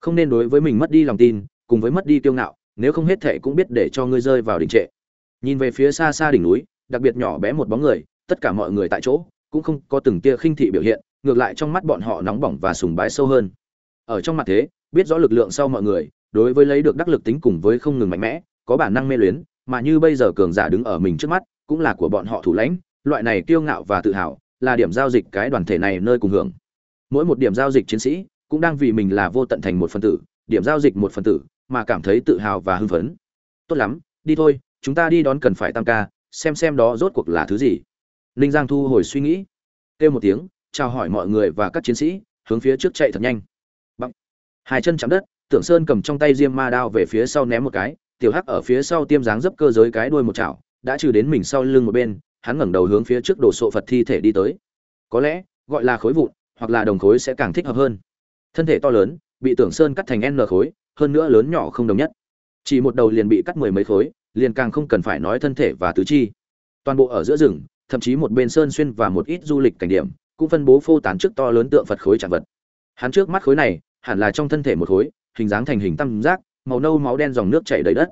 không nên đối với mình mất đi lòng tin, cùng với mất đi kiêu ngạo, nếu không hết thệ cũng biết để cho ngươi rơi vào đỉnh trệ. Nhìn về phía xa xa đỉnh núi, đặc biệt nhỏ bé một bóng người, tất cả mọi người tại chỗ, cũng không có từng tia khinh thị biểu hiện, ngược lại trong mắt bọn họ nóng bỏng và sùng bái sâu hơn. Ở trong mặt thế, biết rõ lực lượng sau mọi người, đối với lấy được đắc lực tính cùng với không ngừng mạnh mẽ, có bản năng mê luyến, mà như bây giờ cường giả đứng ở mình trước mắt, cũng là của bọn họ thủ lãnh, loại này kiêu ngạo và tự hào, là điểm giao dịch cái đoàn thể này nơi cùng hưởng. Mỗi một điểm giao dịch chiến sĩ cũng đang vì mình là vô tận thành một phần tử, điểm giao dịch một phần tử, mà cảm thấy tự hào và hưng phấn. Tốt lắm, đi thôi, chúng ta đi đón cần phải tam ca, xem xem đó rốt cuộc là thứ gì. Ninh giang thu hồi suy nghĩ, kêu một tiếng, chào hỏi mọi người và các chiến sĩ, hướng phía trước chạy thật nhanh. Bằng. hai chân chạm đất, tưởng sơn cầm trong tay diêm ma đao về phía sau ném một cái, tiểu hắc ở phía sau tiêm dáng dấp cơ giới cái đuôi một chảo, đã trừ đến mình sau lưng một bên, hắn ngẩng đầu hướng phía trước đổ sộ phật thi thể đi tới. Có lẽ, gọi là khối vụn, hoặc là đồng khối sẽ càng thích hợp hơn thân thể to lớn, bị tưởng sơn cắt thành n khối, hơn nữa lớn nhỏ không đồng nhất. Chỉ một đầu liền bị cắt mười mấy khối, liền càng không cần phải nói thân thể và tứ chi. Toàn bộ ở giữa rừng, thậm chí một bên sơn xuyên và một ít du lịch cảnh điểm, cũng phân bố phô tán trước to lớn tượng phật khối trạng vật. Hắn trước mắt khối này, hẳn là trong thân thể một khối, hình dáng thành hình tam giác, màu nâu máu đen dòng nước chảy đầy đất.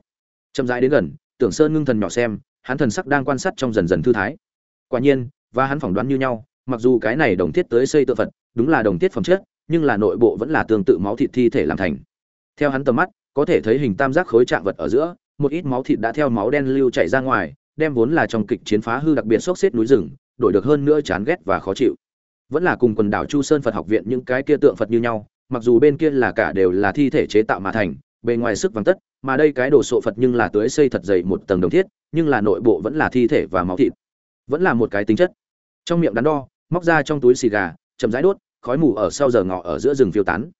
Chậm rãi đến gần tưởng sơn ngưng thần nhỏ xem, hắn thần sắc đang quan sát trong dần dần thư thái. Quả nhiên, và hắn phỏng đoán như nhau, mặc dù cái này đồng thiết tới xây tượng phật, đúng là đồng thiết phẩm chất nhưng là nội bộ vẫn là tương tự máu thịt thi thể làm thành. Theo hắn tầm mắt, có thể thấy hình tam giác khối trạng vật ở giữa, một ít máu thịt đã theo máu đen lưu chảy ra ngoài, đem vốn là trong kịch chiến phá hư đặc biệt sốc xếp núi rừng, đổi được hơn nữa chán ghét và khó chịu. Vẫn là cùng quần đảo chu sơn phật học viện những cái kia tượng phật như nhau, mặc dù bên kia là cả đều là thi thể chế tạo mà thành, bề ngoài sức vắng tất, mà đây cái đồ sộ phật nhưng là tưới xây thật dày một tầng đồng thiết, nhưng là nội bộ vẫn là thi thể và máu thịt. Vẫn là một cái tính chất. Trong miệng đắn đo, móc ra trong túi xì gà, chậm rãi đốt khói mù ở sau giờ ngọ ở giữa rừng phiêu tán.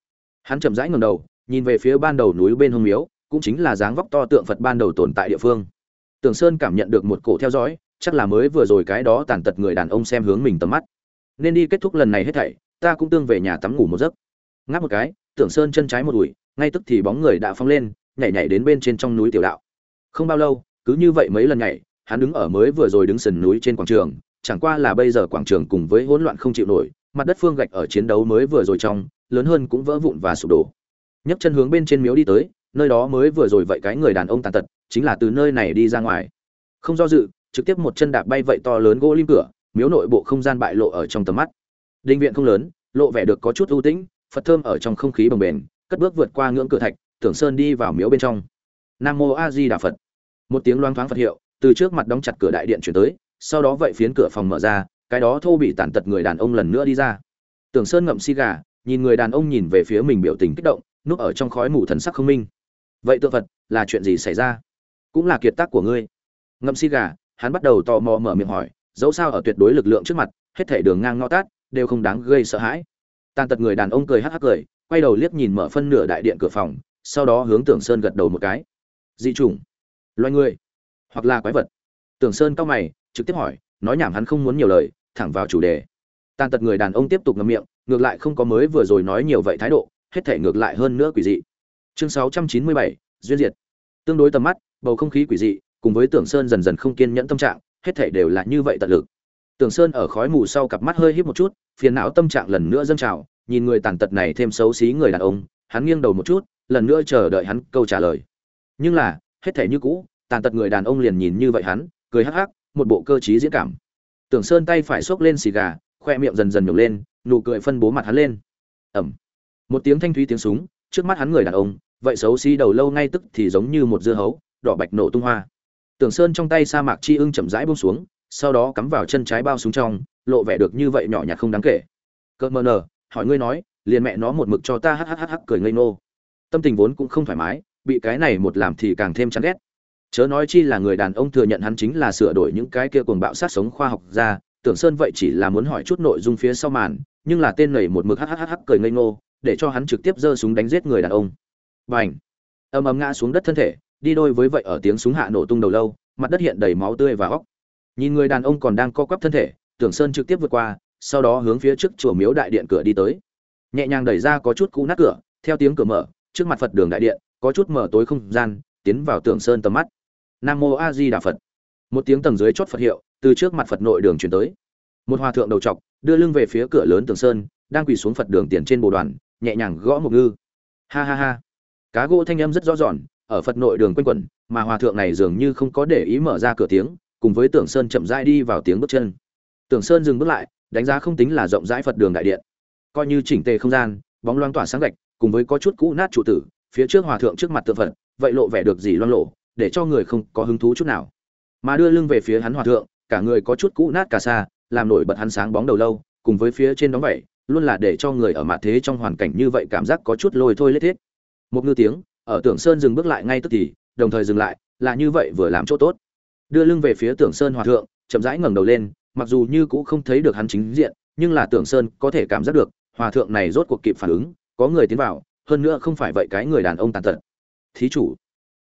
Hắn chậm rãi ngầm đầu, nhìn về phía ban đầu núi bên hông miếu, cũng chính là dáng vóc to tượng phật ban đầu tồn tại địa phương. Tường sơn cảm nhận được một cổ theo dõi, chắc là mới vừa rồi cái đó tàn tật người đàn ông xem hướng mình tầm mắt. Nên đi kết thúc lần này hết thảy, ta cũng tương về nhà tắm ngủ một giấc. Ngáp một cái, tưởng sơn chân trái một ủi, ngay tức thì bóng người đã phóng lên, nhảy nhảy đến bên trên trong núi tiểu đạo. Không bao lâu, cứ như vậy mấy lần nhảy, hắn đứng ở mới vừa rồi đứng sườn núi trên quảng trường, chẳng qua là bây giờ quảng trường cùng với hỗn loạn không chịu nổi mặt đất phương gạch ở chiến đấu mới vừa rồi trong, lớn hơn cũng vỡ vụn và sụp đổ. Nhấc chân hướng bên trên miếu đi tới, nơi đó mới vừa rồi vậy cái người đàn ông tàn tật, chính là từ nơi này đi ra ngoài. Không do dự, trực tiếp một chân đạp bay vậy to lớn gỗ lim cửa, miếu nội bộ không gian bại lộ ở trong tầm mắt. Đinh viện không lớn, lộ vẻ được có chút ưu tĩnh, phật thơm ở trong không khí bồng bềnh, cất bước vượt qua ngưỡng cửa thạch, tưởng sơn đi vào miếu bên trong. Nam mô a di đà phật. Một tiếng loang thoáng phật hiệu, từ trước mặt đóng chặt cửa đại điện chuyển tới, sau đó vậy phiến cửa phòng mở ra cái đó thô bị tàn tật người đàn ông lần nữa đi ra. Tưởng sơn ngậm xi gà, nhìn người đàn ông nhìn về phía mình biểu tình kích động, núp ở trong khói mù thần sắc không minh. Vậy tượng phật, là chuyện gì xảy ra? Cũng là kiệt tác của ngươi. Ngậm xi gà, hắn bắt đầu tò mò mở miệng hỏi, dẫu sao ở tuyệt đối lực lượng trước mặt, hết thể đường ngang ngõ tát, đều không đáng gây sợ hãi. Tàn tật người đàn ông cười hắc hắc cười, quay đầu liếc nhìn mở phân nửa đại điện cửa phòng, sau đó hướng tưởng sơn gật đầu một cái. Dị chủng. Loài người. Hoặc là quái vật. Tưởng sơn cao mày, trực tiếp hỏi, nói nhảm hắn không muốn nhiều lời thẳng vào chủ đề. Tàn tật người đàn ông tiếp tục ngậm miệng ngược lại không có mới vừa rồi nói nhiều vậy thái độ hết thể ngược lại hơn nữa quỷ dị. Chương 697, duyên diệt. Tương đối tầm mắt bầu không khí quỷ dị cùng với tưởng sơn dần dần không kiên nhẫn tâm trạng hết thể đều là như vậy tận lực. Tưởng sơn ở khói mù sau cặp mắt hơi híp một chút phiền não tâm trạng lần nữa dâng trào nhìn người tàn tật này thêm xấu xí người đàn ông hắn nghiêng đầu một chút lần nữa chờ đợi hắn câu trả lời. Nhưng là hết thể như cũ tàn tật người đàn ông liền nhìn như vậy hắn cười hắc hắc một bộ cơ trí diễn cảm tưởng sơn tay phải xốc lên xì gà, khoe miệng dần dần nhổ lên, nụ cười phân bố mặt hắn lên. Ẩm. Một tiếng thanh thúy tiếng súng, trước mắt hắn người đàn ông, vậy xấu xí đầu lâu ngay tức thì giống như một dưa hấu, đỏ bạch nổ tung hoa. Tưởng sơn trong tay sa mạc chi ưng chậm rãi buông xuống, sau đó cắm vào chân trái bao súng trong, lộ vẻ được như vậy nhỏ nhặt không đáng kể. Cỡ mờ nờ, hỏi ngươi nói, liền mẹ nó một mực cho ta hhh cười ngây nô tâm tình vốn cũng không thoải mái, bị cái này một làm thì càng thêm chán ghét chớ nói chi là người đàn ông thừa nhận hắn chính là sửa đổi những cái kia cuồng bạo sát sống khoa học ra, tưởng sơn vậy chỉ là muốn hỏi chút nội dung phía sau màn, nhưng là tên nảy một mực hhhh cười ngây ngô, để cho hắn trực tiếp giơ súng đánh giết người đàn ông. Bành! Ầm ầm ngã xuống đất thân thể, đi đôi với vậy ở tiếng súng hạ nổ tung đầu lâu, mặt đất hiện đầy máu tươi và góc nhìn người đàn ông còn đang co quắp thân thể, tưởng sơn trực tiếp vượt qua, sau đó hướng phía trước chùa miếu đại điện cửa đi tới. Nhẹ nhàng đẩy ra có chút cũ nát cửa, theo tiếng cửa mở, trước mặt phật đường đại điện, có chút mở tối không gian, tiến vào tưởng sơn tầm mắt nam mô a di đà phật. Một tiếng tầng dưới chót phật hiệu, từ trước mặt phật nội đường chuyển tới. Một hòa thượng đầu trọc, đưa lưng về phía cửa lớn tường sơn, đang quỳ xuống phật đường tiền trên bồ đoàn, nhẹ nhàng gõ một ngư. Ha ha ha. Cá gỗ thanh âm rất rõ ròn ở phật nội đường quanh quẩn, mà hòa thượng này dường như không có để ý mở ra cửa tiếng, cùng với tưởng sơn chậm rãi đi vào tiếng bước chân. Tưởng sơn dừng bước lại, đánh giá không tính là rộng rãi phật đường đại điện. Coi như chỉnh tề không gian, bóng loang tỏa sáng gạch, cùng với có chút cũ nát trụ tử, phía trước hòa thượng trước mặt tượng phật, vậy lộ vẻ được gì loang lộ để cho người không có hứng thú chút nào. Mà đưa lưng về phía hắn hòa thượng, cả người có chút cũ nát cả xa làm nổi bật hắn sáng bóng đầu lâu, cùng với phía trên đóng vẩy luôn là để cho người ở mặt thế trong hoàn cảnh như vậy cảm giác có chút lôi thôi lết thiết. Một ngư tiếng, ở tưởng sơn dừng bước lại ngay tức thì, đồng thời dừng lại, là như vậy vừa làm chỗ tốt. Đưa lưng về phía tưởng sơn hòa thượng, chậm rãi ngẩng đầu lên, mặc dù như cũng không thấy được hắn chính diện, nhưng là tưởng sơn có thể cảm giác được, hòa thượng này rốt cuộc kịp phản ứng, có người tiến vào, hơn nữa không phải vậy cái người đàn ông tàn tật. Thí chủ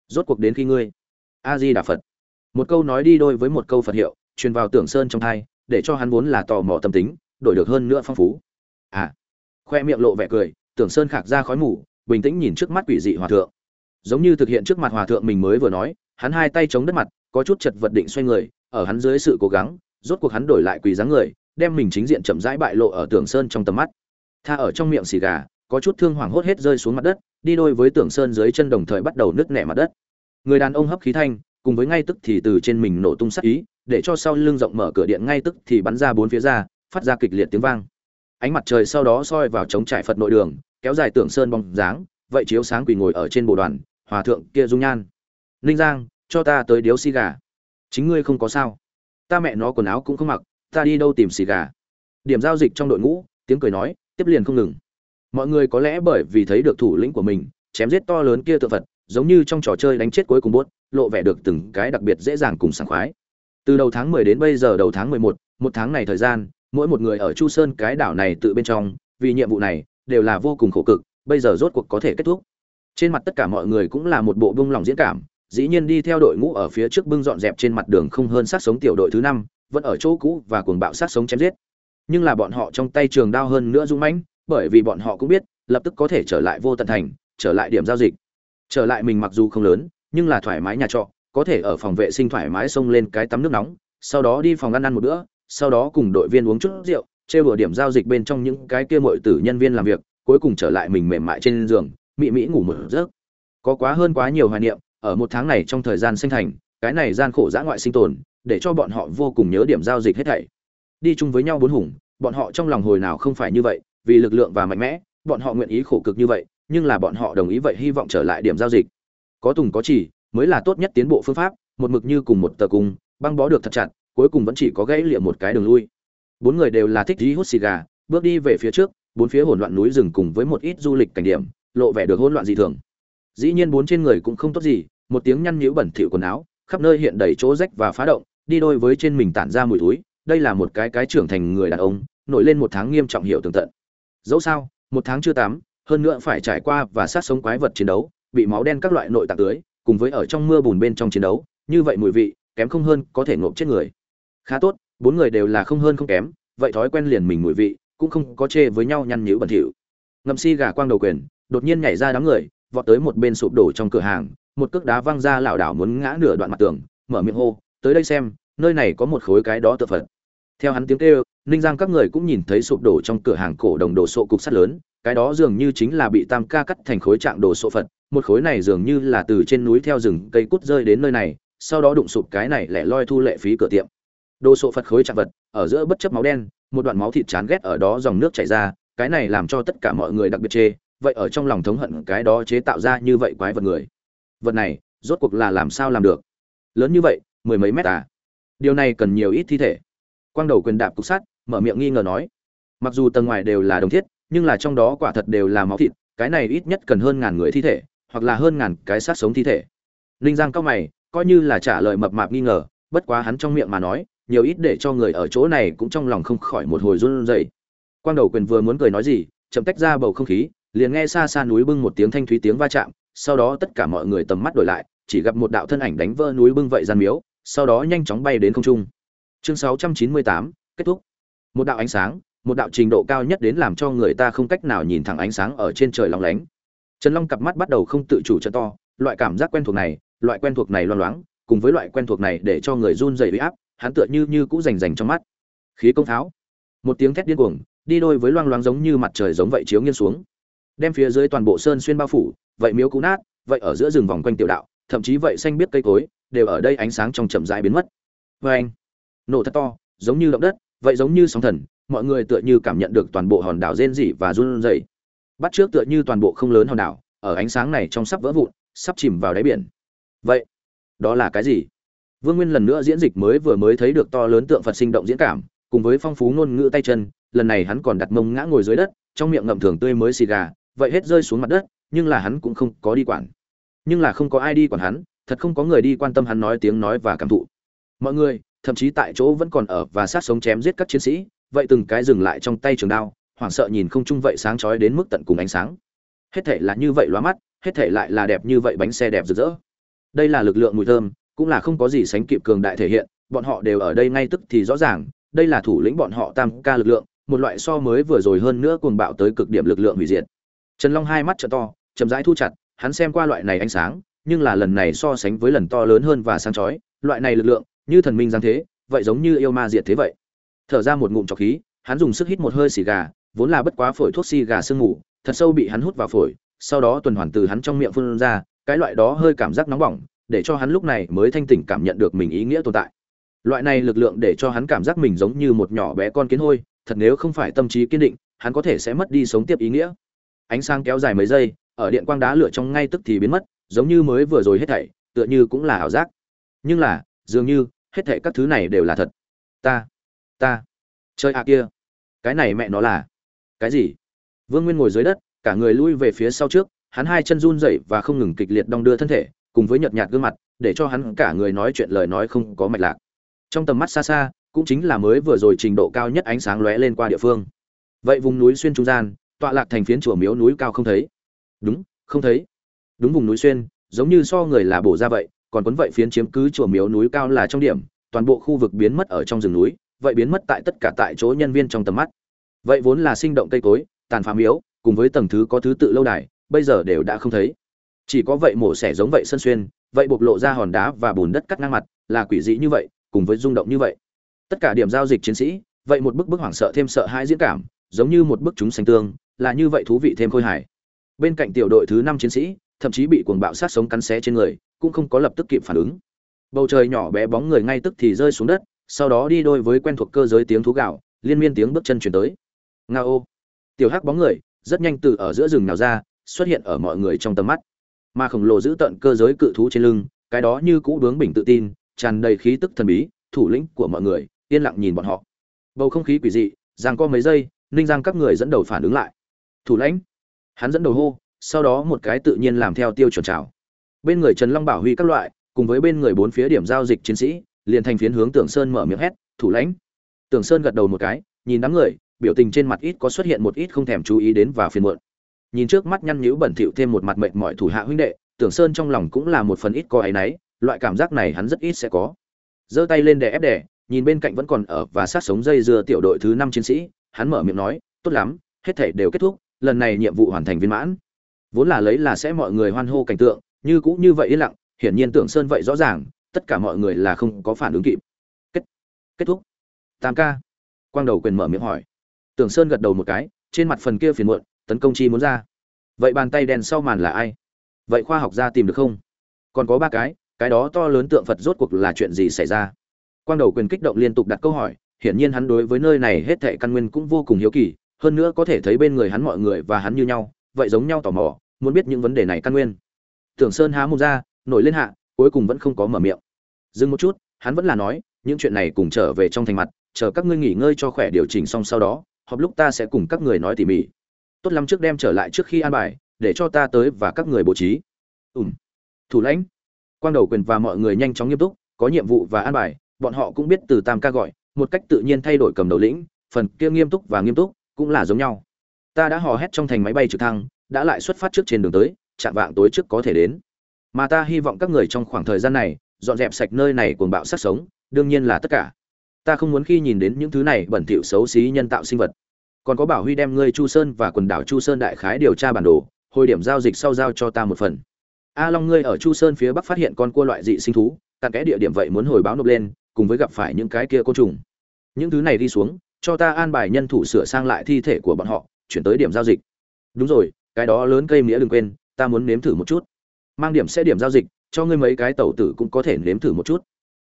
rốt cuộc đến khi ngươi. A di đà phật. Một câu nói đi đôi với một câu phật hiệu, truyền vào tưởng sơn trong thai, để cho hắn vốn là tò mò tâm tính, đổi được hơn nữa phong phú. À. Khoe miệng lộ vẻ cười, tưởng sơn khạc ra khói mù, bình tĩnh nhìn trước mắt quỷ dị hòa thượng. Giống như thực hiện trước mặt hòa thượng mình mới vừa nói, hắn hai tay chống đất mặt, có chút chật vật định xoay người, ở hắn dưới sự cố gắng, rốt cuộc hắn đổi lại quỳ dáng người, đem mình chính diện chậm rãi bại lộ ở tưởng sơn trong tầm mắt. Tha ở trong miệng xì gà, có chút thương hoàng hốt hết rơi xuống mặt đất đi đôi với tưởng sơn dưới chân đồng thời bắt đầu nứt nẻ mặt đất. Người đàn ông hấp khí thanh, cùng với ngay tức thì từ trên mình nổ tung sắc ý, để cho sau lưng rộng mở cửa điện ngay tức thì bắn ra bốn phía ra, phát ra kịch liệt tiếng vang. Ánh mặt trời sau đó soi vào chống trải phật nội đường, kéo dài tưởng sơn bóng dáng, vậy chiếu sáng quỳ ngồi ở trên bộ đoàn, hòa thượng kia dung nhan. Ninh giang, cho ta tới điếu xì gà. Chính ngươi không có sao. Ta mẹ nó quần áo cũng không mặc, ta đi đâu tìm xì gà. Điểm giao dịch trong đội ngũ, tiếng cười nói, tiếp liền không ngừng mọi người có lẽ bởi vì thấy được thủ lĩnh của mình chém giết to lớn kia tự vật giống như trong trò chơi đánh chết cuối cùng bốt lộ vẻ được từng cái đặc biệt dễ dàng cùng sảng khoái. Từ đầu tháng 10 đến bây giờ đầu tháng 11, một tháng này thời gian mỗi một người ở chu sơn cái đảo này tự bên trong vì nhiệm vụ này đều là vô cùng khổ cực bây giờ rốt cuộc có thể kết thúc. Trên mặt tất cả mọi người cũng là một bộ bông lòng diễn cảm dĩ nhiên đi theo đội ngũ ở phía trước bưng dọn dẹp trên mặt đường không hơn sát sống tiểu đội thứ năm vẫn ở chỗ cũ và cuồng bạo sát sống chém giết. Nhưng là bọn họ trong tay trường đao hơn nữa dũng mãnh bởi vì bọn họ cũng biết, lập tức có thể trở lại vô tận thành, trở lại điểm giao dịch. Trở lại mình mặc dù không lớn, nhưng là thoải mái nhà trọ, có thể ở phòng vệ sinh thoải mái xông lên cái tắm nước nóng, sau đó đi phòng ăn ăn một bữa, sau đó cùng đội viên uống chút rượu, trêu đùa điểm giao dịch bên trong những cái kia mọi tử nhân viên làm việc, cuối cùng trở lại mình mềm mại trên giường, mị mỹ ngủ một giấc. Có quá hơn quá nhiều hoài niệm, ở một tháng này trong thời gian sinh thành, cái này gian khổ dã ngoại sinh tồn, để cho bọn họ vô cùng nhớ điểm giao dịch hết thảy. Đi chung với nhau bốn hùng, bọn họ trong lòng hồi nào không phải như vậy vì lực lượng và mạnh mẽ, bọn họ nguyện ý khổ cực như vậy, nhưng là bọn họ đồng ý vậy hy vọng trở lại điểm giao dịch. Có tùng có chỉ, mới là tốt nhất tiến bộ phương pháp, một mực như cùng một tờ cung, băng bó được thật chặt, cuối cùng vẫn chỉ có gãy liệm một cái đường lui. Bốn người đều là thích đi hút xì gà, bước đi về phía trước, bốn phía hỗn loạn núi rừng cùng với một ít du lịch cảnh điểm, lộ vẻ được hỗn loạn dị thường. Dĩ nhiên bốn trên người cũng không tốt gì, một tiếng nhăn nhíu bẩn thỉu quần áo, khắp nơi hiện đầy chỗ rách và phá động, đi đôi với trên mình tản ra mùi túi đây là một cái cái trưởng thành người đàn ông, nổi lên một tháng nghiêm trọng hiểu tường tận dẫu sao, một tháng chưa tắm, hơn nữa phải trải qua và sát sống quái vật chiến đấu, bị máu đen các loại nội tạng tưới, cùng với ở trong mưa bùn bên trong chiến đấu, như vậy mùi vị, kém không hơn có thể ngộp chết người. Khá tốt, bốn người đều là không hơn không kém, vậy thói quen liền mình mùi vị, cũng không có chê với nhau nhăn nhữ bẩn thỉu. Ngậm si gà quang đầu quyền, đột nhiên nhảy ra đám người, vọt tới một bên sụp đổ trong cửa hàng, một cước đá văng ra lảo đảo muốn ngã nửa đoạn mặt tường, mở miệng hô, tới đây xem, nơi này có một khối cái đó tự phật theo hắn tiếng kêu, ninh giang các người cũng nhìn thấy sụp đổ trong cửa hàng cổ đồng đồ sộ cục sắt lớn, cái đó dường như chính là bị tam ca cắt thành khối trạng đồ sộ phật, một khối này dường như là từ trên núi theo rừng cây cút rơi đến nơi này, sau đó đụng sụp cái này lẻ loi thu lệ phí cửa tiệm. Đồ sộ phật khối trạng vật, ở giữa bất chấp máu đen, một đoạn máu thịt chán ghét ở đó dòng nước chảy ra, cái này làm cho tất cả mọi người đặc biệt chê, vậy ở trong lòng thống hận cái đó chế tạo ra như vậy quái vật người. Vật này, rốt cuộc là làm sao làm được? Lớn như vậy, mười mấy mét à? Điều này cần nhiều ít thi thể quang đầu quyền đạp cục sắt, mở miệng nghi ngờ nói, mặc dù tầng ngoài đều là đồng thiết, nhưng là trong đó quả thật đều là máu thịt, cái này ít nhất cần hơn ngàn người thi thể, hoặc là hơn ngàn cái sát sống thi thể. Ninh giang cao mày, coi như là trả lời mập mạp nghi ngờ, bất quá hắn trong miệng mà nói, nhiều ít để cho người ở chỗ này cũng trong lòng không khỏi một hồi run rẩy. Quang đầu quyền vừa muốn cười nói gì, chậm tách ra bầu không khí, liền nghe xa xa núi bưng một tiếng thanh thúy tiếng va chạm, sau đó tất cả mọi người tầm mắt đổi lại, chỉ gặp một đạo thân ảnh đánh vỡ núi bưng vậy gian miếu, sau đó nhanh chóng bay đến không trung chương 698, kết thúc. Một đạo ánh sáng một đạo trình độ cao nhất đến làm cho người ta không cách nào nhìn thẳng ánh sáng ở trên trời long lánh. Trần long cặp mắt bắt đầu không tự chủ trợ to loại cảm giác quen thuộc này loại quen thuộc này loang loáng cùng với loại quen thuộc này để cho người run rẩy uy áp hắn tựa như như cũ rành rành trong mắt. Khí công tháo một tiếng thét điên cuồng đi đôi với loang loáng giống như mặt trời giống vậy chiếu nghiêng xuống. Đem phía dưới toàn bộ sơn xuyên bao phủ vậy miếu cũ nát vậy ở giữa rừng vòng quanh tiểu đạo thậm chí vậy xanh biết cây cối đều ở đây ánh sáng trong chậm rãi biến mất. Vê anh nổ thật to, giống như động đất, vậy giống như sóng thần, mọi người tựa như cảm nhận được toàn bộ hòn đảo rên rỉ và run rẩy. Bắt trước tựa như toàn bộ không lớn hòn đảo, ở ánh sáng này trong sắp vỡ vụn, sắp chìm vào đáy biển. Vậy, đó là cái gì? Vương nguyên lần nữa diễn dịch mới vừa mới thấy được to lớn tượng phật sinh động diễn cảm, cùng với phong phú ngôn ngữ tay chân, lần này hắn còn đặt mông ngã ngồi dưới đất, trong miệng ngậm thường tươi mới xì gà, vậy hết rơi xuống mặt đất, nhưng là hắn cũng không có đi quản. Nhưng là không có ai đi quản hắn, thật không có người đi quan tâm hắn nói tiếng nói và cảm thụ. Mọi người thậm chí tại chỗ vẫn còn ở và sát sống chém giết các chiến sĩ, vậy từng cái dừng lại trong tay trường đao, hoảng sợ nhìn không chung vậy sáng chói đến mức tận cùng ánh sáng. Hết thể là như vậy loa mắt, hết thể lại là đẹp như vậy bánh xe đẹp rực rỡ. Đây là lực lượng mùi thơm, cũng là không có gì sánh kịp cường đại thể hiện, bọn họ đều ở đây ngay tức thì rõ ràng, đây là thủ lĩnh bọn họ tam ca lực lượng, một loại so mới vừa rồi hơn nữa cuồng bạo tới cực điểm lực lượng hủy diệt. Trần long hai mắt trợ to, chậm rãi thu chặt, hắn xem qua loại này ánh sáng, nhưng là lần này so sánh với lần to lớn hơn và sáng chói, loại này lực lượng như thần minh giáng thế, vậy giống như yêu ma diệt thế vậy. Thở ra một ngụm trọc khí, hắn dùng sức hít một hơi xì gà, vốn là bất quá phổi thuốc xì gà sương ngủ thật sâu bị hắn hút vào phổi, sau đó tuần hoàn từ hắn trong miệng phun ra, cái loại đó hơi cảm giác nóng bỏng, để cho hắn lúc này mới thanh tỉnh cảm nhận được mình ý nghĩa tồn tại. Loại này lực lượng để cho hắn cảm giác mình giống như một nhỏ bé con kiến hôi, thật nếu không phải tâm trí kiên định, hắn có thể sẽ mất đi sống tiếp ý nghĩa. Ánh sáng kéo dài mấy giây, ở điện quang đá lửa trong ngay tức thì biến mất, giống như mới vừa rồi hết thảy, tựa như cũng là ảo giác. Nhưng là, dường như hết thệ các thứ này đều là thật. Ta ta chơi à kia, cái này mẹ nó là, cái gì? Vương nguyên ngồi dưới đất, cả người lui về phía sau trước, hắn hai chân run rẩy và không ngừng kịch liệt đong đưa thân thể, cùng với nhợt nhạt gương mặt, để cho hắn cả người nói chuyện lời nói không có mạch lạc. Trong tầm mắt xa xa, cũng chính là mới vừa rồi trình độ cao nhất ánh sáng lóe lên qua địa phương. Vậy vùng núi xuyên trung gian, tọa lạc thành phiến chùa miếu núi cao không thấy. Đúng, không thấy. Đúng vùng núi xuyên, giống như so người là bổ ra vậy còn cuốn vậy phiến chiếm cứ chùa miếu núi cao là trong điểm, toàn bộ khu vực biến mất ở trong rừng núi, vậy biến mất tại tất cả tại chỗ nhân viên trong tầm mắt. Vậy vốn là sinh động cây cối, tàn phá miếu, cùng với tầng thứ có thứ tự lâu đài, bây giờ đều đã không thấy. Chỉ có vậy mổ xẻ giống vậy sân xuyên, vậy bộc lộ ra hòn đá và bùn đất cắt ngang mặt, là quỷ dị như vậy, cùng với rung động như vậy. Tất cả điểm giao dịch chiến sĩ, vậy một bức bức hoảng sợ thêm sợ hãi diễn cảm, giống như một bức chúng sanh tương, là như vậy thú vị thêm khôi hài. Bên cạnh tiểu đội thứ năm chiến sĩ, thậm chí bị cuồng bạo sát sống cắn xé trên người cũng không có lập tức kịp phản ứng. Bầu trời nhỏ bé bóng người ngay tức thì rơi xuống đất, sau đó đi đôi với quen thuộc cơ giới tiếng thú gạo, liên miên tiếng bước chân chuyển tới. Nga ô. Tiểu hắc bóng người, rất nhanh từ ở giữa rừng nào ra, xuất hiện ở mọi người trong tầm mắt. Mà khổng lồ giữ tận cơ giới cự thú trên lưng, cái đó như cũ bướng bình tự tin, tràn đầy khí tức thần bí, thủ lĩnh của mọi người, yên lặng nhìn bọn họ. Bầu không khí quỷ dị, giang có mấy giây, ninh giang các người dẫn đầu phản ứng lại. Thủ lãnh. Hắn dẫn đầu hô, sau đó một cái tự nhiên làm theo tiêu chuẩn trào bên người trần long bảo huy các loại, cùng với bên người bốn phía điểm giao dịch chiến sĩ, liền thành phiến hướng tưởng sơn mở miệng hét, thủ lãnh! Tưởng sơn gật đầu một cái, nhìn đám người, biểu tình trên mặt ít có xuất hiện một ít không thèm chú ý đến và phiền muộn. Nhìn trước mắt nhăn nhữ bẩn thỉu thêm một mặt mệt mỏi thủ hạ huynh đệ, tưởng sơn trong lòng cũng là một phần ít có áy náy, loại cảm giác này hắn rất ít sẽ có. Giơ tay lên để ép đẻ nhìn bên cạnh vẫn còn ở và sát sống dây dưa tiểu đội thứ năm chiến sĩ, hắn mở miệng nói, tốt lắm, hết thể đều kết thúc, lần này nhiệm vụ hoàn thành viên mãn. Vốn là lấy là sẽ mọi người hoan hô cảnh tượng như cũng như vậy yên lặng, hiển nhiên tưởng sơn vậy rõ ràng, tất cả mọi người là không có phản ứng kịp. Kết kết thúc. Tam ca. Quang đầu quyền mở miệng hỏi. Tưởng sơn gật đầu một cái, trên mặt phần kia phiền muộn, tấn công chi muốn ra. Vậy bàn tay đèn sau màn là ai? Vậy khoa học gia tìm được không? Còn có ba cái cái đó to lớn tượng phật rốt cuộc là chuyện gì xảy ra? Quang đầu quyền kích động liên tục đặt câu hỏi, hiển nhiên hắn đối với nơi này hết thệ căn nguyên cũng vô cùng hiếu kỳ, hơn nữa có thể thấy bên người hắn mọi người và hắn như nhau, vậy giống nhau tò mò, muốn biết những vấn đề này căn nguyên tưởng sơn há mồm ra, nổi lên hạ, cuối cùng vẫn không có mở miệng. Dừng một chút, hắn vẫn là nói, những chuyện này cùng trở về trong thành mặt, chờ các ngươi nghỉ ngơi cho khỏe điều chỉnh xong sau đó, họp lúc ta sẽ cùng các người nói tỉ mỉ. Tốt lắm trước đem trở lại trước khi an bài, để cho ta tới và các người bố trí. Ùm thủ lãnh. Quang đầu quyền và mọi người nhanh chóng nghiêm túc, có nhiệm vụ và an bài, bọn họ cũng biết từ tam ca gọi, một cách tự nhiên thay đổi cầm đầu lĩnh, phần kia nghiêm túc và nghiêm túc cũng là giống nhau. Ta đã hò hét trong thành máy bay trực thăng, đã lại xuất phát trước trên đường tới chạm vạng tối trước có thể đến. Mà ta hy vọng các người trong khoảng thời gian này, dọn dẹp sạch nơi này cuồng bạo sát sống, đương nhiên là tất cả. Ta không muốn khi nhìn đến những thứ này bẩn thỉu xấu xí nhân tạo sinh vật. Còn có bảo huy đem ngươi chu sơn và quần đảo chu sơn đại khái điều tra bản đồ, hồi điểm giao dịch sau giao cho ta một phần. A long ngươi ở chu sơn phía bắc phát hiện con cua loại dị sinh thú, cặn kẽ địa điểm vậy muốn hồi báo nộp lên, cùng với gặp phải những cái kia côn trùng. Những thứ này đi xuống, cho ta an bài nhân thủ sửa sang lại thi thể của bọn họ, chuyển tới điểm giao dịch. Đúng rồi, cái đó lớn cây nghĩa đừng quên ta muốn nếm thử một chút. Mang điểm sẽ điểm giao dịch, cho ngươi mấy cái tẩu tử cũng có thể nếm thử một chút.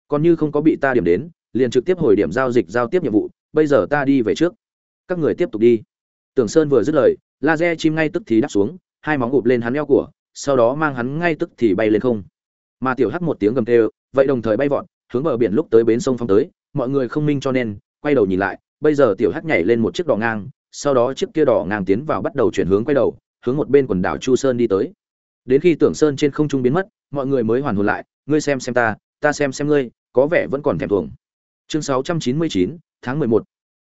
Còn như không có bị ta điểm đến, liền trực tiếp hồi điểm giao dịch giao tiếp nhiệm vụ, bây giờ ta đi về trước. Các người tiếp tục đi. Tưởng sơn vừa dứt lời, laser chim ngay tức thì đáp xuống, hai móng ụp lên hắn eo của, sau đó mang hắn ngay tức thì bay lên không. Mà tiểu hắc một tiếng gầm tê vậy đồng thời bay vọt, hướng bờ biển lúc tới bến sông phong tới, mọi người không minh cho nên, quay đầu nhìn lại, bây giờ tiểu hắc nhảy lên một chiếc đỏ ngang, sau đó chiếc kia đỏ ngang tiến vào bắt đầu chuyển hướng quay đầu hướng một bên quần đảo chu sơn đi tới. Đến khi tưởng sơn trên không trung biến mất mọi người mới hoàn hồn lại ngươi xem xem ta ta xem xem ngươi có vẻ vẫn còn thèm thuồng. Chương 699, tháng 11.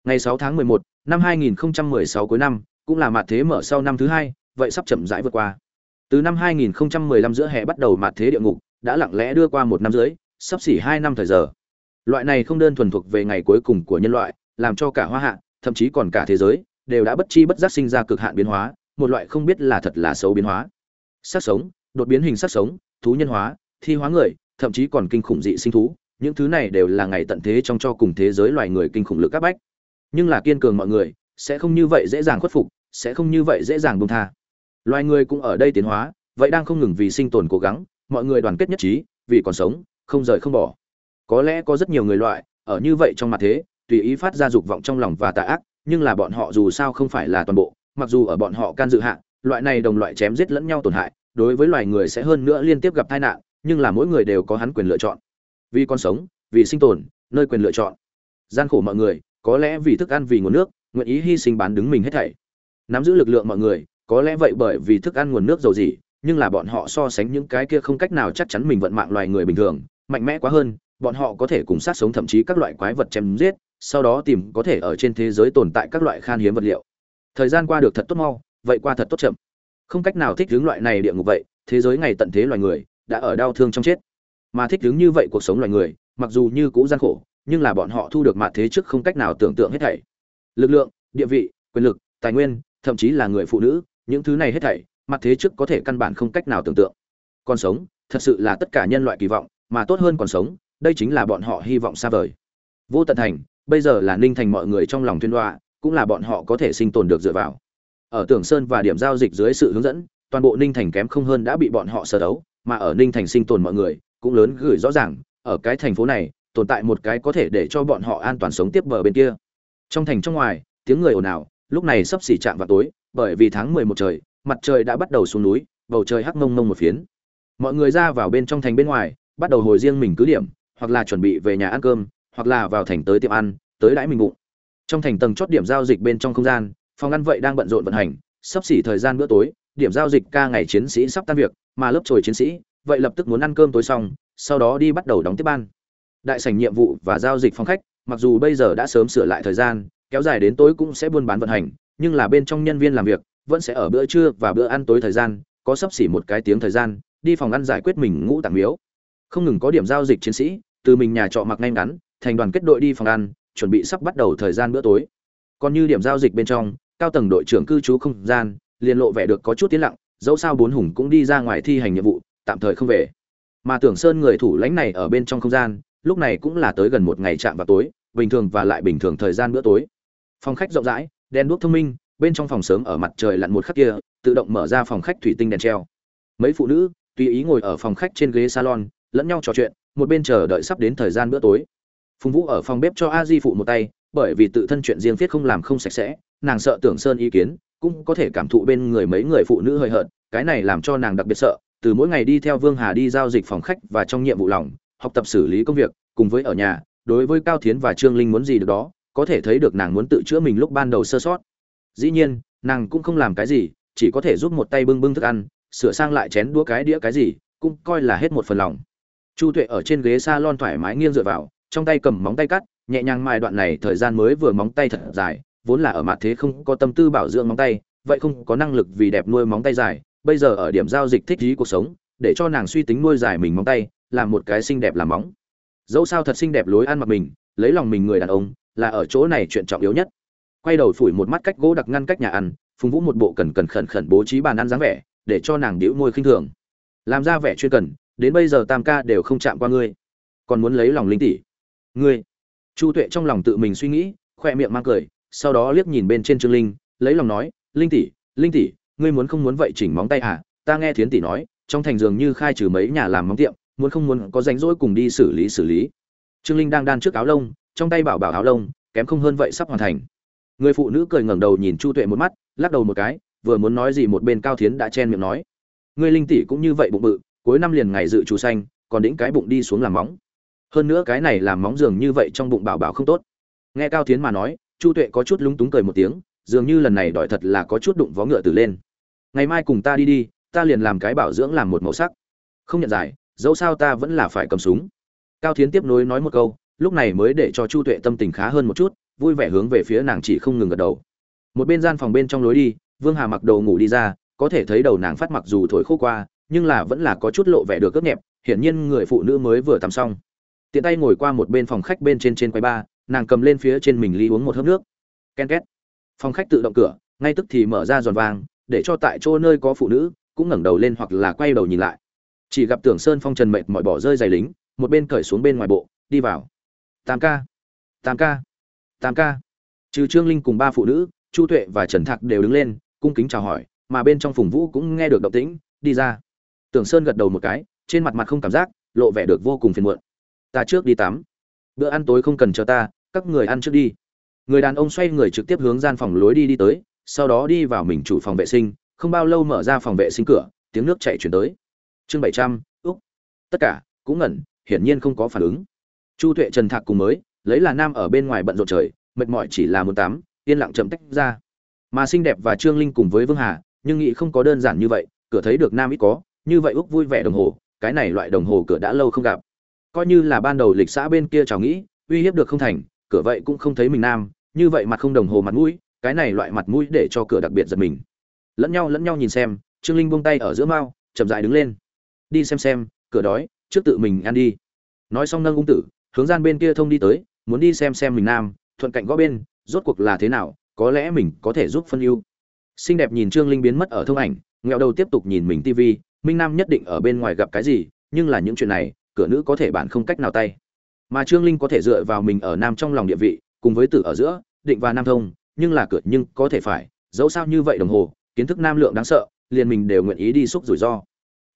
ngày 6 tháng 11, năm 2016 cuối năm cũng là mạt thế mở sau năm thứ hai vậy sắp chậm rãi vượt qua. Từ năm 2015 giữa hè bắt đầu mạt thế địa ngục đã lặng lẽ đưa qua một năm rưỡi, sắp xỉ hai năm thời giờ. Loại này không đơn thuần thuộc về ngày cuối cùng của nhân loại làm cho cả hoa hạ thậm chí còn cả thế giới đều đã bất chi bất giác sinh ra cực hạn biến hóa một loại không biết là thật là xấu biến hóa. Sát sống, đột biến hình sát sống, thú nhân hóa, thi hóa người, thậm chí còn kinh khủng dị sinh thú, những thứ này đều là ngày tận thế trong cho cùng thế giới loài người kinh khủng lực các bách. Nhưng là kiên cường mọi người, sẽ không như vậy dễ dàng khuất phục, sẽ không như vậy dễ dàng buông tha. Loài người cũng ở đây tiến hóa, vậy đang không ngừng vì sinh tồn cố gắng, mọi người đoàn kết nhất trí, vì còn sống, không rời không bỏ. Có lẽ có rất nhiều người loại, ở như vậy trong mặt thế, tùy ý phát ra dục vọng trong lòng và tà ác, nhưng là bọn họ dù sao không phải là toàn bộ mặc dù ở bọn họ can dự hạ, loại này đồng loại chém giết lẫn nhau tổn hại, đối với loài người sẽ hơn nữa liên tiếp gặp tai nạn, nhưng là mỗi người đều có hắn quyền lựa chọn. Vì con sống, vì sinh tồn, nơi quyền lựa chọn. Gian khổ mọi người, có lẽ vì thức ăn vì nguồn nước, nguyện ý hy sinh bán đứng mình hết thảy. Nắm giữ lực lượng mọi người, có lẽ vậy bởi vì thức ăn nguồn nước giàu gì nhưng là bọn họ so sánh những cái kia không cách nào chắc chắn mình vận mạng loài người bình thường, mạnh mẽ quá hơn, bọn họ có thể cùng sát sống thậm chí các loại quái vật chém giết, sau đó tìm có thể ở trên thế giới tồn tại các loại khan hiếm vật liệu thời gian qua được thật tốt mau, vậy qua thật tốt chậm. Không cách nào thích hướng loại này địa ngục vậy, thế giới ngày tận thế loài người đã ở đau thương trong chết. Mà thích hướng như vậy cuộc sống loài người, mặc dù như cũ gian khổ, nhưng là bọn họ thu được mạng thế trước không cách nào tưởng tượng hết thảy. Lực lượng, địa vị, quyền lực, tài nguyên, thậm chí là người phụ nữ, những thứ này hết thảy mặt thế trước có thể căn bản không cách nào tưởng tượng. Còn sống, thật sự là tất cả nhân loại kỳ vọng, mà tốt hơn còn sống, đây chính là bọn họ hy vọng xa vời. Vô tận thành, bây giờ là ninh thành mọi người trong lòng tuyên đoạ cũng là bọn họ có thể sinh tồn được dựa vào. Ở tưởng sơn và điểm giao dịch dưới sự hướng dẫn, toàn bộ ninh thành kém không hơn đã bị bọn họ sở đấu, mà ở ninh thành sinh tồn mọi người cũng lớn gửi rõ ràng, ở cái thành phố này, tồn tại một cái có thể để cho bọn họ an toàn sống tiếp bờ bên kia. Trong thành trong ngoài, tiếng người ồn ào, lúc này sắp xỉ chạm vào tối, bởi vì tháng mười một trời, mặt trời đã bắt đầu xuống núi, bầu trời hắc mông mông một phiến. Mọi người ra vào bên trong thành bên ngoài, bắt đầu hồi riêng mình cứ điểm, hoặc là chuẩn bị về nhà ăn cơm, hoặc là vào thành tới tiệm ăn, tới đãi mình bụng trong thành tầng chót điểm giao dịch bên trong không gian, phòng ăn vậy đang bận rộn vận hành, sắp xỉ thời gian bữa tối, điểm giao dịch ca ngày chiến sĩ sắp tan việc, mà lớp trồi chiến sĩ, vậy lập tức muốn ăn cơm tối xong, sau đó đi bắt đầu đóng tiếp ban. Đại sảnh nhiệm vụ và giao dịch phòng khách, mặc dù bây giờ đã sớm sửa lại thời gian, kéo dài đến tối cũng sẽ buôn bán vận hành, nhưng là bên trong nhân viên làm việc, vẫn sẽ ở bữa trưa và bữa ăn tối thời gian, có sắp xỉ một cái tiếng thời gian, đi phòng ăn giải quyết mình ngũ tạng miếu. Không ngừng có điểm giao dịch chiến sĩ, từ mình nhà trọ mặc ngay ngắn, thành đoàn kết đội đi phòng ăn chuẩn bị sắp bắt đầu thời gian bữa tối. Còn như điểm giao dịch bên trong, cao tầng đội trưởng cư trú không gian, liền lộ vẻ được có chút tiến lặng, dẫu sao bốn hùng cũng đi ra ngoài thi hành nhiệm vụ, tạm thời không về. Mà tưởng sơn người thủ lãnh này ở bên trong không gian, lúc này cũng là tới gần một ngày chạm vào tối, bình thường và lại bình thường thời gian bữa tối. Phòng khách rộng rãi, đèn đuốc thông minh, bên trong phòng sớm ở mặt trời lặn một khắc kia, tự động mở ra phòng khách thủy tinh đèn treo. Mấy phụ nữ, tùy ý ngồi ở phòng khách trên ghế salon, lẫn nhau trò chuyện, một bên chờ đợi sắp đến thời gian bữa tối phùng vũ ở phòng bếp cho a di phụ một tay, bởi vì tự thân chuyện riêng viết không làm không sạch sẽ, nàng sợ tưởng sơn ý kiến, cũng có thể cảm thụ bên người mấy người phụ nữ hơi hợt, cái này làm cho nàng đặc biệt sợ, từ mỗi ngày đi theo vương hà đi giao dịch phòng khách và trong nhiệm vụ lòng, học tập xử lý công việc, cùng với ở nhà, đối với cao thiến và trương linh muốn gì được đó, có thể thấy được nàng muốn tự chữa mình lúc ban đầu sơ sót. Dĩ nhiên, nàng cũng không làm cái gì, chỉ có thể giúp một tay bưng bưng thức ăn, sửa sang lại chén đũa cái đĩa cái gì, cũng coi là hết một phần lòng. Chu tuệ ở trên ghế s a lon thoải mái nghiêng dựa vào trong tay cầm móng tay cắt, nhẹ nhàng mài đoạn này thời gian mới vừa móng tay thật dài, vốn là ở mặt thế không có tâm tư bảo dưỡng móng tay, vậy không có năng lực vì đẹp nuôi móng tay dài, bây giờ ở điểm giao dịch thích ý cuộc sống, để cho nàng suy tính nuôi dài mình móng tay làm một cái xinh đẹp làm móng. Dẫu sao thật xinh đẹp lối ăn mặc mình, lấy lòng mình người đàn ông, là ở chỗ này chuyện trọng yếu nhất. Quay đầu phủi một mắt cách gỗ đặc ngăn cách nhà ăn, phùng vũ một bộ cần cần khẩn khẩn bố trí bàn ăn dáng vẻ, để cho nàng đĩu môi khinh thường. Làm ra vẻ chuyên cần, đến bây giờ tam ca đều không chạm qua ngươi. Còn muốn lấy lòng linh tỷ ngươi. Chu tuệ trong lòng tự mình suy nghĩ khoe miệng mang cười, sau đó liếc nhìn bên trên trương linh, lấy lòng nói, linh tỷ linh tỷ, ngươi muốn không muốn vậy chỉnh móng tay à? Ta nghe thiến tỷ nói, trong thành dường như khai trừ mấy nhà làm móng tiệm, muốn không muốn có rảnh rỗi cùng đi xử lý xử lý. Trương linh đang đan trước áo lông, trong tay bảo bảo áo lông, kém không hơn vậy sắp hoàn thành. Người phụ nữ cười ngẩng đầu nhìn chu tuệ một mắt, lắc đầu một cái, vừa muốn nói gì một bên cao thiến đã chen miệng nói, ngươi linh tỷ cũng như vậy bụng bự, cuối năm liền ngày dự chú xanh, còn đĩnh cái bụng đi xuống làm móng hơn nữa cái này làm móng giường như vậy trong bụng bảo bảo không tốt. Nghe cao thiến mà nói, chu tuệ có chút lúng túng cười một tiếng, dường như lần này đòi thật là có chút đụng vó ngựa từ lên. Ngày mai cùng ta đi đi, ta liền làm cái bảo dưỡng làm một màu sắc. Không nhận giải, dẫu sao ta vẫn là phải cầm súng. Cao thiến tiếp nối nói một câu, lúc này mới để cho chu tuệ tâm tình khá hơn một chút, vui vẻ hướng về phía nàng chỉ không ngừng gật đầu. Một bên gian phòng bên trong lối đi, vương hà mặc đầu ngủ đi ra, có thể thấy đầu nàng phát mặc dù thổi khô qua, nhưng là vẫn là có chút lộ vẻ được cướp nhẹp, hiển nhiên người phụ nữ mới vừa tắm xong tiện tay ngồi qua một bên phòng khách bên trên trên quầy ba nàng cầm lên phía trên mình ly uống một hớp nước. Ken két. Phòng khách tự động cửa, ngay tức thì mở ra giòn vàng, để cho tại chỗ nơi có phụ nữ, cũng ngẩng đầu lên hoặc là quay đầu nhìn lại. Chỉ gặp tưởng sơn phong trần mệt mỏi bỏ rơi giày lính, một bên cởi xuống bên ngoài bộ, đi vào. Tam ca. Tam ca. Tam ca. Trừ trương linh cùng ba phụ nữ, chu tuệ và trần thạc đều đứng lên, cung kính chào hỏi, mà bên trong phùng vũ cũng nghe được động tĩnh, đi ra. Tưởng sơn gật đầu một cái, trên mặt mặt không cảm giác, lộ vẻ được vô cùng phiền muộn ta trước đi tắm. Bữa ăn tối không cần chờ ta, các người ăn trước đi. Người đàn ông xoay người trực tiếp hướng gian phòng lối đi đi tới, sau đó đi vào mình chủ phòng vệ sinh, không bao lâu mở ra phòng vệ sinh cửa, tiếng nước chạy chuyển tới. Chương bảy trăm, úc. Tất cả, cũng ngẩn, hiển nhiên không có phản ứng. Chu tuệ trần thạc cùng mới, lấy là nam ở bên ngoài bận rộn trời, mệt mỏi chỉ là muốn tắm, yên lặng chậm tách ra. Mà xinh đẹp và trương linh cùng với vương hà, nhưng nghĩ không có đơn giản như vậy, cửa thấy được nam ít có, như vậy úc vui vẻ đồng hồ, cái này loại đồng hồ cửa đã lâu không gặp coi như là ban đầu lịch xã bên kia chào nghĩ, uy hiếp được không thành, cửa vậy cũng không thấy mình nam, như vậy mặt không đồng hồ mặt mũi, cái này loại mặt mũi để cho cửa đặc biệt giật mình. Lẫn nhau lẫn nhau nhìn xem, trương linh buông tay ở giữa mao chậm dại đứng lên. Đi xem xem, cửa đói, trước tự mình ăn đi. Nói xong nâng ung tử, hướng gian bên kia thông đi tới, muốn đi xem xem mình nam, thuận cạnh gõ bên, rốt cuộc là thế nào, có lẽ mình có thể giúp phân ưu. Xinh đẹp nhìn trương linh biến mất ở thông ảnh nghèo đầu tiếp tục nhìn mình tivi minh nam nhất định ở bên ngoài gặp cái gì, nhưng là những chuyện này cửa nữ có thể bản không cách nào tay. Mà trương linh có thể dựa vào mình ở nam trong lòng địa vị, cùng với tử ở giữa, định và nam thông, nhưng là cửa nhưng có thể phải, dẫu sao như vậy đồng hồ, kiến thức nam lượng đáng sợ, liền mình đều nguyện ý đi xúc rủi ro.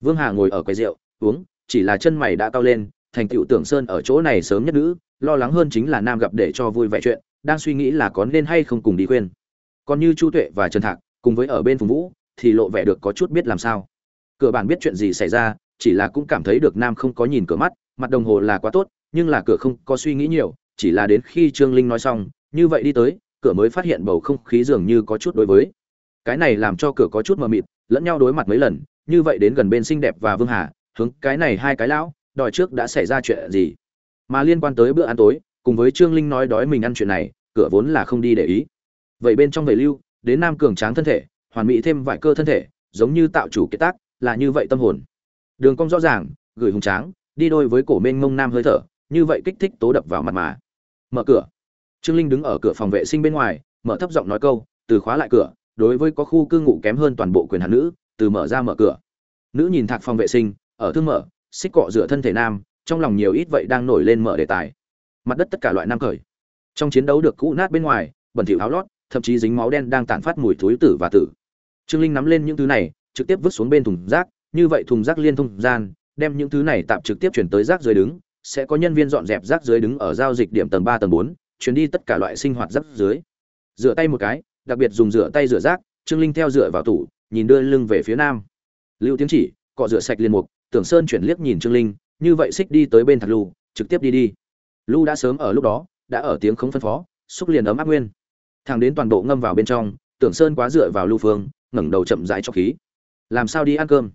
Vương hà ngồi ở quầy rượu, uống, chỉ là chân mày đã cao lên, thành tựu tưởng sơn ở chỗ này sớm nhất nữ, lo lắng hơn chính là nam gặp để cho vui vẻ chuyện, đang suy nghĩ là có nên hay không cùng đi khuyên. Còn như chu tuệ và trần thạc, cùng với ở bên phùng vũ, thì lộ vẻ được có chút biết làm sao. Cửa bản biết chuyện gì xảy ra chỉ là cũng cảm thấy được nam không có nhìn cửa mắt, mặt đồng hồ là quá tốt, nhưng là cửa không có suy nghĩ nhiều, chỉ là đến khi trương linh nói xong, như vậy đi tới, cửa mới phát hiện bầu không khí dường như có chút đối với. Cái này làm cho cửa có chút mờ mịt, lẫn nhau đối mặt mấy lần, như vậy đến gần bên xinh đẹp và vương hà, hướng cái này hai cái lão, đòi trước đã xảy ra chuyện gì. Mà liên quan tới bữa ăn tối, cùng với trương linh nói đói mình ăn chuyện này, cửa vốn là không đi để ý. Vậy bên trong vệ lưu, đến nam cường tráng thân thể, hoàn mỹ thêm vài cơ thân thể, giống như tạo chủ kiệt tác, là như vậy tâm hồn đường cong rõ ràng, gửi hùng tráng, đi đôi với cổ mênh mông nam hơi thở, như vậy kích thích tố đập vào mặt mà. Mở cửa. Trương linh đứng ở cửa phòng vệ sinh bên ngoài, mở thấp giọng nói câu, từ khóa lại cửa, đối với có khu cư ngụ kém hơn toàn bộ quyền hạn nữ, từ mở ra mở cửa. Nữ nhìn thạc phòng vệ sinh, ở thương mở, xích cọ rửa thân thể nam, trong lòng nhiều ít vậy đang nổi lên mở đề tài. Mặt đất tất cả loại nam cởi trong chiến đấu được cũ nát bên ngoài, bẩn thỉu áo lót, thậm chí dính máu đen đang tản phát mùi thối tử và tử. Trương linh nắm lên những thứ này, trực tiếp vứt xuống bên thùng rác như vậy thùng rác liên thông gian đem những thứ này tạm trực tiếp chuyển tới rác dưới đứng sẽ có nhân viên dọn dẹp rác dưới đứng ở giao dịch điểm tầng ba tầng bốn chuyển đi tất cả loại sinh hoạt rác dưới. Rửa tay một cái đặc biệt dùng rửa tay rửa rác trương linh theo rửa vào tủ nhìn đưa lưng về phía nam. Lưu tiếng chỉ cọ rửa sạch liên mục tưởng sơn chuyển liếc nhìn trương linh như vậy xích đi tới bên thạch Lu, trực tiếp đi đi. Lu đã sớm ở lúc đó đã ở tiếng không phân phó xúc liền ấm áp nguyên. Thằng đến toàn bộ ngâm vào bên trong tưởng sơn quá dựa vào lưu phương ngẩng đầu chậm rãi cho khí. Làm sao đi ăn cơm?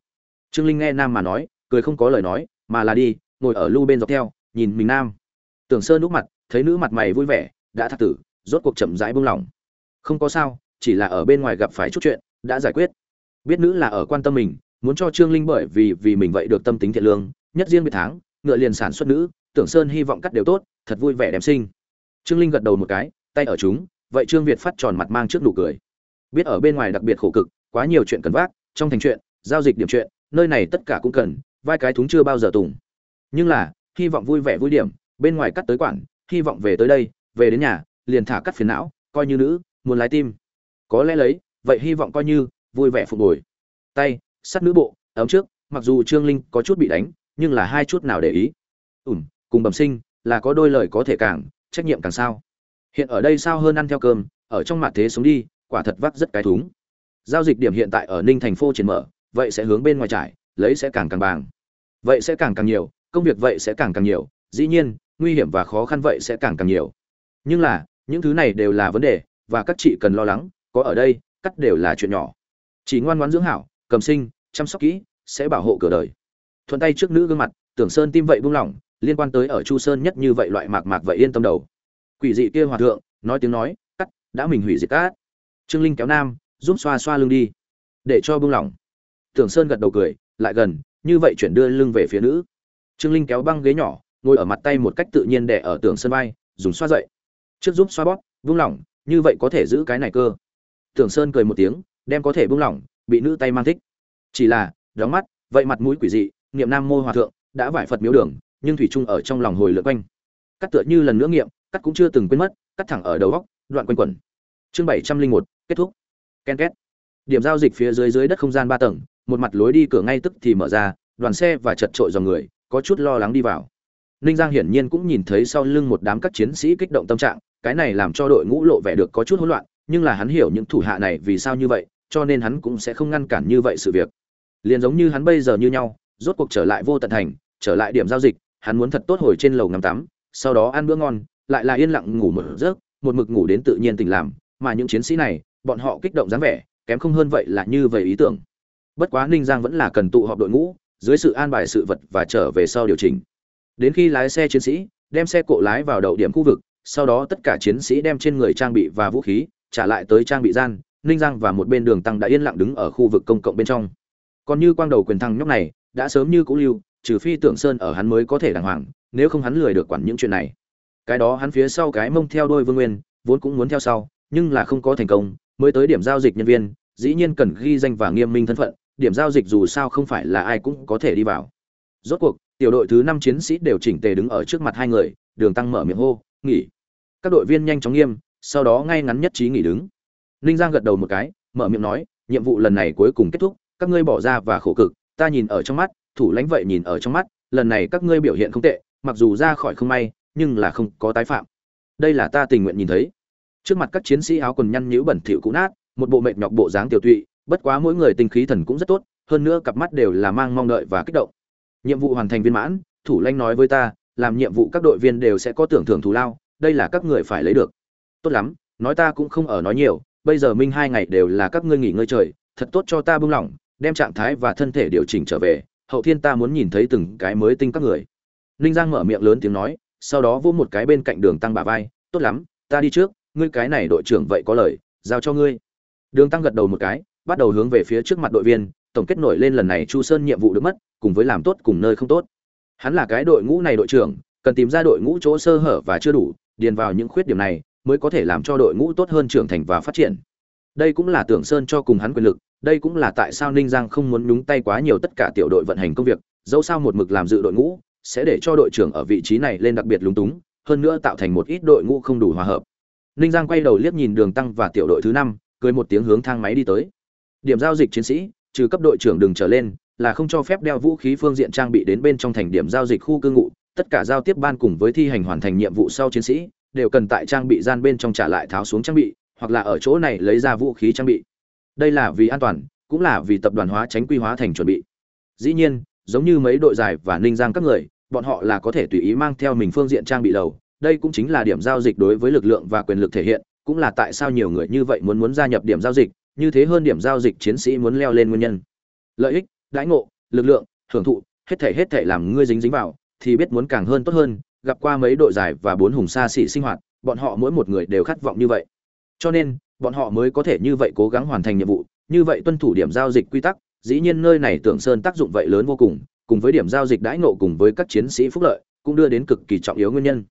Trương linh nghe nam mà nói, cười không có lời nói, mà là đi, ngồi ở lưu bên dọc theo, nhìn mình nam. Tưởng sơn núp mặt, thấy nữ mặt mày vui vẻ, đã thạc tử, rốt cuộc chậm rãi buông lỏng. Không có sao, chỉ là ở bên ngoài gặp phải chút chuyện, đã giải quyết. Biết nữ là ở quan tâm mình, muốn cho trương linh bởi vì vì mình vậy được tâm tính thiện lương, nhất riêng biệt tháng, ngựa liền sản xuất nữ, tưởng sơn hy vọng cắt đều tốt, thật vui vẻ đem sinh. Trương linh gật đầu một cái, tay ở chúng, vậy trương việt phát tròn mặt mang trước nụ cười. Biết ở bên ngoài đặc biệt khổ cực, quá nhiều chuyện cần vác, trong thành chuyện, giao dịch điểm chuyện nơi này tất cả cũng cần, vai cái thúng chưa bao giờ tùng. Nhưng là, hy vọng vui vẻ vui điểm, bên ngoài cắt tới quản, hy vọng về tới đây, về đến nhà, liền thả cắt phiền não, coi như nữ, muốn lái tim. Có lẽ lấy, vậy hy vọng coi như, vui vẻ phục hồi. Tay, sắt nữ bộ, ấm trước, mặc dù trương linh có chút bị đánh, nhưng là hai chút nào để ý. Ủm cùng bẩm sinh, là có đôi lời có thể càng, trách nhiệm càng sao. Hiện ở đây sao hơn ăn theo cơm, ở trong mặt thế sống đi, quả thật vắt rất cái thúng. Giao dịch điểm hiện tại ở ninh thành phố triển mở vậy sẽ hướng bên ngoài trải, lấy sẽ càng càng bàng. Vậy sẽ càng càng nhiều, công việc vậy sẽ càng càng nhiều, dĩ nhiên, nguy hiểm và khó khăn vậy sẽ càng càng nhiều. Nhưng là, những thứ này đều là vấn đề, và các chị cần lo lắng, có ở đây, cắt đều là chuyện nhỏ. Chỉ ngoan ngoãn dưỡng hảo, cầm sinh, chăm sóc kỹ, sẽ bảo hộ cửa đời. Thuận tay trước nữ gương mặt, tưởng sơn tim vậy buông lỏng, liên quan tới ở chu sơn nhất như vậy loại mạc mạc vậy yên tâm đầu. Quỷ dị kia hòa thượng, nói tiếng nói, cắt, đã mình hủy diệt cát. Trương linh kéo nam, giúp xoa xoa lưng đi, để cho buông lỏng tưởng sơn gật đầu cười, lại gần, như vậy chuyển đưa lưng về phía nữ. Trương linh kéo băng ghế nhỏ, ngồi ở mặt tay một cách tự nhiên để ở tưởng sơn vai, dùng xoa dậy. Trước giúp xoa bóp buông lỏng, như vậy có thể giữ cái này cơ. Tưởng sơn cười một tiếng, đem có thể buông lỏng, bị nữ tay mang thích. Chỉ là, đóng mắt, vậy mặt mũi quỷ dị, niệm nam mô hòa thượng, đã vải phật miếu đường, nhưng thủy chung ở trong lòng hồi lượn quanh. Cắt tựa như lần nữa nghiệm, cắt cũng chưa từng quên mất, cắt thẳng ở đầu góc, đoạn quanh quẩn chương bảy trăm linh một, kết thúc. Ken két. Điểm giao dịch phía dưới dưới đất không gian ba tầng một mặt lối đi cửa ngay tức thì mở ra, đoàn xe và chật trội dòng người, có chút lo lắng đi vào. Ninh giang hiển nhiên cũng nhìn thấy sau lưng một đám các chiến sĩ kích động tâm trạng, cái này làm cho đội ngũ lộ vẻ được có chút hỗn loạn, nhưng là hắn hiểu những thủ hạ này vì sao như vậy, cho nên hắn cũng sẽ không ngăn cản như vậy sự việc. Liền giống như hắn bây giờ như nhau, rốt cuộc trở lại vô tận thành, trở lại điểm giao dịch, hắn muốn thật tốt hồi trên lầu ngắm tắm, sau đó ăn bữa ngon, lại là yên lặng ngủ một giấc, một mực ngủ đến tự nhiên tỉnh làm, mà những chiến sĩ này, bọn họ kích động dáng vẻ, kém không hơn vậy là như vậy ý tưởng bất quá ninh giang vẫn là cần tụ họp đội ngũ, dưới sự an bài sự vật và trở về sau điều chỉnh. Đến khi lái xe chiến sĩ, đem xe cộ lái vào đầu điểm khu vực, sau đó tất cả chiến sĩ đem trên người trang bị và vũ khí trả lại tới trang bị gian, ninh giang và một bên đường tăng đã yên lặng đứng ở khu vực công cộng bên trong. Còn như quang đầu quyền thăng nhóc này, đã sớm như cũ lưu, trừ phi tưởng sơn ở hắn mới có thể đàng hoàng, nếu không hắn lười được quản những chuyện này. Cái đó hắn phía sau cái mông theo đôi vương nguyên, vốn cũng muốn theo sau, nhưng là không có thành công, mới tới điểm giao dịch nhân viên, dĩ nhiên cần ghi danh và nghiêm minh thân phận điểm giao dịch dù sao không phải là ai cũng có thể đi vào. Rốt cuộc, tiểu đội thứ năm chiến sĩ đều chỉnh tề đứng ở trước mặt hai người, đường tăng mở miệng hô, nghỉ. Các đội viên nhanh chóng nghiêm, sau đó ngay ngắn nhất trí nghỉ đứng. Ninh giang gật đầu một cái, mở miệng nói, nhiệm vụ lần này cuối cùng kết thúc, các ngươi bỏ ra và khổ cực, ta nhìn ở trong mắt, thủ lãnh vậy nhìn ở trong mắt, lần này các ngươi biểu hiện không tệ, mặc dù ra khỏi không may, nhưng là không có tái phạm. Đây là ta tình nguyện nhìn thấy. Trước mặt các chiến sĩ áo quần nhăn nhữ bẩn thỉu cũ nát, một bộ mệt nhọc bộ dáng tiểu tụy bất quá mỗi người tinh khí thần cũng rất tốt, hơn nữa cặp mắt đều là mang mong đợi và kích động. Nhiệm vụ hoàn thành viên mãn, thủ lãnh nói với ta, làm nhiệm vụ các đội viên đều sẽ có tưởng thưởng thù lao, đây là các người phải lấy được. Tốt lắm, nói ta cũng không ở nói nhiều, bây giờ minh hai ngày đều là các ngươi nghỉ ngơi trời, thật tốt cho ta buông lỏng, đem trạng thái và thân thể điều chỉnh trở về, hậu thiên ta muốn nhìn thấy từng cái mới tinh các người. Ninh giang mở miệng lớn tiếng nói, sau đó vỗ một cái bên cạnh đường tăng bà vai, tốt lắm, ta đi trước, ngươi cái này đội trưởng vậy có lời, giao cho ngươi. Đường tăng gật đầu một cái bắt đầu hướng về phía trước mặt đội viên, tổng kết nổi lên lần này chu sơn nhiệm vụ được mất, cùng với làm tốt cùng nơi không tốt. Hắn là cái đội ngũ này đội trưởng, cần tìm ra đội ngũ chỗ sơ hở và chưa đủ, điền vào những khuyết điểm này mới có thể làm cho đội ngũ tốt hơn trưởng thành và phát triển. Đây cũng là tưởng sơn cho cùng hắn quyền lực, đây cũng là tại sao ninh giang không muốn nhúng tay quá nhiều tất cả tiểu đội vận hành công việc, dẫu sao một mực làm dự đội ngũ, sẽ để cho đội trưởng ở vị trí này lên đặc biệt lúng túng, hơn nữa tạo thành một ít đội ngũ không đủ hòa hợp. Ninh giang quay đầu liếc nhìn đường tăng và tiểu đội thứ năm, cười một tiếng hướng thang máy đi tới điểm giao dịch chiến sĩ, trừ cấp đội trưởng đừng trở lên, là không cho phép đeo vũ khí phương diện trang bị đến bên trong thành điểm giao dịch khu cư ngụ. Tất cả giao tiếp ban cùng với thi hành hoàn thành nhiệm vụ sau chiến sĩ, đều cần tại trang bị gian bên trong trả lại tháo xuống trang bị, hoặc là ở chỗ này lấy ra vũ khí trang bị. Đây là vì an toàn, cũng là vì tập đoàn hóa tránh quy hóa thành chuẩn bị. Dĩ nhiên, giống như mấy đội giải và ninh giang các người, bọn họ là có thể tùy ý mang theo mình phương diện trang bị lầu đây cũng chính là điểm giao dịch đối với lực lượng và quyền lực thể hiện, cũng là tại sao nhiều người như vậy muốn muốn gia nhập điểm giao dịch như thế hơn điểm giao dịch chiến sĩ muốn leo lên nguyên nhân. Lợi ích, đãi ngộ, lực lượng, hưởng thụ, hết thể hết thể làm ngươi dính dính vào, thì biết muốn càng hơn tốt hơn, gặp qua mấy đội giải và bốn hùng xa xỉ sinh hoạt, bọn họ mỗi một người đều khát vọng như vậy. Cho nên, bọn họ mới có thể như vậy cố gắng hoàn thành nhiệm vụ, như vậy tuân thủ điểm giao dịch quy tắc, dĩ nhiên nơi này tưởng sơn tác dụng vậy lớn vô cùng cùng với điểm giao dịch đãi ngộ cùng với các chiến sĩ phúc lợi, cũng đưa đến cực kỳ trọng yếu nguyên nhân.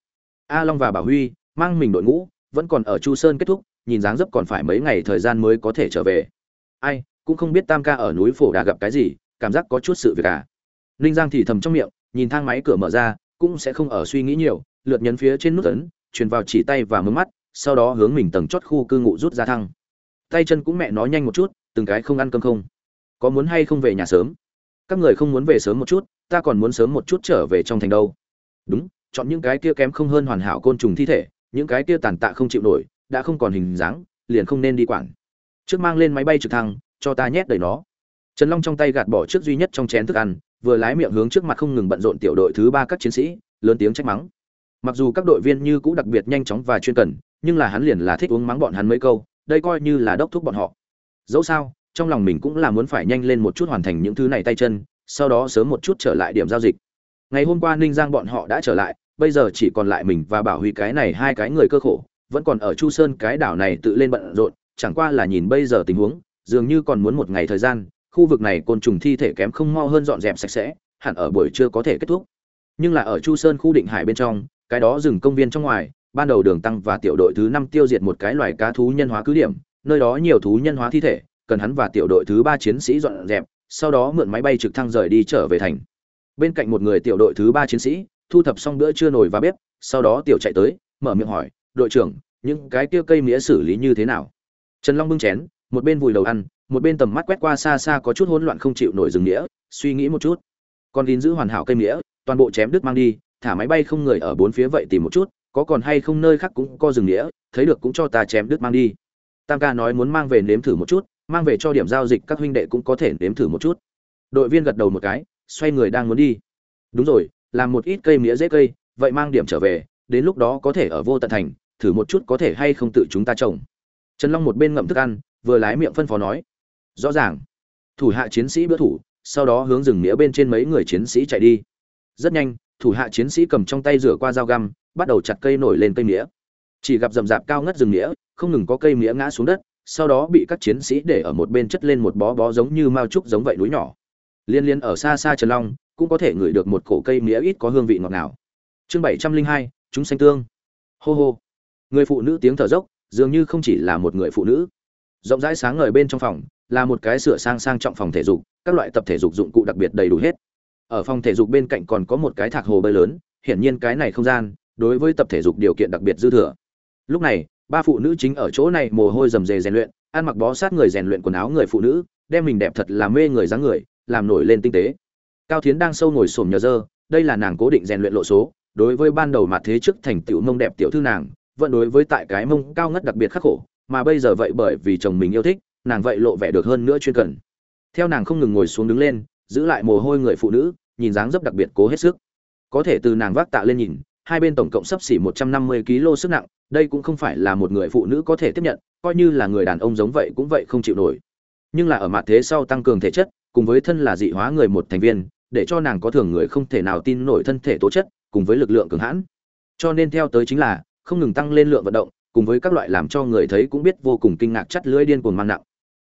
A long và bảo huy, mang mình đội ngũ, vẫn còn ở chu sơn kết thúc nhìn dáng dấp còn phải mấy ngày thời gian mới có thể trở về. Ai, cũng không biết tam ca ở núi phổ đà gặp cái gì, cảm giác có chút sự việc à? Ninh giang thì thầm trong miệng, nhìn thang máy cửa mở ra, cũng sẽ không ở suy nghĩ nhiều, lượt nhấn phía trên nút ấn, truyền vào chỉ tay và mướm mắt, sau đó hướng mình tầng chót khu cư ngụ rút ra thăng tay chân cũng mẹ nó nhanh một chút, từng cái không ăn cơm không. Có muốn hay không về nhà sớm? Các người không muốn về sớm một chút, ta còn muốn sớm một chút trở về trong thành đâu. Đúng, chọn những cái kia kém không hơn hoàn hảo côn trùng thi thể, những cái kia tàn tạ không chịu nổi đã không còn hình dáng, liền không nên đi quản. Trước mang lên máy bay trực thăng, cho ta nhét đầy nó. Trần long trong tay gạt bỏ trước duy nhất trong chén thức ăn, vừa lái miệng hướng trước mặt không ngừng bận rộn tiểu đội thứ ba các chiến sĩ, lớn tiếng trách mắng. Mặc dù các đội viên như cũ đặc biệt nhanh chóng và chuyên cần, nhưng là hắn liền là thích uống mắng bọn hắn mấy câu, đây coi như là đốc thúc bọn họ. Dẫu sao, trong lòng mình cũng là muốn phải nhanh lên một chút hoàn thành những thứ này tay chân, sau đó sớm một chút trở lại điểm giao dịch. Ngày hôm qua ninh giang bọn họ đã trở lại, bây giờ chỉ còn lại mình và bảo huy cái này hai cái người cơ khổ vẫn còn ở chu sơn cái đảo này tự lên bận rộn, chẳng qua là nhìn bây giờ tình huống, dường như còn muốn một ngày thời gian, khu vực này côn trùng thi thể kém không mau hơn dọn dẹp sạch sẽ, hẳn ở buổi trưa có thể kết thúc. Nhưng là ở chu sơn khu định hải bên trong, cái đó rừng công viên trong ngoài, ban đầu đường tăng và tiểu đội thứ năm tiêu diệt một cái loài cá thú nhân hóa cứ điểm, nơi đó nhiều thú nhân hóa thi thể, cần hắn và tiểu đội thứ ba chiến sĩ dọn dẹp, sau đó mượn máy bay trực thăng rời đi trở về thành. Bên cạnh một người tiểu đội thứ ba chiến sĩ, thu thập xong bữa trưa nồi và bếp, sau đó tiểu chạy tới, mở miệng hỏi đội trưởng, những cái kia cây mía xử lý như thế nào? Trần long bưng chén, một bên vùi đầu ăn, một bên tầm mắt quét qua xa xa có chút hỗn loạn không chịu nổi rừng nghĩa suy nghĩ một chút. Còn gìn giữ hoàn hảo cây mía, toàn bộ chém đứt mang đi, thả máy bay không người ở bốn phía vậy tìm một chút, có còn hay không nơi khác cũng có rừng nghĩa thấy được cũng cho ta chém đứt mang đi. Tam ca nói muốn mang về nếm thử một chút, mang về cho điểm giao dịch các huynh đệ cũng có thể nếm thử một chút. Đội viên gật đầu một cái, xoay người đang muốn đi. Đúng rồi, làm một ít cây mía dễ cây, vậy mang điểm trở về, đến lúc đó có thể ở vô tận thành thử một chút có thể hay không tự chúng ta trồng. Trần long một bên ngậm thức ăn, vừa lái miệng phân phó nói. Rõ ràng. Thủ hạ chiến sĩ bữa thủ, sau đó hướng rừng nghĩa bên trên mấy người chiến sĩ chạy đi. Rất nhanh, thủ hạ chiến sĩ cầm trong tay rửa qua dao găm, bắt đầu chặt cây nổi lên cây nghĩa chỉ gặp rậm rạp cao ngất rừng nghĩa không ngừng có cây nghĩa ngã xuống đất, sau đó bị các chiến sĩ để ở một bên chất lên một bó bó giống như mao trúc giống vậy núi nhỏ. Liên liên ở xa xa trần long, cũng có thể ngửi được một cổ cây nghĩa ít có hương vị ngọt ngào. Chương bảy trăm linh hai, chúng xanh tương. Hô hô người phụ nữ tiếng thở dốc, dường như không chỉ là một người phụ nữ. Rộng rãi sáng ngời bên trong phòng, là một cái sửa sang sang trọng phòng thể dục, các loại tập thể dục dụng cụ đặc biệt đầy đủ hết. Ở phòng thể dục bên cạnh còn có một cái thạc hồ bơi lớn, hiển nhiên cái này không gian, đối với tập thể dục điều kiện đặc biệt dư thừa. Lúc này, ba phụ nữ chính ở chỗ này mồ hôi rầm rề rèn luyện, ăn mặc bó sát người rèn luyện quần áo người phụ nữ, đem mình đẹp thật làm mê người dáng người, làm nổi lên tinh tế. Cao thiến đang sâu ngồi xổm nhờ dơ, đây là nàng cố định rèn luyện lộ số, đối với ban đầu mặt thế trước thành tiểu mông đẹp tiểu thư nàng vẫn đối với tại cái mông cao ngất đặc biệt khắc khổ, mà bây giờ vậy bởi vì chồng mình yêu thích, nàng vậy lộ vẻ được hơn nữa chuyên cần. Theo nàng không ngừng ngồi xuống đứng lên, giữ lại mồ hôi người phụ nữ, nhìn dáng dấp đặc biệt cố hết sức. Có thể từ nàng vác tạ lên nhìn, hai bên tổng cộng sấp xỉ một trăm năm mươi kg sức nặng, đây cũng không phải là một người phụ nữ có thể tiếp nhận, coi như là người đàn ông giống vậy cũng vậy không chịu nổi. Nhưng là ở mặt thế sau tăng cường thể chất, cùng với thân là dị hóa người một thành viên, để cho nàng có thường người không thể nào tin nổi thân thể tố chất, cùng với lực lượng cường hãn. Cho nên theo tới chính là không ngừng tăng lên lượng vận động, cùng với các loại làm cho người thấy cũng biết vô cùng kinh ngạc chắt lưỡi điên cuồng mang nặng.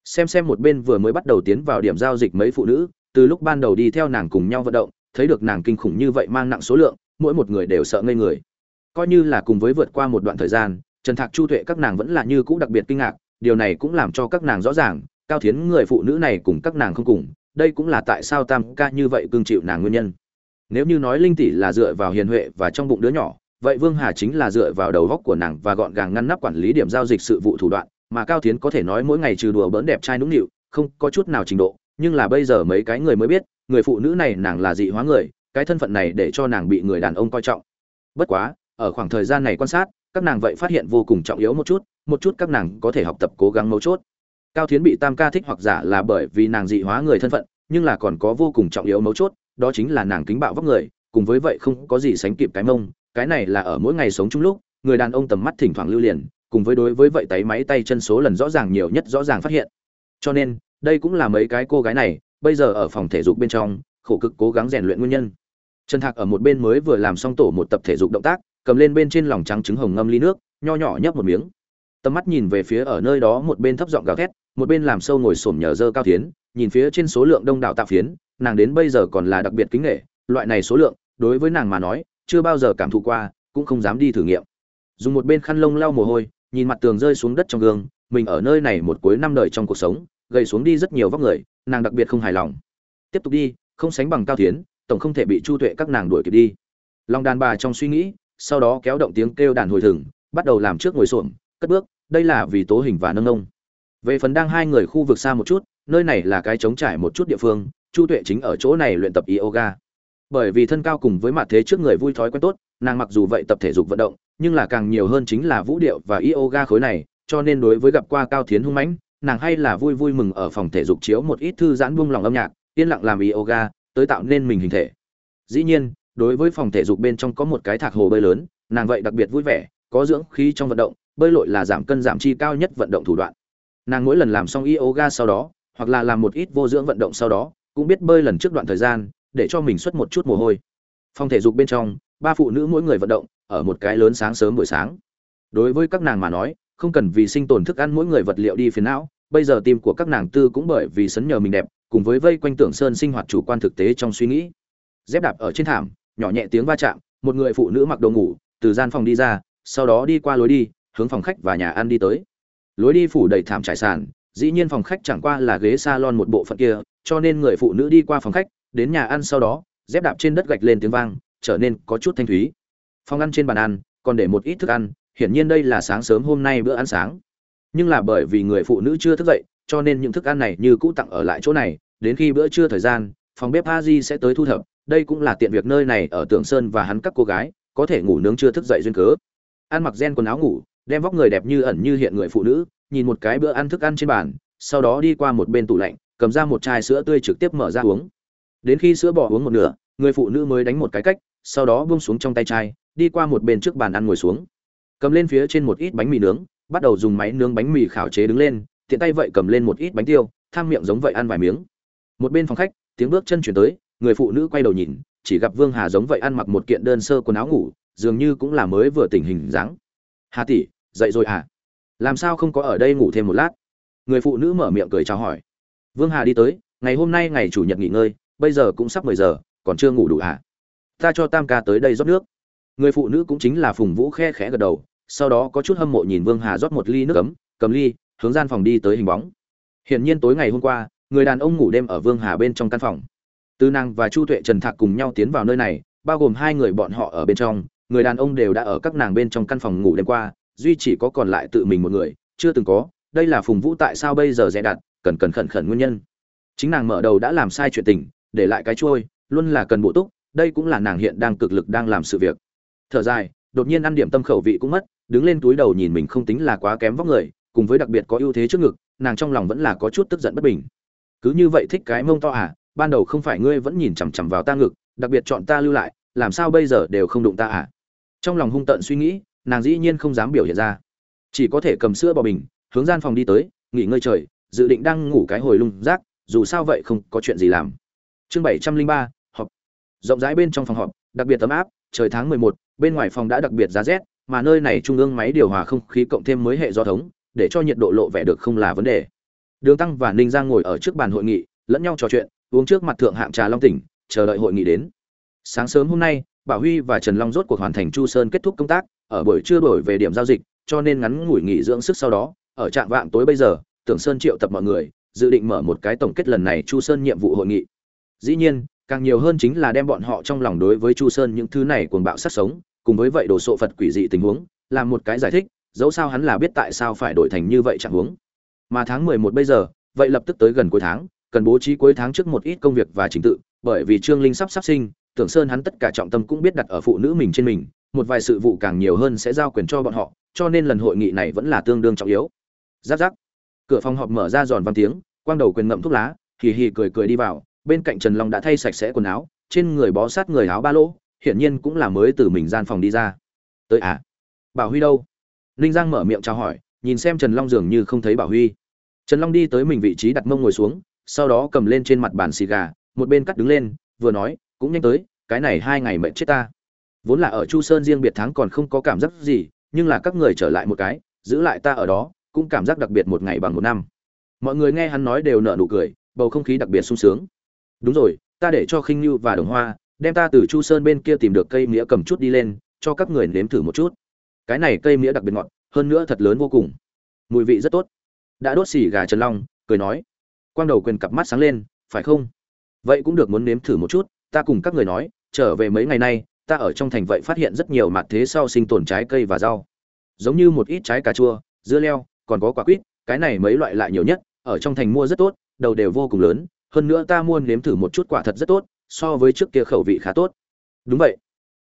Xem xem một bên vừa mới bắt đầu tiến vào điểm giao dịch mấy phụ nữ, từ lúc ban đầu đi theo nàng cùng nhau vận động, thấy được nàng kinh khủng như vậy mang nặng số lượng, mỗi một người đều sợ ngây người. Coi như là cùng với vượt qua một đoạn thời gian, trần thạc chu tuệ các nàng vẫn là như cũ đặc biệt kinh ngạc, điều này cũng làm cho các nàng rõ ràng, cao thiến người phụ nữ này cùng các nàng không cùng, đây cũng là tại sao tam ca như vậy cương chịu nàng nguyên nhân. Nếu như nói linh tỷ là dựa vào hiền huệ và trong bụng đứa nhỏ vậy vương hà chính là dựa vào đầu góc của nàng và gọn gàng ngăn nắp quản lý điểm giao dịch sự vụ thủ đoạn, mà cao Thiến có thể nói mỗi ngày trừ đùa bỡn đẹp trai nũng nịu, không có chút nào trình độ, nhưng là bây giờ mấy cái người mới biết, người phụ nữ này nàng là dị hóa người, cái thân phận này để cho nàng bị người đàn ông coi trọng. Bất quá, ở khoảng thời gian này quan sát, các nàng vậy phát hiện vô cùng trọng yếu một chút một chút các nàng có thể học tập cố gắng mấu chốt. Cao thiến bị tam ca thích hoặc giả là bởi vì nàng dị hóa người thân phận, nhưng là còn có vô cùng trọng yếu mấu chốt, đó chính là nàng kính bạo vóc người, cùng với vậy không có gì sánh kịp cái mông cái này là ở mỗi ngày sống chung lúc, người đàn ông tầm mắt thỉnh thoảng lưu liền, cùng với đối với vậy tay máy tay chân số lần rõ ràng nhiều nhất rõ ràng phát hiện. Cho nên, đây cũng là mấy cái cô gái này, bây giờ ở phòng thể dục bên trong, khổ cực cố gắng rèn luyện nguyên nhân. Trần thạc ở một bên mới vừa làm xong tổ một tập thể dục động tác, cầm lên bên trên lòng trắng trứng hồng ngâm ly nước, nho nhỏ nhấp một miếng. Tầm mắt nhìn về phía ở nơi đó một bên thấp giọng gào thét, một bên làm sâu ngồi xổm nhờ dơ cao tiến, nhìn phía trên số lượng đông đảo tạp phiến, nàng đến bây giờ còn là đặc biệt kính nghệ, loại này số lượng, đối với nàng mà nói chưa bao giờ cảm thụ qua, cũng không dám đi thử nghiệm. Dùng một bên khăn lông lau mồ hôi, nhìn mặt tường rơi xuống đất trong gương, mình ở nơi này một cuối năm đời trong cuộc sống, gầy xuống đi rất nhiều vóc người, nàng đặc biệt không hài lòng. Tiếp tục đi, không sánh bằng cao tiến tổng không thể bị chu tuệ các nàng đuổi kịp đi. Lòng đàn bà trong suy nghĩ, sau đó kéo động tiếng kêu đàn hồi thừng, bắt đầu làm trước ngồi xổm, cất bước, đây là vì tố hình và nâng ông. Về phần đang hai người khu vực xa một chút, nơi này là cái trống trải một chút địa phương, chu tuệ chính ở chỗ này luyện tập yoga bởi vì thân cao cùng với mặt thế trước người vui thói quen tốt, nàng mặc dù vậy tập thể dục vận động, nhưng là càng nhiều hơn chính là vũ điệu và yoga khối này, cho nên đối với gặp qua cao thiến hung mãnh, nàng hay là vui vui mừng ở phòng thể dục chiếu một ít thư giãn buông lòng âm nhạc, yên lặng làm yoga, tới tạo nên mình hình thể. Dĩ nhiên, đối với phòng thể dục bên trong có một cái thạc hồ bơi lớn, nàng vậy đặc biệt vui vẻ, có dưỡng khí trong vận động, bơi lội là giảm cân giảm chi cao nhất vận động thủ đoạn. Nàng mỗi lần làm xong yoga sau đó, hoặc là làm một ít vô dưỡng vận động sau đó, cũng biết bơi lần trước đoạn thời gian để cho mình xuất một chút mồ hôi. Phòng thể dục bên trong, ba phụ nữ mỗi người vận động, ở một cái lớn sáng sớm buổi sáng. Đối với các nàng mà nói, không cần vì sinh tồn thức ăn mỗi người vật liệu đi phiền não, bây giờ tim của các nàng tư cũng bởi vì sấn nhờ mình đẹp, cùng với vây quanh tưởng sơn sinh hoạt chủ quan thực tế trong suy nghĩ. Dép đạp ở trên thảm, nhỏ nhẹ tiếng va chạm, một người phụ nữ mặc đồ ngủ, từ gian phòng đi ra, sau đó đi qua lối đi, hướng phòng khách và nhà ăn đi tới. Lối đi phủ đầy thảm trải sàn, dĩ nhiên phòng khách chẳng qua là ghế salon một bộ phận kia, cho nên người phụ nữ đi qua phòng khách đến nhà ăn sau đó, dép đạp trên đất gạch lên tiếng vang, trở nên có chút thanh thúy. Phòng ăn trên bàn ăn, còn để một ít thức ăn, hiển nhiên đây là sáng sớm hôm nay bữa ăn sáng. Nhưng là bởi vì người phụ nữ chưa thức dậy, cho nên những thức ăn này như cũ tặng ở lại chỗ này, đến khi bữa trưa thời gian, phòng bếp a di sẽ tới thu thập. Đây cũng là tiện việc nơi này ở tưởng sơn và hắn các cô gái, có thể ngủ nướng chưa thức dậy duyên cớ. Ăn mặc gen quần áo ngủ, đem vóc người đẹp như ẩn như hiện người phụ nữ, nhìn một cái bữa ăn thức ăn trên bàn, sau đó đi qua một bên tủ lạnh, cầm ra một chai sữa tươi trực tiếp mở ra uống đến khi sữa bò uống một nửa, người phụ nữ mới đánh một cái cách, sau đó buông xuống trong tay chai, đi qua một bên trước bàn ăn ngồi xuống. Cầm lên phía trên một ít bánh mì nướng, bắt đầu dùng máy nướng bánh mì khảo chế đứng lên, tiện tay vậy cầm lên một ít bánh tiêu, tham miệng giống vậy ăn vài miếng. Một bên phòng khách, tiếng bước chân chuyển tới, người phụ nữ quay đầu nhìn, chỉ gặp vương hà giống vậy ăn mặc một kiện đơn sơ quần áo ngủ, dường như cũng là mới vừa tỉnh hình dáng. Hà tỷ, dậy rồi à? Làm sao không có ở đây ngủ thêm một lát? Người phụ nữ mở miệng cười chào hỏi. Vương hà đi tới, ngày hôm nay ngày chủ nhật nghỉ ngơi bây giờ cũng sắp mười giờ, còn chưa ngủ đủ à ta cho tam ca tới đây rót nước. Người phụ nữ cũng chính là phùng vũ khe khẽ gật đầu, sau đó có chút hâm mộ nhìn vương hà rót một ly nước ấm, cầm ly, hướng gian phòng đi tới hình bóng. Hiển nhiên tối ngày hôm qua, người đàn ông ngủ đêm ở vương hà bên trong căn phòng. Tư năng và chu tuệ trần thạc cùng nhau tiến vào nơi này, bao gồm hai người bọn họ ở bên trong, người đàn ông đều đã ở các nàng bên trong căn phòng ngủ đêm qua, duy chỉ có còn lại tự mình một người, chưa từng có, đây là phùng vũ tại sao bây giờ dè đặt, cần cần khẩn khẩn nguyên nhân. Chính nàng mở đầu đã làm sai chuyện tình để lại cái chuôi, luôn là cần bổ túc, đây cũng là nàng hiện đang cực lực đang làm sự việc. Thở dài, đột nhiên ăn điểm tâm khẩu vị cũng mất, đứng lên túi đầu nhìn mình không tính là quá kém vóc người, cùng với đặc biệt có ưu thế trước ngực, nàng trong lòng vẫn là có chút tức giận bất bình. Cứ như vậy thích cái mông to à ban đầu không phải ngươi vẫn nhìn chằm chằm vào ta ngực, đặc biệt chọn ta lưu lại, làm sao bây giờ đều không đụng ta à? Trong lòng hung tợn suy nghĩ, nàng dĩ nhiên không dám biểu hiện ra. Chỉ có thể cầm sữa bò bình, hướng gian phòng đi tới, nghỉ ngơi trời, dự định đang ngủ cái hồi lung rác, dù sao vậy không có chuyện gì làm chương bảy trăm linh ba, họp. Rộng rãi bên trong phòng họp, đặc biệt ấm áp, trời tháng mười một, bên ngoài phòng đã đặc biệt giá rét, mà nơi này trung ương máy điều hòa không khí cộng thêm mới hệ do thống, để cho nhiệt độ lộ vẻ được không là vấn đề. Đường tăng và ninh giang ngồi ở trước bàn hội nghị, lẫn nhau trò chuyện, uống trước mặt thượng hạng trà long tỉnh, chờ đợi hội nghị đến. Sáng sớm hôm nay, bảo huy và trần long rốt cuộc hoàn thành chu sơn kết thúc công tác, ở buổi trưa đổi về điểm giao dịch, cho nên ngắn ngủi nghỉ dưỡng sức sau đó, ở trạng vạng tối bây giờ, tưởng sơn triệu tập mọi người, dự định mở một cái tổng kết lần này chu sơn nhiệm vụ hội nghị dĩ nhiên, càng nhiều hơn chính là đem bọn họ trong lòng đối với chu sơn những thứ này cuồng bạo sát sống, cùng với vậy đồ sộ phật quỷ dị tình huống, làm một cái giải thích, dẫu sao hắn là biết tại sao phải đổi thành như vậy chẳng huống. Mà tháng mười một bây giờ, vậy lập tức tới gần cuối tháng, cần bố trí cuối tháng trước một ít công việc và trình tự, bởi vì trương linh sắp sắp sinh, tưởng sơn hắn tất cả trọng tâm cũng biết đặt ở phụ nữ mình trên mình, một vài sự vụ càng nhiều hơn sẽ giao quyền cho bọn họ, cho nên lần hội nghị này vẫn là tương đương trọng yếu. Giáp giáp. Cửa phòng họp mở ra giòn văn tiếng, quang đầu quyền ngậm thuốc lá, hì hì cười cười đi vào bên cạnh trần long đã thay sạch sẽ quần áo, trên người bó sát người áo ba lỗ, hiển nhiên cũng là mới từ mình gian phòng đi ra. Tới à? Bảo huy đâu? Ninh giang mở miệng chào hỏi, nhìn xem trần long dường như không thấy bảo huy. Trần long đi tới mình vị trí đặt mông ngồi xuống, sau đó cầm lên trên mặt bàn xì gà, một bên cắt đứng lên, vừa nói, cũng nhanh tới, cái này hai ngày mệt chết ta. Vốn là ở chu sơn riêng biệt tháng còn không có cảm giác gì, nhưng là các người trở lại một cái, giữ lại ta ở đó, cũng cảm giác đặc biệt một ngày bằng một năm. Mọi người nghe hắn nói đều nở nụ cười, bầu không khí đặc biệt sung sướng đúng rồi, ta để cho khinh như và đồng hoa, đem ta từ chu sơn bên kia tìm được cây mía cầm chút đi lên, cho các người nếm thử một chút. Cái này cây mía đặc biệt ngọt, hơn nữa thật lớn vô cùng. Mùi vị rất tốt. Đã đốt xì gà trần long, cười nói. Quang đầu quyền cặp mắt sáng lên, phải không? Vậy cũng được muốn nếm thử một chút, ta cùng các người nói, trở về mấy ngày nay, ta ở trong thành vậy phát hiện rất nhiều mặt thế sau sinh tồn trái cây và rau. Giống như một ít trái cà chua, dưa leo, còn có quả quýt, cái này mấy loại lại nhiều nhất, ở trong thành mua rất tốt, đầu đều vô cùng lớn hơn nữa ta mua nếm thử một chút quả thật rất tốt, so với trước kia khẩu vị khá tốt. Đúng vậy.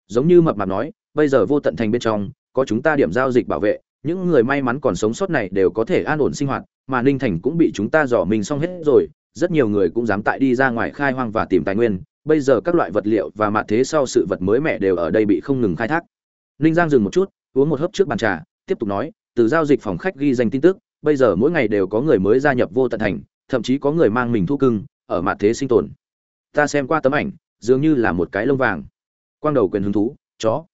Giống như mập mạp nói, bây giờ vô tận thành bên trong, có chúng ta điểm giao dịch bảo vệ, những người may mắn còn sống sót này đều có thể an ổn sinh hoạt, mà ninh thành cũng bị chúng ta dò mình xong hết rồi, rất nhiều người cũng dám tại đi ra ngoài khai hoang và tìm tài nguyên, bây giờ các loại vật liệu và mạ thế sau sự vật mới mẻ đều ở đây bị không ngừng khai thác. Ninh giang dừng một chút, uống một hớp trước bàn trà, tiếp tục nói, từ giao dịch phòng khách ghi danh tin tức, bây giờ mỗi ngày đều có người mới gia nhập vô tận thành, thậm chí có người mang mình thu cưng ở mặt thế sinh tồn. Ta xem qua tấm ảnh, dường như là một cái lông vàng. Quang đầu quyền hứng thú, chó.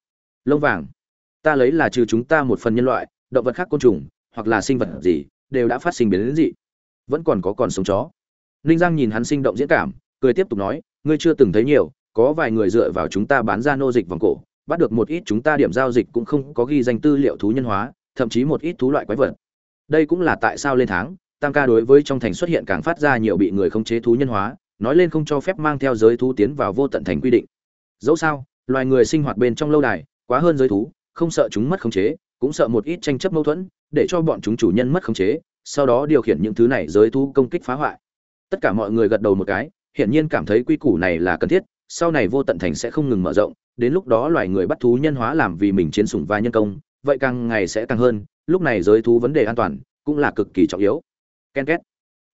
Lông vàng. Ta lấy là trừ chúng ta một phần nhân loại, động vật khác côn trùng, hoặc là sinh vật gì, đều đã phát sinh biến đến dị. Vẫn còn có còn sống chó. Ninh giang nhìn hắn sinh động diễn cảm, cười tiếp tục nói, ngươi chưa từng thấy nhiều, có vài người dựa vào chúng ta bán ra nô dịch vòng cổ, bắt được một ít chúng ta điểm giao dịch cũng không có ghi danh tư liệu thú nhân hóa, thậm chí một ít thú loại quái vật. Đây cũng là tại sao lên tháng tam ca đối với trong thành xuất hiện càng phát ra nhiều bị người không chế thú nhân hóa, nói lên không cho phép mang theo giới thú tiến vào vô tận thành quy định. Dẫu sao, loài người sinh hoạt bên trong lâu đài, quá hơn giới thú, không sợ chúng mất khống chế, cũng sợ một ít tranh chấp mâu thuẫn, để cho bọn chúng chủ nhân mất khống chế, sau đó điều khiển những thứ này giới thú công kích phá hoại. Tất cả mọi người gật đầu một cái, hiển nhiên cảm thấy quy củ này là cần thiết, sau này vô tận thành sẽ không ngừng mở rộng, đến lúc đó loài người bắt thú nhân hóa làm vì mình chiến sủng và nhân công, vậy càng ngày sẽ càng hơn, lúc này giới thú vấn đề an toàn, cũng là cực kỳ trọng yếu ken két.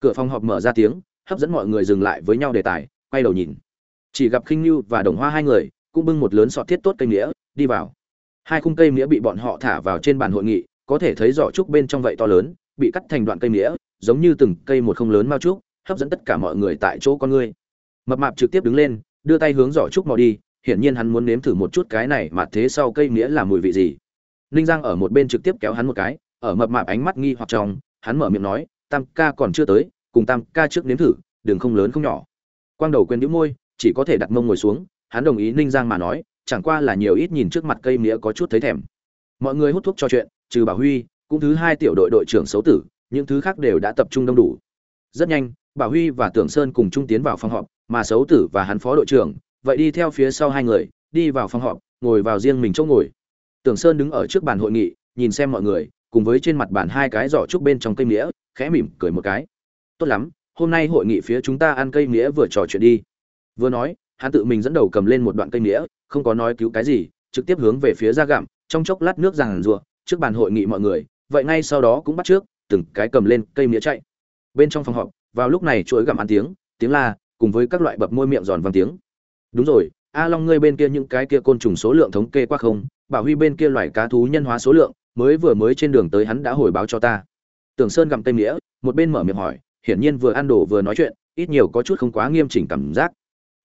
Cửa phòng họp mở ra tiếng, hấp dẫn mọi người dừng lại với nhau đề tài, quay đầu nhìn. Chỉ gặp khinh lưu và đồng hoa hai người, cũng bưng một lớn sọt thiết tốt cây nghĩa đi vào. Hai khung cây nghĩa bị bọn họ thả vào trên bàn hội nghị, có thể thấy giỏ trúc bên trong vậy to lớn, bị cắt thành đoạn cây nghĩa giống như từng cây một không lớn mao trúc, hấp dẫn tất cả mọi người tại chỗ con ngươi mập mạp trực tiếp đứng lên, đưa tay hướng giỏ trúc mò đi, hiển nhiên hắn muốn nếm thử một chút cái này mà thế sau cây nghĩa là mùi vị gì. Ninh giang ở một bên trực tiếp kéo hắn một cái, ở mập mạp ánh mắt nghi hoặc trong, hắn mở miệng nói tam ca còn chưa tới, cùng tam ca trước nếm thử, đường không lớn không nhỏ. Quang đầu quên đĩu môi, chỉ có thể đặt mông ngồi xuống, hắn đồng ý ninh giang mà nói, chẳng qua là nhiều ít nhìn trước mặt cây nghĩa có chút thấy thèm. Mọi người hút thuốc trò chuyện, trừ bảo huy, cũng thứ hai tiểu đội đội trưởng xấu tử, những thứ khác đều đã tập trung đông đủ. Rất nhanh, bảo huy và tưởng sơn cùng chung tiến vào phòng họp, mà xấu tử và hắn phó đội trưởng, vậy đi theo phía sau hai người, đi vào phòng họp, ngồi vào riêng mình chỗ ngồi. Tưởng sơn đứng ở trước bàn hội nghị, nhìn xem mọi người, cùng với trên mặt bàn hai cái giỏ trúc bên trong cây nghĩa khẽ mỉm cười một cái. Tốt lắm, hôm nay hội nghị phía chúng ta ăn cây nghĩa vừa trò chuyện đi. Vừa nói, hắn tự mình dẫn đầu cầm lên một đoạn cây nghĩa không có nói cứu cái gì, trực tiếp hướng về phía ra gặm, trong chốc lát nước giàn rùa trước bàn hội nghị mọi người, vậy ngay sau đó cũng bắt trước, từng cái cầm lên cây nghĩa chạy. Bên trong phòng họp, vào lúc này chuỗi gặm ăn tiếng tiếng la, cùng với các loại bập môi miệng giòn vang tiếng. Đúng rồi, a long ngươi bên kia những cái kia côn trùng số lượng thống kê qua không? Bảo huy bên kia loài cá thú nhân hóa số lượng, mới vừa mới trên đường tới hắn đã hồi báo cho ta tưởng sơn gặm tên nghĩa một bên mở miệng hỏi, hiển nhiên vừa ăn đồ vừa nói chuyện, ít nhiều có chút không quá nghiêm chỉnh cảm giác.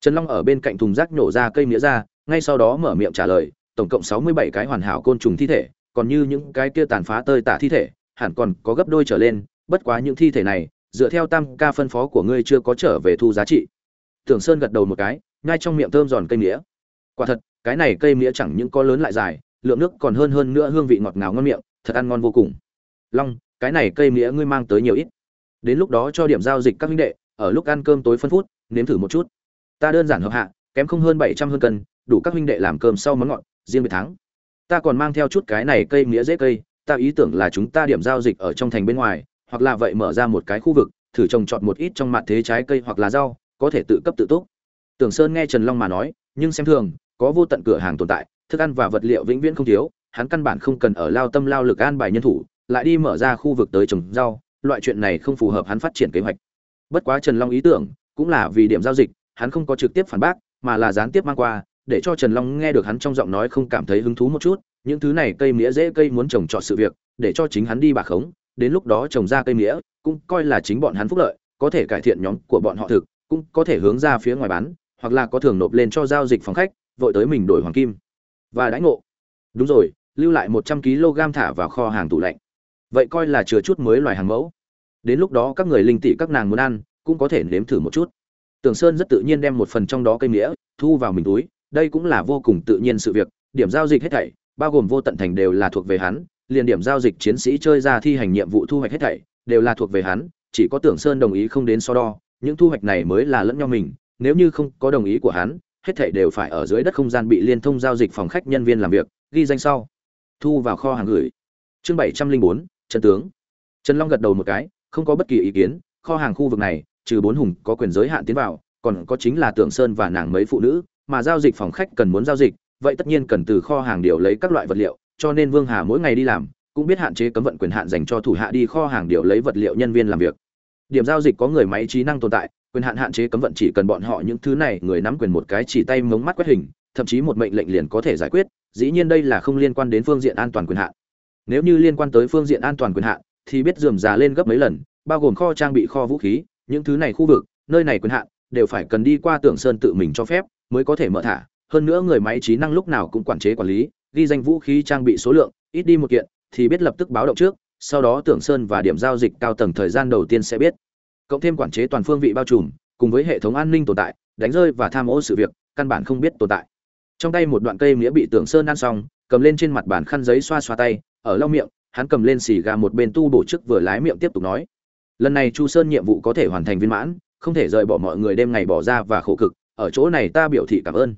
Trần long ở bên cạnh thùng rác nhổ ra cây nghĩa ra, ngay sau đó mở miệng trả lời, tổng cộng sáu mươi bảy cái hoàn hảo côn trùng thi thể, còn như những cái kia tàn phá tơi tả thi thể, hẳn còn có gấp đôi trở lên, bất quá những thi thể này, dựa theo tam ca phân phó của ngươi chưa có trở về thu giá trị. Tưởng sơn gật đầu một cái ngay trong miệng thơm giòn cây nghĩa quả thật, cái này cây nghĩa chẳng những có lớn lại dài, lượng nước còn hơn hơn nữa hương vị ngọt ngào ngon miệng, thật ăn ngon vô cùng. Long cái này cây nghĩa ngươi mang tới nhiều ít. Đến lúc đó cho điểm giao dịch các huynh đệ, ở lúc ăn cơm tối phân phút, nếm thử một chút. Ta đơn giản hợp hạ, kém không hơn bảy trăm hơn cân, đủ các huynh đệ làm cơm sau món ngọt, riêng về tháng ta còn mang theo chút cái này cây nghĩa dễ cây, ta ý tưởng là chúng ta điểm giao dịch ở trong thành bên ngoài, hoặc là vậy mở ra một cái khu vực, thử trồng trọt một ít trong mặt thế trái cây hoặc là rau, có thể tự cấp tự túc. Tưởng sơn nghe trần long mà nói, nhưng xem thường, có vô tận cửa hàng tồn tại, thức ăn và vật liệu vĩnh viễn không thiếu, hắn căn bản không cần ở lao tâm lao lực an bài nhân thủ lại đi mở ra khu vực tới trồng rau, loại chuyện này không phù hợp hắn phát triển kế hoạch. Bất quá trần long ý tưởng cũng là vì điểm giao dịch, hắn không có trực tiếp phản bác, mà là gián tiếp mang qua, để cho trần long nghe được hắn trong giọng nói không cảm thấy hứng thú một chút, những thứ này cây mía dễ cây muốn trồng trọt sự việc, để cho chính hắn đi bà khống, đến lúc đó trồng ra cây mía, cũng coi là chính bọn hắn phúc lợi, có thể cải thiện nhóm của bọn họ thực, cũng có thể hướng ra phía ngoài bán, hoặc là có thường nộp lên cho giao dịch phòng khách, vội tới mình đổi hoàng kim. Và đãi ngộ. Đúng rồi, lưu lại một trăm kg thả vào kho hàng tủ lạnh vậy coi là chứa chút mới loài hàng mẫu. Đến lúc đó các người linh tỷ các nàng muốn ăn, cũng có thể nếm thử một chút. Tường sơn rất tự nhiên đem một phần trong đó cây nghĩa thu vào mình túi, đây cũng là vô cùng tự nhiên sự việc, điểm giao dịch hết thảy, bao gồm vô tận thành đều là thuộc về hắn, liền điểm giao dịch chiến sĩ chơi ra thi hành nhiệm vụ thu hoạch hết thảy, đều là thuộc về hắn, chỉ có tưởng sơn đồng ý không đến so đo, những thu hoạch này mới là lẫn nhau mình, nếu như không có đồng ý của hắn, hết thảy đều phải ở dưới đất không gian bị liên thông giao dịch phòng khách nhân viên làm việc, ghi danh sau. Thu vào kho hàng gửi. Chương bảy trăm linh bốn chân tướng. Trần long gật đầu một cái, không có bất kỳ ý kiến, kho hàng khu vực này, trừ bốn hùng có quyền giới hạn tiến vào, còn có chính là tưởng sơn và nàng mấy phụ nữ, mà giao dịch phòng khách cần muốn giao dịch, vậy tất nhiên cần từ kho hàng điều lấy các loại vật liệu, cho nên vương hà mỗi ngày đi làm, cũng biết hạn chế cấm vận quyền hạn dành cho thủ hạ đi kho hàng điều lấy vật liệu nhân viên làm việc. Điểm giao dịch có người máy trí năng tồn tại, quyền hạn hạn chế cấm vận chỉ cần bọn họ những thứ này, người nắm quyền một cái chỉ tay mống mắt quét hình, thậm chí một mệnh lệnh liền có thể giải quyết, dĩ nhiên đây là không liên quan đến phương diện an toàn quyền hạn nếu như liên quan tới phương diện an toàn quyền hạn, thì biết dườm già lên gấp mấy lần, bao gồm kho trang bị, kho vũ khí, những thứ này khu vực, nơi này quyền hạn, đều phải cần đi qua tưởng sơn tự mình cho phép, mới có thể mở thả. Hơn nữa người máy trí năng lúc nào cũng quản chế quản lý, ghi danh vũ khí, trang bị số lượng, ít đi một kiện, thì biết lập tức báo động trước, sau đó tưởng sơn và điểm giao dịch cao tầng thời gian đầu tiên sẽ biết. Cộng thêm quản chế toàn phương vị bao trùm, cùng với hệ thống an ninh tồn tại, đánh rơi và tham ô sự việc, căn bản không biết tồn tại. Trong tay một đoạn cây nghĩa bị tưởng sơn ăn xong, cầm lên trên mặt bàn khăn giấy xoa xoa tay ở lau miệng, hắn cầm lên xì gà một bên tu bổ chức vừa lái miệng tiếp tục nói. Lần này chu sơn nhiệm vụ có thể hoàn thành viên mãn, không thể rời bỏ mọi người đêm ngày bỏ ra và khổ cực, ở chỗ này ta biểu thị cảm ơn.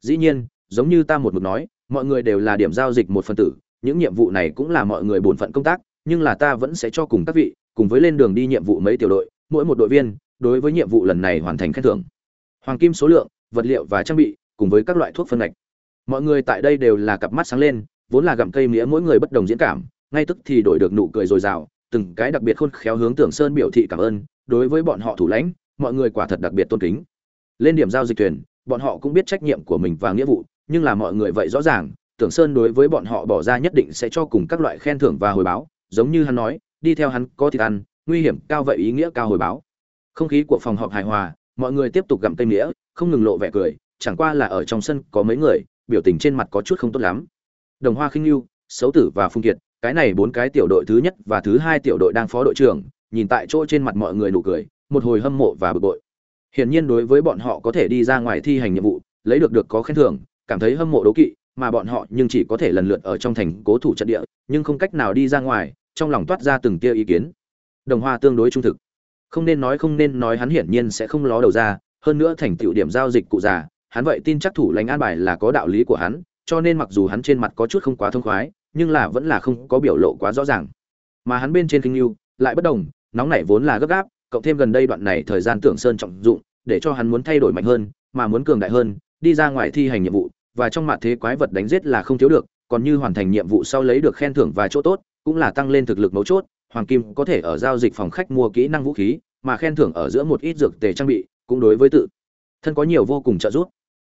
Dĩ nhiên, giống như ta một mực nói, mọi người đều là điểm giao dịch một phần tử, những nhiệm vụ này cũng là mọi người bổn phận công tác, nhưng là ta vẫn sẽ cho cùng các vị, cùng với lên đường đi nhiệm vụ mấy tiểu đội, mỗi một đội viên, đối với nhiệm vụ lần này hoàn thành khen thưởng. Hoàng kim số lượng, vật liệu và trang bị, cùng với các loại thuốc phân ngạch mọi người tại đây đều là cặp mắt sáng lên vốn là gặm cây mía mỗi người bất đồng diễn cảm, ngay tức thì đổi được nụ cười dồi dào, từng cái đặc biệt khôn khéo hướng tưởng sơn biểu thị cảm ơn, đối với bọn họ thủ lãnh, mọi người quả thật đặc biệt tôn kính. Lên điểm giao dịch thuyền, bọn họ cũng biết trách nhiệm của mình và nghĩa vụ, nhưng là mọi người vậy rõ ràng, tưởng sơn đối với bọn họ bỏ ra nhất định sẽ cho cùng các loại khen thưởng và hồi báo, giống như hắn nói, đi theo hắn có thịt ăn, nguy hiểm, cao vậy ý nghĩa cao hồi báo. Không khí của phòng họp hài hòa, mọi người tiếp tục gặm cây nghĩa không ngừng lộ vẻ cười, chẳng qua là ở trong sân có mấy người, biểu tình trên mặt có chút không tốt lắm đồng hoa khinh lưu, xấu tử và phung kiệt, cái này bốn cái tiểu đội thứ nhất và thứ hai tiểu đội đang phó đội trưởng, nhìn tại chỗ trên mặt mọi người nụ cười, một hồi hâm mộ và bực bội. Hiển nhiên đối với bọn họ có thể đi ra ngoài thi hành nhiệm vụ, lấy được được có khen thưởng, cảm thấy hâm mộ đố kỵ, mà bọn họ nhưng chỉ có thể lần lượt ở trong thành cố thủ trận địa, nhưng không cách nào đi ra ngoài, trong lòng toát ra từng tia ý kiến. Đồng hoa tương đối trung thực. Không nên nói, không nên nói, hắn hiển nhiên sẽ không ló đầu ra, hơn nữa thành tựu điểm giao dịch cụ già, hắn vậy tin chắc thủ lãnh an bài là có đạo lý của hắn cho nên mặc dù hắn trên mặt có chút không quá thông khoái, nhưng là vẫn là không có biểu lộ quá rõ ràng. Mà hắn bên trên kinh lưu lại bất đồng, nóng nảy vốn là gấp gáp, cộng thêm gần đây đoạn này thời gian tưởng sơn trọng dụng, để cho hắn muốn thay đổi mạnh hơn, mà muốn cường đại hơn, đi ra ngoài thi hành nhiệm vụ, và trong mặt thế quái vật đánh giết là không thiếu được, còn như hoàn thành nhiệm vụ sau lấy được khen thưởng và chỗ tốt, cũng là tăng lên thực lực mấu chốt, hoàng kim có thể ở giao dịch phòng khách mua kỹ năng vũ khí, mà khen thưởng ở giữa một ít dược tề trang bị, cũng đối với tự thân có nhiều vô cùng trợ giúp.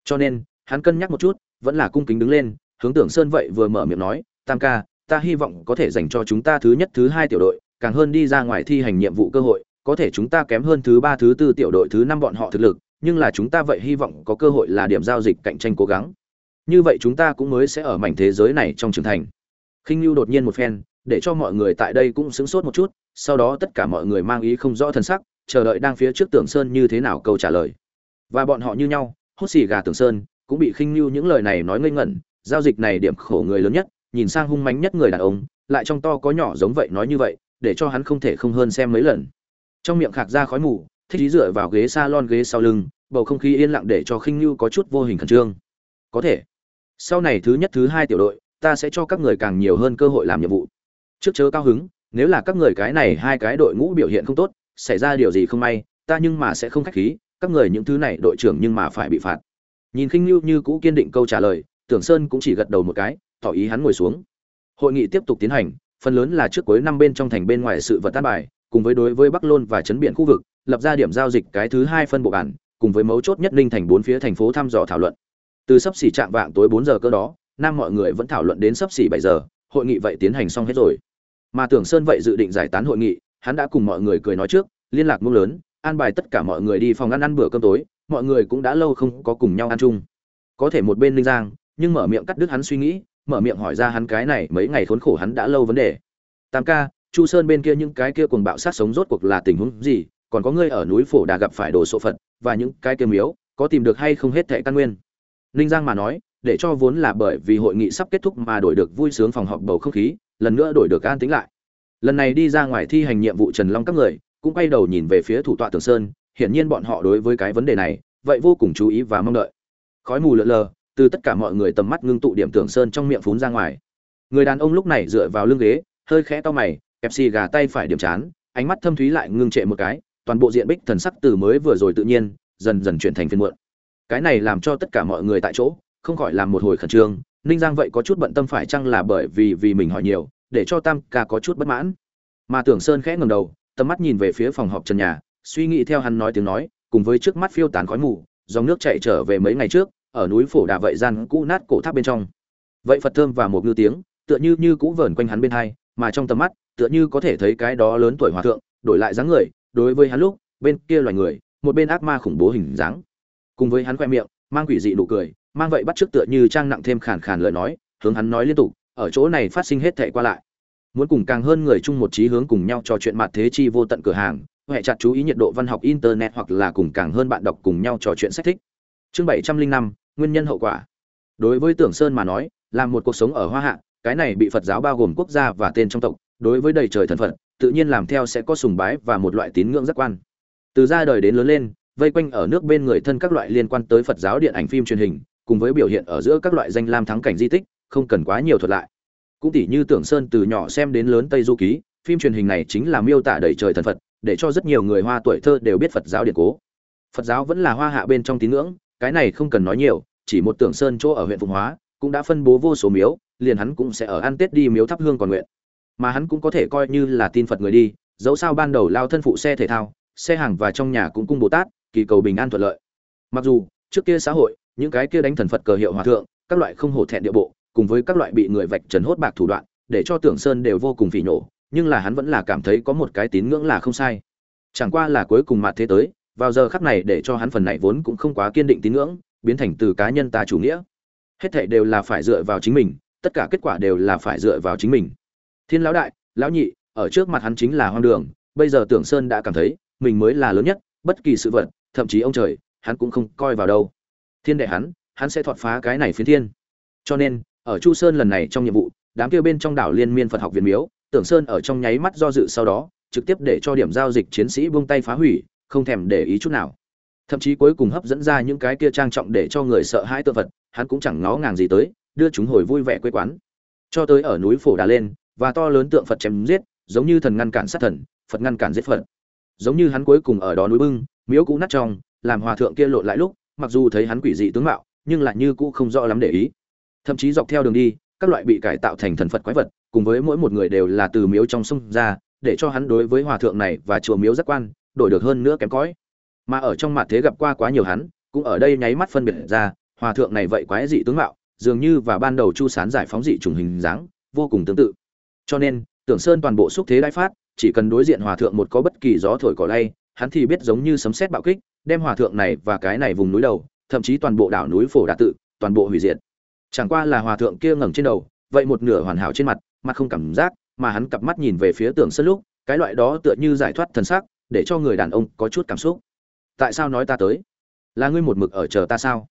Cho nên, hắn cân nhắc một chút vẫn là cung kính đứng lên, hướng tưởng sơn vậy vừa mở miệng nói, tam ca, ta hy vọng có thể dành cho chúng ta thứ nhất, thứ hai tiểu đội, càng hơn đi ra ngoài thi hành nhiệm vụ cơ hội, có thể chúng ta kém hơn thứ ba, thứ tư tiểu đội thứ năm bọn họ thực lực, nhưng là chúng ta vậy hy vọng có cơ hội là điểm giao dịch cạnh tranh cố gắng. Như vậy chúng ta cũng mới sẽ ở mảnh thế giới này trong trưởng thành. Khinh lưu đột nhiên một phen, để cho mọi người tại đây cũng sững sốt một chút, sau đó tất cả mọi người mang ý không rõ thân sắc, chờ đợi đang phía trước tưởng sơn như thế nào câu trả lời. Và bọn họ như nhau hốt xì gà tưởng sơn cũng bị khinh lưu những lời này nói ngây ngẩn, giao dịch này điểm khổ người lớn nhất, nhìn sang hung mánh nhất người đàn ông, lại trong to có nhỏ giống vậy nói như vậy, để cho hắn không thể không hơn xem mấy lần. Trong miệng khạc ra khói mù, thích ý dựa vào ghế salon ghế sau lưng, bầu không khí yên lặng để cho khinh lưu có chút vô hình khẩn trương. Có thể, sau này thứ nhất thứ hai tiểu đội, ta sẽ cho các người càng nhiều hơn cơ hội làm nhiệm vụ. Trước chớ cao hứng, nếu là các người cái này hai cái đội ngũ biểu hiện không tốt, xảy ra điều gì không may, ta nhưng mà sẽ không khách khí, các người những thứ này đội trưởng nhưng mà phải bị phạt nhìn khinh lưu như cũ kiên định câu trả lời, tưởng sơn cũng chỉ gật đầu một cái, tỏ ý hắn ngồi xuống. Hội nghị tiếp tục tiến hành, phần lớn là trước cuối năm bên trong thành bên ngoài sự vật tan bài, cùng với đối với bắc lôn và chấn biển khu vực, lập ra điểm giao dịch cái thứ hai phân bộ bản, cùng với mấu chốt nhất linh thành bốn phía thành phố thăm dò thảo luận. Từ sắp xỉ trạng vạng tối bốn giờ cơ đó, nam mọi người vẫn thảo luận đến sắp xỉ bảy giờ, hội nghị vậy tiến hành xong hết rồi. Mà tưởng sơn vậy dự định giải tán hội nghị, hắn đã cùng mọi người cười nói trước, liên lạc mông lớn, an bài tất cả mọi người đi phòng ăn ăn bữa cơm tối mọi người cũng đã lâu không có cùng nhau ăn chung. Có thể một bên linh giang, nhưng mở miệng cắt đứt hắn suy nghĩ, mở miệng hỏi ra hắn cái này mấy ngày khốn khổ hắn đã lâu vấn đề. Tam ca, chu sơn bên kia những cái kia cuồng bạo sát sống rốt cuộc là tình huống gì? Còn có ngươi ở núi phổ đà gặp phải đồ sộ phật, và những cái kia miếu, có tìm được hay không hết thệ căn nguyên? Ninh giang mà nói, để cho vốn là bởi vì hội nghị sắp kết thúc mà đổi được vui sướng phòng họp bầu không khí, lần nữa đổi được an tính lại. Lần này đi ra ngoài thi hành nhiệm vụ trần long các người, cũng quay đầu nhìn về phía thủ tọa tường sơn hiển nhiên bọn họ đối với cái vấn đề này, vậy vô cùng chú ý và mong đợi. Khói mù lợn lờ, từ tất cả mọi người tầm mắt ngưng tụ điểm tưởng sơn trong miệng phún ra ngoài. Người đàn ông lúc này dựa vào lưng ghế, hơi khẽ to mày, kẹp xì gà tay phải điểm chán, ánh mắt thâm thúy lại ngưng trệ một cái, toàn bộ diện bích thần sắc từ mới vừa rồi tự nhiên, dần dần chuyển thành phiên muộn. Cái này làm cho tất cả mọi người tại chỗ, không khỏi làm một hồi khẩn trương, ninh giang vậy có chút bận tâm phải chăng là bởi vì vì mình hỏi nhiều, để cho tam ca có chút bất mãn. Mà tưởng sơn khẽ ngầm đầu, tầm mắt nhìn về phía phòng họp trần nhà suy nghĩ theo hắn nói tiếng nói, cùng với trước mắt phiêu tán khói mù, dòng nước chạy trở về mấy ngày trước, ở núi phổ đà vậy gian cũ nát cổ tháp bên trong. Vậy phật thơm và một ngư tiếng, tựa như như cũ vờn quanh hắn bên hai, mà trong tầm mắt, tựa như có thể thấy cái đó lớn tuổi hòa thượng, đổi lại dáng người, đối với hắn lúc, bên kia loài người, một bên ác ma khủng bố hình dáng. Cùng với hắn khoe miệng, mang quỷ dị nụ cười, mang vậy bắt trước tựa như trang nặng thêm khàn khàn lời nói, hướng hắn nói liên tục, ở chỗ này phát sinh hết thệ qua lại. Muốn cùng càng hơn người chung một trí hướng cùng nhau trò chuyện mặt thế chi vô tận cửa hàng hệ chặt chú ý nhiệt độ văn học internet hoặc là cùng càng hơn bạn đọc cùng nhau trò chuyện sách thích. Chương bảy trăm linh năm, nguyên nhân hậu quả. Đối với tưởng sơn mà nói làm một cuộc sống ở hoa hạ, cái này bị phật giáo bao gồm quốc gia và tên trong tộc, đối với đầy trời thần phật, tự nhiên làm theo sẽ có sùng bái và một loại tín ngưỡng giác quan. Từ ra đời đến lớn lên, vây quanh ở nước bên người thân các loại liên quan tới phật giáo điện ảnh phim truyền hình, cùng với biểu hiện ở giữa các loại danh lam thắng cảnh di tích, không cần quá nhiều thuật lại. Cũng tỉ như tưởng sơn từ nhỏ xem đến lớn tây du ký, phim truyền hình này chính là miêu tả đầy trời thần phật để cho rất nhiều người hoa tuổi thơ đều biết phật giáo điện cố. Phật giáo vẫn là hoa hạ bên trong tín ngưỡng, cái này không cần nói nhiều, chỉ một tưởng sơn chỗ ở huyện phụng hóa, cũng đã phân bố vô số miếu, liền hắn cũng sẽ ở ăn tết đi miếu thắp hương còn nguyện. Mà hắn cũng có thể coi như là tin phật người đi, dẫu sao ban đầu lao thân phụ xe thể thao, xe hàng và trong nhà cũng cung bồ tát, kỳ cầu bình an thuận lợi. Mặc dù, trước kia xã hội, những cái kia đánh thần phật cờ hiệu hòa thượng, các loại không hổ thẹn địa bộ, cùng với các loại bị người vạch trần hốt bạc thủ đoạn, để cho tưởng sơn đều vô cùng phỉ nổ nhưng là hắn vẫn là cảm thấy có một cái tín ngưỡng là không sai. Chẳng qua là cuối cùng mặt thế tới, vào giờ khắc này để cho hắn phần này vốn cũng không quá kiên định tín ngưỡng, biến thành từ cá nhân ta chủ nghĩa. Hết thảy đều là phải dựa vào chính mình, tất cả kết quả đều là phải dựa vào chính mình. Thiên lão đại, lão nhị, ở trước mặt hắn chính là hoang đường, bây giờ tưởng sơn đã cảm thấy, mình mới là lớn nhất, bất kỳ sự vật, thậm chí ông trời, hắn cũng không coi vào đâu. Thiên đệ hắn hắn sẽ thoát phá cái này phiến thiên. Cho nên, ở chu sơn lần này trong nhiệm vụ, đám kia bên trong đảo liên miên phật học viện miếu tưởng sơn ở trong nháy mắt do dự sau đó, trực tiếp để cho điểm giao dịch chiến sĩ buông tay phá hủy, không thèm để ý chút nào. Thậm chí cuối cùng hấp dẫn ra những cái kia trang trọng để cho người sợ hãi tự vật, hắn cũng chẳng ngó ngàng gì tới, đưa chúng hồi vui vẻ quê quán. Cho tới ở núi phổ đà lên, và to lớn tượng phật chém giết, giống như thần ngăn cản sát thần, phật ngăn cản giết phật. Giống như hắn cuối cùng ở đó núi bưng, miếu cũ nát trong, làm hòa thượng kia lộn lại lúc, mặc dù thấy hắn quỷ dị tướng mạo, nhưng lại như cũ không rõ lắm để ý. Thậm chí dọc theo đường đi, các loại bị cải tạo thành thần phật quái vật cùng với mỗi một người đều là từ miếu trong sông ra, để cho hắn đối với hòa thượng này và chùa miếu giác quan, đổi được hơn nữa kém cỏi mà ở trong mặt thế gặp qua quá nhiều hắn, cũng ở đây nháy mắt phân biệt ra, hòa thượng này vậy quái dị tướng mạo, dường như và ban đầu chu sán giải phóng dị trùng hình dáng, vô cùng tương tự. Cho nên, tưởng sơn toàn bộ xúc thế đại phát, chỉ cần đối diện hòa thượng một có bất kỳ gió thổi cỏ lay, hắn thì biết giống như sấm sét bạo kích, đem hòa thượng này và cái này vùng núi đầu, thậm chí toàn bộ đảo núi phổ đà tự, toàn bộ hủy diệt. Chẳng qua là hòa thượng kia ngẩng trên đầu, vậy một nửa hoàn hảo trên mặt mặt không cảm giác mà hắn cặp mắt nhìn về phía tưởng sơn lúc cái loại đó tựa như giải thoát thần sắc để cho người đàn ông có chút cảm xúc. Tại sao nói ta tới? Là ngươi một mực ở chờ ta sao?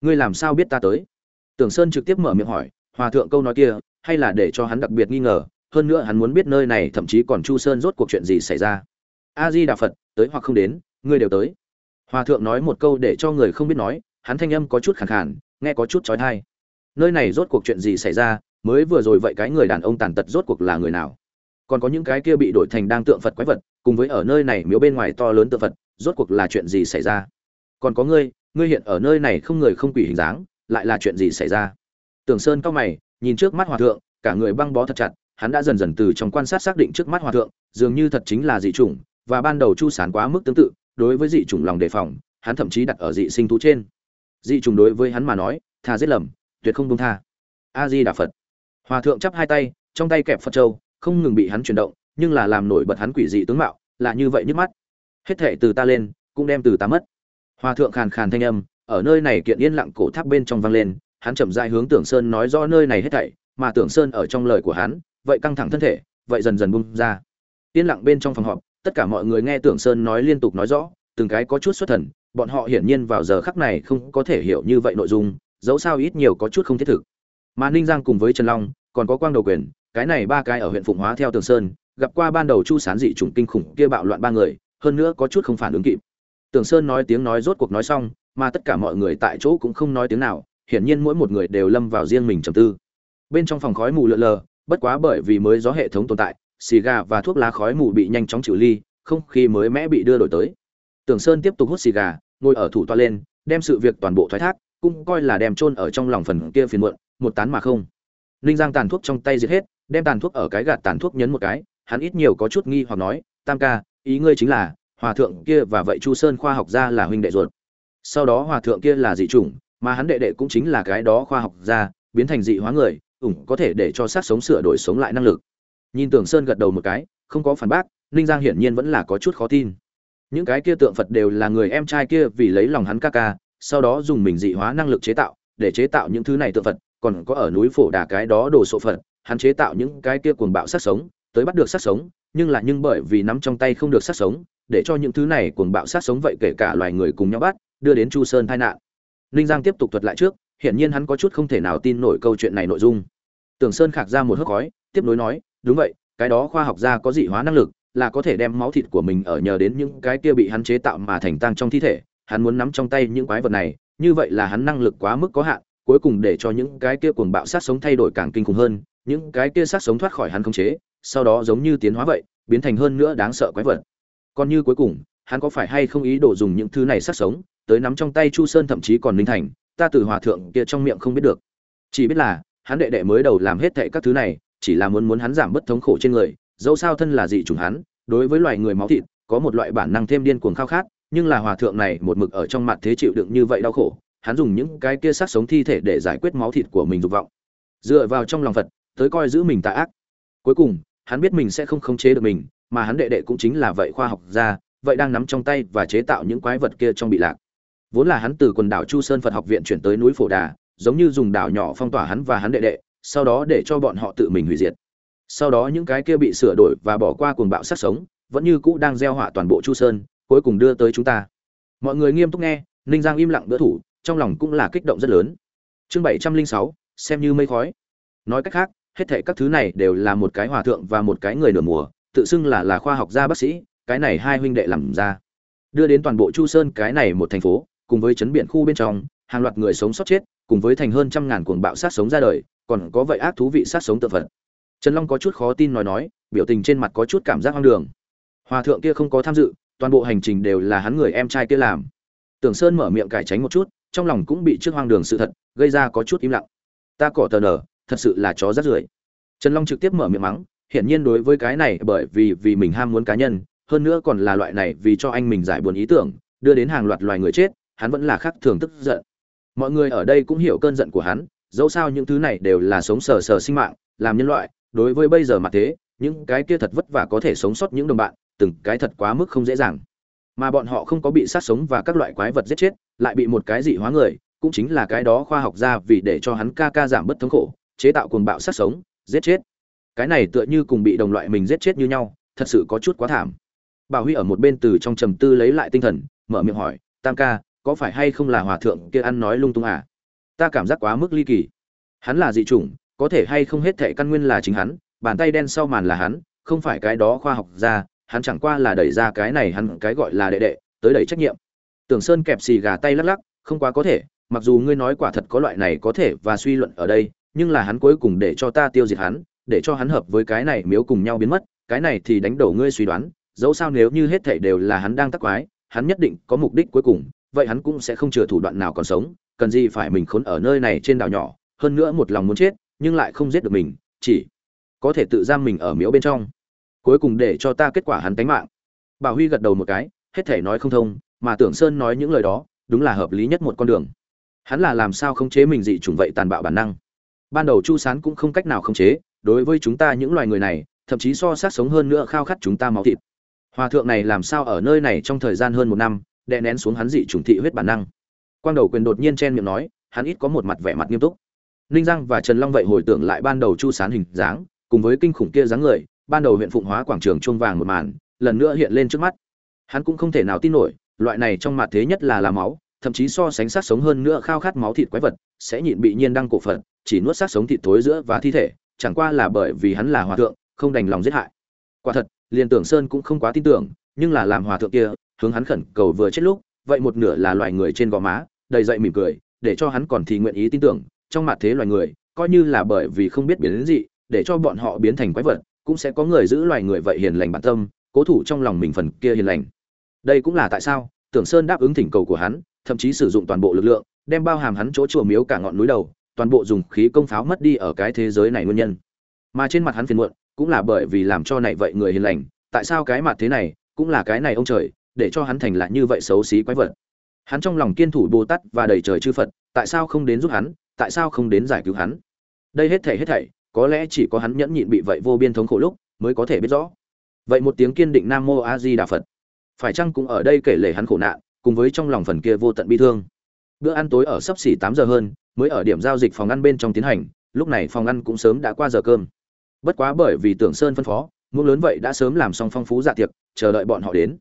Ngươi làm sao biết ta tới? Tưởng sơn trực tiếp mở miệng hỏi hòa thượng câu nói kia hay là để cho hắn đặc biệt nghi ngờ hơn nữa hắn muốn biết nơi này thậm chí còn chu sơn rốt cuộc chuyện gì xảy ra. A di đà phật tới hoặc không đến ngươi đều tới. Hòa thượng nói một câu để cho người không biết nói hắn thanh âm có chút khàn khàn, nghe có chút chói tai. nơi này rốt cuộc chuyện gì xảy ra mới vừa rồi vậy cái người đàn ông tàn tật rốt cuộc là người nào? Còn có những cái kia bị đổi thành đang tượng phật quái vật, cùng với ở nơi này miếu bên ngoài to lớn tượng phật, rốt cuộc là chuyện gì xảy ra? Còn có ngươi ngươi hiện ở nơi này không người không quỷ hình dáng, lại là chuyện gì xảy ra? Tưởng sơn cao mày, nhìn trước mắt hòa thượng, cả người băng bó thật chặt, hắn đã dần dần từ trong quan sát xác định trước mắt hòa thượng, dường như thật chính là dị chủng, và ban đầu chu sán quá mức tương tự, đối với dị chủng lòng đề phòng, hắn thậm chí đặt ở dị sinh thú trên. Dị chủng đối với hắn mà nói, tha giết lầm, tuyệt không buông tha. A di đà phật hòa thượng chắp hai tay, trong tay kẹp phật châu, không ngừng bị hắn chuyển động, nhưng là làm nổi bật hắn quỷ dị tướng mạo, là như vậy nhức mắt. Hết thệ từ ta lên, cũng đem từ ta mất. Hòa thượng khàn khàn thanh âm, ở nơi này kiện yên lặng cổ tháp bên trong vang lên, hắn chậm rãi hướng tưởng sơn nói rõ nơi này hết thảy, mà tưởng sơn ở trong lời của hắn, vậy căng thẳng thân thể, vậy dần dần bung ra. Yên lặng bên trong phòng họp, tất cả mọi người nghe tưởng sơn nói liên tục nói rõ, từng cái có chút xuất thần, bọn họ hiển nhiên vào giờ khắc này không có thể hiểu như vậy nội dung, dẫu sao ít nhiều có chút không thiết thực. Mà ninh giang cùng với trần long còn có quang đầu quyền, cái này ba cái ở huyện phụng hóa theo tường sơn, gặp qua ban đầu chu sán dị chủng kinh khủng kia bạo loạn ba người, hơn nữa có chút không phản ứng kịp. Tường sơn nói tiếng nói rốt cuộc nói xong, mà tất cả mọi người tại chỗ cũng không nói tiếng nào, hiển nhiên mỗi một người đều lâm vào riêng mình trầm tư. Bên trong phòng khói mù lượn lờ, bất quá bởi vì mới gió hệ thống tồn tại, xì gà và thuốc lá khói mù bị nhanh chóng chịu ly, không khí mới mẽ bị đưa đổi tới. Tường sơn tiếp tục hút xì gà, ngồi ở thủ toa lên, đem sự việc toàn bộ thoái thác, cũng coi là đem chôn ở trong lòng phần kia phiền muộn, một tán mà không ninh giang tàn thuốc trong tay giết hết, đem tàn thuốc ở cái gạt tàn thuốc nhấn một cái, hắn ít nhiều có chút nghi hoặc nói, tam ca, ý ngươi chính là, hòa thượng kia và vậy chu sơn khoa học gia là huynh đệ ruột. Sau đó hòa thượng kia là dị chủng, mà hắn đệ đệ cũng chính là cái đó khoa học gia, biến thành dị hóa người, ủng có thể để cho sát sống sửa đổi sống lại năng lực. Nhìn tưởng sơn gật đầu một cái, không có phản bác, ninh giang hiển nhiên vẫn là có chút khó tin. Những cái kia tượng phật đều là người em trai kia vì lấy lòng hắn ca ca, sau đó dùng mình dị hóa năng lực chế tạo, để chế tạo những thứ này tượng phật còn có ở núi phổ đà cái đó đồ sộ phật, hắn chế tạo những cái kia cuồng bạo sát sống, tới bắt được sát sống, nhưng là nhưng bởi vì nắm trong tay không được sát sống, để cho những thứ này cuồng bạo sát sống vậy kể cả loài người cùng nhau bắt, đưa đến chu sơn tai nạn. Ninh giang tiếp tục thuật lại trước, hiển nhiên hắn có chút không thể nào tin nổi câu chuyện này nội dung. Tưởng sơn khạc ra một hớp khói, tiếp nối nói, đúng vậy, cái đó khoa học gia có dị hóa năng lực, là có thể đem máu thịt của mình ở nhờ đến những cái kia bị hắn chế tạo mà thành tăng trong thi thể, hắn muốn nắm trong tay những quái vật này, như vậy là hắn năng lực quá mức có hạn cuối cùng để cho những cái kia cuồng bạo sát sống thay đổi càng kinh khủng hơn, những cái kia sát sống thoát khỏi hắn không chế, sau đó giống như tiến hóa vậy, biến thành hơn nữa đáng sợ quái vật. Còn như cuối cùng, hắn có phải hay không ý đồ dùng những thứ này sát sống, tới nắm trong tay chu sơn thậm chí còn linh thành, ta từ hòa thượng kia trong miệng không biết được. Chỉ biết là, hắn đệ đệ mới đầu làm hết thảy các thứ này, chỉ là muốn muốn hắn giảm bớt thống khổ trên người, dẫu sao thân là dị chủng hắn, đối với loài người máu thịt, có một loại bản năng thêm điên cuồng khao khát, nhưng là hòa thượng này một mực ở trong mặt thế chịu đựng như vậy đau khổ hắn dùng những cái kia sát sống thi thể để giải quyết máu thịt của mình dục vọng. Dựa vào trong lòng phật, tới coi giữ mình tạ ác. Cuối cùng, hắn biết mình sẽ không khống chế được mình, mà hắn đệ đệ cũng chính là vậy khoa học gia, vậy đang nắm trong tay và chế tạo những quái vật kia trong bị lạc. Vốn là hắn từ quần đảo chu sơn phật học viện chuyển tới núi phổ đà, giống như dùng đảo nhỏ phong tỏa hắn và hắn đệ đệ, sau đó để cho bọn họ tự mình hủy diệt. Sau đó những cái kia bị sửa đổi và bỏ qua cuồng bạo sát sống, vẫn như cũ đang gieo họa toàn bộ chu sơn, cuối cùng đưa tới chúng ta. Mọi người nghiêm túc nghe, ninh giang im lặng đỡ thủ trong lòng cũng là kích động rất lớn. Chương bảy trăm linh sáu, xem như mây khói. Nói cách khác, hết thệ các thứ này đều là một cái hòa thượng và một cái người nửa mùa, tự xưng là là khoa học gia bác sĩ, cái này hai huynh đệ làm ra. Đưa đến toàn bộ chu sơn cái này một thành phố, cùng với chấn biển khu bên trong, hàng loạt người sống sót chết, cùng với thành hơn trăm ngàn cuồng bạo sát sống ra đời, còn có vậy ác thú vị sát sống tự vật. Trần long có chút khó tin nói nói, biểu tình trên mặt có chút cảm giác hoang đường. Hòa thượng kia không có tham dự, toàn bộ hành trình đều là hắn người em trai kia làm. Tưởng sơn mở miệng cải tránh một chút trong lòng cũng bị trước hoang đường sự thật gây ra có chút im lặng. Ta cỏ tờ nở, thật sự là chó rát rưởi. Trần long trực tiếp mở miệng mắng, hiển nhiên đối với cái này bởi vì vì mình ham muốn cá nhân, hơn nữa còn là loại này vì cho anh mình giải buồn ý tưởng, đưa đến hàng loạt loài người chết, hắn vẫn là khác thường tức giận. Mọi người ở đây cũng hiểu cơn giận của hắn, dẫu sao những thứ này đều là sống sờ sờ sinh mạng, làm nhân loại, đối với bây giờ mà thế, những cái kia thật vất vả có thể sống sót những đồng bạn, từng cái thật quá mức không dễ dàng. Mà bọn họ không có bị sát sống và các loại quái vật giết chết lại bị một cái dị hóa người, cũng chính là cái đó khoa học ra vì để cho hắn ca ca giảm bớt thống khổ, chế tạo cuồng bạo sát sống, giết chết. Cái này tựa như cùng bị đồng loại mình giết chết như nhau, thật sự có chút quá thảm. Bảo huy ở một bên từ trong trầm tư lấy lại tinh thần, mở miệng hỏi, tam ca, có phải hay không là hòa thượng kia ăn nói lung tung à? Ta cảm giác quá mức ly kỳ. Hắn là dị chủng, có thể hay không hết thệ căn nguyên là chính hắn, bàn tay đen sau màn là hắn, không phải cái đó khoa học ra hắn chẳng qua là đẩy ra cái này hắn cái gọi là đệ đệ, tới đẩy trách nhiệm tưởng sơn kẹp xì gà tay lắc lắc, không quá có thể, mặc dù ngươi nói quả thật có loại này có thể và suy luận ở đây, nhưng là hắn cuối cùng để cho ta tiêu diệt hắn, để cho hắn hợp với cái này miếu cùng nhau biến mất, cái này thì đánh đổ ngươi suy đoán, dẫu sao nếu như hết thảy đều là hắn đang tác quái, hắn nhất định có mục đích cuối cùng, vậy hắn cũng sẽ không chừa thủ đoạn nào còn sống, cần gì phải mình khốn ở nơi này trên đảo nhỏ, hơn nữa một lòng muốn chết, nhưng lại không giết được mình, chỉ có thể tự giam mình ở miếu bên trong, cuối cùng để cho ta kết quả hắn tánh mạng. Bảo huy gật đầu một cái, hết thể nói không thông mà tưởng sơn nói những lời đó, đúng là hợp lý nhất một con đường. Hắn là làm sao khống chế mình dị chủng vậy tàn bạo bản năng? Ban đầu chu sán cũng không cách nào khống chế, đối với chúng ta những loài người này, thậm chí so sát sống hơn nữa khao khát chúng ta máu thịt. Hòa thượng này làm sao ở nơi này trong thời gian hơn một năm, đè nén xuống hắn dị chủng thị huyết bản năng? Quang đầu quyền đột nhiên chen miệng nói, hắn ít có một mặt vẻ mặt nghiêm túc. Ninh giang và trần long vậy hồi tưởng lại ban đầu chu sán hình dáng, cùng với kinh khủng kia dáng người, ban đầu huyện phụng hóa quảng trường chuông vàng một màn, lần nữa hiện lên trước mắt. Hắn cũng không thể nào tin nổi loại này trong mặt thế nhất là là máu, thậm chí so sánh sát sống hơn nữa khao khát máu thịt quái vật, sẽ nhịn bị nhiên đăng cổ phật, chỉ nuốt sát sống thịt thối giữa và thi thể, chẳng qua là bởi vì hắn là hòa thượng, không đành lòng giết hại. Quả thật, liền tưởng sơn cũng không quá tin tưởng, nhưng là làm hòa thượng kia, hướng hắn khẩn cầu vừa chết lúc, vậy một nửa là loài người trên gò má, đầy dậy mỉm cười, để cho hắn còn thì nguyện ý tin tưởng, trong mặt thế loài người, coi như là bởi vì không biết biến đến gì, để cho bọn họ biến thành quái vật, cũng sẽ có người giữ loài người vậy hiền lành bản tâm, cố thủ trong lòng mình phần kia hiền lành đây cũng là tại sao, tưởng sơn đáp ứng thỉnh cầu của hắn, thậm chí sử dụng toàn bộ lực lượng, đem bao hàm hắn chỗ chùa miếu cả ngọn núi đầu, toàn bộ dùng khí công pháo mất đi ở cái thế giới này nguyên nhân. Mà trên mặt hắn phiền muộn, cũng là bởi vì làm cho này vậy người hiền lành, tại sao cái mặt thế này, cũng là cái này ông trời, để cho hắn thành lại như vậy xấu xí quái vật. Hắn trong lòng kiên thủ bồ tát và đầy trời chư phật, tại sao không đến giúp hắn, tại sao không đến giải cứu hắn? Đây hết thảy hết thảy, có lẽ chỉ có hắn nhẫn nhịn bị vậy vô biên thống khổ lúc, mới có thể biết rõ. Vậy một tiếng kiên định nam mô a di đà phật phải chăng cũng ở đây kể lể hắn khổ nạn, cùng với trong lòng phần kia vô tận bi thương. Bữa ăn tối ở sắp xỉ tám giờ hơn, mới ở điểm giao dịch phòng ăn bên trong tiến hành, lúc này phòng ăn cũng sớm đã qua giờ cơm. Bất quá bởi vì tưởng sơn phân phó, muỗng lớn vậy đã sớm làm xong phong phú dạ tiệc, chờ đợi bọn họ đến.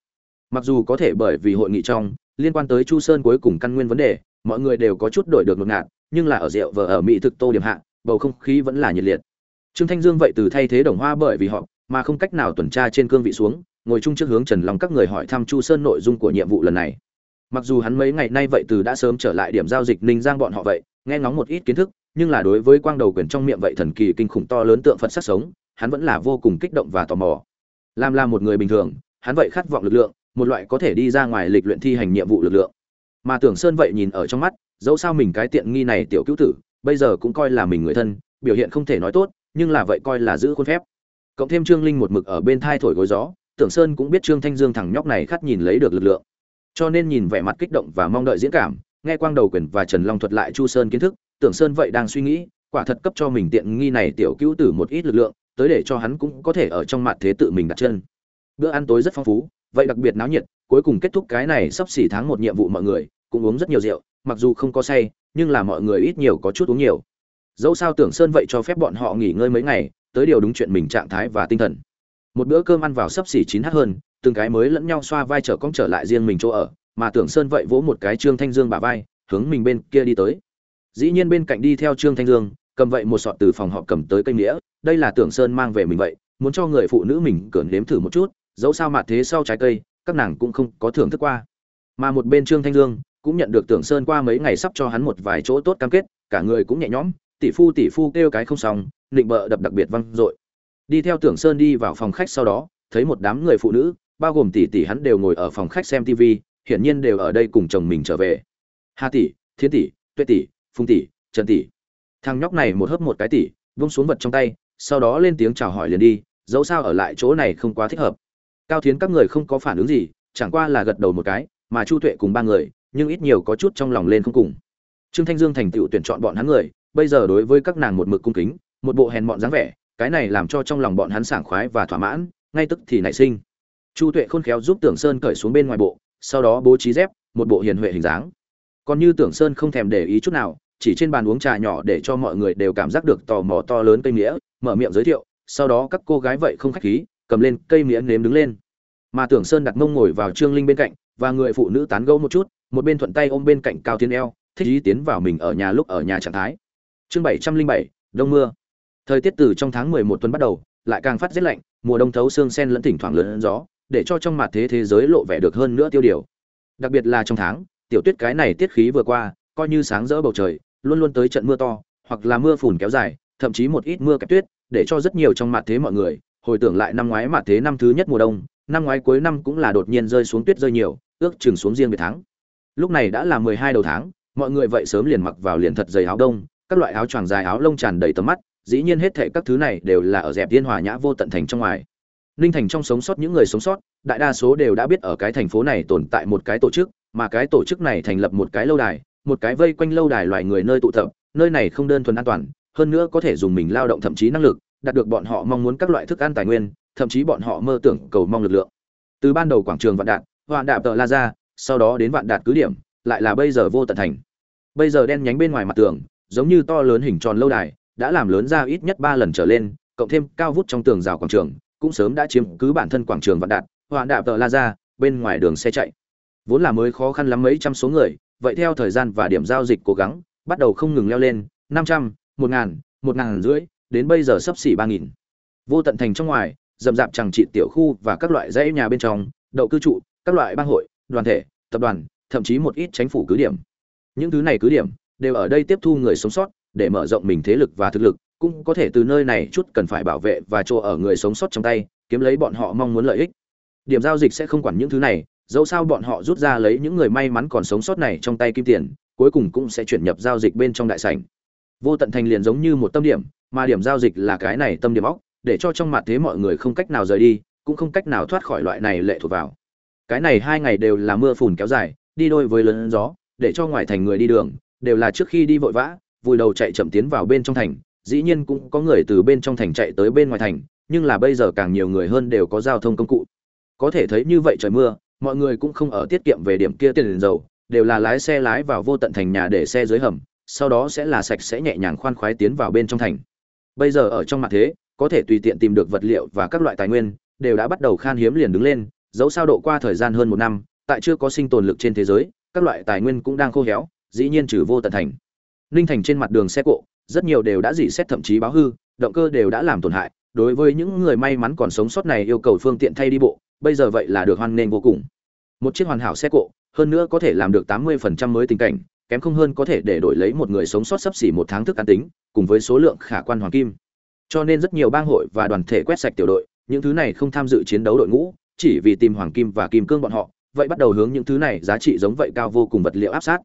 Mặc dù có thể bởi vì hội nghị trong, liên quan tới chu sơn cuối cùng căn nguyên vấn đề, mọi người đều có chút đổi được ngột ngạt, nhưng là ở rượu vờ ở mỹ thực tô điểm hạ, bầu không khí vẫn là nhiệt liệt. Trương thanh dương vậy từ thay thế đồng hoa bởi vì họ mà không cách nào tuần tra trên cương vị xuống, ngồi chung trước hướng trần long các người hỏi thăm chu sơn nội dung của nhiệm vụ lần này. Mặc dù hắn mấy ngày nay vậy từ đã sớm trở lại điểm giao dịch ninh giang bọn họ vậy, nghe ngóng một ít kiến thức, nhưng là đối với quang đầu quyền trong miệng vậy thần kỳ kinh khủng to lớn tượng phật sắc sống, hắn vẫn là vô cùng kích động và tò mò. Làm là một người bình thường, hắn vậy khát vọng lực lượng, một loại có thể đi ra ngoài lịch luyện thi hành nhiệm vụ lực lượng. Mà tưởng sơn vậy nhìn ở trong mắt, dẫu sao mình cái tiện nghi này tiểu cứu tử, bây giờ cũng coi là mình người thân, biểu hiện không thể nói tốt, nhưng là vậy coi là giữ khuôn phép cộng thêm trương linh một mực ở bên thai thổi gối gió, tưởng sơn cũng biết trương thanh dương thằng nhóc này khát nhìn lấy được lực lượng. Cho nên nhìn vẻ mặt kích động và mong đợi diễn cảm, nghe quang đầu quyền và trần long thuật lại chu sơn kiến thức, tưởng sơn vậy đang suy nghĩ, quả thật cấp cho mình tiện nghi này tiểu cứu tử một ít lực lượng, tới để cho hắn cũng có thể ở trong mặt thế tự mình đặt chân. Bữa ăn tối rất phong phú, vậy đặc biệt náo nhiệt, cuối cùng kết thúc cái này sắp xỉ tháng một nhiệm vụ mọi người, cũng uống rất nhiều rượu, mặc dù không có say, nhưng là mọi người ít nhiều có chút uống nhiều dẫu sao tưởng sơn vậy cho phép bọn họ nghỉ ngơi mấy ngày, tới điều đúng chuyện mình trạng thái và tinh thần. Một bữa cơm ăn vào sắp xỉ chín h hơn, từng cái mới lẫn nhau xoa vai trở cong trở lại riêng mình chỗ ở, mà tưởng sơn vậy vỗ một cái trương thanh dương bà vai, hướng mình bên kia đi tới. Dĩ nhiên bên cạnh đi theo trương thanh dương, cầm vậy một sọt từ phòng họ cầm tới cây nghĩa đây là tưởng sơn mang về mình vậy, muốn cho người phụ nữ mình cởn nếm thử một chút, dẫu sao mà thế sau trái cây, các nàng cũng không có thưởng thức qua. Mà một bên trương thanh dương cũng nhận được tưởng sơn qua mấy ngày sắp cho hắn một vài chỗ tốt cam kết, cả người cũng nhẹ nhõm tỷ phu tỷ phu kêu cái không xong, nịnh bợ đập đặc biệt văng dội. Đi theo tưởng sơn đi vào phòng khách sau đó, thấy một đám người phụ nữ, bao gồm tỷ tỷ hắn đều ngồi ở phòng khách xem tv hiển nhiên đều ở đây cùng chồng mình trở về. Hà tỷ, thiên tỷ, tuệ tỷ, phùng tỷ, trần tỷ. Thằng nhóc này một hớp một cái tỷ vung xuống vật trong tay, sau đó lên tiếng chào hỏi liền đi, dẫu sao ở lại chỗ này không quá thích hợp. Cao thiến các người không có phản ứng gì, chẳng qua là gật đầu một cái, mà chu tuệ cùng ba người, nhưng ít nhiều có chút trong lòng lên không cùng. Trương thanh dương thành tựu tuyển chọn bọn hắn người bây giờ đối với các nàng một mực cung kính, một bộ hèn mọn dáng vẻ, cái này làm cho trong lòng bọn hắn sảng khoái và thỏa mãn, ngay tức thì nảy sinh. Chu tuệ khôn khéo giúp tưởng sơn cởi xuống bên ngoài bộ, sau đó bố trí dép, một bộ hiền huệ hình dáng. Còn như tưởng sơn không thèm để ý chút nào, chỉ trên bàn uống trà nhỏ để cho mọi người đều cảm giác được tò mò to lớn cây nghĩa mở miệng giới thiệu, sau đó các cô gái vậy không khách khí, cầm lên cây nghĩa nếm đứng lên. Mà tưởng sơn đặt mông ngồi vào trương linh bên cạnh, và người phụ nữ tán gẫu một chút, một bên thuận tay ôm bên cạnh cao tiến eo, thích ý tiến vào mình ở nhà lúc ở nhà trạng thái chương bảy trăm linh bảy, đông mưa. Thời tiết từ trong tháng mười một tuần bắt đầu, lại càng phát rét lạnh, mùa đông thấu xương sen lẫn thỉnh thoảng lớn gió, để cho trong mặt thế thế giới lộ vẻ được hơn nữa tiêu điều. Đặc biệt là trong tháng, tiểu tuyết cái này tiết khí vừa qua, coi như sáng rỡ bầu trời, luôn luôn tới trận mưa to, hoặc là mưa phùn kéo dài, thậm chí một ít mưa kẹp tuyết, để cho rất nhiều trong mặt thế mọi người, hồi tưởng lại năm ngoái mặt thế năm thứ nhất mùa đông, năm ngoái cuối năm cũng là đột nhiên rơi xuống tuyết rơi nhiều, ước chừng xuống riêng về tháng. Lúc này đã là mười hai đầu tháng, mọi người vậy sớm liền mặc vào liền thật dày áo đông các loại áo choàng dài áo lông tràn đầy tầm mắt, dĩ nhiên hết thệ các thứ này đều là ở dẹp thiên hòa nhã vô tận thành trong ngoài. Ninh thành trong sống sót những người sống sót, đại đa số đều đã biết ở cái thành phố này tồn tại một cái tổ chức, mà cái tổ chức này thành lập một cái lâu đài, một cái vây quanh lâu đài loài người nơi tụ tập, nơi này không đơn thuần an toàn, hơn nữa có thể dùng mình lao động thậm chí năng lực, đạt được bọn họ mong muốn các loại thức ăn tài nguyên, thậm chí bọn họ mơ tưởng cầu mong lực lượng. Từ ban đầu quảng trường vạn đạt, vạn đạp tợ la ra sau đó đến vạn đạt cứ điểm, lại là bây giờ vô tận thành. Bây giờ đen nhánh bên ngoài mặt tường giống như to lớn hình tròn lâu đài, đã làm lớn ra ít nhất ba lần trở lên, cộng thêm cao vút trong tường rào quảng trường, cũng sớm đã chiếm cứ bản thân quảng trường vạn đạt hoàn đạp tờ la ra, bên ngoài đường xe chạy. Vốn là mới khó khăn lắm mấy trăm số người, vậy theo thời gian và điểm giao dịch cố gắng, bắt đầu không ngừng leo lên, năm trăm, một ngàn một ngàn rưỡi, đến bây giờ sắp xỉ ba nghìn. Vô tận thành trong ngoài rậm rạp chẳng trị tiểu khu và các loại dãy nhà bên trong, đậu cư trụ, các loại bang hội, đoàn thể, tập đoàn, thậm chí một ít chính phủ cứ điểm. Những thứ này cứ điểm đều ở đây tiếp thu người sống sót, để mở rộng mình thế lực và thực lực, cũng có thể từ nơi này chút cần phải bảo vệ và chỗ ở người sống sót trong tay, kiếm lấy bọn họ mong muốn lợi ích. Điểm giao dịch sẽ không quản những thứ này, dẫu sao bọn họ rút ra lấy những người may mắn còn sống sót này trong tay kim tiền, cuối cùng cũng sẽ chuyển nhập giao dịch bên trong đại sảnh. Vô tận thành liền giống như một tâm điểm, mà điểm giao dịch là cái này tâm điểm óc, để cho trong mặt thế mọi người không cách nào rời đi, cũng không cách nào thoát khỏi loại này lệ thuộc vào. Cái này hai ngày đều là mưa phùn kéo dài, đi đôi với lớn gió, để cho ngoài thành người đi đường đều là trước khi đi vội vã, vùi đầu chạy chậm tiến vào bên trong thành. Dĩ nhiên cũng có người từ bên trong thành chạy tới bên ngoài thành, nhưng là bây giờ càng nhiều người hơn đều có giao thông công cụ. Có thể thấy như vậy trời mưa, mọi người cũng không ở tiết kiệm về điểm kia tiền dầu, đều là lái xe lái vào vô tận thành nhà để xe dưới hầm, sau đó sẽ là sạch sẽ nhẹ nhàng khoan khoái tiến vào bên trong thành. Bây giờ ở trong mặt thế, có thể tùy tiện tìm được vật liệu và các loại tài nguyên, đều đã bắt đầu khan hiếm liền đứng lên, dẫu sao độ qua thời gian hơn một năm, tại chưa có sinh tồn lực trên thế giới, các loại tài nguyên cũng đang khô héo dĩ nhiên trừ vô tận thành. Ninh thành trên mặt đường xe cộ, rất nhiều đều đã dị xét thậm chí báo hư, động cơ đều đã làm tổn hại, đối với những người may mắn còn sống sót này yêu cầu phương tiện thay đi bộ, bây giờ vậy là được hoan nghênh vô cùng. Một chiếc hoàn hảo xe cộ, hơn nữa có thể làm được tám mươi phần trăm mới tình cảnh, kém không hơn có thể để đổi lấy một người sống sót sấp xỉ một tháng thức ăn tính, cùng với số lượng khả quan hoàng kim. Cho nên rất nhiều bang hội và đoàn thể quét sạch tiểu đội, những thứ này không tham dự chiến đấu đội ngũ, chỉ vì tìm hoàng kim và kim cương bọn họ, vậy bắt đầu hướng những thứ này giá trị giống vậy cao vô cùng vật liệu áp sát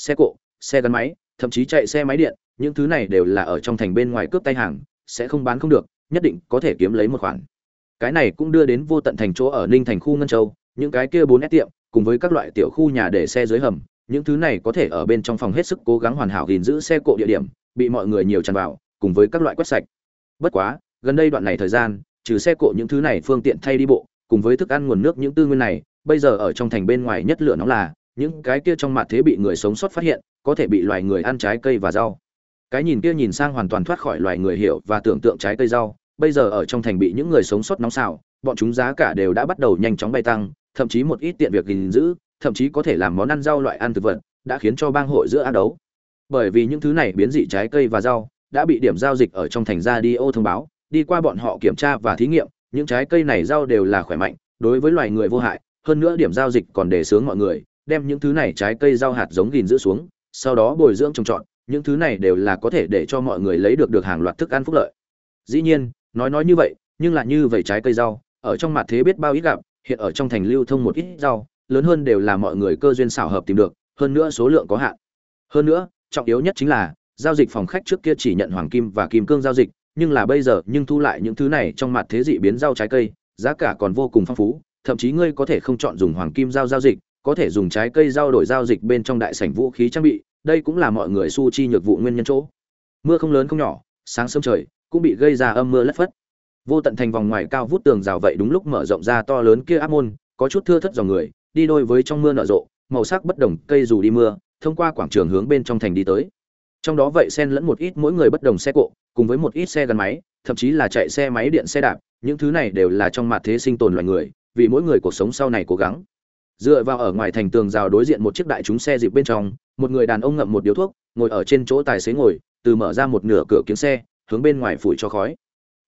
xe cộ, xe gắn máy, thậm chí chạy xe máy điện, những thứ này đều là ở trong thành bên ngoài cướp tay hàng, sẽ không bán không được, nhất định có thể kiếm lấy một khoản. Cái này cũng đưa đến vô tận thành chỗ ở ninh thành khu ngân châu, những cái kia bốn s tiệm, cùng với các loại tiểu khu nhà để xe dưới hầm, những thứ này có thể ở bên trong phòng hết sức cố gắng hoàn hảo gìn giữ xe cộ địa điểm, bị mọi người nhiều tràn vào, cùng với các loại quét sạch. Bất quá, gần đây đoạn này thời gian, trừ xe cộ những thứ này phương tiện thay đi bộ, cùng với thức ăn nguồn nước những tư nguyên này, bây giờ ở trong thành bên ngoài nhất lửa nóng là những cái kia trong mặt thế bị người sống sót phát hiện, có thể bị loài người ăn trái cây và rau. Cái nhìn kia nhìn sang hoàn toàn thoát khỏi loài người hiểu và tưởng tượng trái cây rau, bây giờ ở trong thành bị những người sống sót nóng xào, bọn chúng giá cả đều đã bắt đầu nhanh chóng bay tăng, thậm chí một ít tiện việc gìn giữ, thậm chí có thể làm món ăn rau loại ăn thực vật, đã khiến cho bang hội giữa ác đấu. Bởi vì những thứ này biến dị trái cây và rau, đã bị điểm giao dịch ở trong thành ra đi ô thông báo, đi qua bọn họ kiểm tra và thí nghiệm, những trái cây này rau đều là khỏe mạnh, đối với loài người vô hại, hơn nữa điểm giao dịch còn đề sướng mọi người đem những thứ này trái cây rau hạt giống gìn giữ xuống, sau đó bồi dưỡng trồng trọt, những thứ này đều là có thể để cho mọi người lấy được được hàng loạt thức ăn phúc lợi. Dĩ nhiên, nói nói như vậy, nhưng là như vậy trái cây rau, ở trong mặt thế biết bao ít gặp, hiện ở trong thành lưu thông một ít rau, lớn hơn đều là mọi người cơ duyên xảo hợp tìm được, hơn nữa số lượng có hạn. Hơn nữa, trọng yếu nhất chính là, giao dịch phòng khách trước kia chỉ nhận hoàng kim và kim cương giao dịch, nhưng là bây giờ nhưng thu lại những thứ này trong mặt thế dị biến rau trái cây, giá cả còn vô cùng phong phú, thậm chí ngươi có thể không chọn dùng hoàng kim giao giao dịch có thể dùng trái cây giao đổi giao dịch bên trong đại sảnh vũ khí trang bị, đây cũng là mọi người su chi nhược vụ nguyên nhân chỗ. Mưa không lớn không nhỏ, sáng sớm trời, cũng bị gây ra âm mưa lất phất. Vô tận thành vòng ngoài cao vút tường rào vậy đúng lúc mở rộng ra to lớn kia áp môn, có chút thưa thất dòng người, đi đôi với trong mưa nở rộ, màu sắc bất đồng, cây dù đi mưa, thông qua quảng trường hướng bên trong thành đi tới. Trong đó vậy xen lẫn một ít mỗi người bất đồng xe cộ, cùng với một ít xe gắn máy, thậm chí là chạy xe máy điện xe đạp, những thứ này đều là trong mặt thế sinh tồn loài người, vì mỗi người cuộc sống sau này cố gắng dựa vào ở ngoài thành tường rào đối diện một chiếc đại chúng xe dịp bên trong, một người đàn ông ngậm một điếu thuốc, ngồi ở trên chỗ tài xế ngồi, từ mở ra một nửa cửa kính xe, hướng bên ngoài phủi cho khói.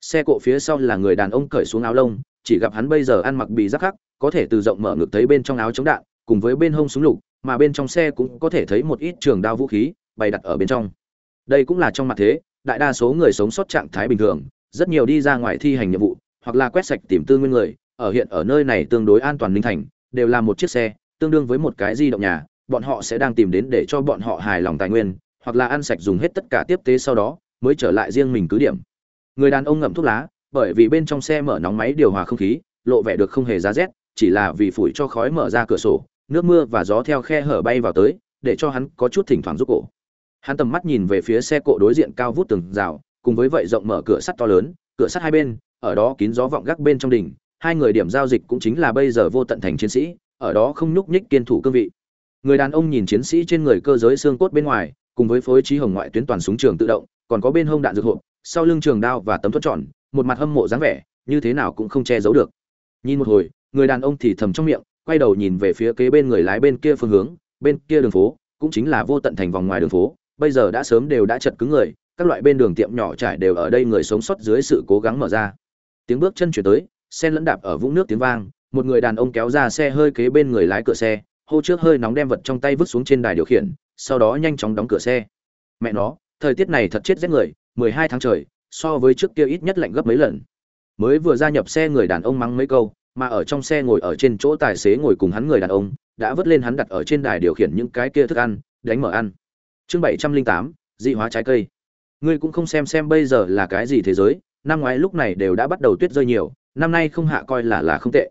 Xe cộ phía sau là người đàn ông cởi xuống áo lông, chỉ gặp hắn bây giờ ăn mặc bị rắc khắc, có thể từ rộng mở ngực thấy bên trong áo chống đạn, cùng với bên hông súng lục, mà bên trong xe cũng có thể thấy một ít trường đao vũ khí, bày đặt ở bên trong. Đây cũng là trong mặt thế, đại đa số người sống sót trạng thái bình thường, rất nhiều đi ra ngoài thi hành nhiệm vụ, hoặc là quét sạch tìm tư nguyên người, ở hiện ở nơi này tương đối an toàn linh thành đều là một chiếc xe, tương đương với một cái di động nhà, bọn họ sẽ đang tìm đến để cho bọn họ hài lòng tài nguyên, hoặc là ăn sạch dùng hết tất cả tiếp tế sau đó, mới trở lại riêng mình cứ điểm. Người đàn ông ngậm thuốc lá, bởi vì bên trong xe mở nóng máy điều hòa không khí, lộ vẻ được không hề giá rét, chỉ là vì phủi cho khói mở ra cửa sổ, nước mưa và gió theo khe hở bay vào tới, để cho hắn có chút thỉnh thoảng giúp cổ. Hắn tầm mắt nhìn về phía xe cộ đối diện cao vút từng rào, cùng với vậy rộng mở cửa sắt to lớn, cửa sắt hai bên, ở đó kín gió vọng gác bên trong đỉnh hai người điểm giao dịch cũng chính là bây giờ vô tận thành chiến sĩ, ở đó không nhúc nhích kiên thủ cương vị. Người đàn ông nhìn chiến sĩ trên người cơ giới xương cốt bên ngoài, cùng với phối trí hồng ngoại tuyến toàn súng trường tự động, còn có bên hông đạn dược hộp, sau lưng trường đao và tấm thuất tròn, một mặt hâm mộ dáng vẻ, như thế nào cũng không che giấu được. Nhìn một hồi, người đàn ông thì thầm trong miệng, quay đầu nhìn về phía kế bên người lái bên kia phương hướng, bên kia đường phố, cũng chính là vô tận thành vòng ngoài đường phố. Bây giờ đã sớm đều đã chật cứng người, các loại bên đường tiệm nhỏ trải đều ở đây người sống sót dưới sự cố gắng mở ra. Tiếng bước chân chuyển tới sen lẫn đạp ở vũng nước tiếng vang, một người đàn ông kéo ra xe hơi kế bên người lái cửa xe, hô trước hơi nóng đem vật trong tay vứt xuống trên đài điều khiển, sau đó nhanh chóng đóng cửa xe. Mẹ nó, thời tiết này thật chết rét người, mười hai tháng trời, so với trước kia ít nhất lạnh gấp mấy lần. Mới vừa gia nhập xe người đàn ông mắng mấy câu, mà ở trong xe ngồi ở trên chỗ tài xế ngồi cùng hắn người đàn ông, đã vứt lên hắn đặt ở trên đài điều khiển những cái kia thức ăn, đánh mở ăn. Chương bảy trăm linh tám, dị hóa trái cây. Ngươi cũng không xem xem bây giờ là cái gì thế giới, năm ngoái lúc này đều đã bắt đầu tuyết rơi nhiều năm nay không hạ coi là là không tệ.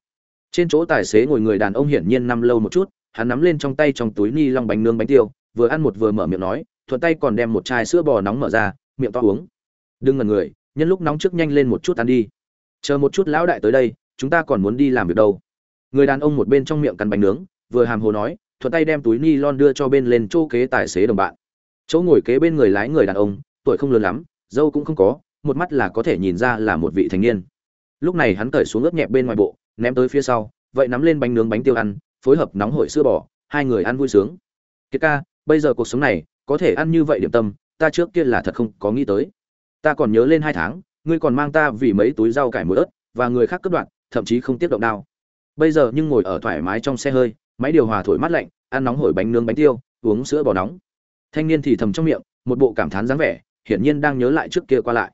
Trên chỗ tài xế ngồi người đàn ông hiển nhiên năm lâu một chút, hắn nắm lên trong tay trong túi ni lông bánh nướng bánh tiêu, vừa ăn một vừa mở miệng nói, thuận tay còn đem một chai sữa bò nóng mở ra, miệng to uống. Đừng ngần người, nhân lúc nóng trước nhanh lên một chút ăn đi. Chờ một chút lão đại tới đây, chúng ta còn muốn đi làm việc đâu. Người đàn ông một bên trong miệng cắn bánh nướng, vừa hàm hồ nói, thuận tay đem túi ni lon đưa cho bên lên chỗ kế tài xế đồng bạn. Chỗ ngồi kế bên người lái người đàn ông, tuổi không lớn lắm, dâu cũng không có, một mắt là có thể nhìn ra là một vị thành niên lúc này hắn cởi xuống ướp nhẹ bên ngoài bộ, ném tới phía sau, vậy nắm lên bánh nướng bánh tiêu ăn, phối hợp nóng hổi sữa bò, hai người ăn vui sướng. Kiệt ca, bây giờ cuộc sống này, có thể ăn như vậy điểm tâm, ta trước kia là thật không có nghĩ tới. Ta còn nhớ lên hai tháng, ngươi còn mang ta vì mấy túi rau cải muối ớt, và người khác cướp đoạn thậm chí không tiếp động đao. Bây giờ nhưng ngồi ở thoải mái trong xe hơi, máy điều hòa thổi mát lạnh, ăn nóng hổi bánh nướng bánh tiêu, uống sữa bò nóng. Thanh niên thì thầm trong miệng, một bộ cảm thán dáng vẻ, hiển nhiên đang nhớ lại trước kia qua lại.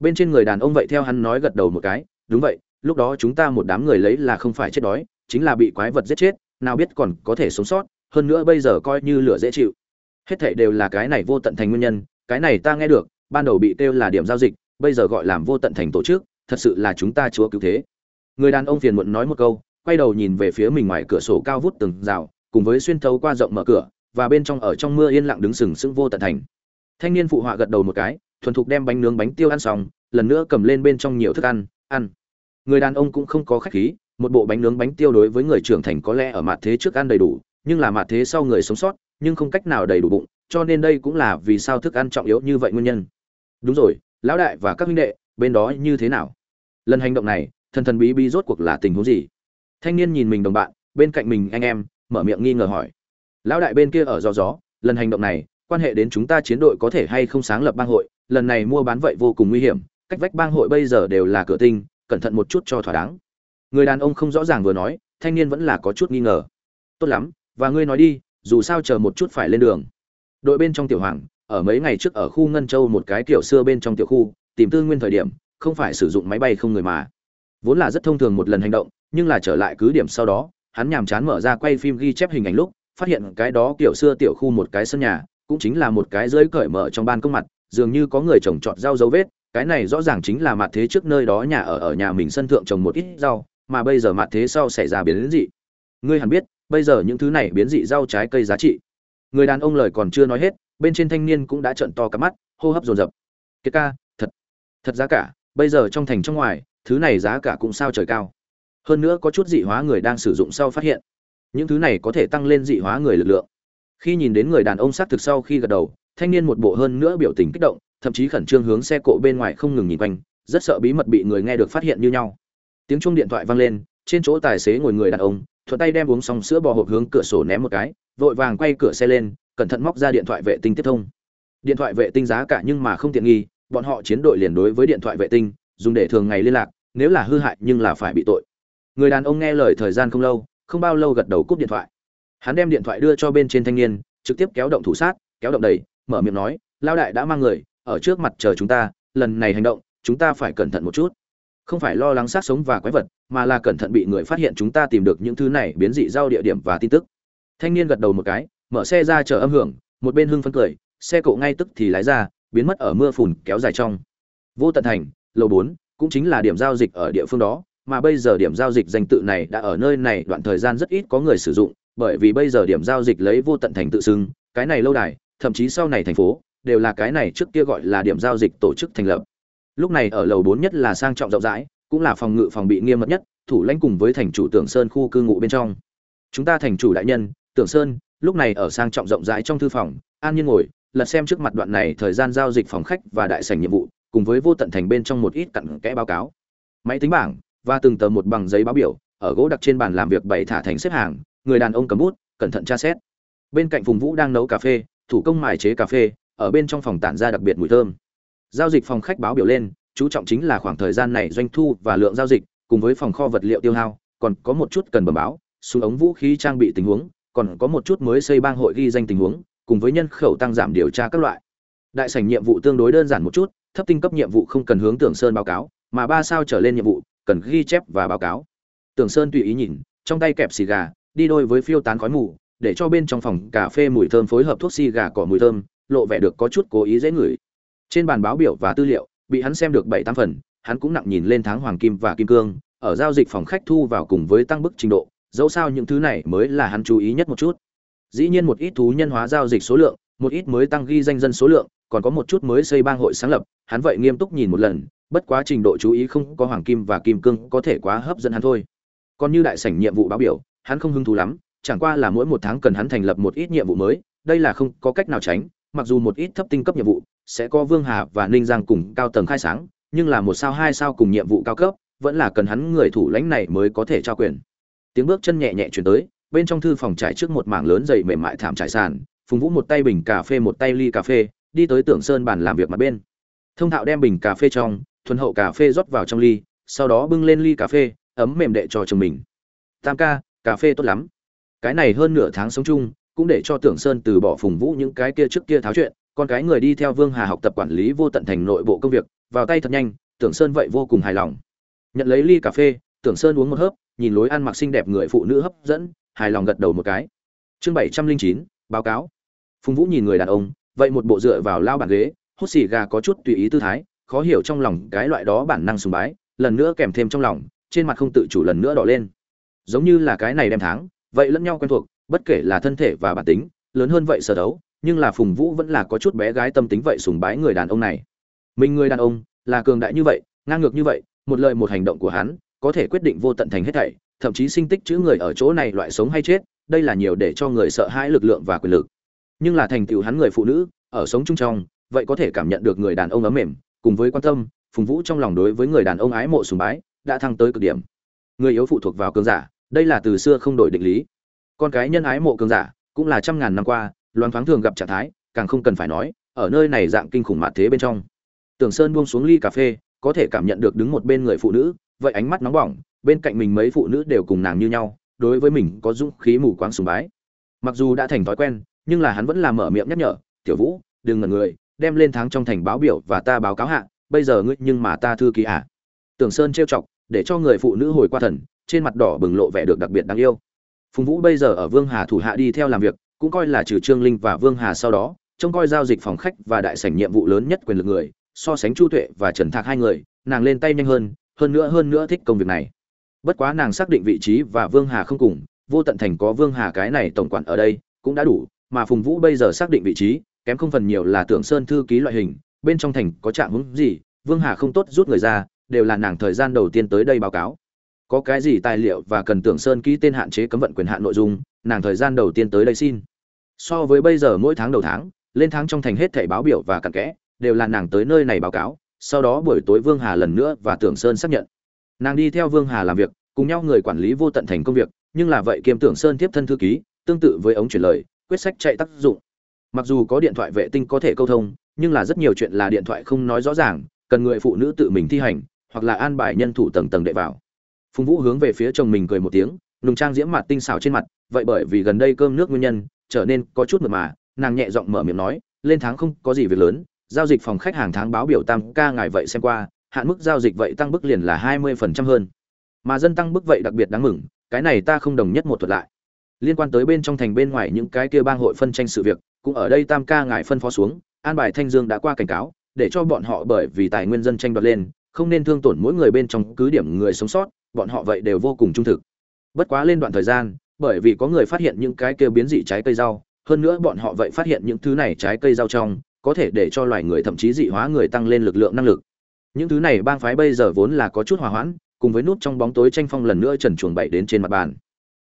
Bên trên người đàn ông vậy theo hắn nói gật đầu một cái đúng vậy, lúc đó chúng ta một đám người lấy là không phải chết đói, chính là bị quái vật giết chết, nào biết còn có thể sống sót, hơn nữa bây giờ coi như lửa dễ chịu. Hết thảy đều là cái này vô tận thành nguyên nhân, cái này ta nghe được, ban đầu bị kêu là điểm giao dịch, bây giờ gọi làm vô tận thành tổ chức, thật sự là chúng ta chúa cứu thế. Người đàn ông phiền muộn nói một câu, quay đầu nhìn về phía mình ngoài cửa sổ cao vút từng rào, cùng với xuyên thấu qua rộng mở cửa, và bên trong ở trong mưa yên lặng đứng sừng sững vô tận thành. Thanh niên phụ họa gật đầu một cái, thuần thục đem bánh nướng bánh tiêu ăn xong, lần nữa cầm lên bên trong nhiều thức ăn ăn. Người đàn ông cũng không có khách khí, một bộ bánh nướng bánh tiêu đối với người trưởng thành có lẽ ở mặt thế trước ăn đầy đủ, nhưng là mặt thế sau người sống sót, nhưng không cách nào đầy đủ bụng, cho nên đây cũng là vì sao thức ăn trọng yếu như vậy nguyên nhân. Đúng rồi, lão đại và các huynh đệ, bên đó như thế nào? Lần hành động này, thần thần bí bí rốt cuộc là tình huống gì? Thanh niên nhìn mình đồng bạn, bên cạnh mình anh em, mở miệng nghi ngờ hỏi. Lão đại bên kia ở gió gió, lần hành động này, quan hệ đến chúng ta chiến đội có thể hay không sáng lập bang hội, lần này mua bán vậy vô cùng nguy hiểm cách vách bang hội bây giờ đều là cửa tinh, cẩn thận một chút cho thỏa đáng. Người đàn ông không rõ ràng vừa nói, thanh niên vẫn là có chút nghi ngờ. Tốt lắm, và ngươi nói đi, dù sao chờ một chút phải lên đường. Đội bên trong tiểu hoàng, ở mấy ngày trước ở khu ngân châu một cái kiểu xưa bên trong tiểu khu, tìm tư nguyên thời điểm, không phải sử dụng máy bay không người mà. Vốn là rất thông thường một lần hành động, nhưng là trở lại cứ điểm sau đó, hắn nhàm chán mở ra quay phim ghi chép hình ảnh lúc, phát hiện cái đó kiểu xưa tiểu khu một cái sân nhà, cũng chính là một cái dưới cởi mở trong ban công mặt, dường như có người trồng trọt rau dấu vết cái này rõ ràng chính là mặt thế trước nơi đó nhà ở ở nhà mình sân thượng trồng một ít rau, mà bây giờ mặt thế sau xảy ra biến dị. Ngươi hẳn biết, bây giờ những thứ này biến dị rau trái cây giá trị. Người đàn ông lời còn chưa nói hết, bên trên thanh niên cũng đã trợn to cả mắt, hô hấp dồn dập. Kiệt ca, thật thật giá cả, bây giờ trong thành trong ngoài, thứ này giá cả cũng sao trời cao. Hơn nữa có chút dị hóa người đang sử dụng sau phát hiện. Những thứ này có thể tăng lên dị hóa người lực lượng. Khi nhìn đến người đàn ông xác thực sau khi gật đầu, thanh niên một bộ hơn nữa biểu tình kích động thậm chí khẩn trương hướng xe cộ bên ngoài không ngừng nhìn quanh, rất sợ bí mật bị người nghe được phát hiện như nhau. Tiếng chuông điện thoại vang lên, trên chỗ tài xế ngồi người đàn ông, thuận tay đem uống xong sữa bò hộp hướng cửa sổ ném một cái, vội vàng quay cửa xe lên, cẩn thận móc ra điện thoại vệ tinh tiếp thông. Điện thoại vệ tinh giá cả nhưng mà không tiện nghi, bọn họ chiến đội liền đối với điện thoại vệ tinh, dùng để thường ngày liên lạc, nếu là hư hại nhưng là phải bị tội. Người đàn ông nghe lời thời gian không lâu, không bao lâu gật đầu cúp điện thoại. Hắn đem điện thoại đưa cho bên trên thanh niên, trực tiếp kéo động thủ sát, kéo động đầy mở miệng nói lao đại đã mang người ở trước mặt chờ chúng ta, lần này hành động, chúng ta phải cẩn thận một chút. Không phải lo lắng sát sống và quái vật, mà là cẩn thận bị người phát hiện chúng ta tìm được những thứ này, biến dị giao địa điểm và tin tức. Thanh niên gật đầu một cái, mở xe ra chờ âm hưởng, một bên hưng phấn cười, xe cộ ngay tức thì lái ra, biến mất ở mưa phùn kéo dài trong. Vô tận thành, lầu bốn, cũng chính là điểm giao dịch ở địa phương đó, mà bây giờ điểm giao dịch danh tự này đã ở nơi này, đoạn thời gian rất ít có người sử dụng, bởi vì bây giờ điểm giao dịch lấy vô tận thành tự xưng, cái này lâu đài, thậm chí sau này thành phố đều là cái này trước kia gọi là điểm giao dịch tổ chức thành lập. Lúc này ở lầu bốn nhất là sang trọng rộng rãi, cũng là phòng ngự phòng bị nghiêm mật nhất, thủ lãnh cùng với thành chủ tưởng sơn khu cư ngụ bên trong. Chúng ta thành chủ đại nhân, tưởng sơn, lúc này ở sang trọng rộng rãi trong thư phòng, an nhiên ngồi, lật xem trước mặt đoạn này thời gian giao dịch phòng khách và đại sảnh nhiệm vụ, cùng với vô tận thành bên trong một ít cặn kẽ báo cáo. Máy tính bảng, và từng tờ một bằng giấy báo biểu, ở gỗ đặt trên bàn làm việc bày thả thành xếp hàng, người đàn ông cầm bút, cẩn thận tra xét. Bên cạnh phùng vũ đang nấu cà phê, thủ công mài chế cà phê ở bên trong phòng tản ra đặc biệt mùi thơm. Giao dịch phòng khách báo biểu lên, chú trọng chính là khoảng thời gian này doanh thu và lượng giao dịch, cùng với phòng kho vật liệu tiêu hao, còn có một chút cần bẩm báo, súng ống vũ khí trang bị tình huống, còn có một chút mới xây bang hội ghi danh tình huống, cùng với nhân khẩu tăng giảm điều tra các loại. Đại sảnh nhiệm vụ tương đối đơn giản một chút, thấp tinh cấp nhiệm vụ không cần hướng tưởng sơn báo cáo, mà ba sao trở lên nhiệm vụ, cần ghi chép và báo cáo. Tưởng sơn tùy ý nhìn, trong tay kẹp xì gà, đi đôi với phiêu tán khói mù, để cho bên trong phòng cà phê mùi thơm phối hợp thuốc xì gà cỏ mùi thơm lộ vẻ được có chút cố ý dễ ngửi. Trên bàn báo biểu và tư liệu, bị hắn xem được bảy tám phần, hắn cũng nặng nhìn lên tháng hoàng kim và kim cương, ở giao dịch phòng khách thu vào cùng với tăng bức trình độ, dẫu sao những thứ này mới là hắn chú ý nhất một chút. Dĩ nhiên một ít thú nhân hóa giao dịch số lượng, một ít mới tăng ghi danh dân số lượng, còn có một chút mới xây bang hội sáng lập, hắn vậy nghiêm túc nhìn một lần, bất quá trình độ chú ý không có hoàng kim và kim cương có thể quá hấp dẫn hắn thôi. Còn như đại sảnh nhiệm vụ báo biểu, hắn không hứng thú lắm, chẳng qua là mỗi một tháng cần hắn thành lập một ít nhiệm vụ mới, đây là không có cách nào tránh mặc dù một ít thấp tinh cấp nhiệm vụ sẽ có vương hà và ninh giang cùng cao tầng khai sáng, nhưng là một sao, hai sao cùng nhiệm vụ cao cấp, vẫn là cần hắn người thủ lãnh này mới có thể trao quyền. Tiếng bước chân nhẹ nhẹ chuyển tới, bên trong thư phòng trải trước một mảng lớn dày mềm mại thảm trải sàn, phùng vũ một tay bình cà phê, một tay ly cà phê, đi tới tưởng sơn bàn làm việc mặt bên. Thông thạo đem bình cà phê trong, thuần hậu cà phê rót vào trong ly, sau đó bưng lên ly cà phê, ấm mềm đệ cho chồng mình. Tam ca, cà phê tốt lắm. Cái này hơn nửa tháng sống chung cũng để cho tưởng sơn từ bỏ phùng vũ những cái kia trước kia tháo chuyện, con cái người đi theo vương hà học tập quản lý vô tận thành nội bộ công việc, vào tay thật nhanh, tưởng sơn vậy vô cùng hài lòng. Nhận lấy ly cà phê, tưởng sơn uống một hớp, nhìn lối ăn mặc xinh đẹp người phụ nữ hấp dẫn, hài lòng gật đầu một cái. Chương bảy trăm linh chín, báo cáo. Phùng vũ nhìn người đàn ông, vậy một bộ dựa vào lao bàn ghế, hút xì gà có chút tùy ý tư thái, khó hiểu trong lòng cái loại đó bản năng sùng bái, lần nữa kèm thêm trong lòng, trên mặt không tự chủ lần nữa đỏ lên. Giống như là cái này đem tháng, vậy lẫn nhau quen thuộc bất kể là thân thể và bản tính, lớn hơn vậy sở đấu, nhưng là phùng vũ vẫn là có chút bé gái tâm tính vậy sùng bái người đàn ông này. Mình người đàn ông, là cường đại như vậy, ngang ngược như vậy, một lời một hành động của hắn, có thể quyết định vô tận thành hết thảy, thậm chí sinh tích chữ người ở chỗ này loại sống hay chết, đây là nhiều để cho người sợ hãi lực lượng và quyền lực. Nhưng là thành tựu hắn người phụ nữ, ở sống chung trong, vậy có thể cảm nhận được người đàn ông ấm mềm, cùng với quan tâm, phùng vũ trong lòng đối với người đàn ông ái mộ sùng bái, đã thăng tới cực điểm. Người yếu phụ thuộc vào cường giả, đây là từ xưa không đổi định lý con cái nhân ái mộ cường giả, cũng là trăm ngàn năm qua loan thoáng thường gặp trạng thái, càng không cần phải nói, ở nơi này dạng kinh khủng mạt thế bên trong. Tưởng sơn buông xuống ly cà phê, có thể cảm nhận được đứng một bên người phụ nữ, vậy ánh mắt nóng bỏng, bên cạnh mình mấy phụ nữ đều cùng nàng như nhau, đối với mình có dũng khí mù quáng sùng bái. Mặc dù đã thành thói quen, nhưng là hắn vẫn làm mở miệng nhắc nhở, tiểu vũ, đừng ngần người, đem lên tháng trong thành báo biểu và ta báo cáo hạ, bây giờ ngươi nhưng mà ta thư ký à? Tưởng sơn trêu chọc, để cho người phụ nữ hồi qua thần, trên mặt đỏ bừng lộ vẻ được đặc biệt đáng yêu phùng vũ bây giờ ở vương hà thủ hạ đi theo làm việc, cũng coi là trừ trương linh và vương hà sau đó, trông coi giao dịch phòng khách và đại sảnh nhiệm vụ lớn nhất quyền lực người, so sánh chu tuệ và trần thạc hai người, nàng lên tay nhanh hơn hơn nữa hơn nữa thích công việc này. Bất quá nàng xác định vị trí và vương hà không cùng, vô tận thành có vương hà cái này tổng quản ở đây, cũng đã đủ, mà phùng vũ bây giờ xác định vị trí, kém không phần nhiều là tưởng sơn thư ký loại hình, bên trong thành có trạng hướng gì, vương hà không tốt rút người ra, đều là nàng thời gian đầu tiên tới đây báo cáo có cái gì tài liệu và cần tưởng sơn ký tên hạn chế cấm vận quyền hạn nội dung, nàng thời gian đầu tiên tới đây xin. So với bây giờ mỗi tháng đầu tháng, lên tháng trong thành hết thảy báo biểu và cặn kẽ, đều là nàng tới nơi này báo cáo, sau đó buổi tối vương hà lần nữa và tưởng sơn xác nhận. Nàng đi theo vương hà làm việc, cùng nhau người quản lý vô tận thành công việc, nhưng là vậy kiêm tưởng sơn tiếp thân thư ký, tương tự với ống chuyển lời, quyết sách chạy tác dụng. Mặc dù có điện thoại vệ tinh có thể câu thông, nhưng là rất nhiều chuyện là điện thoại không nói rõ ràng, cần người phụ nữ tự mình thi hành, hoặc là an bài nhân thủ tầng tầng đệ vào phùng vũ hướng về phía chồng mình cười một tiếng, nùng trang diễm mặt tinh xảo trên mặt, vậy bởi vì gần đây cơm nước nguyên nhân, trở nên có chút mượt mà, nàng nhẹ giọng mở miệng nói, lên tháng không có gì việc lớn, giao dịch phòng khách hàng tháng báo biểu tăng ca ngài vậy xem qua, hạn mức giao dịch vậy tăng bức liền là hai mươi phần trăm hơn. Mà dân tăng bức vậy đặc biệt đáng mừng, cái này ta không đồng nhất một thuật lại. Liên quan tới bên trong thành bên ngoài những cái kia bang hội phân tranh sự việc, cũng ở đây tam ca ngài phân phó xuống, an bài thanh dương đã qua cảnh cáo, để cho bọn họ bởi vì tài nguyên dân tranh đoạt lên không nên thương tổn mỗi người bên trong cứ điểm người sống sót, bọn họ vậy đều vô cùng trung thực. Bất quá lên đoạn thời gian, bởi vì có người phát hiện những cái kia biến dị trái cây rau, hơn nữa bọn họ vậy phát hiện những thứ này trái cây rau trong, có thể để cho loài người thậm chí dị hóa người tăng lên lực lượng năng lực. Những thứ này bang phái bây giờ vốn là có chút hòa hoãn, cùng với nút trong bóng tối tranh phong lần nữa trần chuồng bậy đến trên mặt bàn.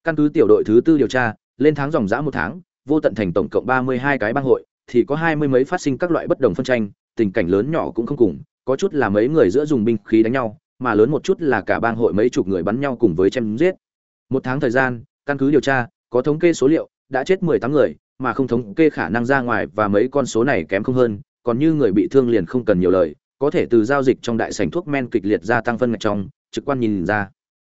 Căn cứ tiểu đội thứ tư điều tra, lên tháng dòng dã một tháng, vô tận thành tổng cộng ba mươi hai cái bang hội, thì có hai mươi mấy phát sinh các loại bất đồng phân tranh, tình cảnh lớn nhỏ cũng không cùng có chút là mấy người giữa dùng binh khí đánh nhau, mà lớn một chút là cả bang hội mấy chục người bắn nhau cùng với chém giết. Một tháng thời gian, căn cứ điều tra, có thống kê số liệu, đã chết mười tám người, mà không thống kê khả năng ra ngoài và mấy con số này kém không hơn, còn như người bị thương liền không cần nhiều lời, có thể từ giao dịch trong đại sảnh thuốc men kịch liệt gia tăng phân ngạch trong, trực quan nhìn ra.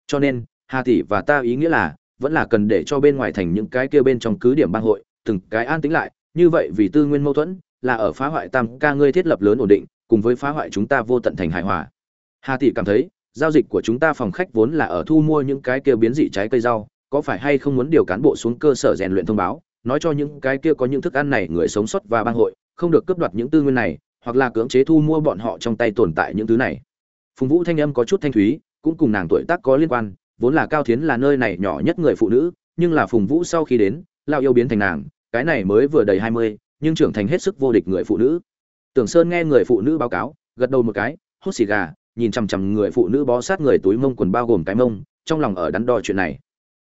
Cho nên, hà tỷ và ta ý nghĩa là, vẫn là cần để cho bên ngoài thành những cái kia bên trong cứ điểm bang hội, từng cái an tính lại, như vậy vì tư nguyên mâu thuẫn, là ở phá hoại tam ca ngươi thiết lập lớn ổn định cùng với phá hoại chúng ta vô tận thành hài hòa. Hà tỷ cảm thấy, giao dịch của chúng ta phòng khách vốn là ở thu mua những cái kia biến dị trái cây rau, có phải hay không muốn điều cán bộ xuống cơ sở rèn luyện thông báo, nói cho những cái kia có những thức ăn này người sống sót và bang hội, không được cướp đoạt những tư nguyên này, hoặc là cưỡng chế thu mua bọn họ trong tay tồn tại những thứ này. Phùng vũ thanh âm có chút thanh thúy, cũng cùng nàng tuổi tác có liên quan, vốn là cao thiến là nơi này nhỏ nhất người phụ nữ, nhưng là phùng vũ sau khi đến lao yêu biến thành nàng, cái này mới vừa đầy hai mươi, nhưng trưởng thành hết sức vô địch người phụ nữ tưởng sơn nghe người phụ nữ báo cáo, gật đầu một cái, hút xì gà, nhìn chằm chằm người phụ nữ bó sát người túi mông quần bao gồm cái mông, trong lòng ở đắn đo chuyện này.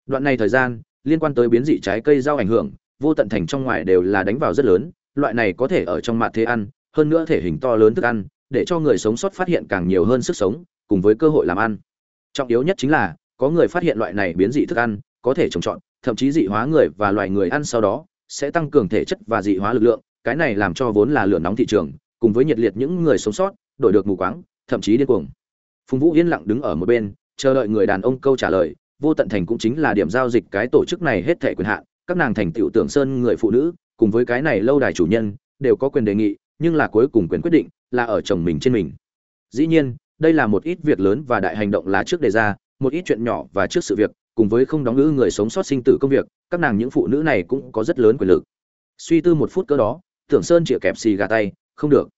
Đoạn này thời gian, liên quan tới biến dị trái cây rau ảnh hưởng, vô tận thành trong ngoài đều là đánh vào rất lớn, loại này có thể ở trong mặt thế ăn, hơn nữa thể hình to lớn thức ăn, để cho người sống sót phát hiện càng nhiều hơn sức sống, cùng với cơ hội làm ăn. Trọng yếu nhất chính là, có người phát hiện loại này biến dị thức ăn, có thể trồng trọt, thậm chí dị hóa người và loài người ăn sau đó, sẽ tăng cường thể chất và dị hóa lực lượng cái này làm cho vốn là lửa nóng thị trường, cùng với nhiệt liệt những người sống sót, đổi được mù quáng, thậm chí điên cuồng. Phùng vũ yên lặng đứng ở một bên, chờ đợi người đàn ông câu trả lời, vô tận thành cũng chính là điểm giao dịch cái tổ chức này hết thể quyền hạn, các nàng thành tựu tưởng sơn người phụ nữ, cùng với cái này lâu đài chủ nhân, đều có quyền đề nghị, nhưng là cuối cùng quyền quyết định là ở chồng mình trên mình. Dĩ nhiên, đây là một ít việc lớn và đại hành động lá trước đề ra, một ít chuyện nhỏ và trước sự việc, cùng với không đóng ngữ người sống sót sinh tử công việc, các nàng những phụ nữ này cũng có rất lớn quyền lực. Suy tư một phút cỡ đó tưởng sơn chĩa kẹp xì gà tay không được.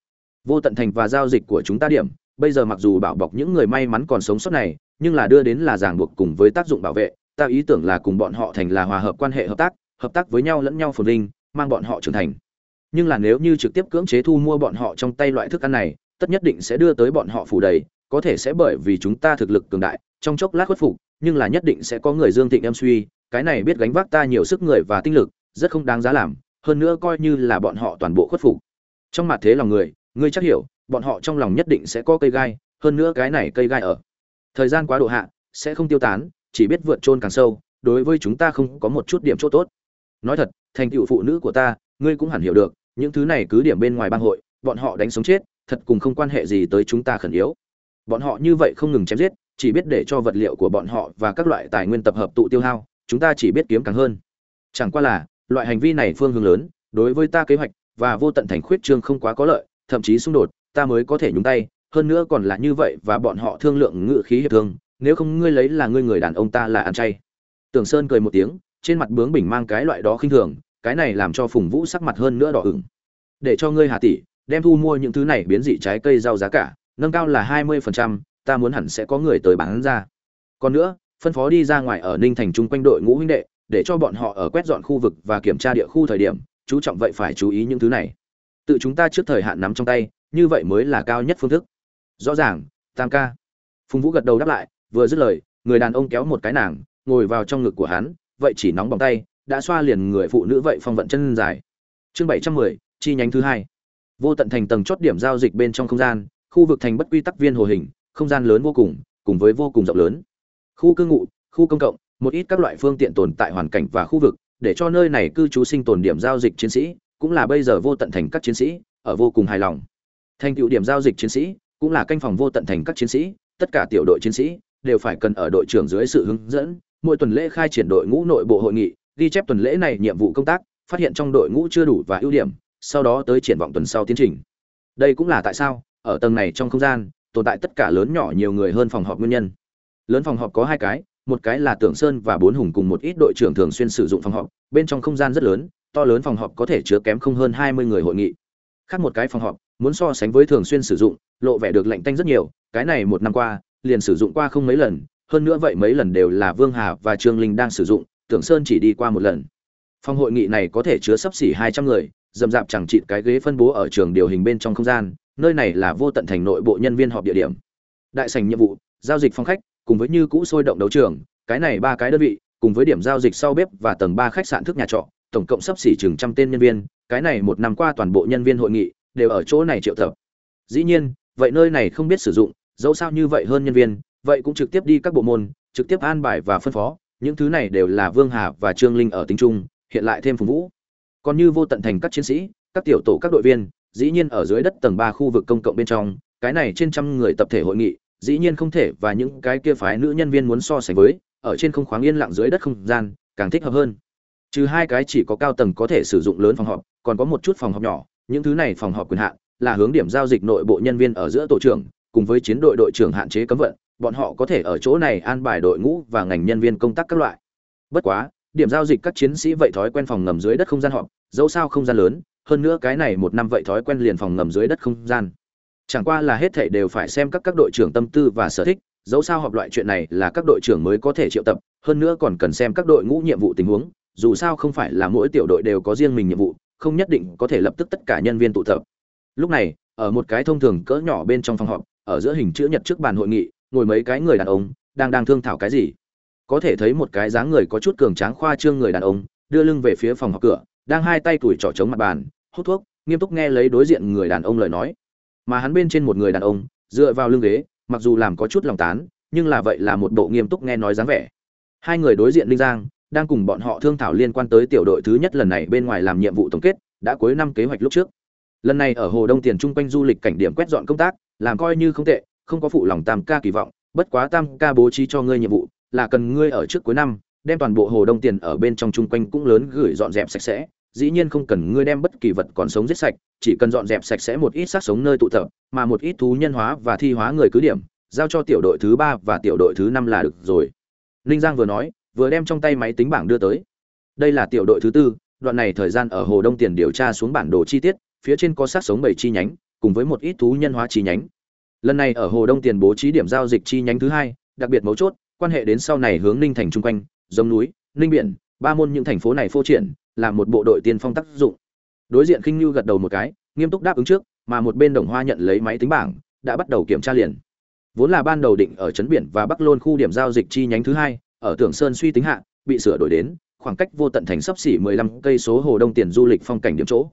Vô tận thành và giao dịch của chúng ta điểm bây giờ mặc dù bảo bọc những người may mắn còn sống sót này nhưng là đưa đến là ràng buộc cùng với tác dụng bảo vệ ta ý tưởng là cùng bọn họ thành là hòa hợp quan hệ hợp tác hợp tác với nhau lẫn nhau phồn linh, mang bọn họ trưởng thành. Nhưng là nếu như trực tiếp cưỡng chế thu mua bọn họ trong tay loại thức ăn này tất nhất định sẽ đưa tới bọn họ phủ đầy có thể sẽ bởi vì chúng ta thực lực cường đại trong chốc lát khuất phục nhưng là nhất định sẽ có người dương thịnh em suy cái này biết gánh vác ta nhiều sức người và tinh lực rất không đáng giá làm hơn nữa coi như là bọn họ toàn bộ khuất phục. Trong mặt thế lòng người, ngươi chắc hiểu, bọn họ trong lòng nhất định sẽ có cây gai, hơn nữa cái này cây gai ở thời gian quá độ hạ, sẽ không tiêu tán, chỉ biết vượt trôn càng sâu, đối với chúng ta không có một chút điểm chỗ tốt. Nói thật, thành tựu phụ nữ của ta, ngươi cũng hẳn hiểu được, những thứ này cứ điểm bên ngoài bang hội, bọn họ đánh sống chết, thật cùng không quan hệ gì tới chúng ta khẩn yếu. Bọn họ như vậy không ngừng chém giết, chỉ biết để cho vật liệu của bọn họ và các loại tài nguyên tập hợp tụ tiêu hao, chúng ta chỉ biết kiếm càng hơn. Chẳng qua là loại hành vi này phương hướng lớn đối với ta kế hoạch và vô tận thành khuyết trương không quá có lợi thậm chí xung đột ta mới có thể nhúng tay hơn nữa còn là như vậy và bọn họ thương lượng ngự khí hiệp thương nếu không ngươi lấy là ngươi người đàn ông ta là ăn chay. Tưởng sơn cười một tiếng trên mặt bướng bỉnh mang cái loại đó khinh thường cái này làm cho phùng vũ sắc mặt hơn nữa đỏ ửng. Để cho ngươi hà tỷ đem thu mua những thứ này biến dị trái cây rau giá cả nâng cao là hai mươi phần trăm, ta muốn hẳn sẽ có người tới bán ra. Còn nữa phân phó đi ra ngoài ở ninh thành chung quanh đội ngũ huynh đệ để cho bọn họ ở quét dọn khu vực và kiểm tra địa khu thời điểm, chú trọng vậy phải chú ý những thứ này. Tự chúng ta trước thời hạn nắm trong tay, như vậy mới là cao nhất phương thức. Rõ ràng, tam ca. Phùng vũ gật đầu đáp lại, vừa dứt lời, người đàn ông kéo một cái nàng, ngồi vào trong ngực của hắn, vậy chỉ nóng bỏng tay, đã xoa liền người phụ nữ vậy phong vận chân dài. Chương bảy trăm mười, chi nhánh thứ hai. Vô tận thành tầng chót điểm giao dịch bên trong không gian, khu vực thành bất quy tắc viên hồ hình, không gian lớn vô cùng cùng với vô cùng rộng lớn. Khu cư ngụ, khu công cộng một ít các loại phương tiện tồn tại hoàn cảnh và khu vực, để cho nơi này cư trú sinh tồn điểm giao dịch chiến sĩ, cũng là bây giờ vô tận thành các chiến sĩ, ở vô cùng hài lòng. Thành tựu điểm giao dịch chiến sĩ, cũng là canh phòng vô tận thành các chiến sĩ, tất cả tiểu đội chiến sĩ đều phải cần ở đội trưởng dưới sự hướng dẫn, mỗi tuần lễ khai triển đội ngũ nội bộ hội nghị, ghi chép tuần lễ này nhiệm vụ công tác, phát hiện trong đội ngũ chưa đủ và ưu điểm, sau đó tới triển vọng tuần sau tiến trình. Đây cũng là tại sao, ở tầng này trong không gian, tồn tại tất cả lớn nhỏ nhiều người hơn phòng họp nguyên nhân. Lớn phòng họp có hai cái một cái là tưởng sơn và bốn hùng cùng một ít đội trưởng thường xuyên sử dụng phòng họp, bên trong không gian rất lớn, to lớn phòng họp có thể chứa kém không hơn hai mươi người hội nghị. Khác một cái phòng họp, muốn so sánh với thường xuyên sử dụng, lộ vẻ được lạnh tanh rất nhiều, cái này một năm qua, liền sử dụng qua không mấy lần, hơn nữa vậy mấy lần đều là vương hà và trương linh đang sử dụng, tưởng sơn chỉ đi qua một lần. Phòng hội nghị này có thể chứa sấp xỉ hai trăm người, dầm dạp chẳng chịt cái ghế phân bố ở trường điều hình bên trong không gian, nơi này là vô tận thành nội bộ nhân viên họp địa điểm. Đại sành nhiệm vụ, giao dịch phong khách cùng với như cũ sôi động đấu trường, cái này ba cái đơn vị, cùng với điểm giao dịch sau bếp và tầng ba khách sạn thức nhà trọ, tổng cộng sắp xỉ chừng trăm tên nhân viên, cái này một năm qua toàn bộ nhân viên hội nghị đều ở chỗ này triệu tập. Dĩ nhiên, vậy nơi này không biết sử dụng, dẫu sao như vậy hơn nhân viên, vậy cũng trực tiếp đi các bộ môn, trực tiếp an bài và phân phó, những thứ này đều là vương hà và trương linh ở tính trung hiện lại thêm phùng vũ. Còn như vô tận thành các chiến sĩ, các tiểu tổ các đội viên, dĩ nhiên ở dưới đất tầng ba khu vực công cộng bên trong, cái này trên trăm người tập thể hội nghị dĩ nhiên không thể và những cái kia phái nữ nhân viên muốn so sánh với, ở trên không khoáng yên lặng dưới đất không gian, càng thích hợp hơn. Trừ hai cái chỉ có cao tầng có thể sử dụng lớn phòng họp, còn có một chút phòng họp nhỏ, những thứ này phòng họp quyền hạn, là hướng điểm giao dịch nội bộ nhân viên ở giữa tổ trưởng, cùng với chiến đội đội trưởng hạn chế cấm vận, bọn họ có thể ở chỗ này an bài đội ngũ và ngành nhân viên công tác các loại. Bất quá, điểm giao dịch các chiến sĩ vậy thói quen phòng ngầm dưới đất không gian họp, dẫu sao không gian lớn, hơn nữa cái này một năm vậy thói quen liền phòng ngầm dưới đất không gian chẳng qua là hết thảy đều phải xem các các đội trưởng tâm tư và sở thích, dẫu sao họp loại chuyện này là các đội trưởng mới có thể triệu tập, hơn nữa còn cần xem các đội ngũ nhiệm vụ tình huống, dù sao không phải là mỗi tiểu đội đều có riêng mình nhiệm vụ, không nhất định có thể lập tức tất cả nhân viên tụ tập. Lúc này, ở một cái thông thường cỡ nhỏ bên trong phòng họp, ở giữa hình chữ nhật trước bàn hội nghị, ngồi mấy cái người đàn ông, đang đang thương thảo cái gì. Có thể thấy một cái dáng người có chút cường tráng khoa trương người đàn ông, đưa lưng về phía phòng họp cửa, đang hai tay tuổi trỏ chống mặt bàn, hút thuốc, nghiêm túc nghe lấy đối diện người đàn ông lời nói mà hắn bên trên một người đàn ông, dựa vào lưng ghế, mặc dù làm có chút lòng tán, nhưng là vậy là một bộ nghiêm túc nghe nói dáng vẻ. Hai người đối diện linh giang, đang cùng bọn họ thương thảo liên quan tới tiểu đội thứ nhất lần này bên ngoài làm nhiệm vụ tổng kết, đã cuối năm kế hoạch lúc trước. Lần này ở hồ đông tiền trung quanh du lịch cảnh điểm quét dọn công tác, làm coi như không tệ, không có phụ lòng tam ca kỳ vọng, bất quá tam ca bố trí cho ngươi nhiệm vụ, là cần ngươi ở trước cuối năm, đem toàn bộ hồ đông tiền ở bên trong chung quanh cũng lớn gửi dọn dẹp sạch sẽ dĩ nhiên không cần ngươi đem bất kỳ vật còn sống giết sạch, chỉ cần dọn dẹp sạch sẽ một ít xác sống nơi tụ tập, mà một ít thú nhân hóa và thi hóa người cứ điểm, giao cho tiểu đội thứ ba và tiểu đội thứ năm là được rồi. Ninh giang vừa nói, vừa đem trong tay máy tính bảng đưa tới. Đây là tiểu đội thứ tư, đoạn này thời gian ở hồ đông tiền điều tra xuống bản đồ chi tiết, phía trên có xác sống bảy chi nhánh, cùng với một ít thú nhân hóa chi nhánh. Lần này ở hồ đông tiền bố trí điểm giao dịch chi nhánh thứ hai, đặc biệt mấu chốt, quan hệ đến sau này hướng ninh thành trung quanh giống núi, ninh biển, ba môn những thành phố này phô triển là một bộ đội tiên phong tác dụng. Đối diện khinh như gật đầu một cái, nghiêm túc đáp ứng trước, mà một bên đồng hoa nhận lấy máy tính bảng, đã bắt đầu kiểm tra liền. Vốn là ban đầu định ở trấn biển và bắc lôn khu điểm giao dịch chi nhánh thứ hai, ở tưởng sơn suy tính hạ, bị sửa đổi đến, khoảng cách vô tận thành sấp xỉ 15 cây số hồ đông tiền du lịch phong cảnh điểm chỗ.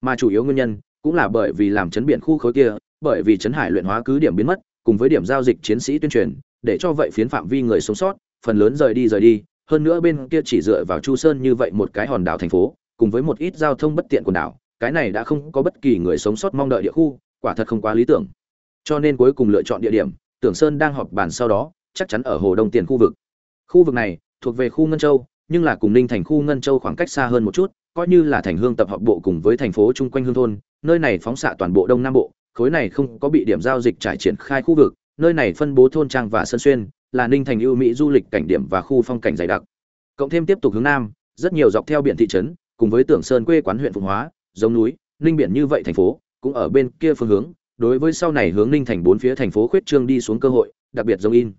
Mà chủ yếu nguyên nhân, cũng là bởi vì làm trấn biển khu khối kia, bởi vì trấn hải luyện hóa cứ điểm biến mất, cùng với điểm giao dịch chiến sĩ tuyên truyền, để cho vậy phiến phạm vi người sống sót, phần lớn rời đi rời đi hơn nữa bên kia chỉ dựa vào chu sơn như vậy một cái hòn đảo thành phố, cùng với một ít giao thông bất tiện của đảo, cái này đã không có bất kỳ người sống sót mong đợi địa khu, quả thật không quá lý tưởng. Cho nên cuối cùng lựa chọn địa điểm, tưởng sơn đang họp bàn sau đó, chắc chắn ở hồ đông tiền khu vực. Khu vực này, thuộc về khu ngân châu, nhưng là cùng ninh thành khu ngân châu khoảng cách xa hơn một chút, coi như là thành hương tập họp bộ cùng với thành phố chung quanh hương thôn, nơi này phóng xạ toàn bộ đông nam bộ, khối này không có bị điểm giao dịch trải triển khai khu vực, nơi này phân bố thôn trang và sân xuyên là ninh thành ưu mỹ du lịch cảnh điểm và khu phong cảnh dày đặc. Cộng thêm tiếp tục hướng nam, rất nhiều dọc theo biển thị trấn, cùng với tưởng sơn quê quán huyện phụng hóa, giống núi, ninh biển như vậy thành phố, cũng ở bên kia phương hướng. Đối với sau này hướng ninh thành bốn phía thành phố khuyết trương đi xuống cơ hội, đặc biệt giống in.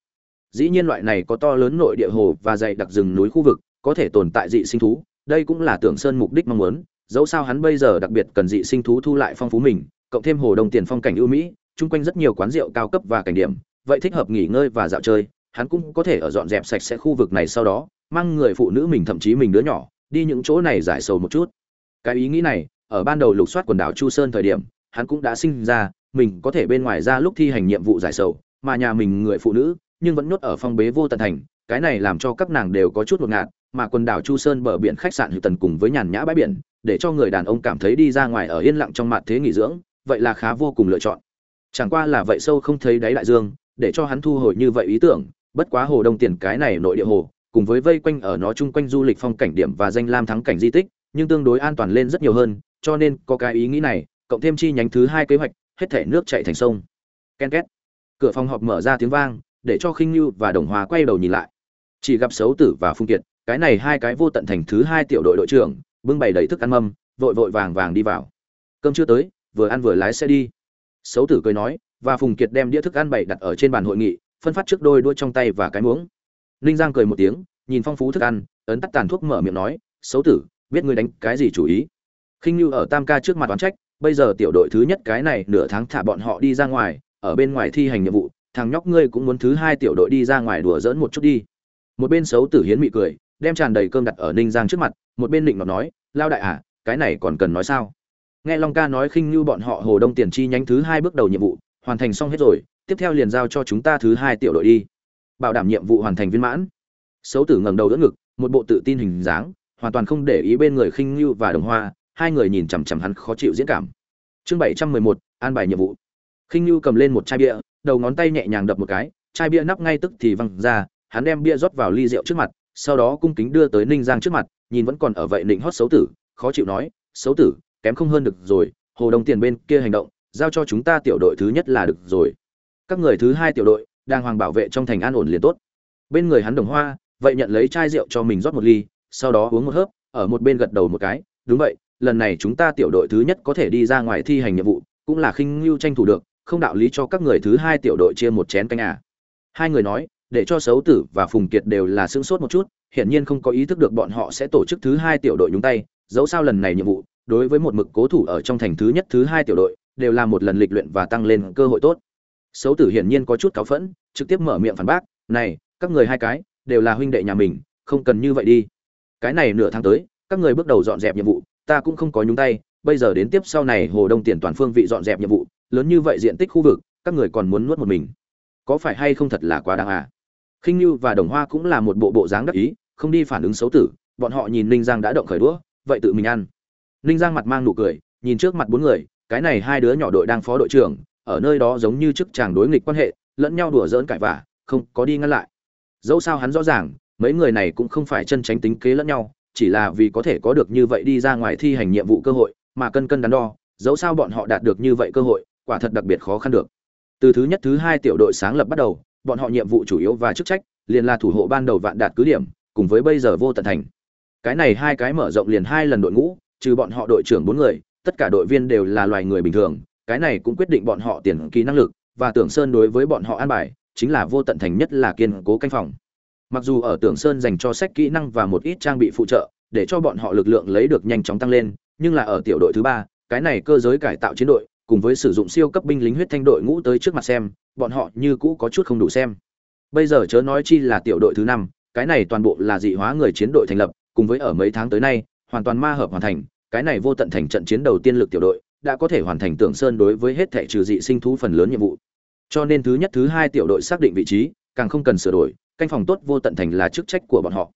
Dĩ nhiên loại này có to lớn nội địa hồ và dày đặc rừng núi khu vực, có thể tồn tại dị sinh thú, đây cũng là tưởng sơn mục đích mong muốn. Dẫu sao hắn bây giờ đặc biệt cần dị sinh thú thu lại phong phú mình, cộng thêm hồ đồng tiền phong cảnh ưu mỹ, chung quanh rất nhiều quán rượu cao cấp và cảnh điểm, vậy thích hợp nghỉ ngơi và dạo chơi hắn cũng có thể ở dọn dẹp sạch sẽ khu vực này sau đó, mang người phụ nữ mình thậm chí mình đứa nhỏ, đi những chỗ này giải sầu một chút. Cái ý nghĩ này, ở ban đầu lục soát quần đảo chu sơn thời điểm, hắn cũng đã sinh ra, mình có thể bên ngoài ra lúc thi hành nhiệm vụ giải sầu, mà nhà mình người phụ nữ, nhưng vẫn nhốt ở phong bế vô tận thành, cái này làm cho các nàng đều có chút ngột ngạt, mà quần đảo chu sơn bờ biển khách sạn hữu tần cùng với nhàn nhã bãi biển, để cho người đàn ông cảm thấy đi ra ngoài ở yên lặng trong mặt thế nghỉ dưỡng, vậy là khá vô cùng lựa chọn. Chẳng qua là vậy sâu không thấy đáy đại dương, để cho hắn thu hồi như vậy ý tưởng bất quá hồ đông tiền cái này nội địa hồ, cùng với vây quanh ở nó chung quanh du lịch phong cảnh điểm và danh lam thắng cảnh di tích, nhưng tương đối an toàn lên rất nhiều hơn, cho nên có cái ý nghĩ này, cộng thêm chi nhánh thứ hai kế hoạch, hết thể nước chạy thành sông. Ken két. Cửa phòng họp mở ra tiếng vang, để cho khinh như và đồng hòa quay đầu nhìn lại. Chỉ gặp xấu tử và phung kiệt, cái này hai cái vô tận thành thứ hai tiểu đội đội trưởng, bưng bày đầy thức ăn mâm, vội vội vàng vàng đi vào. Cơm chưa tới, vừa ăn vừa lái xe đi. Xấu tử cười nói, và phùng kiệt đem đĩa thức ăn bày đặt ở trên bàn hội nghị phân phát trước đôi đuôi trong tay và cái muỗng. Ninh giang cười một tiếng, nhìn phong phú thức ăn, ấn tắt tàn thuốc mở miệng nói, xấu tử, biết ngươi đánh cái gì chủ ý? Khinh như ở tam ca trước mặt đoán trách, bây giờ tiểu đội thứ nhất cái này nửa tháng thả bọn họ đi ra ngoài, ở bên ngoài thi hành nhiệm vụ, thằng nhóc ngươi cũng muốn thứ hai tiểu đội đi ra ngoài đùa dỡn một chút đi. Một bên xấu tử hiến mị cười, đem tràn đầy cơm đặt ở ninh giang trước mặt, một bên định ngọc nói, lao đại à cái này còn cần nói sao? Nghe long ca nói khinh như bọn họ hồ đông tiền chi nhánh thứ hai bước đầu nhiệm vụ, hoàn thành xong hết rồi tiếp theo liền giao cho chúng ta thứ hai tiểu đội đi. Bảo đảm nhiệm vụ hoàn thành viên mãn. Xấu tử ngẩng đầu đỡ ngực, một bộ tự tin hình dáng, hoàn toàn không để ý bên người khinh ngưu và đồng hoa, hai người nhìn chằm chằm hắn khó chịu diễn cảm. Chương bảy trăm mười một, an bài nhiệm vụ. Khinh ngưu cầm lên một chai bia, đầu ngón tay nhẹ nhàng đập một cái, chai bia nắp ngay tức thì văng ra, hắn đem bia rót vào ly rượu trước mặt, sau đó cung kính đưa tới ninh giang trước mặt, nhìn vẫn còn ở vậy định hót xấu tử, khó chịu nói, xấu tử, kém không hơn được rồi, hồ đồng tiền bên kia hành động, giao cho chúng ta tiểu đội thứ nhất là được rồi các người thứ hai tiểu đội đang hoàng bảo vệ trong thành an ổn liền tốt bên người hắn đồng hoa, vậy nhận lấy chai rượu cho mình rót một ly, sau đó uống một hớp, ở một bên gật đầu một cái, đúng vậy, lần này chúng ta tiểu đội thứ nhất có thể đi ra ngoài thi hành nhiệm vụ, cũng là khinh ngưu tranh thủ được, không đạo lý cho các người thứ hai tiểu đội chia một chén canh à. hai người nói, để cho xấu tử và phùng kiệt đều là sững sốt một chút, hiển nhiên không có ý thức được bọn họ sẽ tổ chức thứ hai tiểu đội nhúng tay, dẫu sao lần này nhiệm vụ, đối với một mực cố thủ ở trong thành thứ nhất thứ hai tiểu đội, đều là một lần lịch luyện và tăng lên cơ hội tốt xấu tử hiển nhiên có chút cáu phẫn, trực tiếp mở miệng phản bác, này, các người hai cái, đều là huynh đệ nhà mình, không cần như vậy đi. Cái này nửa tháng tới, các người bước đầu dọn dẹp nhiệm vụ, ta cũng không có nhúng tay, bây giờ đến tiếp sau này hồ đông tiền toàn phương vị dọn dẹp nhiệm vụ, lớn như vậy diện tích khu vực, các người còn muốn nuốt một mình. Có phải hay không thật là quá đáng à? Khinh như và đồng hoa cũng là một bộ bộ dáng đắc ý, không đi phản ứng xấu tử, bọn họ nhìn ninh giang đã động khởi đũa, vậy tự mình ăn. Ninh giang mặt mang nụ cười, nhìn trước mặt bốn người, cái này hai đứa nhỏ đội đang phó đội trưởng ở nơi đó giống như chức chàng đối nghịch quan hệ, lẫn nhau đùa giỡn cãi vả không có đi ngăn lại. Dẫu sao hắn rõ ràng, mấy người này cũng không phải chân tránh tính kế lẫn nhau, chỉ là vì có thể có được như vậy đi ra ngoài thi hành nhiệm vụ cơ hội, mà cân cân đắn đo, dẫu sao bọn họ đạt được như vậy cơ hội, quả thật đặc biệt khó khăn được. Từ thứ nhất thứ hai tiểu đội sáng lập bắt đầu, bọn họ nhiệm vụ chủ yếu và chức trách, liền là thủ hộ ban đầu vạn đạt cứ điểm, cùng với bây giờ vô tận thành. Cái này hai cái mở rộng liền hai lần đội ngũ, trừ bọn họ đội trưởng bốn người, tất cả đội viên đều là loài người bình thường cái này cũng quyết định bọn họ tiền kỳ năng lực, và tưởng sơn đối với bọn họ an bài, chính là vô tận thành nhất là kiên cố canh phòng. Mặc dù ở tưởng sơn dành cho sách kỹ năng và một ít trang bị phụ trợ, để cho bọn họ lực lượng lấy được nhanh chóng tăng lên, nhưng là ở tiểu đội thứ ba, cái này cơ giới cải tạo chiến đội, cùng với sử dụng siêu cấp binh lính huyết thanh đội ngũ tới trước mặt xem, bọn họ như cũ có chút không đủ xem. Bây giờ chớ nói chi là tiểu đội thứ năm, cái này toàn bộ là dị hóa người chiến đội thành lập, cùng với ở mấy tháng tới nay, hoàn toàn ma hợp hoàn thành, cái này vô tận thành trận chiến đầu tiên lực tiểu đội đã có thể hoàn thành tưởng sơn đối với hết thẻ trừ dị sinh thú phần lớn nhiệm vụ. Cho nên thứ nhất thứ hai tiểu đội xác định vị trí, càng không cần sửa đổi, canh phòng tốt vô tận thành là chức trách của bọn họ.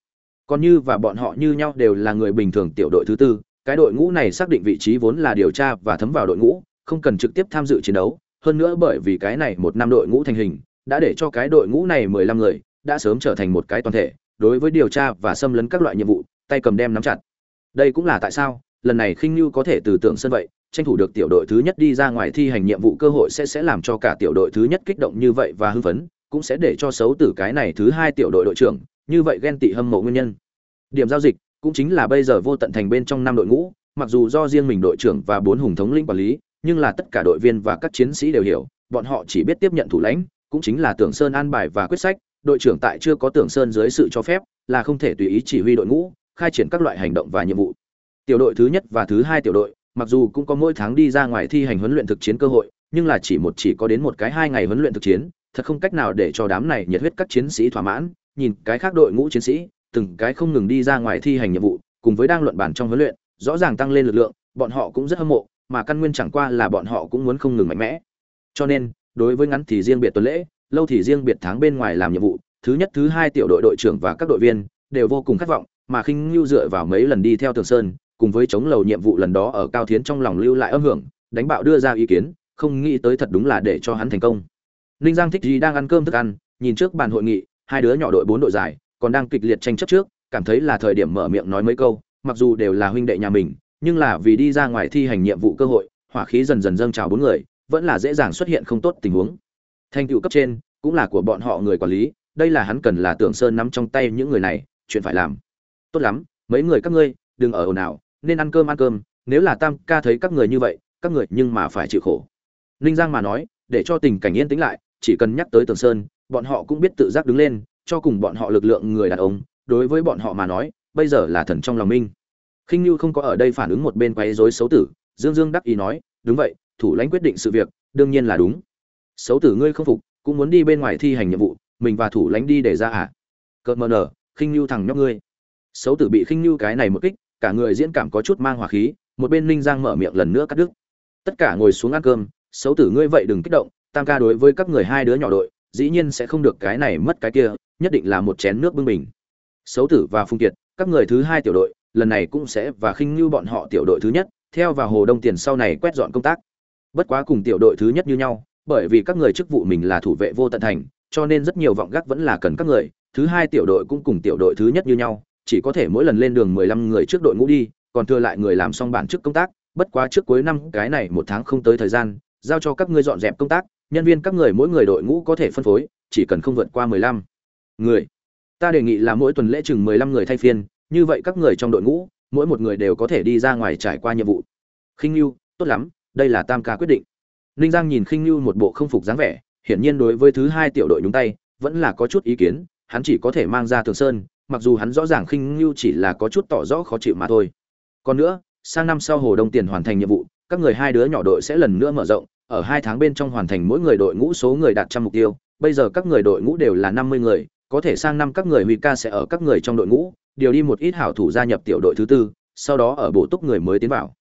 Còn như và bọn họ như nhau đều là người bình thường tiểu đội thứ tư, cái đội ngũ này xác định vị trí vốn là điều tra và thấm vào đội ngũ, không cần trực tiếp tham dự chiến đấu. Hơn nữa bởi vì cái này một năm đội ngũ thành hình, đã để cho cái đội ngũ này mười lăm người, đã sớm trở thành một cái toàn thể, đối với điều tra và xâm lấn các loại nhiệm vụ, tay cầm đem nắm chặt. Đây cũng là tại sao, lần này khinh như có thể từ tưởng sân vậy tranh thủ được tiểu đội thứ nhất đi ra ngoài thi hành nhiệm vụ cơ hội sẽ sẽ làm cho cả tiểu đội thứ nhất kích động như vậy và hưng phấn, cũng sẽ để cho xấu tử cái này thứ hai tiểu đội đội trưởng, như vậy ghen tị hâm mộ nguyên nhân. Điểm giao dịch cũng chính là bây giờ vô tận thành bên trong năm đội ngũ, mặc dù do riêng mình đội trưởng và bốn hùng thống lĩnh quản lý, nhưng là tất cả đội viên và các chiến sĩ đều hiểu, bọn họ chỉ biết tiếp nhận thủ lãnh, cũng chính là tưởng sơn an bài và quyết sách, đội trưởng tại chưa có tưởng sơn dưới sự cho phép, là không thể tùy ý chỉ huy đội ngũ, khai triển các loại hành động và nhiệm vụ. Tiểu đội thứ nhất và thứ hai tiểu đội mặc dù cũng có mỗi tháng đi ra ngoài thi hành huấn luyện thực chiến cơ hội, nhưng là chỉ một chỉ có đến một cái hai ngày huấn luyện thực chiến, thật không cách nào để cho đám này nhiệt huyết các chiến sĩ thỏa mãn. Nhìn cái khác đội ngũ chiến sĩ, từng cái không ngừng đi ra ngoài thi hành nhiệm vụ, cùng với đang luận bản trong huấn luyện, rõ ràng tăng lên lực lượng, bọn họ cũng rất hâm mộ, mà căn nguyên chẳng qua là bọn họ cũng muốn không ngừng mạnh mẽ. Cho nên, đối với ngắn thì riêng biệt tuần lễ, lâu thì riêng biệt tháng bên ngoài làm nhiệm vụ, thứ nhất, thứ hai tiểu đội đội trưởng và các đội viên đều vô cùng khát vọng, mà khinh lưu dựa vào mấy lần đi theo tường sơn cùng với chống lầu nhiệm vụ lần đó ở cao thiến trong lòng lưu lại âm hưởng, đánh bạo đưa ra ý kiến, không nghĩ tới thật đúng là để cho hắn thành công. Ninh giang thích gì đang ăn cơm thức ăn, nhìn trước bàn hội nghị, hai đứa nhỏ đội bốn đội dài còn đang kịch liệt tranh chấp trước, cảm thấy là thời điểm mở miệng nói mấy câu, mặc dù đều là huynh đệ nhà mình, nhưng là vì đi ra ngoài thi hành nhiệm vụ cơ hội, hỏa khí dần dần dâng trào bốn người, vẫn là dễ dàng xuất hiện không tốt tình huống. Thành tựu cấp trên, cũng là của bọn họ người quản lý, đây là hắn cần là tưởng sơn nắm trong tay những người này, chuyện phải làm. Tốt lắm, mấy người các ngươi, đừng ở ồn ào nên ăn cơm ăn cơm, nếu là tam ca thấy các người như vậy, các người nhưng mà phải chịu khổ. Ninh giang mà nói, để cho tình cảnh yên tĩnh lại, chỉ cần nhắc tới tường sơn, bọn họ cũng biết tự giác đứng lên, cho cùng bọn họ lực lượng người đàn ông, đối với bọn họ mà nói, bây giờ là thần trong lòng minh. Khinh như không có ở đây phản ứng một bên quấy rối xấu tử, dương dương đắc ý nói, đúng vậy, thủ lãnh quyết định sự việc, đương nhiên là đúng. Xấu tử ngươi không phục, cũng muốn đi bên ngoài thi hành nhiệm vụ, mình và thủ lãnh đi để ra à? Cợt mờ nở, khinh như thằng nhóc ngươi. Xấu tử bị khinh như cái này một kích cả người diễn cảm có chút mang hòa khí, một bên ninh giang mở miệng lần nữa cắt đứt. Tất cả ngồi xuống ăn cơm, xấu tử ngươi vậy đừng kích động, tam ca đối với các người hai đứa nhỏ đội, dĩ nhiên sẽ không được cái này mất cái kia, nhất định là một chén nước bưng bình. Xấu tử và phung kiệt, các người thứ hai tiểu đội, lần này cũng sẽ và khinh như bọn họ tiểu đội thứ nhất, theo vào hồ đông tiền sau này quét dọn công tác. Bất quá cùng tiểu đội thứ nhất như nhau, bởi vì các người chức vụ mình là thủ vệ vô tận thành, cho nên rất nhiều vọng gác vẫn là cần các người, thứ hai tiểu đội cũng cùng tiểu đội thứ nhất như nhau chỉ có thể mỗi lần lên đường mười lăm người trước đội ngũ đi, còn thừa lại người làm xong bản chức công tác, bất quá trước cuối năm, cái này một tháng không tới thời gian, giao cho các ngươi dọn dẹp công tác, nhân viên các người mỗi người đội ngũ có thể phân phối, chỉ cần không vượt qua mười lăm người. Ta đề nghị là mỗi tuần lễ chừng mười lăm người thay phiên, như vậy các người trong đội ngũ, mỗi một người đều có thể đi ra ngoài trải qua nhiệm vụ. Khinh lưu tốt lắm, đây là tam ca quyết định. Ninh giang nhìn khinh lưu một bộ không phục dáng vẻ, hiển nhiên đối với thứ hai tiểu đội nhúng tay, vẫn là có chút ý kiến, hắn chỉ có thể mang ra thường sơn mặc dù hắn rõ ràng khinh lưu chỉ là có chút tỏ rõ khó chịu mà thôi. Còn nữa, sang năm sau hồ đông tiền hoàn thành nhiệm vụ, các người hai đứa nhỏ đội sẽ lần nữa mở rộng, ở hai tháng bên trong hoàn thành mỗi người đội ngũ số người đạt trăm mục tiêu. Bây giờ các người đội ngũ đều là năm mươi người, có thể sang năm các người huy ca sẽ ở các người trong đội ngũ, điều đi một ít hảo thủ gia nhập tiểu đội thứ tư, sau đó ở bổ túc người mới tiến vào.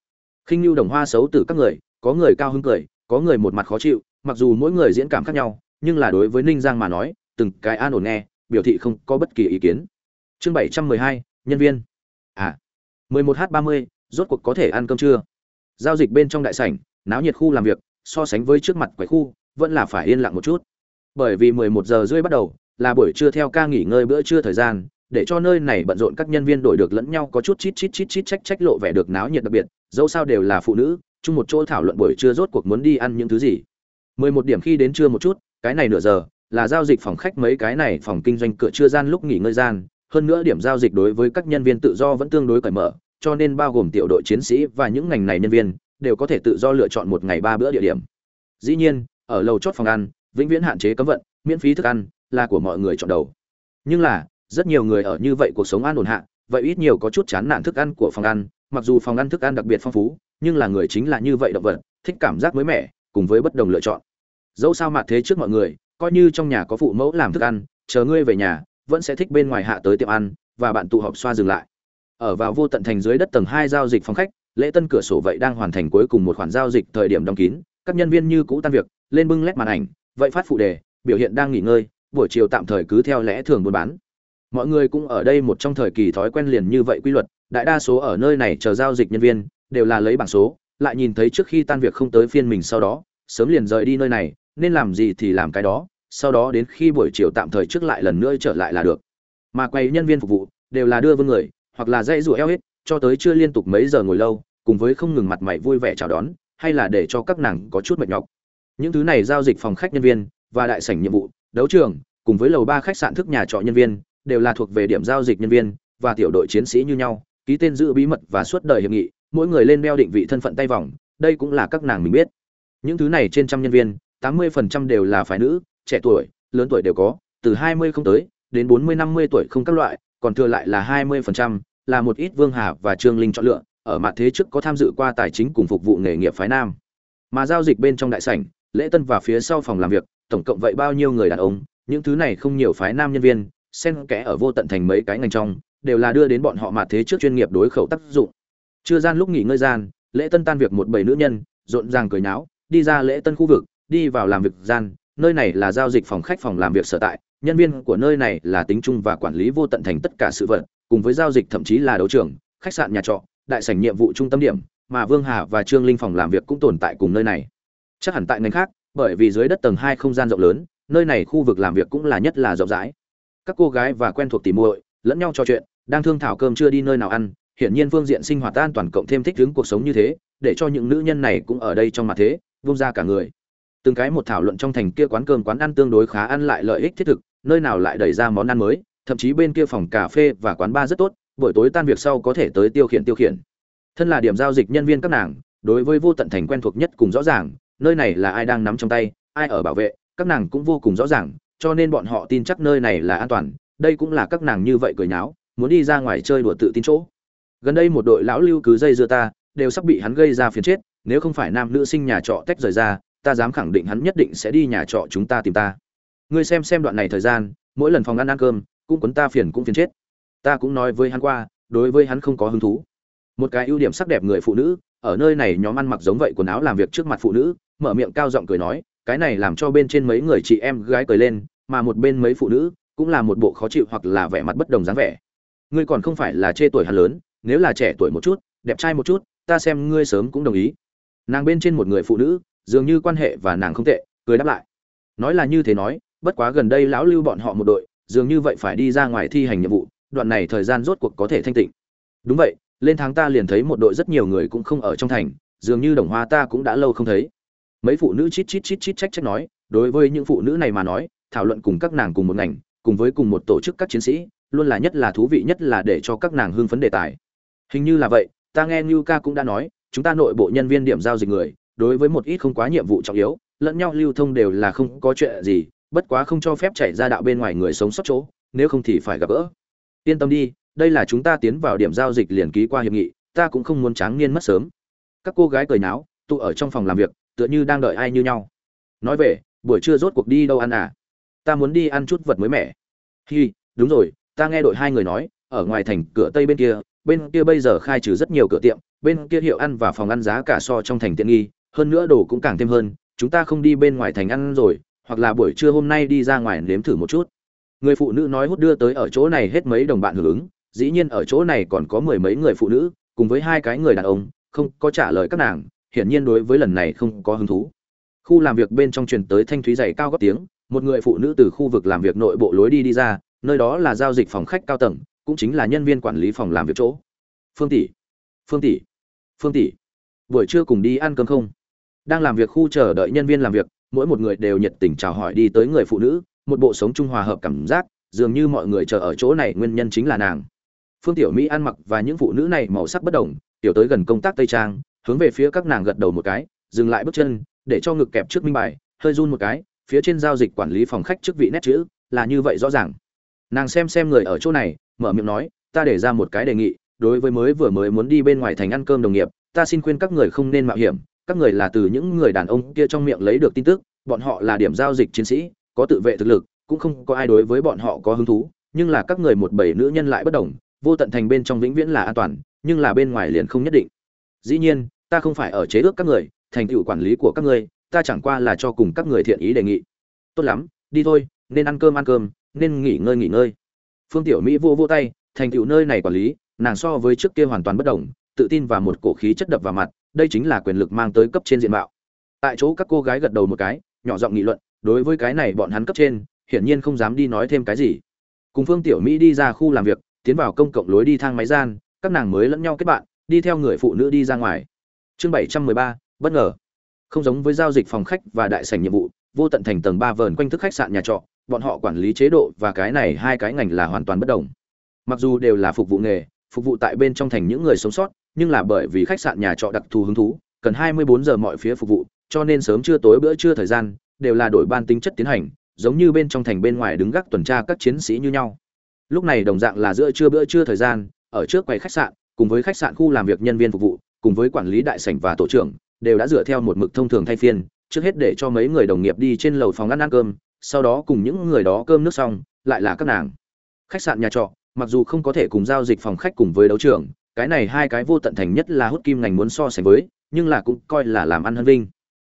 Khinh lưu đồng hoa xấu từ các người, có người cao hứng cười, có người một mặt khó chịu, mặc dù mỗi người diễn cảm khác nhau, nhưng là đối với ninh giang mà nói, từng cái an ổn nghe, biểu thị không có bất kỳ ý kiến chương bảy trăm mười hai, nhân viên. À mười một h ba mươi, rốt cuộc có thể ăn cơm trưa giao dịch bên trong đại sảnh, náo nhiệt khu làm việc, so sánh với trước mặt quầy khu, vẫn là phải yên lặng một chút. Bởi vì mười một giờ rưỡi bắt đầu, là buổi trưa theo ca nghỉ ngơi bữa trưa thời gian, để cho nơi này bận rộn các nhân viên đổi được lẫn nhau có chút chít chít chít chít trách trách lộ vẻ được náo nhiệt đặc biệt, dẫu sao đều là phụ nữ, chung một chỗ thảo luận buổi trưa rốt cuộc muốn đi ăn những thứ gì. mười một điểm khi đến trưa một chút, cái này nửa giờ, là giao dịch phòng khách mấy cái này phòng kinh doanh cửa trưa gian lúc nghỉ ngơi gian hơn nữa điểm giao dịch đối với các nhân viên tự do vẫn tương đối cởi mở, cho nên bao gồm tiểu đội chiến sĩ và những ngành này nhân viên, đều có thể tự do lựa chọn một ngày ba bữa địa điểm. Dĩ nhiên, ở lầu chốt phòng ăn, vĩnh viễn hạn chế cấm vận, miễn phí thức ăn là của mọi người chọn đầu. Nhưng là, rất nhiều người ở như vậy cuộc sống an ổn hạ, vậy ít nhiều có chút chán nản thức ăn của phòng ăn, mặc dù phòng ăn thức ăn đặc biệt phong phú, nhưng là người chính là như vậy động vật, thích cảm giác mới mẻ, cùng với bất đồng lựa chọn. Dẫu sao mặt thế trước mọi người, coi như trong nhà có phụ mẫu làm thức ăn, chờ ngươi về nhà vẫn sẽ thích bên ngoài hạ tới tiệm ăn, và bạn tụ họp xoa dừng lại. Ở vào vô tận thành dưới đất tầng hai giao dịch phòng khách, lễ tân cửa sổ vậy đang hoàn thành cuối cùng một khoản giao dịch thời điểm đóng kín, các nhân viên như cũ tan việc, lên bưng lét màn ảnh, vậy phát phụ đề, biểu hiện đang nghỉ ngơi, buổi chiều tạm thời cứ theo lẽ thường buôn bán. Mọi người cũng ở đây một trong thời kỳ thói quen liền như vậy quy luật, đại đa số ở nơi này chờ giao dịch nhân viên, đều là lấy bảng số, lại nhìn thấy trước khi tan việc không tới phiên mình sau đó, sớm liền rời đi nơi này, nên làm gì thì làm cái đó sau đó đến khi buổi chiều tạm thời trước lại lần nữa trở lại là được. Mà quầy nhân viên phục vụ đều là đưa vương người, hoặc là dây rủa eo hết, cho tới chưa liên tục mấy giờ ngồi lâu, cùng với không ngừng mặt mày vui vẻ chào đón, hay là để cho các nàng có chút mệt nhọc. Những thứ này giao dịch phòng khách nhân viên và đại sảnh nhiệm vụ, đấu trường, cùng với lầu ba khách sạn thức nhà trọ nhân viên, đều là thuộc về điểm giao dịch nhân viên và tiểu đội chiến sĩ như nhau, ký tên giữ bí mật và suốt đời hiệp nghị, mỗi người lên đeo định vị thân phận tay vòng, đây cũng là các nàng mình biết. Những thứ này trên trăm nhân viên, tám mươi phần trăm đều là phái nữ trẻ tuổi, lớn tuổi đều có, từ hai mươi không tới đến bốn mươi, năm mươi tuổi không các loại, còn thừa lại là hai mươi phần trăm, là một ít vương hà và trương linh chọn lựa, ở mặt thế trước có tham dự qua tài chính cùng phục vụ nghề nghiệp phái nam. Mà giao dịch bên trong đại sảnh, lễ tân và phía sau phòng làm việc, tổng cộng vậy bao nhiêu người đàn ông, những thứ này không nhiều phái nam nhân viên, xen kẽ ở vô tận thành mấy cái ngành trong, đều là đưa đến bọn họ mặt thế trước chuyên nghiệp đối khẩu tác dụng. Chưa gian lúc nghỉ ngơi gian, lễ tân tan việc một bảy nữ nhân, rộn ràng cười náo đi ra lễ tân khu vực, đi vào làm việc gian nơi này là giao dịch phòng khách phòng làm việc sở tại, nhân viên của nơi này là tính chung và quản lý vô tận thành tất cả sự vật, cùng với giao dịch thậm chí là đấu trường, khách sạn nhà trọ, đại sảnh nhiệm vụ trung tâm điểm, mà vương hà và trương linh phòng làm việc cũng tồn tại cùng nơi này. Chắc hẳn tại ngành khác, bởi vì dưới đất tầng hai không gian rộng lớn, nơi này khu vực làm việc cũng là nhất là rộng rãi. Các cô gái và quen thuộc tỉ muội lẫn nhau trò chuyện, đang thương thảo cơm chưa đi nơi nào ăn, hiển nhiên phương diện sinh hoạt an toàn cộng thêm thích ứng cuộc sống như thế, để cho những nữ nhân này cũng ở đây trong mặt thế, vung ra cả người từng cái một thảo luận trong thành kia quán cơm quán ăn tương đối khá ăn lại lợi ích thiết thực, nơi nào lại đẩy ra món ăn mới, thậm chí bên kia phòng cà phê và quán bar rất tốt, buổi tối tan việc sau có thể tới tiêu khiển tiêu khiển. Thân là điểm giao dịch nhân viên các nàng, đối với vô tận thành quen thuộc nhất cùng rõ ràng, nơi này là ai đang nắm trong tay, ai ở bảo vệ, các nàng cũng vô cùng rõ ràng, cho nên bọn họ tin chắc nơi này là an toàn, đây cũng là các nàng như vậy cười nháo, muốn đi ra ngoài chơi đùa tự tin chỗ. Gần đây một đội lão lưu cứ dây dưa ta, đều sắp bị hắn gây ra phiền chết, nếu không phải nam nữ sinh nhà trọ tách rời ra ta dám khẳng định hắn nhất định sẽ đi nhà trọ chúng ta tìm ta. Ngươi xem xem đoạn này thời gian, mỗi lần phòng ăn ăn cơm, cũng quấn ta phiền cũng phiền chết. Ta cũng nói với hắn qua, đối với hắn không có hứng thú. Một cái ưu điểm sắc đẹp người phụ nữ, ở nơi này nhóm ăn mặc giống vậy quần áo làm việc trước mặt phụ nữ, mở miệng cao giọng cười nói, cái này làm cho bên trên mấy người chị em gái cười lên, mà một bên mấy phụ nữ cũng là một bộ khó chịu hoặc là vẻ mặt bất đồng dáng vẻ. Ngươi còn không phải là chê tuổi hắn lớn, nếu là trẻ tuổi một chút, đẹp trai một chút, ta xem ngươi sớm cũng đồng ý. Nàng bên trên một người phụ nữ dường như quan hệ và nàng không tệ, cười đáp lại. Nói là như thế nói, bất quá gần đây lão lưu bọn họ một đội, dường như vậy phải đi ra ngoài thi hành nhiệm vụ, đoạn này thời gian rốt cuộc có thể thanh tịnh. Đúng vậy, lên tháng ta liền thấy một đội rất nhiều người cũng không ở trong thành, dường như đồng hoa ta cũng đã lâu không thấy. Mấy phụ nữ chít chít chít chít trách trách nói, đối với những phụ nữ này mà nói, thảo luận cùng các nàng cùng một ngành, cùng với cùng một tổ chức các chiến sĩ, luôn là nhất là thú vị nhất là để cho các nàng hưng phấn đề tài. Hình như là vậy, ta nghe như ca cũng đã nói, chúng ta nội bộ nhân viên điểm giao dịch người đối với một ít không quá nhiệm vụ trọng yếu, lẫn nhau lưu thông đều là không có chuyện gì, bất quá không cho phép chạy ra đạo bên ngoài người sống sót chỗ, nếu không thì phải gặp gỡ. Yên tâm đi, đây là chúng ta tiến vào điểm giao dịch liền ký qua hiệp nghị, ta cũng không muốn tráng niên mất sớm. Các cô gái cười náo, tụ ở trong phòng làm việc, tựa như đang đợi ai như nhau. Nói về, buổi trưa rốt cuộc đi đâu ăn à? Ta muốn đi ăn chút vật mới mẻ. Hi, đúng rồi, ta nghe đội hai người nói, ở ngoài thành cửa tây bên kia bên kia bây giờ khai trừ rất nhiều cửa tiệm, bên kia hiệu ăn và phòng ăn giá cả so trong thành tiện nghi hơn nữa đồ cũng càng thêm hơn, chúng ta không đi bên ngoài thành ăn rồi, hoặc là buổi trưa hôm nay đi ra ngoài nếm thử một chút. Người phụ nữ nói hút đưa tới ở chỗ này hết mấy đồng bạn hưởng ứng, dĩ nhiên ở chỗ này còn có mười mấy người phụ nữ, cùng với hai cái người đàn ông, không có trả lời các nàng, hiển nhiên đối với lần này không có hứng thú. Khu làm việc bên trong truyền tới thanh thúy dày cao gấp tiếng, một người phụ nữ từ khu vực làm việc nội bộ lối đi đi ra, nơi đó là giao dịch phòng khách cao tầng, cũng chính là nhân viên quản lý phòng làm việc chỗ. Phương tỷ phương tỷ phương tỷ, buổi trưa cùng đi ăn cơm không? Đang làm việc khu chờ đợi nhân viên làm việc, mỗi một người đều nhiệt tình chào hỏi đi tới người phụ nữ, một bộ sống trung hòa hợp cảm giác, dường như mọi người chờ ở chỗ này nguyên nhân chính là nàng. Phương tiểu mỹ ăn mặc và những phụ nữ này màu sắc bất đồng, tiểu tới gần công tác tây trang, hướng về phía các nàng gật đầu một cái, dừng lại bước chân, để cho ngực kẹp trước minh bài, hơi run một cái, phía trên giao dịch quản lý phòng khách chức vị nét chữ, là như vậy rõ ràng. Nàng xem xem người ở chỗ này, mở miệng nói, ta để ra một cái đề nghị, đối với mới vừa mới muốn đi bên ngoài thành ăn cơm đồng nghiệp, ta xin khuyên các người không nên mạo hiểm các người là từ những người đàn ông kia trong miệng lấy được tin tức, bọn họ là điểm giao dịch chiến sĩ, có tự vệ thực lực, cũng không có ai đối với bọn họ có hứng thú, nhưng là các người một bảy nữ nhân lại bất đồng, vô tận thành bên trong vĩnh viễn là an toàn, nhưng là bên ngoài liền không nhất định. Dĩ nhiên, ta không phải ở chế ước các người, thành tựu quản lý của các người ta chẳng qua là cho cùng các người thiện ý đề nghị. Tốt lắm, đi thôi, nên ăn cơm ăn cơm, nên nghỉ ngơi nghỉ ngơi. Phương tiểu mỹ vô vô tay, thành tựu nơi này quản lý, nàng so với trước kia hoàn toàn bất đồng, tự tin và một cổ khí chất đập vào mặt đây chính là quyền lực mang tới cấp trên diện mạo. Tại chỗ các cô gái gật đầu một cái, nhỏ giọng nghị luận, đối với cái này bọn hắn cấp trên, hiển nhiên không dám đi nói thêm cái gì. Cùng phương tiểu mỹ đi ra khu làm việc, tiến vào công cộng lối đi thang máy gian, các nàng mới lẫn nhau kết bạn, đi theo người phụ nữ đi ra ngoài. Chương bảy trăm mười ba, bất ngờ. Không giống với giao dịch phòng khách và đại sảnh nhiệm vụ, vô tận thành tầng ba vờn quanh thức khách sạn nhà trọ, bọn họ quản lý chế độ và cái này hai cái ngành là hoàn toàn bất đồng. Mặc dù đều là phục vụ nghề, phục vụ tại bên trong thành những người sống sót nhưng là bởi vì khách sạn nhà trọ đặc thù hứng thú, cần 24 giờ mọi phía phục vụ, cho nên sớm trưa tối bữa trưa thời gian đều là đổi ban tính chất tiến hành, giống như bên trong thành bên ngoài đứng gác tuần tra các chiến sĩ như nhau. Lúc này đồng dạng là giữa trưa bữa trưa thời gian, ở trước quầy khách sạn, cùng với khách sạn khu làm việc nhân viên phục vụ, cùng với quản lý đại sảnh và tổ trưởng, đều đã dựa theo một mực thông thường thay phiên, trước hết để cho mấy người đồng nghiệp đi trên lầu phòng ăn ăn cơm, sau đó cùng những người đó cơm nước xong, lại là các nàng. Khách sạn nhà trọ, mặc dù không có thể cùng giao dịch phòng khách cùng với đấu trường cái này hai cái vô tận thành nhất là hút kim ngành muốn so sánh với, nhưng là cũng coi là làm ăn hân vinh.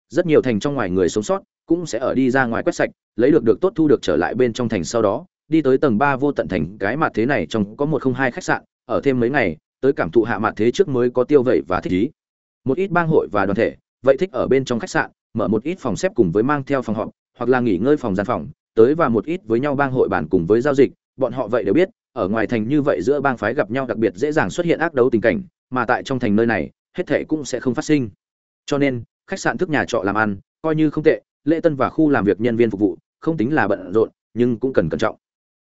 Rất nhiều thành trong ngoài người sống sót cũng sẽ ở đi ra ngoài quét sạch, lấy được được tốt thu được trở lại bên trong thành sau đó, đi tới tầng ba vô tận thành, cái mặt thế này trong có một không hai khách sạn, ở thêm mấy ngày, tới cảm thụ hạ mặt thế trước mới có tiêu vẩy và thích ý. Một ít bang hội và đoàn thể, vậy thích ở bên trong khách sạn, mở một ít phòng xếp cùng với mang theo phòng họp, hoặc là nghỉ ngơi phòng gian phòng, tới và một ít với nhau bang hội bản cùng với giao dịch bọn họ vậy đều biết, ở ngoài thành như vậy giữa bang phái gặp nhau đặc biệt dễ dàng xuất hiện ác đấu tình cảnh, mà tại trong thành nơi này, hết thảy cũng sẽ không phát sinh. Cho nên, khách sạn thức nhà trọ làm ăn, coi như không tệ, lễ tân và khu làm việc nhân viên phục vụ, không tính là bận rộn, nhưng cũng cần cẩn trọng.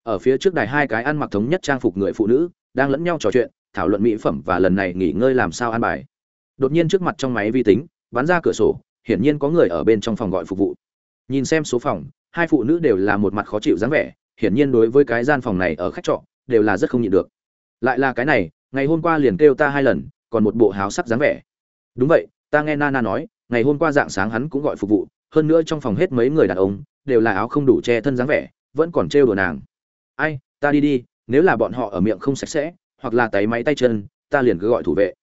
Ở phía trước đài hai cái ăn mặc thống nhất trang phục người phụ nữ, đang lẫn nhau trò chuyện, thảo luận mỹ phẩm và lần này nghỉ ngơi làm sao ăn bài. Đột nhiên trước mặt trong máy vi tính, bắn ra cửa sổ, hiển nhiên có người ở bên trong phòng gọi phục vụ. Nhìn xem số phòng, hai phụ nữ đều là một mặt khó chịu dáng vẻ hiển nhiên đối với cái gian phòng này ở khách trọ, đều là rất không nhịn được. Lại là cái này, ngày hôm qua liền kêu ta hai lần, còn một bộ háo sắc dáng vẻ. Đúng vậy, ta nghe nana nói, ngày hôm qua dạng sáng hắn cũng gọi phục vụ, hơn nữa trong phòng hết mấy người đàn ông, đều là áo không đủ che thân dáng vẻ, vẫn còn trêu đùa nàng. Ai, ta đi đi, nếu là bọn họ ở miệng không sạch sẽ, hoặc là tay máy tay chân, ta liền cứ gọi thủ vệ.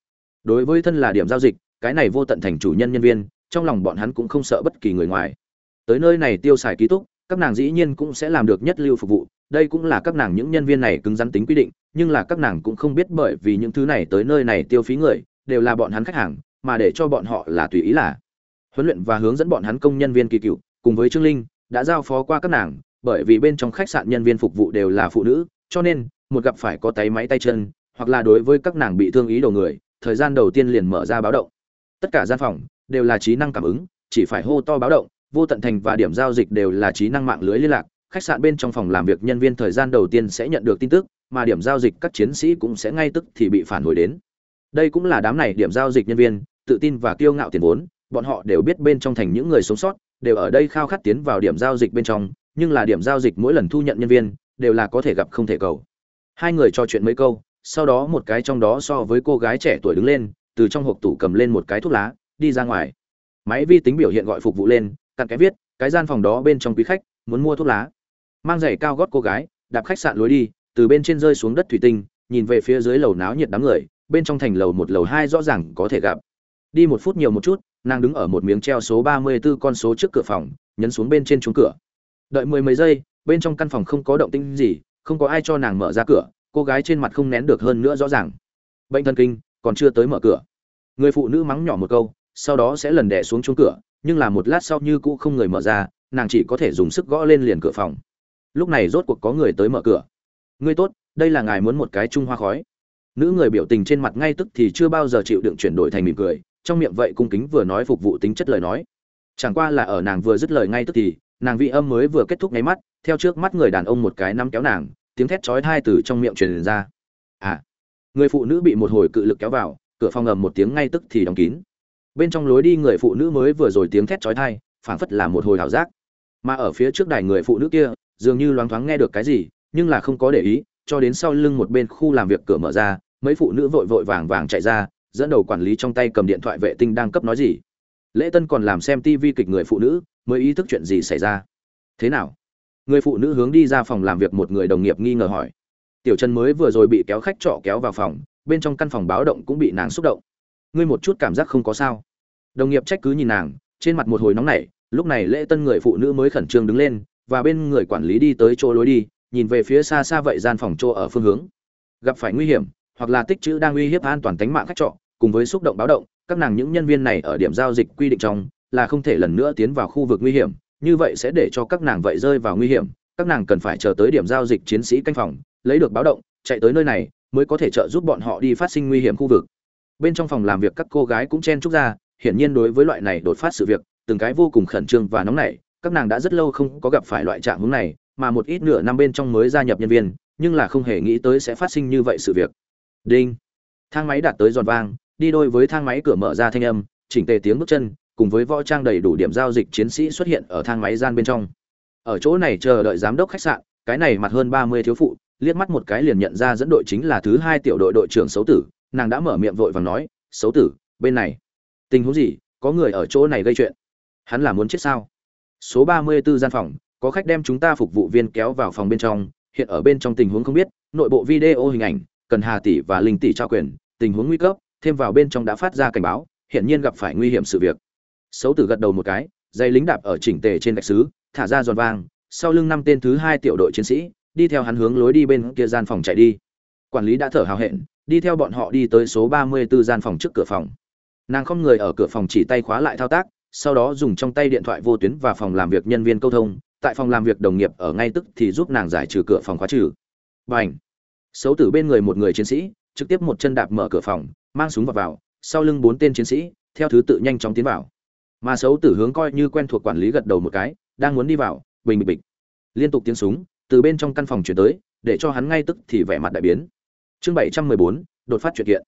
Đối với thân là điểm giao dịch, cái này vô tận thành chủ nhân nhân viên, trong lòng bọn hắn cũng không sợ bất kỳ người ngoài. Tới nơi này tiêu xài ký túc các nàng dĩ nhiên cũng sẽ làm được nhất lưu phục vụ, đây cũng là các nàng những nhân viên này cứng rắn tính quy định, nhưng là các nàng cũng không biết bởi vì những thứ này tới nơi này tiêu phí người, đều là bọn hắn khách hàng, mà để cho bọn họ là tùy ý là huấn luyện và hướng dẫn bọn hắn công nhân viên kỳ cựu, cùng với trương linh, đã giao phó qua các nàng, bởi vì bên trong khách sạn nhân viên phục vụ đều là phụ nữ, cho nên, một gặp phải có tay máy tay chân, hoặc là đối với các nàng bị thương ý đồ người, thời gian đầu tiên liền mở ra báo động. Tất cả gian phòng đều là trí năng cảm ứng, chỉ phải hô to báo động vô tận thành và điểm giao dịch đều là trí năng mạng lưới liên lạc. Khách sạn bên trong phòng làm việc nhân viên thời gian đầu tiên sẽ nhận được tin tức, mà điểm giao dịch các chiến sĩ cũng sẽ ngay tức thì bị phản hồi đến. Đây cũng là đám này điểm giao dịch nhân viên, tự tin và kiêu ngạo tiền vốn, bọn họ đều biết bên trong thành những người sống sót, đều ở đây khao khát tiến vào điểm giao dịch bên trong, nhưng là điểm giao dịch mỗi lần thu nhận nhân viên, đều là có thể gặp không thể cầu. Hai người trò chuyện mấy câu, sau đó một cái trong đó so với cô gái trẻ tuổi đứng lên, từ trong hộp tủ cầm lên một cái thuốc lá, đi ra ngoài. Máy vi tính biểu hiện gọi phục vụ lên cặn cái viết, cái gian phòng đó bên trong quý khách muốn mua thuốc lá. Mang giày cao gót cô gái, đạp khách sạn lối đi, từ bên trên rơi xuống đất thủy tinh, nhìn về phía dưới lầu náo nhiệt đám người, bên trong thành lầu một, lầu hai rõ ràng có thể gặp. Đi một phút nhiều một chút, nàng đứng ở một miếng treo số ba mươi 34 con số trước cửa phòng, nhấn xuống bên trên chuông cửa. Đợi mười mấy giây, bên trong căn phòng không có động tĩnh gì, không có ai cho nàng mở ra cửa, cô gái trên mặt không nén được hơn nữa rõ ràng. Bệnh thần kinh còn chưa tới mở cửa. Người phụ nữ mắng nhỏ một câu, sau đó sẽ lần đẻ xuống chuông cửa nhưng là một lát sau như cũ không người mở ra, nàng chỉ có thể dùng sức gõ lên liền cửa phòng. Lúc này rốt cuộc có người tới mở cửa. Ngươi tốt, đây là ngài muốn một cái trung hoa khói. Nữ người biểu tình trên mặt ngay tức thì chưa bao giờ chịu đựng chuyển đổi thành mỉm cười, trong miệng vậy cung kính vừa nói phục vụ tính chất lời nói. Chẳng qua là ở nàng vừa dứt lời ngay tức thì, nàng vị âm mới vừa kết thúc nháy mắt, theo trước mắt người đàn ông một cái nắm kéo nàng, tiếng thét chói tai từ trong miệng truyền ra. À người phụ nữ bị một hồi cự lực kéo vào, cửa phòng ầm một tiếng ngay tức thì đóng kín bên trong lối đi người phụ nữ mới vừa rồi tiếng thét chói tai, phảng phất là một hồi ảo giác. Mà ở phía trước đài người phụ nữ kia, dường như loáng thoáng nghe được cái gì, nhưng là không có để ý, cho đến sau lưng một bên khu làm việc cửa mở ra, mấy phụ nữ vội vội vàng vàng chạy ra, dẫn đầu quản lý trong tay cầm điện thoại vệ tinh đang cấp nói gì. Lễ tân còn làm xem tivi kịch người phụ nữ, mới ý thức chuyện gì xảy ra. Thế nào? Người phụ nữ hướng đi ra phòng làm việc một người đồng nghiệp nghi ngờ hỏi. Tiểu trần mới vừa rồi bị kéo khách trọ kéo vào phòng, bên trong căn phòng báo động cũng bị nàng xúc động ngươi một chút cảm giác không có sao. Đồng nghiệp trách cứ nhìn nàng, trên mặt một hồi nóng nảy, lúc này lễ tân người phụ nữ mới khẩn trương đứng lên, và bên người quản lý đi tới chỗ lối đi, nhìn về phía xa xa vậy gian phòng chỗ ở phương hướng. Gặp phải nguy hiểm, hoặc là tích chữ đang uy hiếp an toàn tính mạng khách trọ, cùng với xúc động báo động, các nàng những nhân viên này ở điểm giao dịch quy định trong, là không thể lần nữa tiến vào khu vực nguy hiểm, như vậy sẽ để cho các nàng vậy rơi vào nguy hiểm, các nàng cần phải chờ tới điểm giao dịch chiến sĩ canh phòng, lấy được báo động, chạy tới nơi này, mới có thể trợ giúp bọn họ đi phát sinh nguy hiểm khu vực bên trong phòng làm việc các cô gái cũng chen chúc ra, hiển nhiên đối với loại này đột phát sự việc, từng cái vô cùng khẩn trương và nóng nảy, các nàng đã rất lâu không có gặp phải loại trạng hướng này, mà một ít nửa năm bên trong mới gia nhập nhân viên, nhưng là không hề nghĩ tới sẽ phát sinh như vậy sự việc. Đinh. Thang máy đạt tới giòn vang, đi đôi với thang máy cửa mở ra thanh âm, chỉnh tề tiếng bước chân, cùng với võ trang đầy đủ điểm giao dịch chiến sĩ xuất hiện ở thang máy gian bên trong. Ở chỗ này chờ đợi giám đốc khách sạn, cái này mặt hơn ba mươi thiếu phụ, liếc mắt một cái liền nhận ra dẫn đội chính là thứ hai tiểu đội đội trưởng xấu tử nàng đã mở miệng vội vàng nói, xấu tử, bên này. Tình huống gì? Có người ở chỗ này gây chuyện? Hắn là muốn chết sao? Số ba mươi 34 gian phòng, có khách đem chúng ta phục vụ viên kéo vào phòng bên trong, hiện ở bên trong tình huống không biết, nội bộ video hình ảnh, cần hà tỷ và linh tỷ trao quyền, tình huống nguy cấp, thêm vào bên trong đã phát ra cảnh báo hiện nhiên gặp phải nguy hiểm sự việc. Xấu tử gật đầu một cái, dây lính đạp ở chỉnh tề trên gạch xứ, thả ra giòn vang, sau lưng năm tên thứ hai tiểu đội chiến sĩ, đi theo hắn hướng lối đi bên kia gian phòng chạy đi. Quản lý đã thở hào hẹn đi theo bọn họ đi tới số ba mươi 34 gian phòng trước cửa phòng. Nàng không người ở cửa phòng chỉ tay khóa lại thao tác sau đó dùng trong tay điện thoại vô tuyến và phòng làm việc nhân viên câu thông. Tại phòng làm việc đồng nghiệp ở ngay tức thì giúp nàng giải trừ cửa phòng khóa trừ. Bành. xấu tử bên người một người chiến sĩ trực tiếp một chân đạp mở cửa phòng mang súng vào, vào sau lưng bốn tên chiến sĩ theo thứ tự nhanh chóng tiến vào. Mà xấu tử hướng coi như quen thuộc quản lý gật đầu một cái đang muốn đi vào bình bịch bịch. Liên tục tiếng súng từ bên trong căn phòng truyền tới để cho hắn ngay tức thì vẻ mặt đại biến chương bảy trăm mười bốn, đột phát chuyện kiện.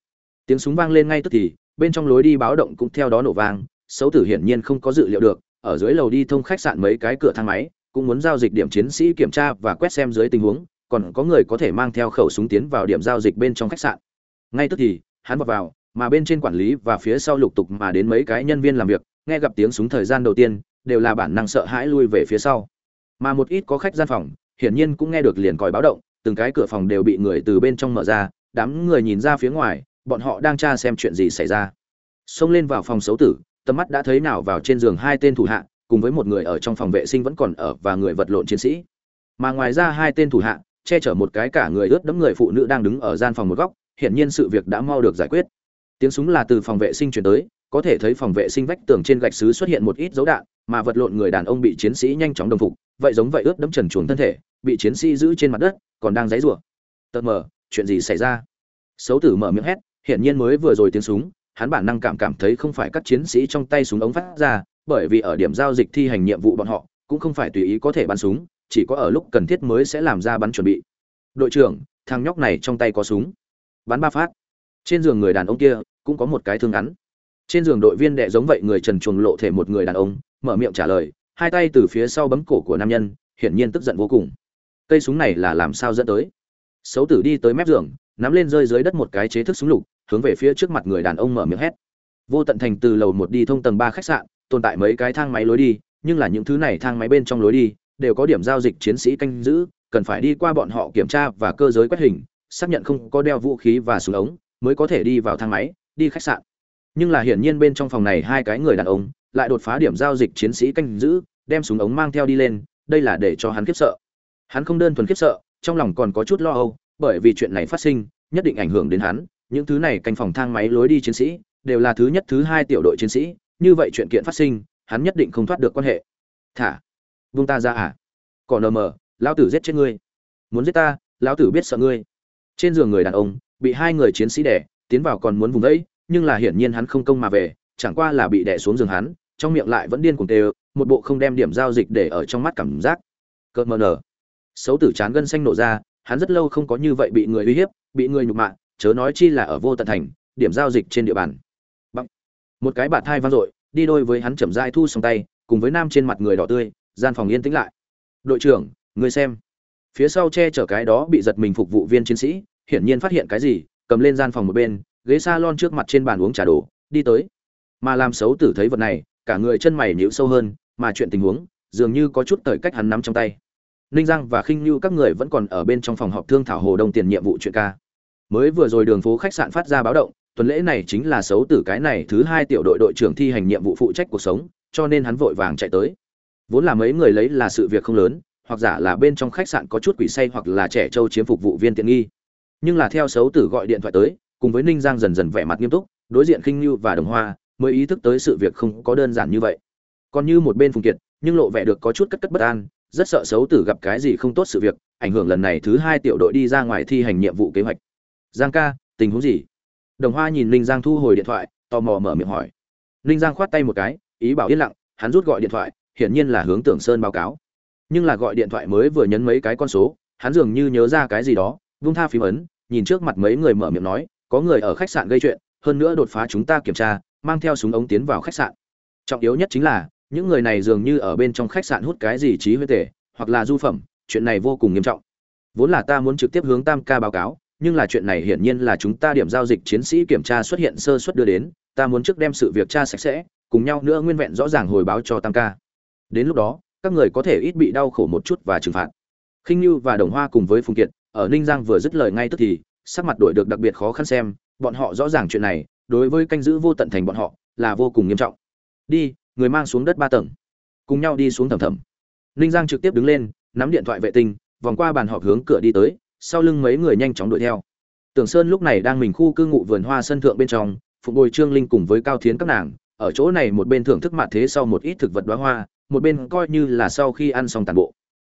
Tiếng súng vang lên ngay tức thì, bên trong lối đi báo động cũng theo đó nổ vang, xấu tử hiển nhiên không có dự liệu được, ở dưới lầu đi thông khách sạn mấy cái cửa thang máy, cũng muốn giao dịch điểm chiến sĩ kiểm tra và quét xem dưới tình huống, còn có người có thể mang theo khẩu súng tiến vào điểm giao dịch bên trong khách sạn. Ngay tức thì, hắn vào vào, mà bên trên quản lý và phía sau lục tục mà đến mấy cái nhân viên làm việc, nghe gặp tiếng súng thời gian đầu tiên, đều là bản năng sợ hãi lui về phía sau. Mà một ít có khách gian phòng, hiển nhiên cũng nghe được liền còi báo động từng cái cửa phòng đều bị người từ bên trong mở ra, đám người nhìn ra phía ngoài, bọn họ đang tra xem chuyện gì xảy ra. Xông lên vào phòng xấu tử, tầm mắt đã thấy nào vào trên giường hai tên thủ hạ, cùng với một người ở trong phòng vệ sinh vẫn còn ở và người vật lộn chiến sĩ. Mà ngoài ra hai tên thủ hạ, che chở một cái cả người ướt đẫm người phụ nữ đang đứng ở gian phòng một góc, hiển nhiên sự việc đã mau được giải quyết. Tiếng súng là từ phòng vệ sinh chuyển tới có thể thấy phòng vệ sinh vách tường trên gạch xứ xuất hiện một ít dấu đạn, mà vật lộn người đàn ông bị chiến sĩ nhanh chóng đồng phục, vậy giống vậy ướt đẫm trần chuồng thân thể, bị chiến sĩ giữ trên mặt đất, còn đang dãy rủa tật mờ, chuyện gì xảy ra? Xấu tử mở miệng hét, hiển nhiên mới vừa rồi tiếng súng, hắn bản năng cảm cảm thấy không phải các chiến sĩ trong tay súng ống phát ra, bởi vì ở điểm giao dịch thi hành nhiệm vụ bọn họ, cũng không phải tùy ý có thể bắn súng, chỉ có ở lúc cần thiết mới sẽ làm ra bắn chuẩn bị. Đội trưởng, thằng nhóc này trong tay có súng. Bắn ba phát. Trên giường người đàn ông kia cũng có một cái thương ngắn trên giường đội viên đệ giống vậy người trần chuồng lộ thể một người đàn ông, mở miệng trả lời, hai tay từ phía sau bấm cổ của nam nhân, hiển nhiên tức giận vô cùng. Cây súng này là làm sao dẫn tới? Xấu tử đi tới mép giường, nắm lên rơi dưới đất một cái chế thức súng lục, hướng về phía trước mặt người đàn ông mở miệng hét. Vô tận thành từ lầu một đi thông tầng ba khách sạn, tồn tại mấy cái thang máy lối đi, nhưng là những thứ này thang máy bên trong lối đi, đều có điểm giao dịch chiến sĩ canh giữ, cần phải đi qua bọn họ kiểm tra và cơ giới quét hình, xác nhận không có đeo vũ khí và súng ống, mới có thể đi vào thang máy, đi khách sạn nhưng là hiển nhiên bên trong phòng này hai cái người đàn ông lại đột phá điểm giao dịch chiến sĩ canh giữ, đem súng ống mang theo đi lên, đây là để cho hắn khiếp sợ. Hắn không đơn thuần khiếp sợ, trong lòng còn có chút lo âu, bởi vì chuyện này phát sinh nhất định ảnh hưởng đến hắn. Những thứ này canh phòng thang máy lối đi chiến sĩ đều là thứ nhất, thứ hai tiểu đội chiến sĩ, như vậy chuyện kiện phát sinh, hắn nhất định không thoát được quan hệ. Thả vung ta ra à? Còn nờ mờ, lão tử giết chết ngươi. Muốn giết ta, lão tử biết sợ ngươi. Trên giường người đàn ông bị hai người chiến sĩ đẻ tiến vào còn muốn vùng vẫy nhưng là hiển nhiên hắn không công mà về chẳng qua là bị đè xuống giường hắn trong miệng lại vẫn điên cuồng kêu, một bộ không đem điểm giao dịch để ở trong mắt cảm giác. Cợt mờ nở. Xấu tử chán gân xanh nổ ra hắn rất lâu không có như vậy bị người uy hiếp bị người nhục mạ chớ nói chi là ở vô tận thành điểm giao dịch trên địa bàn. Bằng. một cái bạt thai vang dội đi đôi với hắn chậm rãi thu xong tay cùng với nam trên mặt người đỏ tươi gian phòng yên tĩnh lại. Đội trưởng người xem. Phía sau che chở cái đó bị giật mình phục vụ viên chiến sĩ hiển nhiên phát hiện cái gì cầm lên gian phòng một bên ghế salon trước mặt trên bàn uống trà đổ đi tới. Mà làm xấu tử thấy vật này, cả người chân mày nhíu sâu hơn, mà chuyện tình huống, dường như có chút thời cách hắn nắm trong tay. Ninh giang và khinh như các người vẫn còn ở bên trong phòng họp thương thảo hồ đông tiền nhiệm vụ chuyện ca. Mới vừa rồi đường phố khách sạn phát ra báo động, tuần lễ này chính là xấu tử cái này thứ hai tiểu đội đội trưởng thi hành nhiệm vụ phụ trách cuộc sống, cho nên hắn vội vàng chạy tới. Vốn là mấy người lấy là sự việc không lớn, hoặc giả là bên trong khách sạn có chút quỷ say hoặc là trẻ trâu chiếm phục vụ viên tiện nghi. Nhưng là theo xấu tử gọi điện thoại tới cùng với ninh giang dần dần vẻ mặt nghiêm túc, đối diện khinh như và đồng hoa mới ý thức tới sự việc không có đơn giản như vậy. Còn như một bên phùng kiệt, nhưng lộ vẻ được có chút cất cất bất an, rất sợ xấu tử gặp cái gì không tốt sự việc, ảnh hưởng lần này thứ hai tiểu đội đi ra ngoài thi hành nhiệm vụ kế hoạch. Giang ca, tình huống gì? Đồng hoa nhìn ninh giang thu hồi điện thoại, tò mò mở miệng hỏi. Ninh giang khoát tay một cái, ý bảo yên lặng, hắn rút gọi điện thoại, hiển nhiên là hướng tưởng sơn báo cáo. Nhưng là gọi điện thoại mới vừa nhấn mấy cái con số, hắn dường như nhớ ra cái gì đó, vung tha phím ấn, nhìn trước mặt mấy người mở miệng nói có người ở khách sạn gây chuyện, hơn nữa đột phá chúng ta kiểm tra, mang theo súng ống tiến vào khách sạn. Trọng yếu nhất chính là, những người này dường như ở bên trong khách sạn hút cái gì trí huyết tể, hoặc là du phẩm, chuyện này vô cùng nghiêm trọng. Vốn là ta muốn trực tiếp hướng tam ca báo cáo, nhưng là chuyện này hiển nhiên là chúng ta điểm giao dịch chiến sĩ kiểm tra xuất hiện sơ suất đưa đến, ta muốn trước đem sự việc tra sạch sẽ, cùng nhau nữa nguyên vẹn rõ ràng hồi báo cho tam ca. Đến lúc đó, các người có thể ít bị đau khổ một chút và trừng phạt. Khinh như và đồng hoa cùng với phùng kiệt, ở ninh giang vừa dứt lời ngay tức thì sắc mặt đổi được đặc biệt khó khăn xem, bọn họ rõ ràng chuyện này, đối với canh giữ vô tận thành bọn họ, là vô cùng nghiêm trọng. Đi, người mang xuống đất ba tầng. Cùng nhau đi xuống thầm thầm ninh giang trực tiếp đứng lên, nắm điện thoại vệ tinh, vòng qua bàn họp hướng cửa đi tới, sau lưng mấy người nhanh chóng đuổi theo. Tưởng sơn lúc này đang mình khu cư ngụ vườn hoa sân thượng bên trong, phụng bồi trương linh cùng với cao thiến các nàng, ở chỗ này một bên thưởng thức mặt thế sau một ít thực vật đóa hoa, một bên coi như là sau khi ăn xong toàn bộ.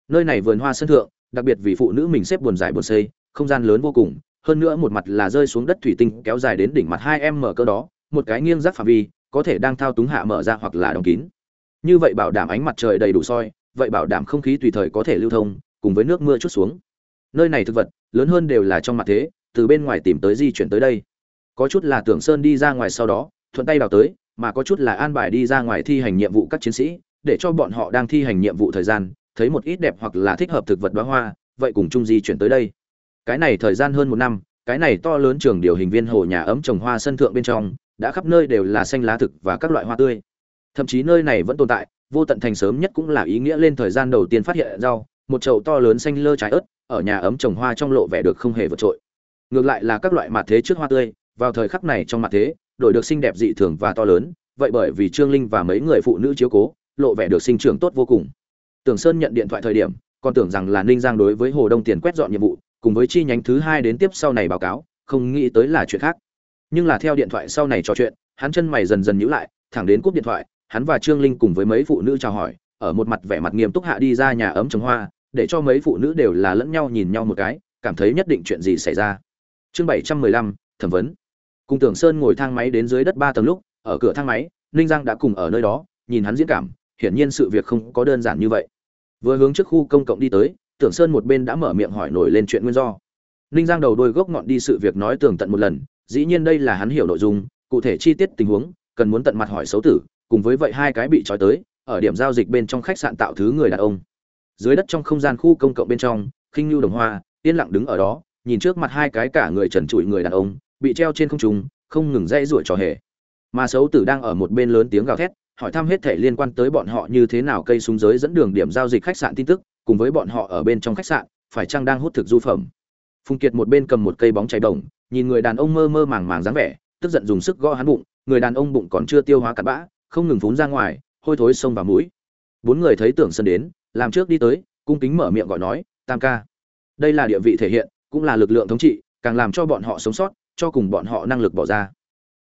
Nơi này vườn hoa sân thượng, đặc biệt vì phụ nữ mình xếp buồn giải buồn xây, không gian lớn vô cùng hơn nữa một mặt là rơi xuống đất thủy tinh kéo dài đến đỉnh mặt hai em mở cơ đó, một cái nghiêng rác phạm vi, có thể đang thao túng hạ mở ra hoặc là đóng kín. Như vậy bảo đảm ánh mặt trời đầy đủ soi, vậy bảo đảm không khí tùy thời có thể lưu thông, cùng với nước mưa chút xuống. Nơi này thực vật, lớn hơn đều là trong mặt thế, từ bên ngoài tìm tới di chuyển tới đây. Có chút là tưởng sơn đi ra ngoài sau đó, thuận tay đào tới, mà có chút là an bài đi ra ngoài thi hành nhiệm vụ các chiến sĩ, để cho bọn họ đang thi hành nhiệm vụ thời gian, thấy một ít đẹp hoặc là thích hợp thực vật đóa hoa, vậy cùng chung di chuyển tới đây cái này thời gian hơn một năm, cái này to lớn trường điều hình viên hồ nhà ấm trồng hoa sân thượng bên trong, đã khắp nơi đều là xanh lá thực và các loại hoa tươi. Thậm chí nơi này vẫn tồn tại, vô tận thành sớm nhất cũng là ý nghĩa lên thời gian đầu tiên phát hiện rau, một chậu to lớn xanh lơ trái ớt, ở nhà ấm trồng hoa trong lộ vẻ được không hề vượt trội. Ngược lại là các loại mặt thế trước hoa tươi, vào thời khắc này trong mặt thế, đổi được xinh đẹp dị thường và to lớn, vậy bởi vì trương linh và mấy người phụ nữ chiếu cố, lộ vẻ được sinh trưởng tốt vô cùng. Tưởng sơn nhận điện thoại thời điểm, còn tưởng rằng là ninh giang đối với hồ đông tiền quét dọn nhiệm vụ cùng với chi nhánh thứ hai đến tiếp sau này báo cáo, không nghĩ tới là chuyện khác. Nhưng là theo điện thoại sau này trò chuyện, hắn chân mày dần dần nhíu lại, thẳng đến cúp điện thoại, hắn và trương linh cùng với mấy phụ nữ chào hỏi, ở một mặt vẻ mặt nghiêm túc hạ đi ra nhà ấm trồng hoa, để cho mấy phụ nữ đều là lẫn nhau nhìn nhau một cái, cảm thấy nhất định chuyện gì xảy ra. Chương bảy trăm mười lăm, thẩm vấn. Cùng tưởng sơn ngồi thang máy đến dưới đất ba tầng lúc, ở cửa thang máy, ninh giang đã cùng ở nơi đó, nhìn hắn diễn cảm, hiển nhiên sự việc không có đơn giản như vậy. Vừa hướng trước khu công cộng đi tới tưởng sơn một bên đã mở miệng hỏi nổi lên chuyện nguyên do. Ninh giang đầu đôi gốc ngọn đi sự việc nói tường tận một lần, dĩ nhiên đây là hắn hiểu nội dung, cụ thể chi tiết tình huống, cần muốn tận mặt hỏi xấu tử, cùng với vậy hai cái bị trói tới, ở điểm giao dịch bên trong khách sạn tạo thứ người đàn ông. Dưới đất trong không gian khu công cộng bên trong, khinh lưu đồng hoa, yên lặng đứng ở đó, nhìn trước mặt hai cái cả người trần trụi người đàn ông, bị treo trên không trung, không ngừng dãy ruổi trò hề. Mà xấu tử đang ở một bên lớn tiếng gào thét, hỏi thăm hết thể liên quan tới bọn họ như thế nào cây súng giới dẫn đường điểm giao dịch khách sạn tin tức cùng với bọn họ ở bên trong khách sạn, phải chăng đang hút thực du phẩm? Phùng kiệt một bên cầm một cây bóng cháy đồng nhìn người đàn ông mơ mơ màng màng dáng vẻ, tức giận dùng sức gõ hắn bụng, người đàn ông bụng còn chưa tiêu hóa cặn bã, không ngừng phún ra ngoài, hôi thối xông vào mũi. Bốn người thấy tưởng sơn đến, làm trước đi tới, cung kính mở miệng gọi nói, tam ca. Đây là địa vị thể hiện, cũng là lực lượng thống trị, càng làm cho bọn họ sống sót, cho cùng bọn họ năng lực bỏ ra.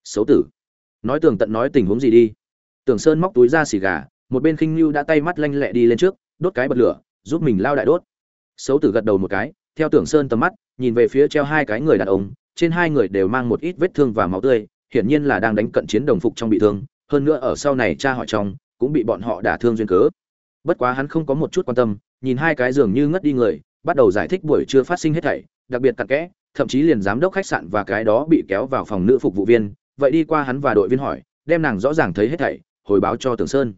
Xấu tử. Nói tường tận nói tình huống gì đi. Tưởng sơn móc túi ra xì gà, một bên khinh lưu đã tay mắt lanh lẹ đi lên trước, đốt cái bật lửa giúp mình lao đại đốt. Xấu tử gật đầu một cái, theo tưởng sơn tầm mắt, nhìn về phía treo hai cái người đàn ông, trên hai người đều mang một ít vết thương và máu tươi, hiển nhiên là đang đánh cận chiến đồng phục trong bị thương, hơn nữa ở sau này cha họ trong cũng bị bọn họ đả thương duyên cớ. Bất quá hắn không có một chút quan tâm, nhìn hai cái giường như ngất đi người, bắt đầu giải thích buổi trưa phát sinh hết thảy, đặc biệt cặn kẽ, thậm chí liền giám đốc khách sạn và cái đó bị kéo vào phòng nữ phục vụ viên, vậy đi qua hắn và đội viên hỏi, đem nàng rõ ràng thấy hết thảy, hồi báo cho tưởng sơn.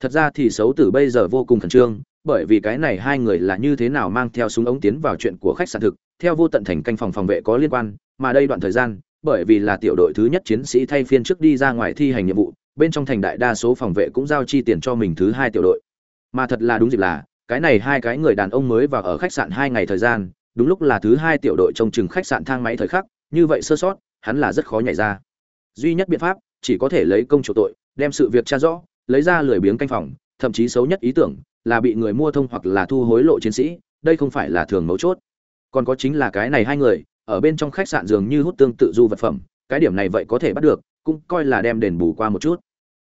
Thật ra thì xấu tử bây giờ vô cùng khẩn trương bởi vì cái này hai người là như thế nào mang theo súng ống tiến vào chuyện của khách sạn thực, theo vô tận thành canh phòng phòng vệ có liên quan, mà đây đoạn thời gian, bởi vì là tiểu đội thứ nhất chiến sĩ thay phiên trước đi ra ngoài thi hành nhiệm vụ, bên trong thành đại đa số phòng vệ cũng giao chi tiền cho mình thứ hai tiểu đội. Mà thật là đúng dịp là, cái này hai cái người đàn ông mới vào ở khách sạn hai ngày thời gian, đúng lúc là thứ hai tiểu đội trông chừng khách sạn thang máy thời khắc, như vậy sơ sót, hắn là rất khó nhảy ra. Duy nhất biện pháp, chỉ có thể lấy công chủ tội, đem sự việc tra rõ, lấy ra lười biếng canh phòng, thậm chí xấu nhất ý tưởng là bị người mua thông hoặc là thu hối lộ chiến sĩ, đây không phải là thường mấu chốt. Còn có chính là cái này hai người, ở bên trong khách sạn dường như hút tương tự du vật phẩm, cái điểm này vậy có thể bắt được, cũng coi là đem đền bù qua một chút.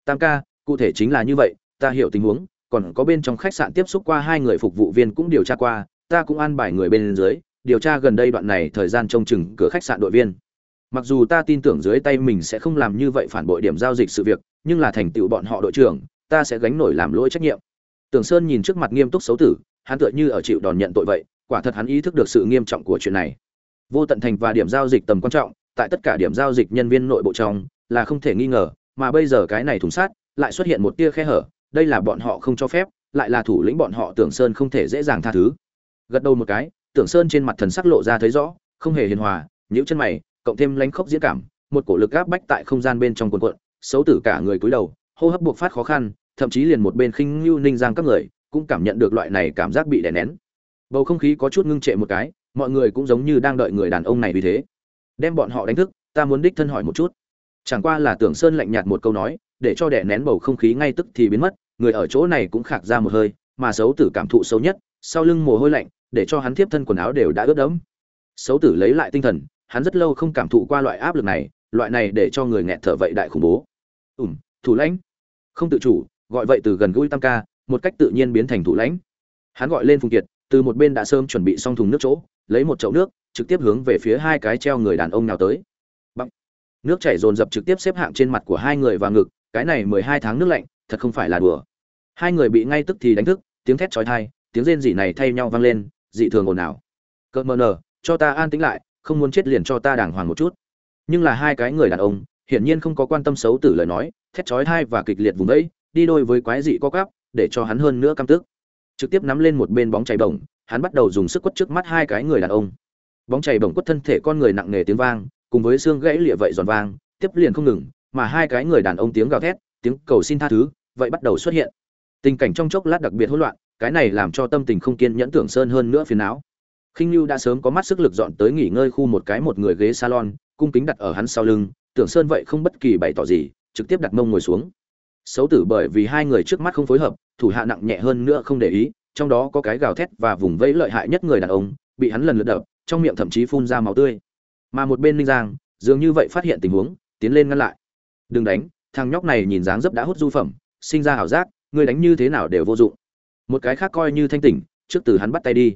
Tam ca, cụ thể chính là như vậy, ta hiểu tình huống, còn có bên trong khách sạn tiếp xúc qua hai người phục vụ viên cũng điều tra qua, ta cũng an bài người bên dưới, điều tra gần đây đoạn này thời gian trông chừng cửa khách sạn đội viên. Mặc dù ta tin tưởng dưới tay mình sẽ không làm như vậy phản bội điểm giao dịch sự việc, nhưng là thành tựu bọn họ đội trưởng, ta sẽ gánh nổi làm lỗi trách nhiệm tưởng sơn nhìn trước mặt nghiêm túc xấu tử hắn tựa như ở chịu đòn nhận tội vậy quả thật hắn ý thức được sự nghiêm trọng của chuyện này. Vô tận thành và điểm giao dịch tầm quan trọng tại tất cả điểm giao dịch nhân viên nội bộ trong là không thể nghi ngờ mà bây giờ cái này thùng sát lại xuất hiện một tia khe hở đây là bọn họ không cho phép lại là thủ lĩnh bọn họ tưởng sơn không thể dễ dàng tha thứ. Gật đầu một cái tưởng sơn trên mặt thần sắc lộ ra thấy rõ không hề hiền hòa nhíu chân mày cộng thêm lánh khốc diễn cảm một cổ lực áp bách tại không gian bên trong cuộn cuộn, xấu tử cả người cúi đầu hô hấp buộc phát khó khăn thậm chí liền một bên khinh lưu ninh giang các người cũng cảm nhận được loại này cảm giác bị đè nén. Bầu không khí có chút ngưng trệ một cái, mọi người cũng giống như đang đợi người đàn ông này vì thế. Đem bọn họ đánh thức, ta muốn đích thân hỏi một chút. Chẳng qua là tưởng sơn lạnh nhạt một câu nói, để cho đè nén bầu không khí ngay tức thì biến mất, người ở chỗ này cũng khạc ra một hơi, mà xấu tử cảm thụ xấu nhất, sau lưng mồ hôi lạnh, để cho hắn tiếp thân quần áo đều đã ướt đẫm. Xấu tử lấy lại tinh thần, hắn rất lâu không cảm thụ qua loại áp lực này, loại này để cho người nghẹt thở vậy đại khủng bố. Ủm thủ lãnh. Không tự chủ gọi vậy từ gần gũi tam ca, một cách tự nhiên biến thành thủ lãnh. Hắn gọi lên phùng kiệt, từ một bên đã sớm chuẩn bị xong thùng nước chỗ, lấy một chậu nước, trực tiếp hướng về phía hai cái treo người đàn ông nào tới. Bằng. nước chảy dồn dập trực tiếp xếp hạng trên mặt của hai người và ngực, cái này mười hai tháng nước lạnh, thật không phải là đùa. Hai người bị ngay tức thì đánh thức, tiếng thét chói tai, tiếng rên rỉ này thay nhau vang lên, dị thường ồn ào. Cợt mờ nở cho ta an tĩnh lại, không muốn chết liền cho ta đàng hoàng một chút. Nhưng là hai cái người đàn ông, hiển nhiên không có quan tâm xấu tử lời nói, thét chói tai và kịch liệt vùng vẫy đi đôi với quái dị co cắp để cho hắn hơn nữa căm tức. Trực tiếp nắm lên một bên bóng chảy bổng, hắn bắt đầu dùng sức quất trước mắt hai cái người đàn ông. Bóng chảy bổng quất thân thể con người nặng nề tiếng vang, cùng với xương gãy lịa vậy giòn vang, tiếp liền không ngừng, mà hai cái người đàn ông tiếng gào thét, tiếng cầu xin tha thứ, vậy bắt đầu xuất hiện. Tình cảnh trong chốc lát đặc biệt hỗn loạn, cái này làm cho tâm tình không kiên nhẫn tưởng sơn hơn nữa phiền não. Khinh lưu đã sớm có mắt sức lực dọn tới nghỉ ngơi khu một cái một người ghế salon, cung kính đặt ở hắn sau lưng, tưởng sơn vậy không bất kỳ bày tỏ gì, trực tiếp đặt mông ngồi xuống xấu tử bởi vì hai người trước mắt không phối hợp, thủ hạ nặng nhẹ hơn nữa không để ý, trong đó có cái gào thét và vùng vẫy lợi hại nhất người đàn ông, bị hắn lần lượt đập, trong miệng thậm chí phun ra máu tươi. Mà một bên ninh giang, dường như vậy phát hiện tình huống, tiến lên ngăn lại. Đừng đánh, thằng nhóc này nhìn dáng dấp đã hút du phẩm, sinh ra ảo giác người đánh như thế nào đều vô dụng. Một cái khác coi như thanh tỉnh, trước từ hắn bắt tay đi.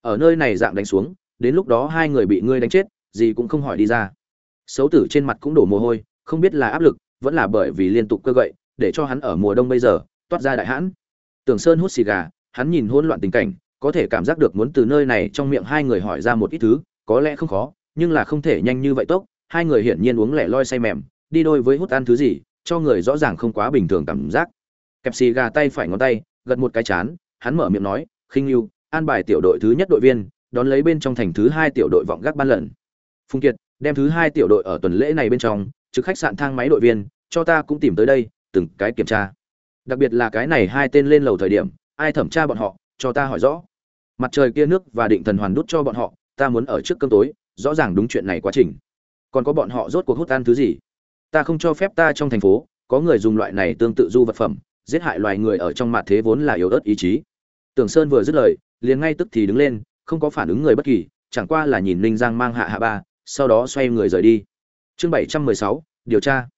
Ở nơi này dạng đánh xuống, đến lúc đó hai người bị ngươi đánh chết, gì cũng không hỏi đi ra. Xấu tử trên mặt cũng đổ mồ hôi, không biết là áp lực, vẫn là bởi vì liên tục cơ gậy để cho hắn ở mùa đông bây giờ, toát ra đại hãn. Tưởng sơn hút xì gà, hắn nhìn hỗn loạn tình cảnh, có thể cảm giác được muốn từ nơi này trong miệng hai người hỏi ra một ít thứ, có lẽ không khó, nhưng là không thể nhanh như vậy tốc. Hai người hiển nhiên uống lẻ loi say mềm, đi đôi với hút ăn thứ gì, cho người rõ ràng không quá bình thường cảm giác. Kẹp xì gà tay phải ngón tay, gật một cái chán, hắn mở miệng nói, khinh yêu an bài tiểu đội thứ nhất đội viên, đón lấy bên trong thành thứ hai tiểu đội vọng gác ban lần. Phùng kiệt, đem thứ hai tiểu đội ở tuần lễ này bên trong, trực khách sạn thang máy đội viên, cho ta cũng tìm tới đây từng cái kiểm tra. Đặc biệt là cái này hai tên lên lầu thời điểm, ai thẩm tra bọn họ, cho ta hỏi rõ. Mặt trời kia nước và định thần hoàn đút cho bọn họ, ta muốn ở trước cơm tối, rõ ràng đúng chuyện này quá trình. Còn có bọn họ rốt cuộc hút ăn thứ gì? Ta không cho phép ta trong thành phố, có người dùng loại này tương tự du vật phẩm, giết hại loài người ở trong mặt thế vốn là yếu ớt ý chí. Tưởng sơn vừa dứt lời, liền ngay tức thì đứng lên, không có phản ứng người bất kỳ, chẳng qua là nhìn ninh giang mang hạ hạ ba, sau đó xoay người rời đi. Chương bảy trăm mười sáu, điều tra.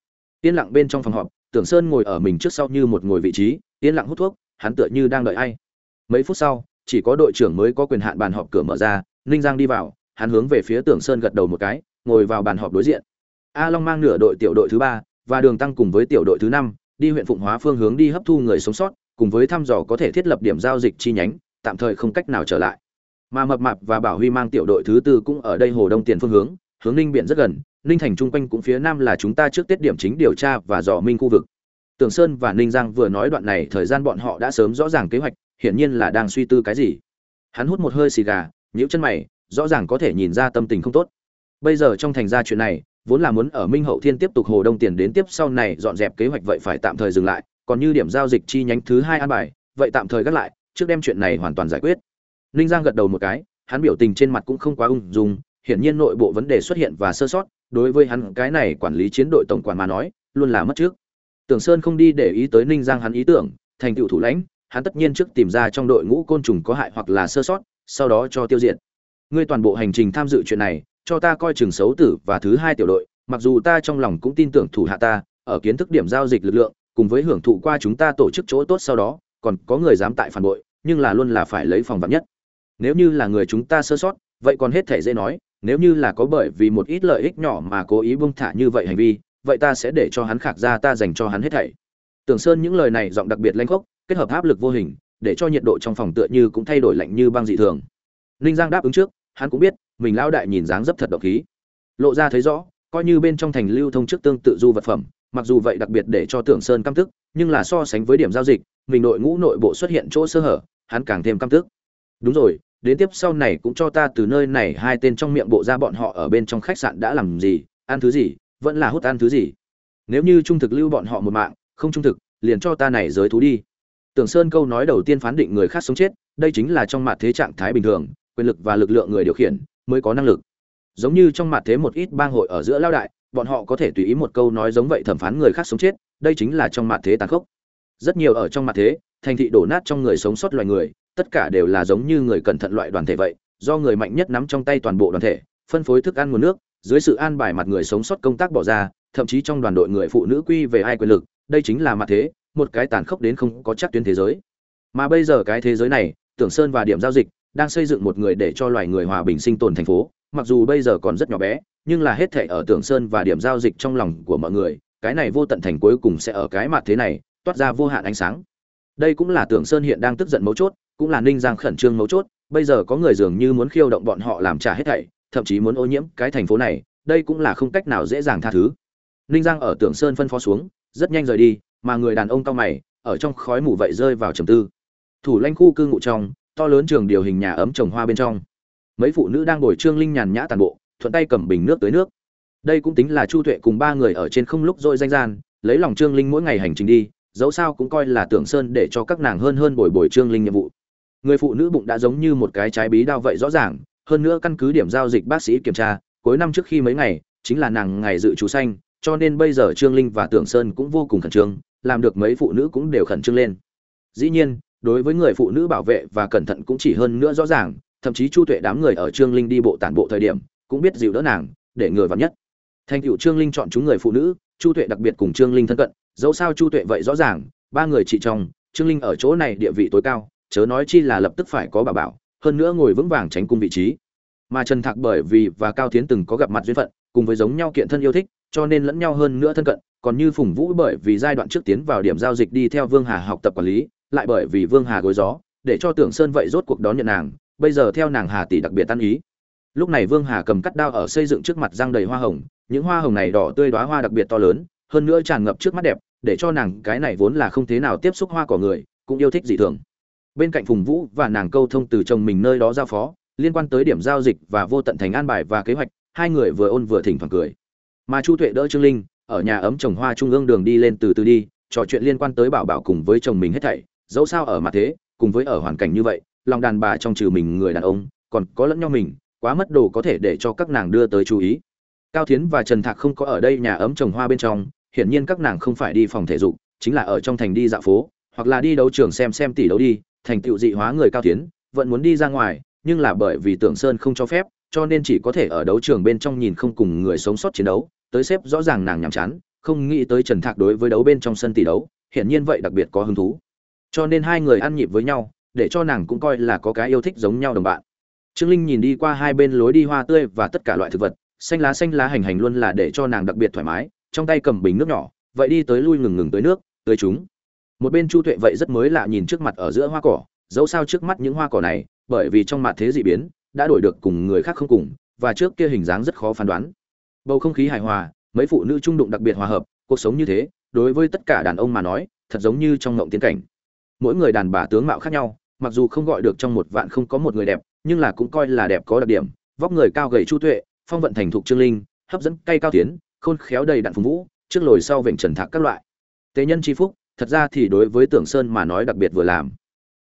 Yên lặng bên trong phòng họp tưởng sơn ngồi ở mình trước sau như một ngồi vị trí, yên lặng hút thuốc, hắn tựa như đang đợi ai. Mấy phút sau, chỉ có đội trưởng mới có quyền hạn bàn họp cửa mở ra, ninh giang đi vào, hắn hướng về phía tưởng sơn gật đầu một cái, ngồi vào bàn họp đối diện. A long mang nửa đội tiểu đội thứ ba và đường tăng cùng với tiểu đội thứ năm, đi huyện phụng hóa phương hướng đi hấp thu người sống sót, cùng với thăm dò có thể thiết lập điểm giao dịch chi nhánh, tạm thời không cách nào trở lại. Mà mập mạp và bảo huy mang tiểu đội thứ tư cũng ở đây hồ đông tiền phương hướng hướng ninh biển rất gần, ninh thành chung quanh cũng phía nam là chúng ta trước tiết điểm chính điều tra và dò minh khu vực. Tưởng sơn và ninh giang vừa nói đoạn này, thời gian bọn họ đã sớm rõ ràng kế hoạch, hiển nhiên là đang suy tư cái gì. Hắn hút một hơi xì gà, nhíu chân mày, rõ ràng có thể nhìn ra tâm tình không tốt. Bây giờ trong thành ra chuyện này, vốn là muốn ở minh hậu thiên tiếp tục hồ đông tiền đến tiếp sau này dọn dẹp kế hoạch vậy phải tạm thời dừng lại, còn như điểm giao dịch chi nhánh thứ hai an bài, vậy tạm thời gác lại, trước đem chuyện này hoàn toàn giải quyết. Ninh giang gật đầu một cái, hắn biểu tình trên mặt cũng không quá ung dung hiển nhiên nội bộ vấn đề xuất hiện và sơ sót, đối với hắn cái này quản lý chiến đội tổng quản mà nói, luôn là mất trước. Tưởng sơn không đi để ý tới ninh giang hắn ý tưởng, thành tựu thủ lãnh, hắn tất nhiên trước tìm ra trong đội ngũ côn trùng có hại hoặc là sơ sót, sau đó cho tiêu diệt. Ngươi toàn bộ hành trình tham dự chuyện này, cho ta coi chừng xấu tử và thứ hai tiểu đội, mặc dù ta trong lòng cũng tin tưởng thủ hạ ta, ở kiến thức điểm giao dịch lực lượng, cùng với hưởng thụ qua chúng ta tổ chức chỗ tốt sau đó, còn có người dám tại phản bội, nhưng là luôn là phải lấy phòng vạn nhất. Nếu như là người chúng ta sơ sót, vậy còn hết thể dễ nói nếu như là có bởi vì một ít lợi ích nhỏ mà cố ý buông thả như vậy hành vi, vậy ta sẽ để cho hắn khạc ra, ta dành cho hắn hết thảy. Tưởng sơn những lời này giọng đặc biệt lanh khốc, kết hợp áp lực vô hình, để cho nhiệt độ trong phòng tựa như cũng thay đổi lạnh như băng dị thường. Ninh giang đáp ứng trước, hắn cũng biết, mình lão đại nhìn dáng dấp thật độc khí. Lộ ra thấy rõ, coi như bên trong thành lưu thông trước tương tự du vật phẩm, mặc dù vậy đặc biệt để cho tưởng sơn căm tức, nhưng là so sánh với điểm giao dịch, mình nội ngũ nội bộ xuất hiện chỗ sơ hở, hắn càng thêm căm tức. Đúng rồi đến tiếp sau này cũng cho ta từ nơi này hai tên trong miệng bộ ra bọn họ ở bên trong khách sạn đã làm gì, ăn thứ gì, vẫn là hút ăn thứ gì. Nếu như trung thực lưu bọn họ một mạng, không trung thực, liền cho ta này giới thú đi. Tưởng sơn câu nói đầu tiên phán định người khác sống chết, đây chính là trong mặt thế trạng thái bình thường, quyền lực và lực lượng người điều khiển mới có năng lực. Giống như trong mặt thế một ít bang hội ở giữa lao đại, bọn họ có thể tùy ý một câu nói giống vậy thẩm phán người khác sống chết, đây chính là trong mặt thế tàn khốc. Rất nhiều ở trong mặt thế, thành thị đổ nát trong người sống sót loài người tất cả đều là giống như người cẩn thận loại đoàn thể vậy, do người mạnh nhất nắm trong tay toàn bộ đoàn thể, phân phối thức ăn nguồn nước, dưới sự an bài mặt người sống sót công tác bỏ ra, thậm chí trong đoàn đội người phụ nữ quy về ai quyền lực, đây chính là mặt thế, một cái tàn khốc đến không có chắc tuyến thế giới. Mà bây giờ cái thế giới này, tưởng sơn và điểm giao dịch đang xây dựng một người để cho loài người hòa bình sinh tồn thành phố, mặc dù bây giờ còn rất nhỏ bé, nhưng là hết thảy ở tưởng sơn và điểm giao dịch trong lòng của mọi người, cái này vô tận thành cuối cùng sẽ ở cái mặt thế này, toát ra vô hạn ánh sáng. Đây cũng là tưởng sơn hiện đang tức giận mấu chốt cũng là ninh giang khẩn trương mấu chốt, bây giờ có người dường như muốn khiêu động bọn họ làm trả hết thảy, thậm chí muốn ô nhiễm cái thành phố này, đây cũng là không cách nào dễ dàng tha thứ. Ninh giang ở tưởng sơn phân phó xuống, rất nhanh rời đi, mà người đàn ông cao mày, ở trong khói mù vậy rơi vào trầm tư. Thủ lãnh khu cư ngụ trong, to lớn trường điều hình nhà ấm trồng hoa bên trong. Mấy phụ nữ đang ngồi trương linh nhàn nhã tàn bộ, thuận tay cầm bình nước tới nước. Đây cũng tính là chu tuệ cùng ba người ở trên không lúc dội danh gian, lấy lòng trương linh mỗi ngày hành trình đi, dẫu sao cũng coi là tưởng sơn để cho các nàng hơn hơn bồi bồi trương linh nhiệm vụ người phụ nữ bụng đã giống như một cái trái bí đao vậy rõ ràng, hơn nữa căn cứ điểm giao dịch bác sĩ kiểm tra, cuối năm trước khi mấy ngày, chính là nàng ngày dự trú xanh, cho nên bây giờ trương linh và tưởng sơn cũng vô cùng khẩn trương, làm được mấy phụ nữ cũng đều khẩn trương lên. Dĩ nhiên, đối với người phụ nữ bảo vệ và cẩn thận cũng chỉ hơn nữa rõ ràng, thậm chí chu tuệ đám người ở trương linh đi bộ tản bộ thời điểm, cũng biết dịu đỡ nàng, để người vào nhất. Thành cựu trương linh chọn chúng người phụ nữ, chu tuệ đặc biệt cùng trương linh thân cận, dẫu sao chu tuệ vậy rõ ràng, ba người chị trong trương linh ở chỗ này địa vị tối cao chớ nói chi là lập tức phải có bà bảo, hơn nữa ngồi vững vàng tránh cung vị trí. Mà trần thạc bởi vì và cao tiến từng có gặp mặt duyên phận, cùng với giống nhau kiện thân yêu thích, cho nên lẫn nhau hơn nữa thân cận, còn như phùng vũ bởi vì giai đoạn trước tiến vào điểm giao dịch đi theo vương hà học tập quản lý, lại bởi vì vương hà gối gió, để cho tưởng sơn vậy rốt cuộc đón nhận nàng, bây giờ theo nàng hà tỷ đặc biệt tan ý. Lúc này vương hà cầm cắt đao ở xây dựng trước mặt răng đầy hoa hồng, những hoa hồng này đỏ tươi đoá hoa đặc biệt to lớn, hơn nữa tràn ngập trước mắt đẹp, để cho nàng cái này vốn là không thế nào tiếp xúc hoa cỏ người, cũng yêu thích dị thường bên cạnh phùng vũ và nàng câu thông từ chồng mình nơi đó giao phó, liên quan tới điểm giao dịch và vô tận thành an bài và kế hoạch, hai người vừa ôn vừa thỉnh thoảng cười. Mà chu tuệ đỡ trương linh, ở nhà ấm trồng hoa trung ương đường đi lên từ từ đi, trò chuyện liên quan tới bảo bảo cùng với chồng mình hết thảy, dẫu sao ở mặt thế, cùng với ở hoàn cảnh như vậy, lòng đàn bà trong trừ mình người đàn ông, còn có lẫn nhau mình, quá mất đồ có thể để cho các nàng đưa tới chú ý. Cao thiến và trần thạc không có ở đây nhà ấm trồng hoa bên trong, hiển nhiên các nàng không phải đi phòng thể dục, chính là ở trong thành đi dạo phố, hoặc là đi đấu trường xem xem tỷ đấu đi thành tựu dị hóa người cao tiến, vẫn muốn đi ra ngoài, nhưng là bởi vì tưởng sơn không cho phép, cho nên chỉ có thể ở đấu trường bên trong nhìn không cùng người sống sót chiến đấu, tới xếp rõ ràng nàng nhàm chán, không nghĩ tới trần thạc đối với đấu bên trong sân tỷ đấu, hiển nhiên vậy đặc biệt có hứng thú. Cho nên hai người ăn nhịp với nhau, để cho nàng cũng coi là có cái yêu thích giống nhau đồng bạn. Trương linh nhìn đi qua hai bên lối đi hoa tươi và tất cả loại thực vật, xanh lá xanh lá hành hành luôn là để cho nàng đặc biệt thoải mái, trong tay cầm bình nước nhỏ, vậy đi tới lui ngừng ngừng tới nước, tới chúng một bên chu tuệ vậy rất mới lạ nhìn trước mặt ở giữa hoa cỏ, dẫu sao trước mắt những hoa cỏ này, bởi vì trong mặt thế dị biến, đã đổi được cùng người khác không cùng, và trước kia hình dáng rất khó phán đoán. Bầu không khí hài hòa, mấy phụ nữ trung đụng đặc biệt hòa hợp, cuộc sống như thế, đối với tất cả đàn ông mà nói, thật giống như trong ngộng tiến cảnh. Mỗi người đàn bà tướng mạo khác nhau, mặc dù không gọi được trong một vạn không có một người đẹp, nhưng là cũng coi là đẹp có đặc điểm. Vóc người cao gầy chu tuệ, phong vận thành thục trương linh, hấp dẫn cay cao tiến, khôn khéo đầy đạn phùng vũ, trước lồi sau vểnh trần thạc các loại. Tế nhân chi phúc thật ra thì đối với tưởng sơn mà nói đặc biệt vừa làm.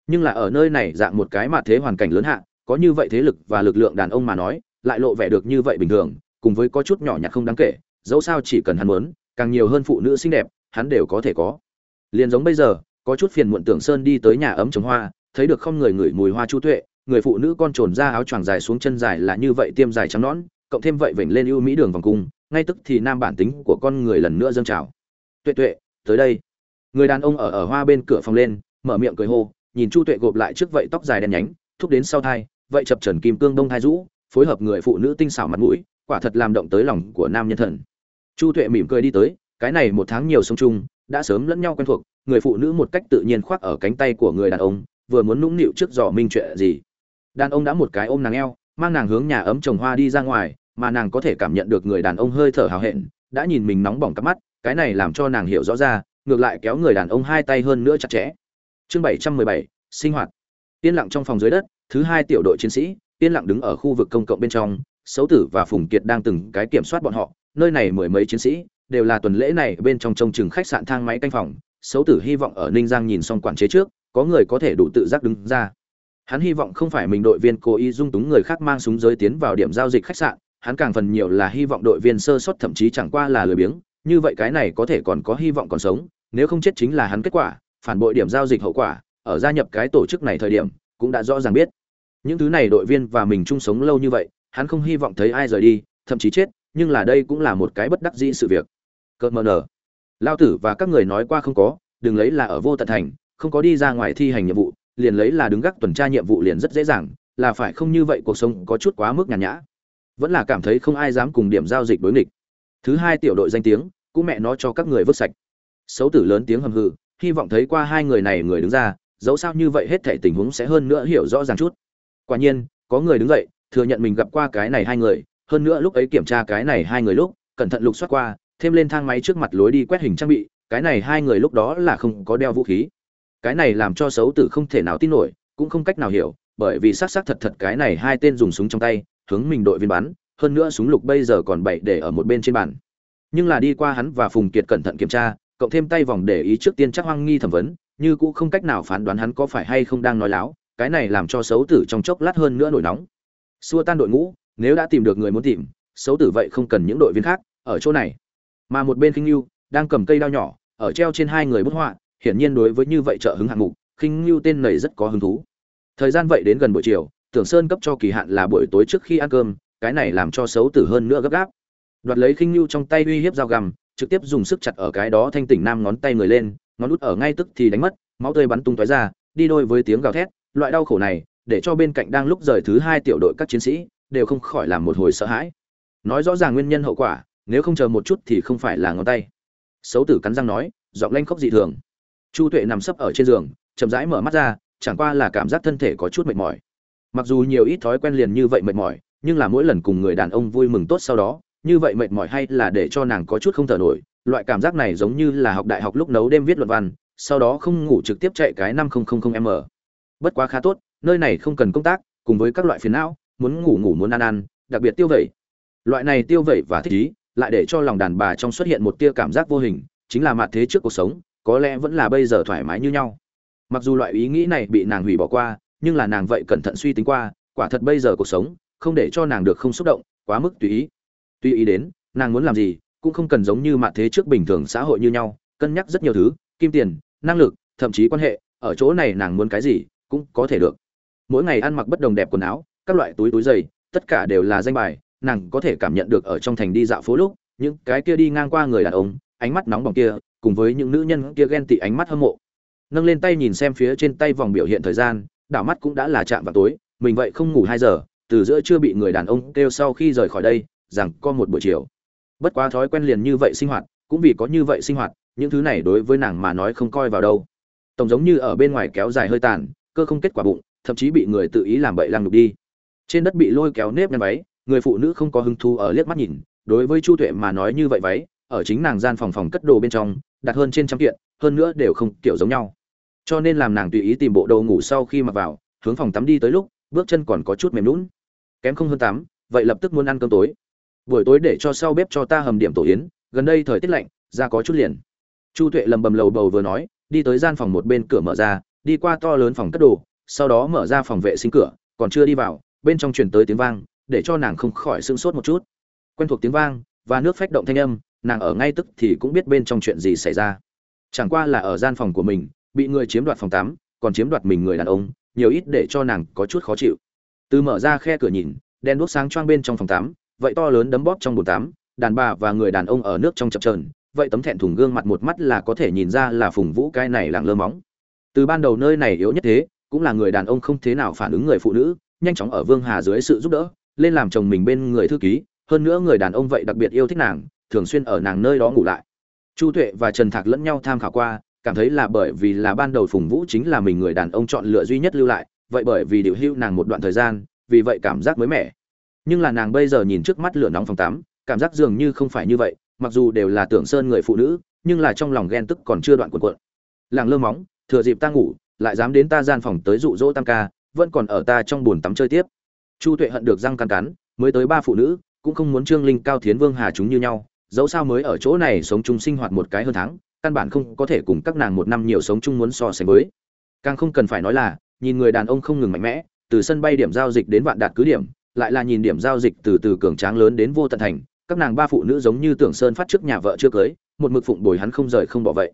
Nhưng là ở nơi này dạng một cái mà thế hoàn cảnh lớn hạ, có như vậy thế lực và lực lượng đàn ông mà nói, lại lộ vẻ được như vậy bình thường, cùng với có chút nhỏ nhặt không đáng kể, dẫu sao chỉ cần hắn muốn, càng nhiều hơn phụ nữ xinh đẹp, hắn đều có thể có. Liền giống bây giờ, có chút phiền muộn tưởng sơn đi tới nhà ấm trồng hoa, thấy được không người ngửi mùi hoa chu tuệ, người phụ nữ con trồn ra áo choàng dài xuống chân dài là như vậy tiêm dài trắng nõn, cộng thêm vậy vểnh lên ưu mỹ đường vòng cung, ngay tức thì nam bản tính của con người lần nữa dâng trào. Tuệ tuệ, tới đây người đàn ông ở ở hoa bên cửa phòng lên, mở miệng cười hô, nhìn chu tuệ gộp lại trước vậy tóc dài đen nhánh, thúc đến sau thai, vậy chập trần kim cương đông thai rũ, phối hợp người phụ nữ tinh xảo mặt mũi, quả thật làm động tới lòng của nam nhân thần. Chu tuệ mỉm cười đi tới, cái này một tháng nhiều sống chung, đã sớm lẫn nhau quen thuộc, người phụ nữ một cách tự nhiên khoác ở cánh tay của người đàn ông, vừa muốn nũng nịu trước dò minh chuyện gì. Đàn ông đã một cái ôm nàng eo, mang nàng hướng nhà ấm trồng hoa đi ra ngoài, mà nàng có thể cảm nhận được người đàn ông hơi thở hào hẹn, đã nhìn mình nóng bỏng cắp mắt, cái này làm cho nàng hiểu rõ ra ngược lại kéo người đàn ông hai tay hơn nữa chặt chẽ. Chương bảy trăm mười bảy, sinh hoạt. Yên lặng trong phòng dưới đất, thứ hai tiểu đội chiến sĩ, yên lặng đứng ở khu vực công cộng bên trong xấu tử và phùng kiệt đang từng cái kiểm soát bọn họ, nơi này mười mấy chiến sĩ, đều là tuần lễ này bên trong trông chừng khách sạn thang máy canh phòng. Xấu tử hy vọng ở ninh giang nhìn xong quản chế trước, có người có thể đủ tự giác đứng ra. Hắn hy vọng không phải mình đội viên cố ý dung túng người khác mang súng giới tiến vào điểm giao dịch khách sạn, hắn càng phần nhiều là hy vọng đội viên sơ sót thậm chí chẳng qua là lười biếng, như vậy cái này có thể còn có hy vọng còn sống nếu không chết chính là hắn kết quả, phản bội điểm giao dịch hậu quả, ở gia nhập cái tổ chức này thời điểm, cũng đã rõ ràng biết. Những thứ này đội viên và mình chung sống lâu như vậy, hắn không hy vọng thấy ai rời đi, thậm chí chết, nhưng là đây cũng là một cái bất đắc dĩ sự việc. Cợt mờ nở. Lao tử và các người nói qua không có, đừng lấy là ở vô tận thành, không có đi ra ngoài thi hành nhiệm vụ, liền lấy là đứng gác tuần tra nhiệm vụ liền rất dễ dàng, là phải không như vậy cuộc sống có chút quá mức nhàn nhã. Vẫn là cảm thấy không ai dám cùng điểm giao dịch đối nghịch. Thứ hai tiểu đội danh tiếng, cũng mẹ nó cho các người vứt sạch xấu tử lớn tiếng hầm hừ, hy vọng thấy qua hai người này người đứng ra, dẫu sao như vậy hết thể tình huống sẽ hơn nữa hiểu rõ ràng chút. Quả nhiên, có người đứng dậy, thừa nhận mình gặp qua cái này hai người, hơn nữa lúc ấy kiểm tra cái này hai người lúc, cẩn thận lục soát qua, thêm lên thang máy trước mặt lối đi quét hình trang bị, cái này hai người lúc đó là không có đeo vũ khí. Cái này làm cho xấu tử không thể nào tin nổi, cũng không cách nào hiểu, bởi vì xác xác thật thật cái này hai tên dùng súng trong tay, hướng mình đội viên bắn, hơn nữa súng lục bây giờ còn bậy để ở một bên trên bàn. Nhưng là đi qua hắn và phùng kiệt cẩn thận kiểm tra cộng thêm tay vòng để ý trước tiên chắc hoang nghi thẩm vấn, như cũng không cách nào phán đoán hắn có phải hay không đang nói láo, cái này làm cho xấu tử trong chốc lát hơn nữa nổi nóng. Xua tan đội ngũ, nếu đã tìm được người muốn tìm, xấu tử vậy không cần những đội viên khác, ở chỗ này. Mà một bên khinh lưu đang cầm cây đao nhỏ, ở treo trên hai người bút họa, hiển nhiên đối với như vậy trợ hứng hạng mục, khinh lưu tên này rất có hứng thú. Thời gian vậy đến gần buổi chiều, tưởng sơn cấp cho kỳ hạn là buổi tối trước khi ăn cơm, cái này làm cho xấu tử hơn nữa gấp gáp. Đoạt lấy khinh lưu trong tay uy hiếp dao găm trực tiếp dùng sức chặt ở cái đó thanh tỉnh nam ngón tay người lên, ngón út ở ngay tức thì đánh mất, máu tươi bắn tung tóe ra, đi đôi với tiếng gào thét, loại đau khổ này, để cho bên cạnh đang lúc rời thứ hai tiểu đội các chiến sĩ, đều không khỏi làm một hồi sợ hãi. Nói rõ ràng nguyên nhân hậu quả, nếu không chờ một chút thì không phải là ngón tay. Xấu tử cắn răng nói, giọng lanh khóc dị thường. Chu tuệ nằm sấp ở trên giường, chậm rãi mở mắt ra, chẳng qua là cảm giác thân thể có chút mệt mỏi. Mặc dù nhiều ít thói quen liền như vậy mệt mỏi, nhưng là mỗi lần cùng người đàn ông vui mừng tốt sau đó như vậy mệt mỏi hay là để cho nàng có chút không thở nổi, loại cảm giác này giống như là học đại học lúc nấu đêm viết luận văn, sau đó không ngủ trực tiếp chạy cái năm không không không m bất quá khá tốt, nơi này không cần công tác, cùng với các loại phiền não, muốn ngủ ngủ muốn ăn ăn, đặc biệt tiêu vẩy. Loại này tiêu vẩy và thích ý, lại để cho lòng đàn bà trong xuất hiện một tia cảm giác vô hình, chính là mặt thế trước cuộc sống, có lẽ vẫn là bây giờ thoải mái như nhau. Mặc dù loại ý nghĩ này bị nàng hủy bỏ qua, nhưng là nàng vậy cẩn thận suy tính qua, quả thật bây giờ cuộc sống, không để cho nàng được không xúc động, quá mức tùy ý. Tuy ý đến, nàng muốn làm gì, cũng không cần giống như mạng thế trước bình thường xã hội như nhau, cân nhắc rất nhiều thứ, kim tiền, năng lực, thậm chí quan hệ, ở chỗ này nàng muốn cái gì, cũng có thể được. Mỗi ngày ăn mặc bất đồng đẹp quần áo, các loại túi túi giày, tất cả đều là danh bài, nàng có thể cảm nhận được ở trong thành đi dạo phố lúc, những cái kia đi ngang qua người đàn ông, ánh mắt nóng bỏng kia, cùng với những nữ nhân kia ghen tị ánh mắt hâm mộ. Nâng lên tay nhìn xem phía trên tay vòng biểu hiện thời gian, đảo mắt cũng đã là chạm vào tối, mình vậy không ngủ hai giờ, từ giữa chưa bị người đàn ông kêu sau khi rời khỏi đây rằng có một buổi chiều. Bất quá thói quen liền như vậy sinh hoạt, cũng vì có như vậy sinh hoạt, những thứ này đối với nàng mà nói không coi vào đâu. Tổng giống như ở bên ngoài kéo dài hơi tàn, cơ không kết quả bụng, thậm chí bị người tự ý làm bậy lăng đục đi. Trên đất bị lôi kéo nếp nhăn váy, người phụ nữ không có hứng thú ở liếc mắt nhìn, đối với chu tuệ mà nói như vậy váy, ở chính nàng gian phòng phòng cất đồ bên trong, đặt hơn trên trăm kiện, hơn nữa đều không kiểu giống nhau. Cho nên làm nàng tùy ý tìm bộ đồ ngủ sau khi mặc vào, hướng phòng tắm đi tới lúc, bước chân còn có chút mềm lún kém không hơn tắm, vậy lập tức muốn ăn cơm tối buổi tối để cho sau bếp cho ta hầm điểm tổ yến, gần đây thời tiết lạnh ra có chút liền. Chu tuệ lầm bầm lầu bầu vừa nói, đi tới gian phòng một bên cửa mở ra, đi qua to lớn phòng cất đồ, sau đó mở ra phòng vệ sinh cửa, còn chưa đi vào, bên trong truyền tới tiếng vang, để cho nàng không khỏi sưng sốt một chút. Quen thuộc tiếng vang, và nước phách động thanh âm, nàng ở ngay tức thì cũng biết bên trong chuyện gì xảy ra. Chẳng qua là ở gian phòng của mình, bị người chiếm đoạt phòng tắm, còn chiếm đoạt mình người đàn ông, nhiều ít để cho nàng có chút khó chịu. Từ mở ra khe cửa nhìn, đèn đuốc sáng choang bên trong phòng tắm vậy to lớn đấm bóp trong bồn tắm, đàn bà và người đàn ông ở nước trong chập trờn vậy tấm thẹn thùng gương mặt một mắt là có thể nhìn ra là phùng vũ cái này làng lơ móng. Từ ban đầu nơi này yếu nhất thế, cũng là người đàn ông không thế nào phản ứng người phụ nữ, nhanh chóng ở vương hà dưới sự giúp đỡ, lên làm chồng mình bên người thư ký, hơn nữa người đàn ông vậy đặc biệt yêu thích nàng, thường xuyên ở nàng nơi đó ngủ lại. Chu tuệ và trần thạc lẫn nhau tham khảo qua, cảm thấy là bởi vì là ban đầu phùng vũ chính là mình người đàn ông chọn lựa duy nhất lưu lại, vậy bởi vì điều hưu nàng một đoạn thời gian, vì vậy cảm giác mới mẻ nhưng là nàng bây giờ nhìn trước mắt lửa nóng phòng tắm, cảm giác dường như không phải như vậy, mặc dù đều là tưởng sơn người phụ nữ, nhưng là trong lòng ghen tức còn chưa đoạn cuộn cuộn. Làng lơ móng, thừa dịp ta ngủ, lại dám đến ta gian phòng tới dụ dỗ tam ca, vẫn còn ở ta trong buồn tắm chơi tiếp. Chu tuệ hận được răng cắn cắn, mới tới ba phụ nữ, cũng không muốn trương linh, cao thiến vương hà chúng như nhau, dẫu sao mới ở chỗ này sống chung sinh hoạt một cái hơn tháng, căn bản không có thể cùng các nàng một năm nhiều sống chung muốn so sánh với. Càng không cần phải nói là, nhìn người đàn ông không ngừng mạnh mẽ, từ sân bay điểm giao dịch đến vạn đạt cứ điểm lại là nhìn điểm giao dịch từ từ cường tráng lớn đến vô tận thành, các nàng ba phụ nữ giống như tưởng sơn phát trước nhà vợ chưa cưới, một mực phụng bồi hắn không rời không bỏ vậy.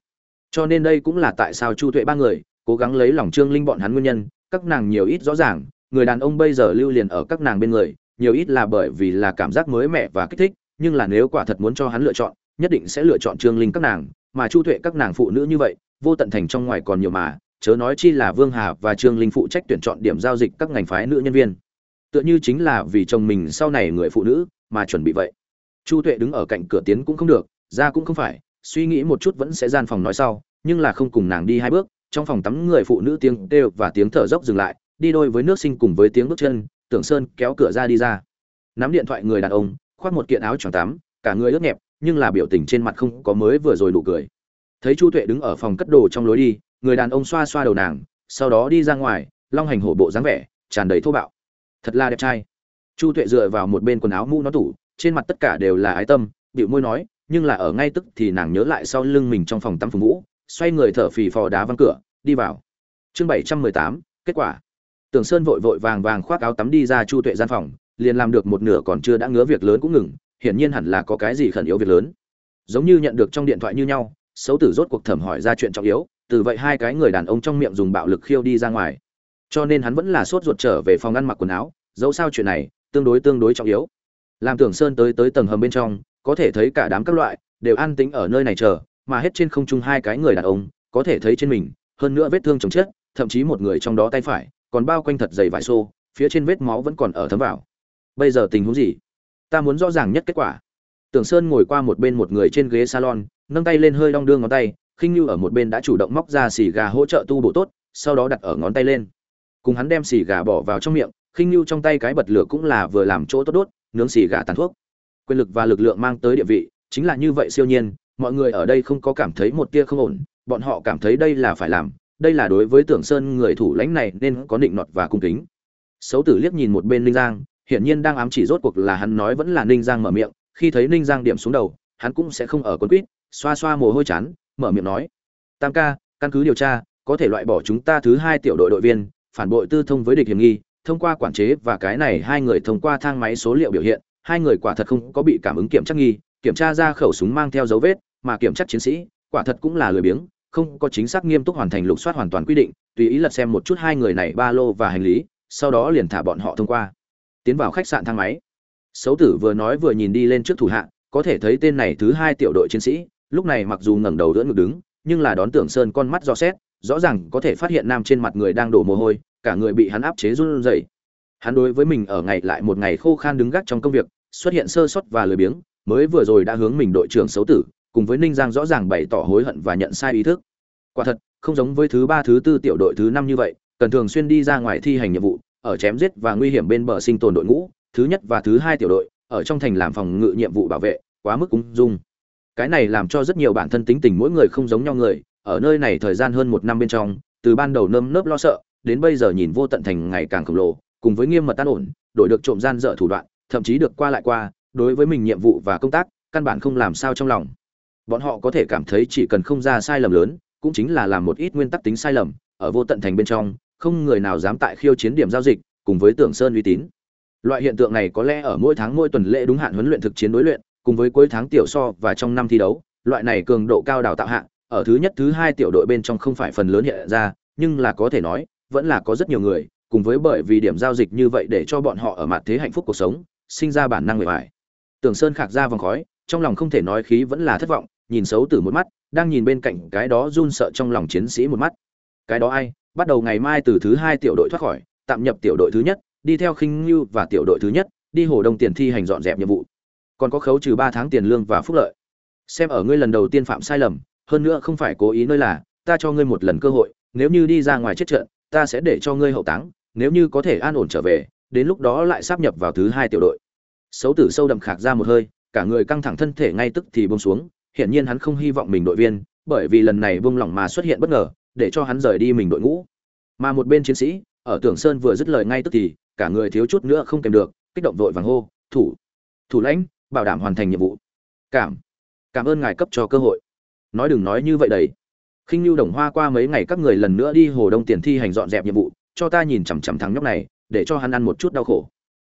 Cho nên đây cũng là tại sao chu tuệ ba người, cố gắng lấy lòng trương linh bọn hắn nguyên nhân, các nàng nhiều ít rõ ràng, người đàn ông bây giờ lưu liền ở các nàng bên người, nhiều ít là bởi vì là cảm giác mới mẻ và kích thích, nhưng là nếu quả thật muốn cho hắn lựa chọn, nhất định sẽ lựa chọn trương linh các nàng, mà chu tuệ các nàng phụ nữ như vậy, vô tận thành trong ngoài còn nhiều mà, chớ nói chi là vương hà và trương linh phụ trách tuyển chọn điểm giao dịch các ngành phái nữ nhân viên tựa như chính là vì chồng mình sau này người phụ nữ mà chuẩn bị vậy. Chu tuệ đứng ở cạnh cửa tiến cũng không được, ra cũng không phải, suy nghĩ một chút vẫn sẽ gian phòng nói sau, nhưng là không cùng nàng đi hai bước, trong phòng tắm người phụ nữ tiếng kêu và tiếng thở dốc dừng lại, đi đôi với nước sinh cùng với tiếng bước chân, tưởng sơn kéo cửa ra đi ra. Nắm điện thoại người đàn ông, khoác một kiện áo choàng tắm, cả người ướt nhẹp, nhưng là biểu tình trên mặt không có mới vừa rồi nụ cười. Thấy chu tuệ đứng ở phòng cất đồ trong lối đi, người đàn ông xoa xoa đầu nàng, sau đó đi ra ngoài, long hành hổ bộ dáng vẻ, tràn đầy thô bạo thật là đẹp trai. Chu tuệ dựa vào một bên quần áo mũ nó tủ, trên mặt tất cả đều là ái tâm bịu môi nói, nhưng là ở ngay tức thì nàng nhớ lại sau lưng mình trong phòng tắm phùng vũ, xoay người thở phì phò đá văng cửa, đi vào. Chương bảy trăm mười tám, kết quả. Tường sơn vội vội vàng vàng khoác áo tắm đi ra chu tuệ gian phòng, liền làm được một nửa còn chưa đã ngứa việc lớn cũng ngừng, hiển nhiên hẳn là có cái gì khẩn yếu việc lớn. Giống như nhận được trong điện thoại như nhau, xấu tử rốt cuộc thẩm hỏi ra chuyện trọng yếu, từ vậy hai cái người đàn ông trong miệng dùng bạo lực khiêu đi ra ngoài cho nên hắn vẫn là sốt ruột trở về phòng ăn mặc quần áo, dẫu sao chuyện này, tương đối tương đối trọng yếu. Làm tưởng sơn tới tới tầng hầm bên trong, có thể thấy cả đám các loại, đều an tĩnh ở nơi này chờ, mà hết trên không trung hai cái người đàn ông, có thể thấy trên mình, hơn nữa vết thương chồng chết, thậm chí một người trong đó tay phải, còn bao quanh thật dày vải xô, phía trên vết máu vẫn còn ở thấm vào. Bây giờ tình huống gì? Ta muốn rõ ràng nhất kết quả. Tưởng sơn ngồi qua một bên một người trên ghế salon, nâng tay lên hơi đong đưa ngón tay, khinh như ở một bên đã chủ động móc ra xì gà hỗ trợ tu bổ tốt, sau đó đặt ở ngón tay lên cùng hắn đem xì gà bỏ vào trong miệng, khinh như trong tay cái bật lửa cũng là vừa làm chỗ tốt đốt, nướng xì gà tàn thuốc. Quyền lực và lực lượng mang tới địa vị, chính là như vậy siêu nhiên, mọi người ở đây không có cảm thấy một tia không ổn, bọn họ cảm thấy đây là phải làm, đây là đối với tưởng sơn người thủ lãnh này nên có định nọt và cung kính. Xấu tử liếc nhìn một bên ninh giang, hiển nhiên đang ám chỉ rốt cuộc là hắn nói vẫn là ninh giang mở miệng, khi thấy ninh giang điểm xuống đầu, hắn cũng sẽ không ở quân quýt, xoa xoa mồ hôi chán, mở miệng nói, tam ca, căn cứ điều tra, có thể loại bỏ chúng ta thứ hai tiểu đội đội viên phản bội tư thông với địch hiểm nghi, thông qua quản chế và cái này hai người thông qua thang máy số liệu biểu hiện, hai người quả thật không có bị cảm ứng kiểm tra nghi, kiểm tra ra khẩu súng mang theo dấu vết, mà kiểm tra chiến sĩ, quả thật cũng là lười biếng, không có chính xác nghiêm túc hoàn thành lục soát hoàn toàn quy định, tùy ý lật xem một chút hai người này ba lô và hành lý, sau đó liền thả bọn họ thông qua. Tiến vào khách sạn thang máy. Xấu tử vừa nói vừa nhìn đi lên trước thủ hạ, có thể thấy tên này thứ hai tiểu đội chiến sĩ, lúc này mặc dù ngẩng đầu đỡ ngực đứng, nhưng là đón tưởng sơn con mắt do xét rõ ràng có thể phát hiện nam trên mặt người đang đổ mồ hôi, cả người bị hắn áp chế run rẩy. Hắn đối với mình ở ngày lại một ngày khô khan đứng gác trong công việc, xuất hiện sơ suất và lười biếng, mới vừa rồi đã hướng mình đội trưởng xấu tử, cùng với ninh giang rõ ràng bày tỏ hối hận và nhận sai ý thức. Quả thật, không giống với thứ ba, thứ tư tiểu đội thứ năm như vậy, cần thường xuyên đi ra ngoài thi hành nhiệm vụ, ở chém giết và nguy hiểm bên bờ sinh tồn đội ngũ, thứ nhất và thứ hai tiểu đội, ở trong thành làm phòng ngự nhiệm vụ bảo vệ, quá mức ung dung. Cái này làm cho rất nhiều bản thân tính tình mỗi người không giống nhau người ở nơi này thời gian hơn một năm bên trong, từ ban đầu nơm nớp lo sợ, đến bây giờ nhìn vô tận thành ngày càng khổng lồ, cùng với nghiêm mật tan ổn đội được trộm gian dở thủ đoạn, thậm chí được qua lại qua, đối với mình nhiệm vụ và công tác, căn bản không làm sao trong lòng. Bọn họ có thể cảm thấy chỉ cần không ra sai lầm lớn, cũng chính là làm một ít nguyên tắc tính sai lầm, ở vô tận thành bên trong, không người nào dám tại khiêu chiến điểm giao dịch, cùng với tưởng sơn uy tín. Loại hiện tượng này có lẽ ở mỗi tháng mỗi tuần lễ đúng hạn huấn luyện thực chiến đối luyện, cùng với cuối tháng tiểu so và trong năm thi đấu, loại này cường độ cao đào tạo hạng ở thứ nhất, thứ hai tiểu đội bên trong không phải phần lớn hiện ra, nhưng là có thể nói, vẫn là có rất nhiều người, cùng với bởi vì điểm giao dịch như vậy để cho bọn họ ở mặt thế hạnh phúc cuộc sống, sinh ra bản năng người bại. tưởng sơn khạc ra vòng khói, trong lòng không thể nói khí vẫn là thất vọng, nhìn xấu từ một mắt, đang nhìn bên cạnh cái đó run sợ trong lòng chiến sĩ một mắt. Cái đó ai? Bắt đầu ngày mai từ thứ hai tiểu đội thoát khỏi, tạm nhập tiểu đội thứ nhất, đi theo khinh như và tiểu đội thứ nhất, đi hồ đông tiền thi hành dọn dẹp nhiệm vụ. Còn có khấu trừ ba tháng tiền lương và phúc lợi. Xem ở ngươi lần đầu tiên phạm sai lầm hơn nữa không phải cố ý nơi là, ta cho ngươi một lần cơ hội, nếu như đi ra ngoài chết trận, ta sẽ để cho ngươi hậu táng, nếu như có thể an ổn trở về, đến lúc đó lại sắp nhập vào thứ hai tiểu đội. Xấu tử sâu đậm khạc ra một hơi, cả người căng thẳng thân thể ngay tức thì bông xuống, hiển nhiên hắn không hy vọng mình đội viên, bởi vì lần này buông lỏng mà xuất hiện bất ngờ, để cho hắn rời đi mình đội ngũ. Mà một bên chiến sĩ, ở tưởng sơn vừa dứt lời ngay tức thì, cả người thiếu chút nữa không kèm được, kích động vội vàng hô, thủ thủ lãnh, bảo đảm hoàn thành nhiệm vụ. Cảm cảm ơn ngài cấp cho cơ hội nói đừng nói như vậy đấy khinh nhu đồng hoa qua mấy ngày các người lần nữa đi hồ đông tiền thi hành dọn dẹp nhiệm vụ, cho ta nhìn chằm chằm thằng nhóc này, để cho hắn ăn một chút đau khổ.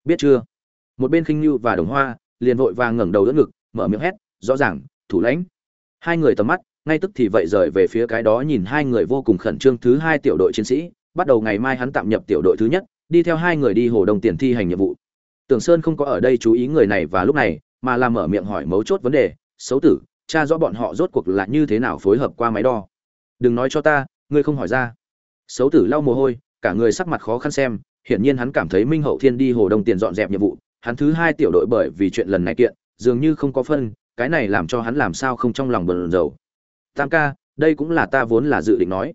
Biết chưa? Một bên khinh nhu và đồng hoa liền vội vàng ngẩng đầu đỡ ngực, mở miệng hét, rõ ràng, thủ lãnh. Hai người tầm mắt, ngay tức thì vậy rời về phía cái đó nhìn hai người vô cùng khẩn trương thứ hai tiểu đội chiến sĩ, bắt đầu ngày mai hắn tạm nhập tiểu đội thứ nhất, đi theo hai người đi hồ đông tiền thi hành nhiệm vụ. Tưởng sơn không có ở đây chú ý người này và lúc này, mà làm mở miệng hỏi mấu chốt vấn đề, xấu tử cha rõ bọn họ rốt cuộc là như thế nào phối hợp qua máy đo. Đừng nói cho ta, ngươi không hỏi ra. Xấu tử lau mồ hôi, cả người sắc mặt khó khăn xem, hiển nhiên hắn cảm thấy minh hậu thiên đi hồ đông tiền dọn dẹp nhiệm vụ, hắn thứ hai tiểu đội bởi vì chuyện lần này kiện, dường như không có phân, cái này làm cho hắn làm sao không trong lòng bần dầu tam ca, đây cũng là ta vốn là dự định nói.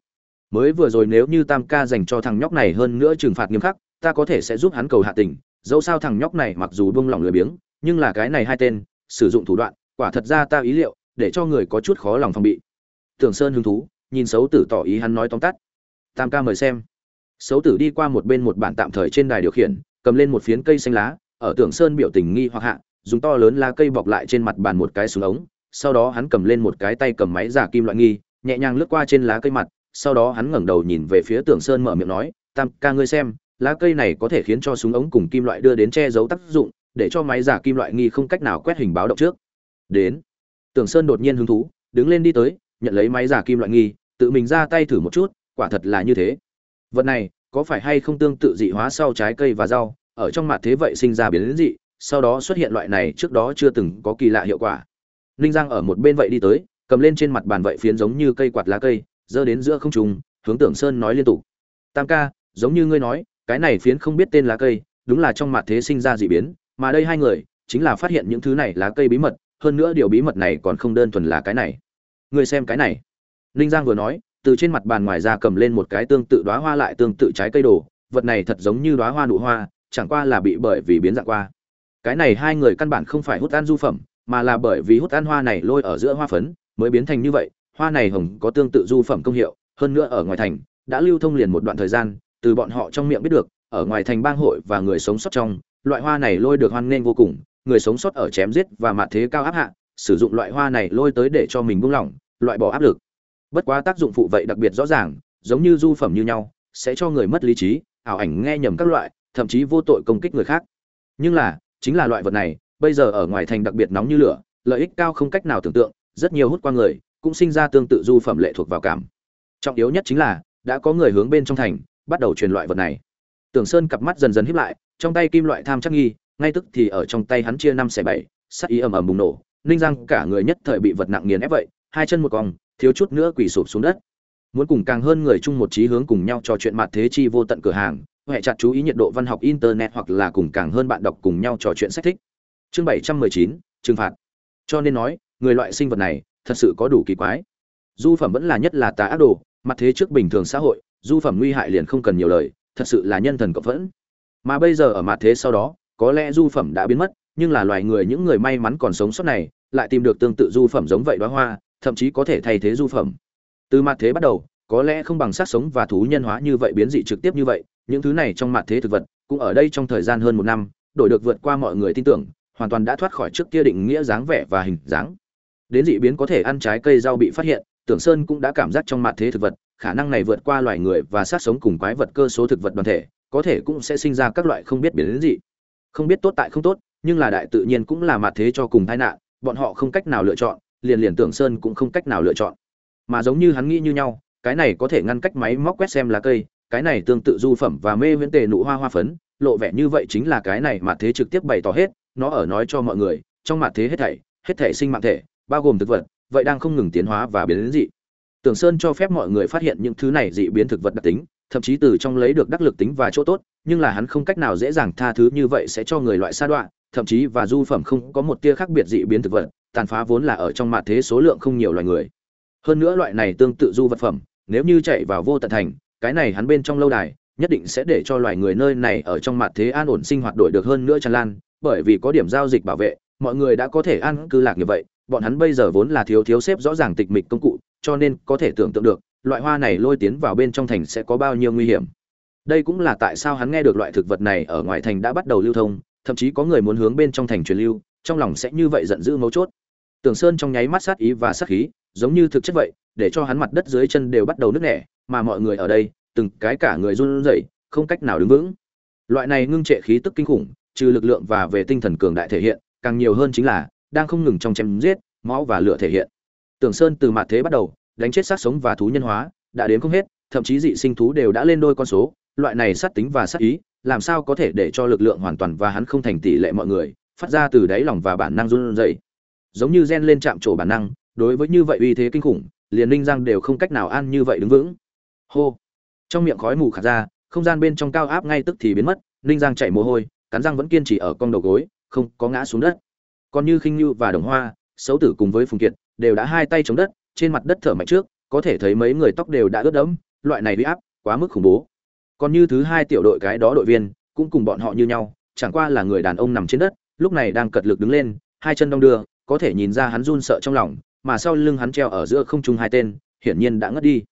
Mới vừa rồi nếu như tam ca dành cho thằng nhóc này hơn nữa trừng phạt nghiêm khắc, ta có thể sẽ giúp hắn cầu hạ tình. Dẫu sao thằng nhóc này mặc dù buông lỏng lười biếng, nhưng là cái này hai tên, sử dụng thủ đoạn, quả thật ra ta ý liệu để cho người có chút khó lòng phòng bị. Tưởng sơn hứng thú, nhìn xấu tử tỏ ý hắn nói tóm tắt. Tam ca mời xem. Xấu tử đi qua một bên một bản tạm thời trên đài điều khiển, cầm lên một phiến cây xanh lá, ở tưởng sơn biểu tình nghi hoặc hạ, dùng to lớn lá cây bọc lại trên mặt bàn một cái súng ống, sau đó hắn cầm lên một cái tay cầm máy giả kim loại nghi, nhẹ nhàng lướt qua trên lá cây mặt, sau đó hắn ngẩng đầu nhìn về phía tưởng sơn mở miệng nói, tam ca ngươi xem, lá cây này có thể khiến cho súng ống cùng kim loại đưa đến che giấu tác dụng, để cho máy giả kim loại nghi không cách nào quét hình báo động trước. Đến tưởng sơn đột nhiên hứng thú đứng lên đi tới nhận lấy máy giả kim loại nghi tự mình ra tay thử một chút quả thật là như thế. Vật này có phải hay không tương tự dị hóa sau trái cây và rau ở trong mặt thế vậy sinh ra biến dị sau đó xuất hiện loại này trước đó chưa từng có kỳ lạ hiệu quả. Ninh giang ở một bên vậy đi tới cầm lên trên mặt bàn vậy phiến giống như cây quạt lá cây giơ đến giữa không trung, hướng tưởng sơn nói liên tục. Tam ca giống như ngươi nói cái này phiến không biết tên lá cây đúng là trong mặt thế sinh ra dị biến mà đây hai người chính là phát hiện những thứ này lá cây bí mật hơn nữa điều bí mật này còn không đơn thuần là cái này. Người xem cái này. Ninh giang vừa nói, từ trên mặt bàn ngoài ra cầm lên một cái tương tự đóa hoa lại tương tự trái cây đồ, vật này thật giống như đóa hoa nụ hoa, chẳng qua là bị bởi vì biến dạng qua. Cái này hai người căn bản không phải hút ăn du phẩm, mà là bởi vì hút ăn hoa này lôi ở giữa hoa phấn, mới biến thành như vậy. Hoa này hồng có tương tự du phẩm công hiệu, hơn nữa ở ngoài thành, đã lưu thông liền một đoạn thời gian, từ bọn họ trong miệng biết được, ở ngoài thành bang hội và người sống sót trong, loại hoa này lôi được hoan nghênh vô cùng người sống sót ở chém giết và mạ thế cao áp hạ, sử dụng loại hoa này lôi tới để cho mình buông lỏng, loại bỏ áp lực. Bất quá tác dụng phụ vậy đặc biệt rõ ràng, giống như du phẩm như nhau, sẽ cho người mất lý trí, ảo ảnh nghe nhầm các loại, thậm chí vô tội công kích người khác. Nhưng là, chính là loại vật này, bây giờ ở ngoài thành đặc biệt nóng như lửa, lợi ích cao không cách nào tưởng tượng, rất nhiều hút qua người, cũng sinh ra tương tự du phẩm lệ thuộc vào cảm. Trọng yếu nhất chính là, đã có người hướng bên trong thành, bắt đầu truyền loại vật này. Tưởng sơn cặp mắt dần dần hiếp lại, trong tay kim loại tham chắc nghi ngay tức thì ở trong tay hắn chia năm xẻ bảy sắc ý ầm ầm bùng nổ, ninh Giang cả người nhất thời bị vật nặng nghiền ép vậy, hai chân một cong thiếu chút nữa quỳ sụp xuống đất. Muốn cùng càng hơn người chung một trí hướng cùng nhau trò chuyện mặt thế chi vô tận cửa hàng, huệ chặt chú ý nhiệt độ văn học internet hoặc là cùng càng hơn bạn đọc cùng nhau trò chuyện sách thích. Chương bảy trăm mười chín, trừng phạt. Cho nên nói, người loại sinh vật này, thật sự có đủ kỳ quái. Du phẩm vẫn là nhất là tà ác đồ, mặt thế trước bình thường xã hội, du phẩm nguy hại liền không cần nhiều lời, thật sự là nhân thần cộng phẫn. Mà bây giờ ở mặt thế sau đó có lẽ du phẩm đã biến mất, nhưng là loài người những người may mắn còn sống sót này lại tìm được tương tự du phẩm giống vậy đóa hoa, thậm chí có thể thay thế du phẩm. Từ mặt thế bắt đầu, có lẽ không bằng sát sống và thú nhân hóa như vậy biến dị trực tiếp như vậy, những thứ này trong mặt thế thực vật cũng ở đây trong thời gian hơn một năm, đổi được vượt qua mọi người tin tưởng, hoàn toàn đã thoát khỏi trước kia định nghĩa dáng vẻ và hình dáng. Đến dị biến có thể ăn trái cây rau bị phát hiện, tưởng sơn cũng đã cảm giác trong mặt thế thực vật, khả năng này vượt qua loài người và sát sống cùng quái vật cơ số thực vật đoàn thể, có thể cũng sẽ sinh ra các loại không biết biến đến dị không biết tốt tại không tốt, nhưng là đại tự nhiên cũng là mặt thế cho cùng tai nạn, bọn họ không cách nào lựa chọn, liền liền tưởng sơn cũng không cách nào lựa chọn. Mà giống như hắn nghĩ như nhau, cái này có thể ngăn cách máy móc quét xem lá cây, cái này tương tự du phẩm và mê viễn tề nụ hoa hoa phấn, lộ vẻ như vậy chính là cái này mà thế trực tiếp bày tỏ hết, nó ở nói cho mọi người, trong mặt thế hết thảy hết thảy sinh mạng thể, bao gồm thực vật, vậy đang không ngừng tiến hóa và biến đến dị. Tưởng sơn cho phép mọi người phát hiện những thứ này dị biến thực vật đặc tính thậm chí từ trong lấy được đắc lực tính và chỗ tốt, nhưng là hắn không cách nào dễ dàng tha thứ như vậy sẽ cho người loại sa đoạn thậm chí và du phẩm không có một tia khác biệt dị biến thực vật, tàn phá vốn là ở trong mặt thế số lượng không nhiều loài người. Hơn nữa loại này tương tự du vật phẩm, nếu như chạy vào vô tận thành, cái này hắn bên trong lâu đài, nhất định sẽ để cho loài người nơi này ở trong mặt thế an ổn sinh hoạt đổi được hơn nữa tràn lan, bởi vì có điểm giao dịch bảo vệ, mọi người đã có thể an cư lạc như vậy, bọn hắn bây giờ vốn là thiếu thiếu xếp rõ ràng tịch mịch công cụ, cho nên có thể tưởng tượng được loại hoa này lôi tiến vào bên trong thành sẽ có bao nhiêu nguy hiểm đây cũng là tại sao hắn nghe được loại thực vật này ở ngoài thành đã bắt đầu lưu thông thậm chí có người muốn hướng bên trong thành truyền lưu trong lòng sẽ như vậy giận dữ mấu chốt Tưởng Sơn trong nháy mắt sát ý và sát khí, giống như thực chất vậy, để cho hắn mặt đất dưới chân đều bắt đầu nứt nẻ, mà mọi người ở đây, từng cái cả người run rẩy, không cách nào đứng vững. Loại này ngưng trệ khí tức kinh khủng, trừ lực lượng và về tinh thần cường đại thể hiện, càng nhiều hơn chính là đang không ngừng trong chém giết, máu và lửa thể hiện. Tưởng Sơn từ mặt thế bắt đầu, đánh chết sát sống và thú nhân hóa, đã đến không hết, thậm chí dị sinh thú đều đã lên đôi con số, loại này sát tính và sát ý, làm sao có thể để cho lực lượng hoàn toàn và hắn không thành tỷ lệ mọi người, phát ra từ đáy lòng và bản năng run rẩy. Giống như gen lên chạm trổ bản năng đối với như vậy uy thế kinh khủng liền ninh giang đều không cách nào ăn như vậy đứng vững. Hô! Trong miệng khói mù khạt ra không gian bên trong cao áp ngay tức thì biến mất ninh giang chạy mồ hôi cắn răng vẫn kiên trì ở con đầu gối không có ngã xuống đất. Còn như khinh như và đồng hoa xấu tử cùng với phùng kiệt đều đã hai tay chống đất trên mặt đất thở mạnh trước có thể thấy mấy người tóc đều đã ướt đẫm loại này huy áp quá mức khủng bố còn như thứ hai tiểu đội cái đó đội viên cũng cùng bọn họ như nhau chẳng qua là người đàn ông nằm trên đất lúc này đang cật lực đứng lên hai chân đong đưa có thể nhìn ra hắn run sợ trong lòng, mà sau lưng hắn treo ở giữa không trung hai tên, hiển nhiên đã ngất đi.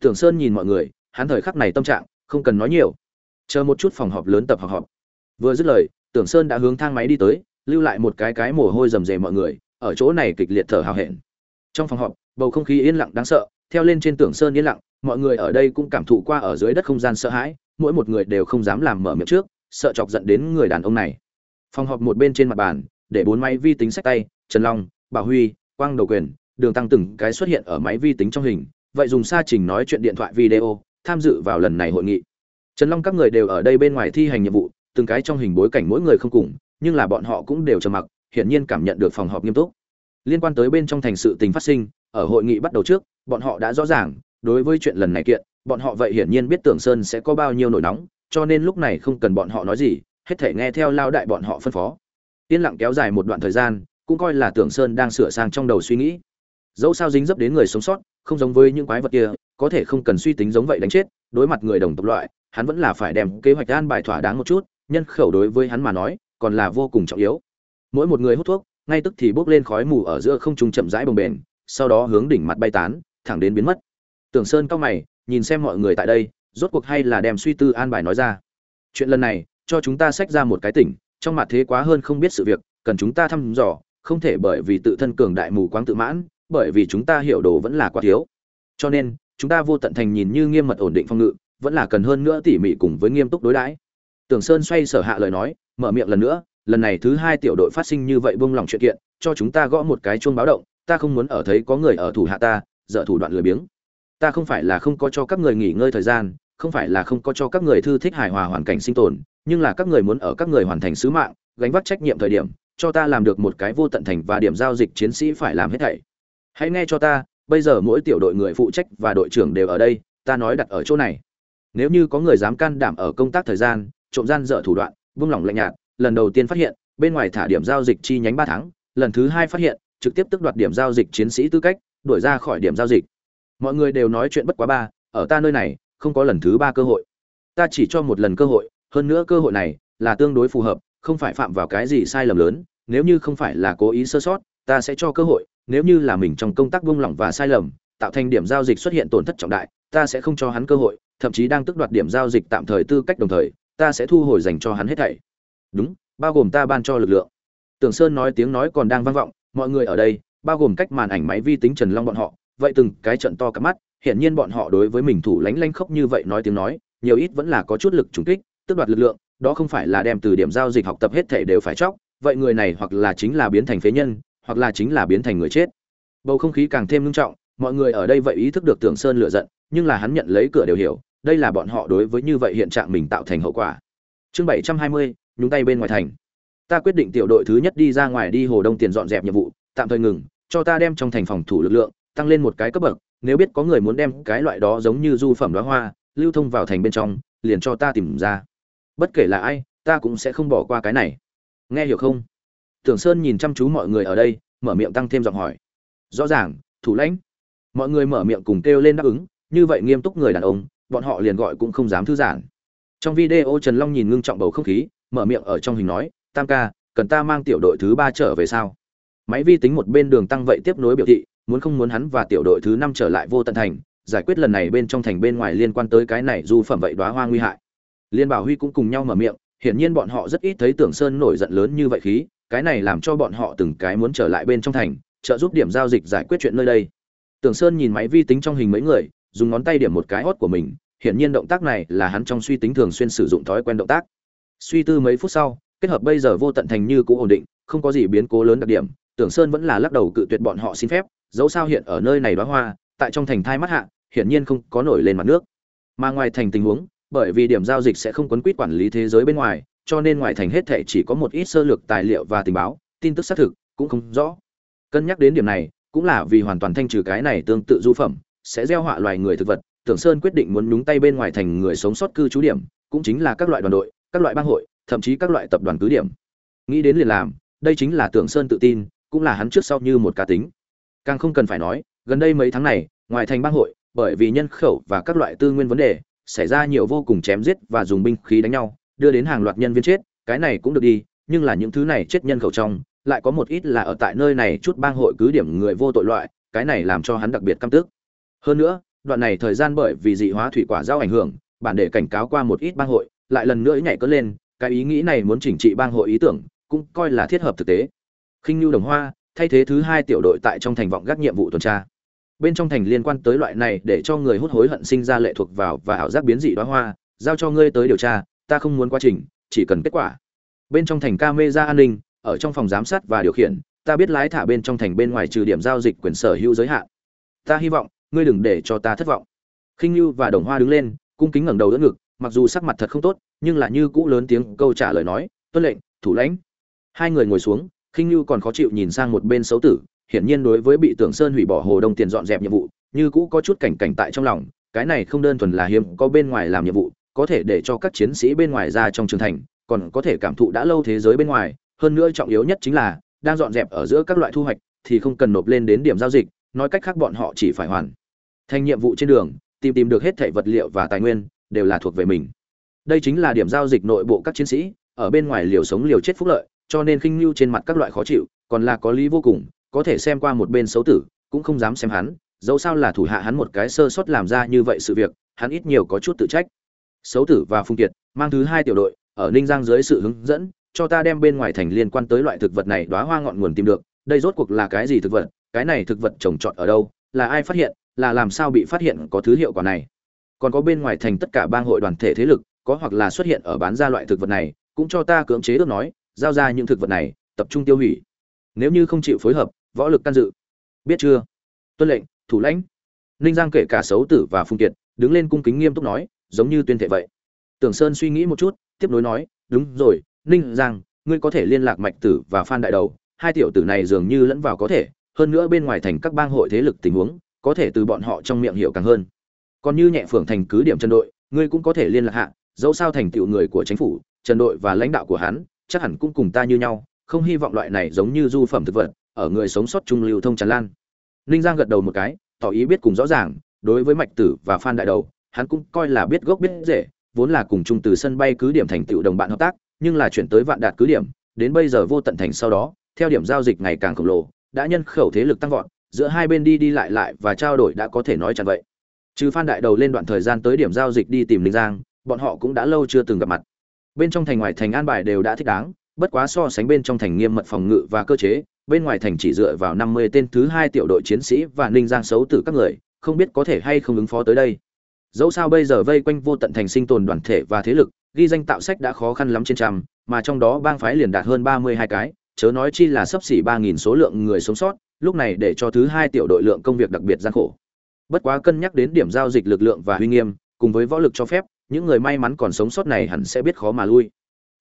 Tưởng Sơn nhìn mọi người, hắn thời khắc này tâm trạng, không cần nói nhiều. Chờ một chút phòng họp lớn tập học họp. Vừa dứt lời, Tưởng Sơn đã hướng thang máy đi tới, lưu lại một cái cái mồ hôi rầm rề mọi người, ở chỗ này kịch liệt thở hào hẹn. Trong phòng họp, bầu không khí yên lặng đáng sợ, theo lên trên Tưởng Sơn yên lặng, mọi người ở đây cũng cảm thụ qua ở dưới đất không gian sợ hãi, mỗi một người đều không dám làm mở miệng trước, sợ chọc giận đến người đàn ông này. Phòng họp một bên trên mặt bàn, để bốn máy vi tính sách tay, Trần Long, Bảo Huy, Quang Đầu Quyền, Đường Tăng từng cái xuất hiện ở máy vi tính trong hình, vậy dùng xa trình nói chuyện điện thoại video, tham dự vào lần này hội nghị. Trần Long các người đều ở đây bên ngoài thi hành nhiệm vụ, từng cái trong hình bối cảnh mỗi người không cùng, nhưng là bọn họ cũng đều trầm mặc, hiển nhiên cảm nhận được phòng họp nghiêm túc. Liên quan tới bên trong thành sự tình phát sinh, ở hội nghị bắt đầu trước, bọn họ đã rõ ràng, đối với chuyện lần này kiện, bọn họ vậy hiển nhiên biết Tưởng Sơn sẽ có bao nhiêu nổi nóng, cho nên lúc này không cần bọn họ nói gì, hết thể nghe theo lao đại bọn họ phân phó. yên lặng kéo dài một đoạn thời gian, cũng coi là tưởng sơn đang sửa sang trong đầu suy nghĩ dẫu sao dính dấp đến người sống sót không giống với những quái vật kia có thể không cần suy tính giống vậy đánh chết đối mặt người đồng tộc loại hắn vẫn là phải đem kế hoạch an bài thỏa đáng một chút nhân khẩu đối với hắn mà nói còn là vô cùng trọng yếu mỗi một người hút thuốc ngay tức thì bốc lên khói mù ở giữa không trung chậm rãi bồng bềnh sau đó hướng đỉnh mặt bay tán, thẳng đến biến mất. Tưởng sơn cao mày, nhìn xem mọi người tại đây, rốt cuộc hay là đem suy tư an bài nói ra. Chuyện lần này, cho chúng ta sách ra một cái tỉnh, trong mặt thế quá hơn không biết sự việc, cần chúng ta thăm dò, không thể bởi vì tự thân cường đại mù quáng tự mãn, bởi vì chúng ta hiểu đồ vẫn là quá thiếu. Cho nên, chúng ta vô tận thành nhìn như nghiêm mật ổn định phong ngự, vẫn là cần hơn nữa tỉ mỉ cùng với nghiêm túc đối đãi. Tưởng sơn xoay sở hạ lời nói, mở miệng lần nữa, lần này thứ hai tiểu đội phát sinh như vậy buông lòng chuyện kiện, cho chúng ta gõ một cái chuông báo động ta không muốn ở thấy có người ở thủ hạ ta, dở thủ đoạn lười biếng. Ta không phải là không có cho các người nghỉ ngơi thời gian, không phải là không có cho các người thư thích hài hòa hoàn cảnh sinh tồn, nhưng là các người muốn ở các người hoàn thành sứ mạng, gánh vác trách nhiệm thời điểm, cho ta làm được một cái vô tận thành và điểm giao dịch chiến sĩ phải làm hết thảy. Hãy nghe cho ta, bây giờ mỗi tiểu đội người phụ trách và đội trưởng đều ở đây, ta nói đặt ở chỗ này. Nếu như có người dám can đảm ở công tác thời gian, trộm gian dở thủ đoạn buông lỏng lạnh nhạt, lần đầu tiên phát hiện, bên ngoài thả điểm giao dịch chi nhánh ba tháng, lần thứ hai phát hiện trực tiếp tức đoạt điểm giao dịch chiến sĩ tư cách, đuổi ra khỏi điểm giao dịch. Mọi người đều nói chuyện bất quá ba, ở ta nơi này, không có lần thứ ba cơ hội. Ta chỉ cho một lần cơ hội, hơn nữa cơ hội này là tương đối phù hợp, không phải phạm vào cái gì sai lầm lớn, nếu như không phải là cố ý sơ sót, ta sẽ cho cơ hội, nếu như là mình trong công tác buông lỏng và sai lầm, tạo thành điểm giao dịch xuất hiện tổn thất trọng đại, ta sẽ không cho hắn cơ hội, thậm chí đang tức đoạt điểm giao dịch tạm thời tư cách đồng thời, ta sẽ thu hồi dành cho hắn hết thảy. Đúng, bao gồm ta ban cho lực lượng. Tưởng sơn nói tiếng nói còn đang vang vọng mọi người ở đây, bao gồm cách màn ảnh máy vi tính trần long bọn họ, vậy từng cái trận to cả mắt, hiển nhiên bọn họ đối với mình thủ lánh lanh khốc như vậy nói tiếng nói, nhiều ít vẫn là có chút lực trùng kích tức đoạt lực lượng, đó không phải là đem từ điểm giao dịch học tập hết thể đều phải chóc, vậy người này hoặc là chính là biến thành phế nhân, hoặc là chính là biến thành người chết. Bầu không khí càng thêm nghiêm trọng, mọi người ở đây vậy ý thức được tưởng sơn lựa giận, nhưng là hắn nhận lấy cửa đều hiểu, đây là bọn họ đối với như vậy hiện trạng mình tạo thành hậu quả. Chương bảy trăm hai mươi, nhúng tay bên ngoài thành ta quyết định tiểu đội thứ nhất đi ra ngoài đi hồ đông tiền dọn dẹp nhiệm vụ, tạm thời ngừng, cho ta đem trong thành phòng thủ lực lượng, tăng lên một cái cấp bậc, nếu biết có người muốn đem cái loại đó giống như du phẩm đóa hoa, lưu thông vào thành bên trong, liền cho ta tìm ra. Bất kể là ai, ta cũng sẽ không bỏ qua cái này. Nghe hiểu không? Tưởng sơn nhìn chăm chú mọi người ở đây, mở miệng tăng thêm giọng hỏi. Rõ ràng, thủ lãnh. Mọi người mở miệng cùng kêu lên đáp ứng, như vậy nghiêm túc người đàn ông, bọn họ liền gọi cũng không dám thư giãn. Trong video trần long nhìn ngưng trọng bầu không khí, mở miệng ở trong hình nói tam ca, cần ta mang tiểu đội thứ ba trở về sao? Máy vi tính một bên đường tăng vậy tiếp nối biểu thị, muốn không muốn hắn và tiểu đội thứ năm trở lại vô tận thành, giải quyết lần này bên trong thành bên ngoài liên quan tới cái này du phẩm vậy đoá hoa nguy hại. Liên bảo huy cũng cùng nhau mở miệng, hiển nhiên bọn họ rất ít thấy tưởng sơn nổi giận lớn như vậy khí, cái này làm cho bọn họ từng cái muốn trở lại bên trong thành, trợ giúp điểm giao dịch giải quyết chuyện nơi đây. Tưởng sơn nhìn máy vi tính trong hình mấy người, dùng ngón tay điểm một cái hót của mình, hiển nhiên động tác này là hắn trong suy tính thường xuyên sử dụng thói quen động tác. Suy tư mấy phút sau kết hợp bây giờ vô tận thành như cũ ổn định, không có gì biến cố lớn đặc điểm, tưởng sơn vẫn là lắc đầu cự tuyệt bọn họ xin phép, dẫu sao hiện ở nơi này đóa hoa, tại trong thành thai mắt hạ, hiển nhiên không có nổi lên mặt nước. Mà ngoài thành tình huống, bởi vì điểm giao dịch sẽ không quấn quýt quản lý thế giới bên ngoài, cho nên ngoài thành hết thệ chỉ có một ít sơ lược tài liệu và tình báo, tin tức xác thực, cũng không rõ. Cân nhắc đến điểm này, cũng là vì hoàn toàn thanh trừ cái này tương tự du phẩm, sẽ gieo họa loài người thực vật, tưởng sơn quyết định muốn nhúng tay bên ngoài thành người sống sót cư trú điểm, cũng chính là các loại đoàn đội, các loại bang hội thậm chí các loại tập đoàn cứ điểm. Nghĩ đến liền làm, đây chính là tưởng sơn tự tin, cũng là hắn trước sau như một cá tính. Càng không cần phải nói, gần đây mấy tháng này, ngoài thành bang hội, bởi vì nhân khẩu và các loại tư nguyên vấn đề, xảy ra nhiều vô cùng chém giết và dùng binh khí đánh nhau, đưa đến hàng loạt nhân viên chết, cái này cũng được đi, nhưng là những thứ này chết nhân khẩu trong, lại có một ít là ở tại nơi này chút bang hội cứ điểm người vô tội loại, cái này làm cho hắn đặc biệt căm tức. Hơn nữa, đoạn này thời gian bởi vì dị hóa thủy quả giao ảnh hưởng, bản để cảnh cáo qua một ít bang hội, lại lần nữa nhảy cất lên cái ý nghĩ này muốn chỉnh trị bang hội ý tưởng, cũng coi là thiết hợp thực tế. Khinh nhu đồng hoa, thay thế thứ hai tiểu đội tại trong thành vọng gác nhiệm vụ tuần tra. Bên trong thành liên quan tới loại này để cho người hút hối hận sinh ra lệ thuộc vào và ảo giác biến dị đoá hoa, giao cho ngươi tới điều tra, ta không muốn quá trình, chỉ cần kết quả. Bên trong thành camera an ninh, ở trong phòng giám sát và điều khiển, ta biết lái thả bên trong thành bên ngoài trừ điểm giao dịch quyền sở hữu giới hạn. Ta hy vọng, ngươi đừng để cho ta thất vọng. Khinh như và đồng hoa đứng lên, cung kính ngẩng đầu đỡ ngực, mặc dù sắc mặt thật không tốt nhưng là như cũ lớn tiếng câu trả lời nói, tuân lệnh, thủ lãnh. Hai người ngồi xuống khinh như còn khó chịu nhìn sang một bên xấu tử, hiển nhiên đối với bị tưởng sơn hủy bỏ hồ đông tiền dọn dẹp nhiệm vụ, như cũ có chút cảnh cảnh tại trong lòng, cái này không đơn thuần là hiếm, có bên ngoài làm nhiệm vụ, có thể để cho các chiến sĩ bên ngoài ra trong trường thành, còn có thể cảm thụ đã lâu thế giới bên ngoài, hơn nữa trọng yếu nhất chính là, đang dọn dẹp ở giữa các loại thu hoạch, thì không cần nộp lên đến điểm giao dịch, nói cách khác bọn họ chỉ phải hoàn thành nhiệm vụ trên đường, tìm tìm được hết thảy vật liệu và tài nguyên, đều là thuộc về mình đây chính là điểm giao dịch nội bộ các chiến sĩ, ở bên ngoài liều sống liều chết phúc lợi, cho nên khinh lưu trên mặt các loại khó chịu, còn là có lý vô cùng, có thể xem qua một bên xấu tử, cũng không dám xem hắn, dẫu sao là thủ hạ hắn một cái sơ suất làm ra như vậy sự việc, hắn ít nhiều có chút tự trách. Xấu tử và phung kiệt, mang thứ hai tiểu đội, ở ninh giang dưới sự hướng dẫn, cho ta đem bên ngoài thành liên quan tới loại thực vật này đóa hoa ngọn nguồn tìm được, đây rốt cuộc là cái gì thực vật, cái này thực vật trồng trọt ở đâu, là ai phát hiện, là làm sao bị phát hiện có thứ hiệu quả này. Còn có bên ngoài thành tất cả bang hội đoàn thể thế lực có hoặc là xuất hiện ở bán ra loại thực vật này, cũng cho ta cưỡng chế được nói, giao ra những thực vật này, tập trung tiêu hủy. Nếu như không chịu phối hợp, võ lực can dự. Biết chưa? Tuân lệnh, thủ lãnh. Ninh giang kể cả xấu tử và phung kiệt, đứng lên cung kính nghiêm túc nói, giống như tuyên thệ vậy. Tưởng sơn suy nghĩ một chút, tiếp nối nói, đúng rồi, ninh giang, ngươi có thể liên lạc mạch tử và phan đại đầu, hai tiểu tử này dường như lẫn vào có thể, hơn nữa bên ngoài thành các bang hội thế lực tình huống, có thể từ bọn họ trong miệng hiểu càng hơn. Còn như nhẹ phường thành cứ điểm chân đội, ngươi cũng có thể liên lạc hạ dẫu sao thành tựu người của chính phủ, trần đội và lãnh đạo của hắn, chắc hẳn cũng cùng ta như nhau, không hy vọng loại này giống như du phẩm thực vật, ở người sống sót trung lưu thông tràn lan. Ninh giang gật đầu một cái, tỏ ý biết cùng rõ ràng, đối với mạch tử và phan đại đầu, hắn cũng coi là biết gốc biết rễ, vốn là cùng chung từ sân bay cứ điểm thành tựu đồng bạn hợp tác, nhưng là chuyển tới vạn đạt cứ điểm, đến bây giờ vô tận thành sau đó, theo điểm giao dịch ngày càng khổng lồ, đã nhân khẩu thế lực tăng vọt, giữa hai bên đi đi lại lại và trao đổi đã có thể nói chẳng vậy. Trừ phan đại đầu lên đoạn thời gian tới điểm giao dịch đi tìm linh giang bọn họ cũng đã lâu chưa từng gặp mặt. Bên trong thành ngoài thành an bài đều đã thích đáng, bất quá so sánh bên trong thành nghiêm mật phòng ngự và cơ chế, bên ngoài thành chỉ dựa vào năm mươi tên thứ hai tiểu đội chiến sĩ và ninh giang xấu tử các người, không biết có thể hay không ứng phó tới đây. Dẫu sao bây giờ vây quanh vô tận thành sinh tồn đoàn thể và thế lực, ghi danh tạo sách đã khó khăn lắm trên trăm, mà trong đó bang phái liền đạt hơn ba mươi hai cái, chớ nói chi là sấp xỉ ba nghìn số lượng người sống sót, lúc này để cho thứ hai tiểu đội lượng công việc đặc biệt gian khổ. Bất quá cân nhắc đến điểm giao dịch lực lượng và uy nghiêm, cùng với võ lực cho phép những người may mắn còn sống sót này hẳn sẽ biết khó mà lui.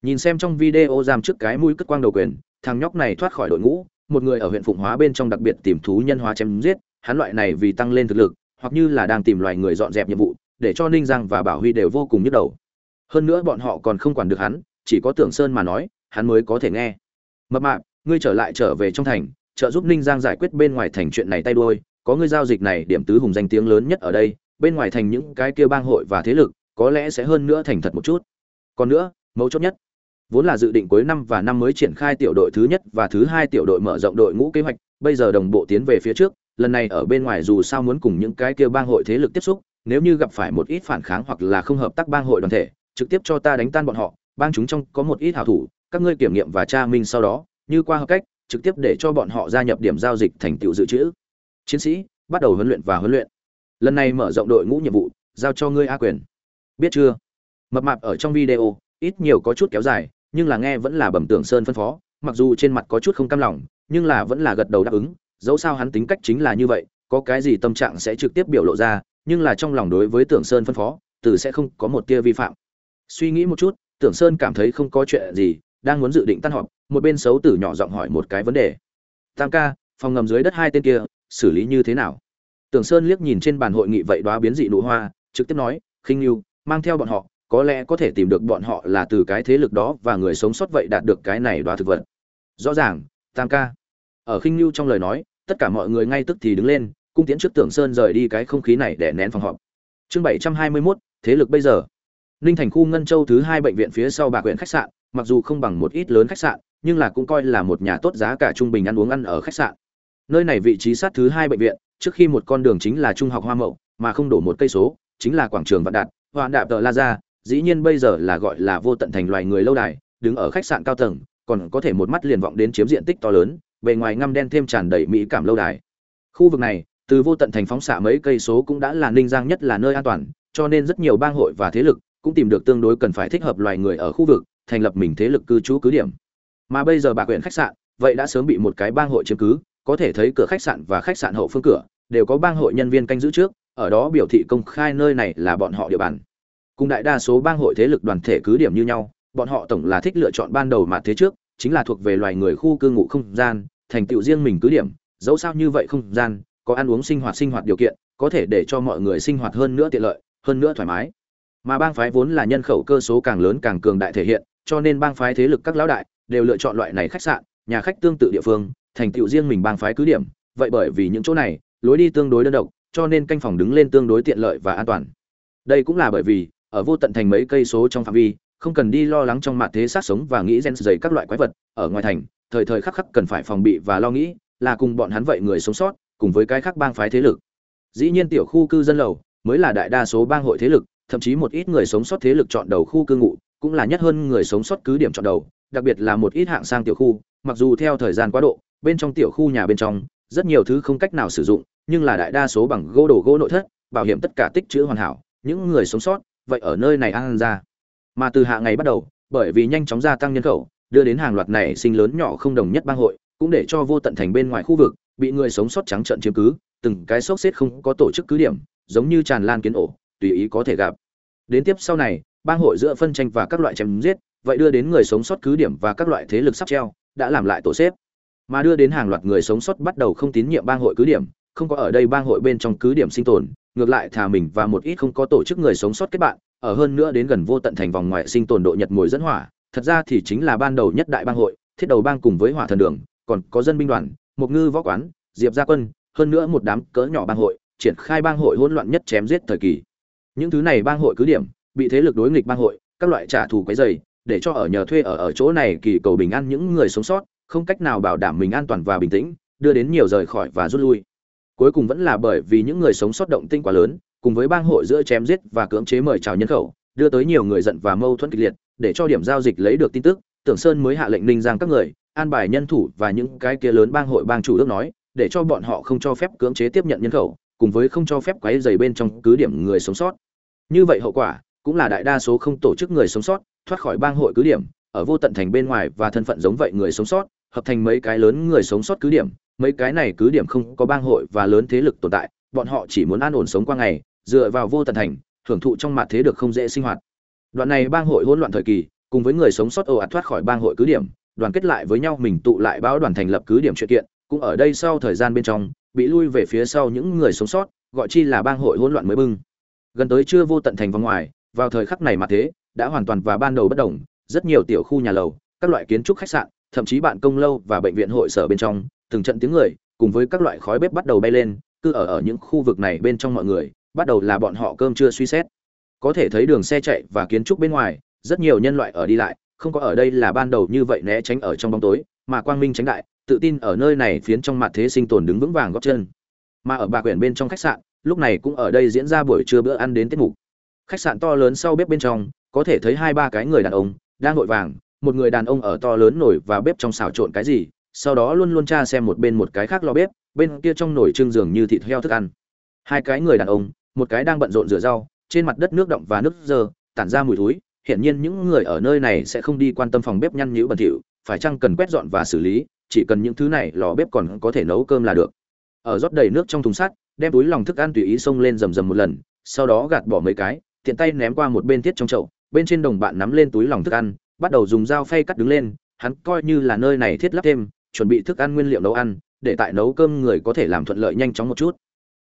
Nhìn xem trong video giam trước cái mũi cất quang đầu quyền, thằng nhóc này thoát khỏi đội ngũ, một người ở huyện phụng hóa bên trong đặc biệt tìm thú nhân hóa chém giết, hắn loại này vì tăng lên thực lực, hoặc như là đang tìm loài người dọn dẹp nhiệm vụ, để cho ninh giang và bảo huy đều vô cùng nhức đầu. Hơn nữa bọn họ còn không quản được hắn, chỉ có tưởng sơn mà nói, hắn mới có thể nghe. Mập mạp, ngươi trở lại trở về trong thành, trợ giúp ninh giang giải quyết bên ngoài thành chuyện này tay đuôi, có ngươi giao dịch này điểm tứ hùng danh tiếng lớn nhất ở đây, bên ngoài thành những cái kia bang hội và thế lực có lẽ sẽ hơn nữa thành thật một chút. Còn nữa, mấu chốt nhất, vốn là dự định cuối năm và năm mới triển khai tiểu đội thứ nhất và thứ hai tiểu đội mở rộng đội ngũ kế hoạch, bây giờ đồng bộ tiến về phía trước, lần này ở bên ngoài dù sao muốn cùng những cái kia bang hội thế lực tiếp xúc, nếu như gặp phải một ít phản kháng hoặc là không hợp tác bang hội đoàn thể, trực tiếp cho ta đánh tan bọn họ, bang chúng trong có một ít hảo thủ, các ngươi kiểm nghiệm và tra minh sau đó, như qua hợp cách, trực tiếp để cho bọn họ gia nhập điểm giao dịch thành tựu dự trữ. Chiến sĩ, bắt đầu huấn luyện và huấn luyện. Lần này mở rộng đội ngũ nhiệm vụ, giao cho ngươi a quyền biết chưa? Mập mạp ở trong video, ít nhiều có chút kéo dài, nhưng là nghe vẫn là bẩm tưởng sơn phân phó, mặc dù trên mặt có chút không cam lòng, nhưng là vẫn là gật đầu đáp ứng, dẫu sao hắn tính cách chính là như vậy, có cái gì tâm trạng sẽ trực tiếp biểu lộ ra, nhưng là trong lòng đối với tưởng sơn phân phó, từ sẽ không có một tia vi phạm. Suy nghĩ một chút, tưởng sơn cảm thấy không có chuyện gì, đang muốn dự định tan họp, một bên xấu tử nhỏ giọng hỏi một cái vấn đề. Tam ca, phòng ngầm dưới đất hai tên kia, xử lý như thế nào? Tưởng sơn liếc nhìn trên bàn hội nghị vậy đoá biến dị nụ hoa, trực tiếp nói, khinh lưu mang theo bọn họ có lẽ có thể tìm được bọn họ là từ cái thế lực đó và người sống sót vậy đạt được cái này đoá thực vật. Rõ ràng tam ca. Ở khinh lưu trong lời nói tất cả mọi người ngay tức thì đứng lên cung tiễn trước tưởng sơn rời đi cái không khí này để nén phòng họp. Chương bảy trăm hai mươi 721, thế lực bây giờ. Ninh thành khu ngân châu thứ hai bệnh viện phía sau bạc huyện khách sạn mặc dù không bằng một ít lớn khách sạn nhưng là cũng coi là một nhà tốt giá cả trung bình ăn uống ăn ở khách sạn. Nơi này vị trí sát thứ hai bệnh viện trước khi một con đường chính là trung học hoa mậu mà không đổ một cây số chính là quảng trường vạn đạt hoạn đạp tờ la ra dĩ nhiên bây giờ là gọi là vô tận thành loài người lâu đài, đứng ở khách sạn cao tầng, còn có thể một mắt liền vọng đến chiếm diện tích to lớn, bề ngoài ngăm đen thêm tràn đầy mỹ cảm lâu đài. Khu vực này, từ vô tận thành phóng xạ mấy cây số cũng đã là ninh giang nhất là nơi an toàn, cho nên rất nhiều bang hội và thế lực cũng tìm được tương đối cần phải thích hợp loài người ở khu vực, thành lập mình thế lực cư trú cứ điểm. Mà bây giờ bà quyện khách sạn, vậy đã sớm bị một cái bang hội chiếm cứ, có thể thấy cửa khách sạn và khách sạn hậu phương cửa, đều có bang hội nhân viên canh giữ trước ở đó biểu thị công khai nơi này là bọn họ địa bàn. Cùng đại đa số bang hội thế lực đoàn thể cứ điểm như nhau, bọn họ tổng là thích lựa chọn ban đầu mà thế trước, chính là thuộc về loài người khu cư ngụ không gian, thành tựu riêng mình cứ điểm, dẫu sao như vậy không gian, có ăn uống sinh hoạt sinh hoạt điều kiện, có thể để cho mọi người sinh hoạt hơn nữa tiện lợi, hơn nữa thoải mái. Mà bang phái vốn là nhân khẩu cơ số càng lớn càng cường đại thể hiện, cho nên bang phái thế lực các lão đại đều lựa chọn loại này khách sạn, nhà khách tương tự địa phương, thành tựu riêng mình bang phái cứ điểm. Vậy bởi vì những chỗ này, lối đi tương đối đơn độc cho nên canh phòng đứng lên tương đối tiện lợi và an toàn. Đây cũng là bởi vì, ở vô tận thành mấy cây số trong phạm vi, không cần đi lo lắng trong mặt thế sát sống và nghĩ gen dày các loại quái vật, ở ngoài thành, thời thời khắc khắc cần phải phòng bị và lo nghĩ, là cùng bọn hắn vậy người sống sót, cùng với cái khác bang phái thế lực. Dĩ nhiên tiểu khu cư dân lầu mới là đại đa số bang hội thế lực, thậm chí một ít người sống sót thế lực chọn đầu khu cư ngụ, cũng là nhất hơn người sống sót cứ điểm chọn đầu, đặc biệt là một ít hạng sang tiểu khu, mặc dù theo thời gian quá độ, bên trong tiểu khu nhà bên trong, rất nhiều thứ không cách nào sử dụng nhưng là đại đa số bằng gỗ đồ gỗ nội thất, bảo hiểm tất cả tích chữ hoàn hảo, những người sống sót, vậy ở nơi này ăn ra. Mà từ hạ ngày bắt đầu, bởi vì nhanh chóng gia tăng nhân khẩu, đưa đến hàng loạt này sinh lớn nhỏ không đồng nhất bang hội, cũng để cho vô tận thành bên ngoài khu vực, bị người sống sót trắng trợn chiếm cứ, từng cái sốc xếp không có tổ chức cứ điểm, giống như tràn lan kiến ổ, tùy ý có thể gặp. Đến tiếp sau này, bang hội giữa phân tranh và các loại chém giết, vậy đưa đến người sống sót cứ điểm và các loại thế lực sắp treo, đã làm lại tổ xếp. Mà đưa đến hàng loạt người sống sót bắt đầu không tín nhiệm bang hội cứ điểm không có ở đây bang hội bên trong cứ điểm sinh tồn, ngược lại thà mình và một ít không có tổ chức người sống sót kết bạn, ở hơn nữa đến gần vô tận thành vòng ngoại sinh tồn độ nhật mùi dẫn hỏa. Thật ra thì chính là ban đầu nhất đại bang hội, thiết đầu bang cùng với hỏa thần đường, còn có dân binh đoàn mục ngư võ quán, diệp gia quân, hơn nữa một đám cỡ nhỏ bang hội, triển khai bang hội hỗn loạn nhất chém giết thời kỳ. Những thứ này bang hội cứ điểm, bị thế lực đối nghịch bang hội, các loại trả thù quấy dày để cho ở nhờ thuê ở ở chỗ này kỳ cầu bình an những người sống sót, không cách nào bảo đảm mình an toàn và bình tĩnh, đưa đến nhiều rời khỏi và rút lui cuối cùng vẫn là bởi vì những người sống sót động tinh quá lớn, cùng với bang hội giữa chém giết và cưỡng chế mời chào nhân khẩu, đưa tới nhiều người giận và mâu thuẫn kịch liệt, để cho điểm giao dịch lấy được tin tức, tưởng sơn mới hạ lệnh ninh giang các người, an bài nhân thủ và những cái kia lớn bang hội bang chủ ước nói, để cho bọn họ không cho phép cưỡng chế tiếp nhận nhân khẩu, cùng với không cho phép quấy dày bên trong cứ điểm người sống sót. Như vậy hậu quả, cũng là đại đa số không tổ chức người sống sót, thoát khỏi bang hội cứ điểm, ở vô tận thành bên ngoài và thân phận giống vậy người sống sót, hợp thành mấy cái lớn người sống sót cứ điểm mấy cái này cứ điểm không có bang hội và lớn thế lực tồn tại, bọn họ chỉ muốn an ổn sống qua ngày, dựa vào vô tận thành hưởng thụ trong mặt thế được không dễ sinh hoạt. Đoạn này bang hội hỗn loạn thời kỳ, cùng với người sống sót ồ ạt thoát khỏi bang hội cứ điểm, đoàn kết lại với nhau mình tụ lại báo đoàn thành lập cứ điểm chuyện kiện, cũng ở đây sau thời gian bên trong, bị lui về phía sau những người sống sót, gọi chi là bang hội hỗn loạn mới bưng. Gần tới chưa vô tận thành vòng ngoài, vào thời khắc này mà thế, đã hoàn toàn và ban đầu bất đồng, rất nhiều tiểu khu nhà lầu, các loại kiến trúc khách sạn, thậm chí bạn công lâu và bệnh viện hội sở bên trong từng trận tiếng người, cùng với các loại khói bếp bắt đầu bay lên, cứ ở ở những khu vực này bên trong mọi người, bắt đầu là bọn họ cơm chưa suy xét. Có thể thấy đường xe chạy và kiến trúc bên ngoài, rất nhiều nhân loại ở đi lại, không có ở đây là ban đầu như vậy né tránh ở trong bóng tối, mà quang minh tránh đại, tự tin ở nơi này phiến trong mặt thế sinh tồn đứng vững vàng góp chân. Mà ở bà quyển bên trong khách sạn, lúc này cũng ở đây diễn ra buổi trưa bữa ăn đến tiết mục. Khách sạn to lớn sau bếp bên trong, có thể thấy hai ba cái người đàn ông đang vội vàng, một người đàn ông ở to lớn nổi và bếp trong xào trộn cái gì sau đó luôn luôn tra xem một bên một cái khác lo bếp, bên kia trong nồi trưng giường như thịt heo thức ăn. Hai cái người đàn ông, một cái đang bận rộn rửa rau, trên mặt đất nước động và nước dơ, tản ra mùi thối, hiển nhiên những người ở nơi này sẽ không đi quan tâm phòng bếp nhăn nhữ bẩn thỉu, phải chăng cần quét dọn và xử lý, chỉ cần những thứ này lò bếp còn có thể nấu cơm là được. Ở rót đầy nước trong thùng sắt, đem túi lòng thức ăn tùy ý xông lên rầm rầm một lần, sau đó gạt bỏ mấy cái, tiện tay ném qua một bên tiết trong chậu, bên trên đồng bạn nắm lên túi lòng thức ăn, bắt đầu dùng dao phay cắt đứng lên, hắn coi như là nơi này thiết lắp thêm chuẩn bị thức ăn nguyên liệu nấu ăn, để tại nấu cơm người có thể làm thuận lợi nhanh chóng một chút.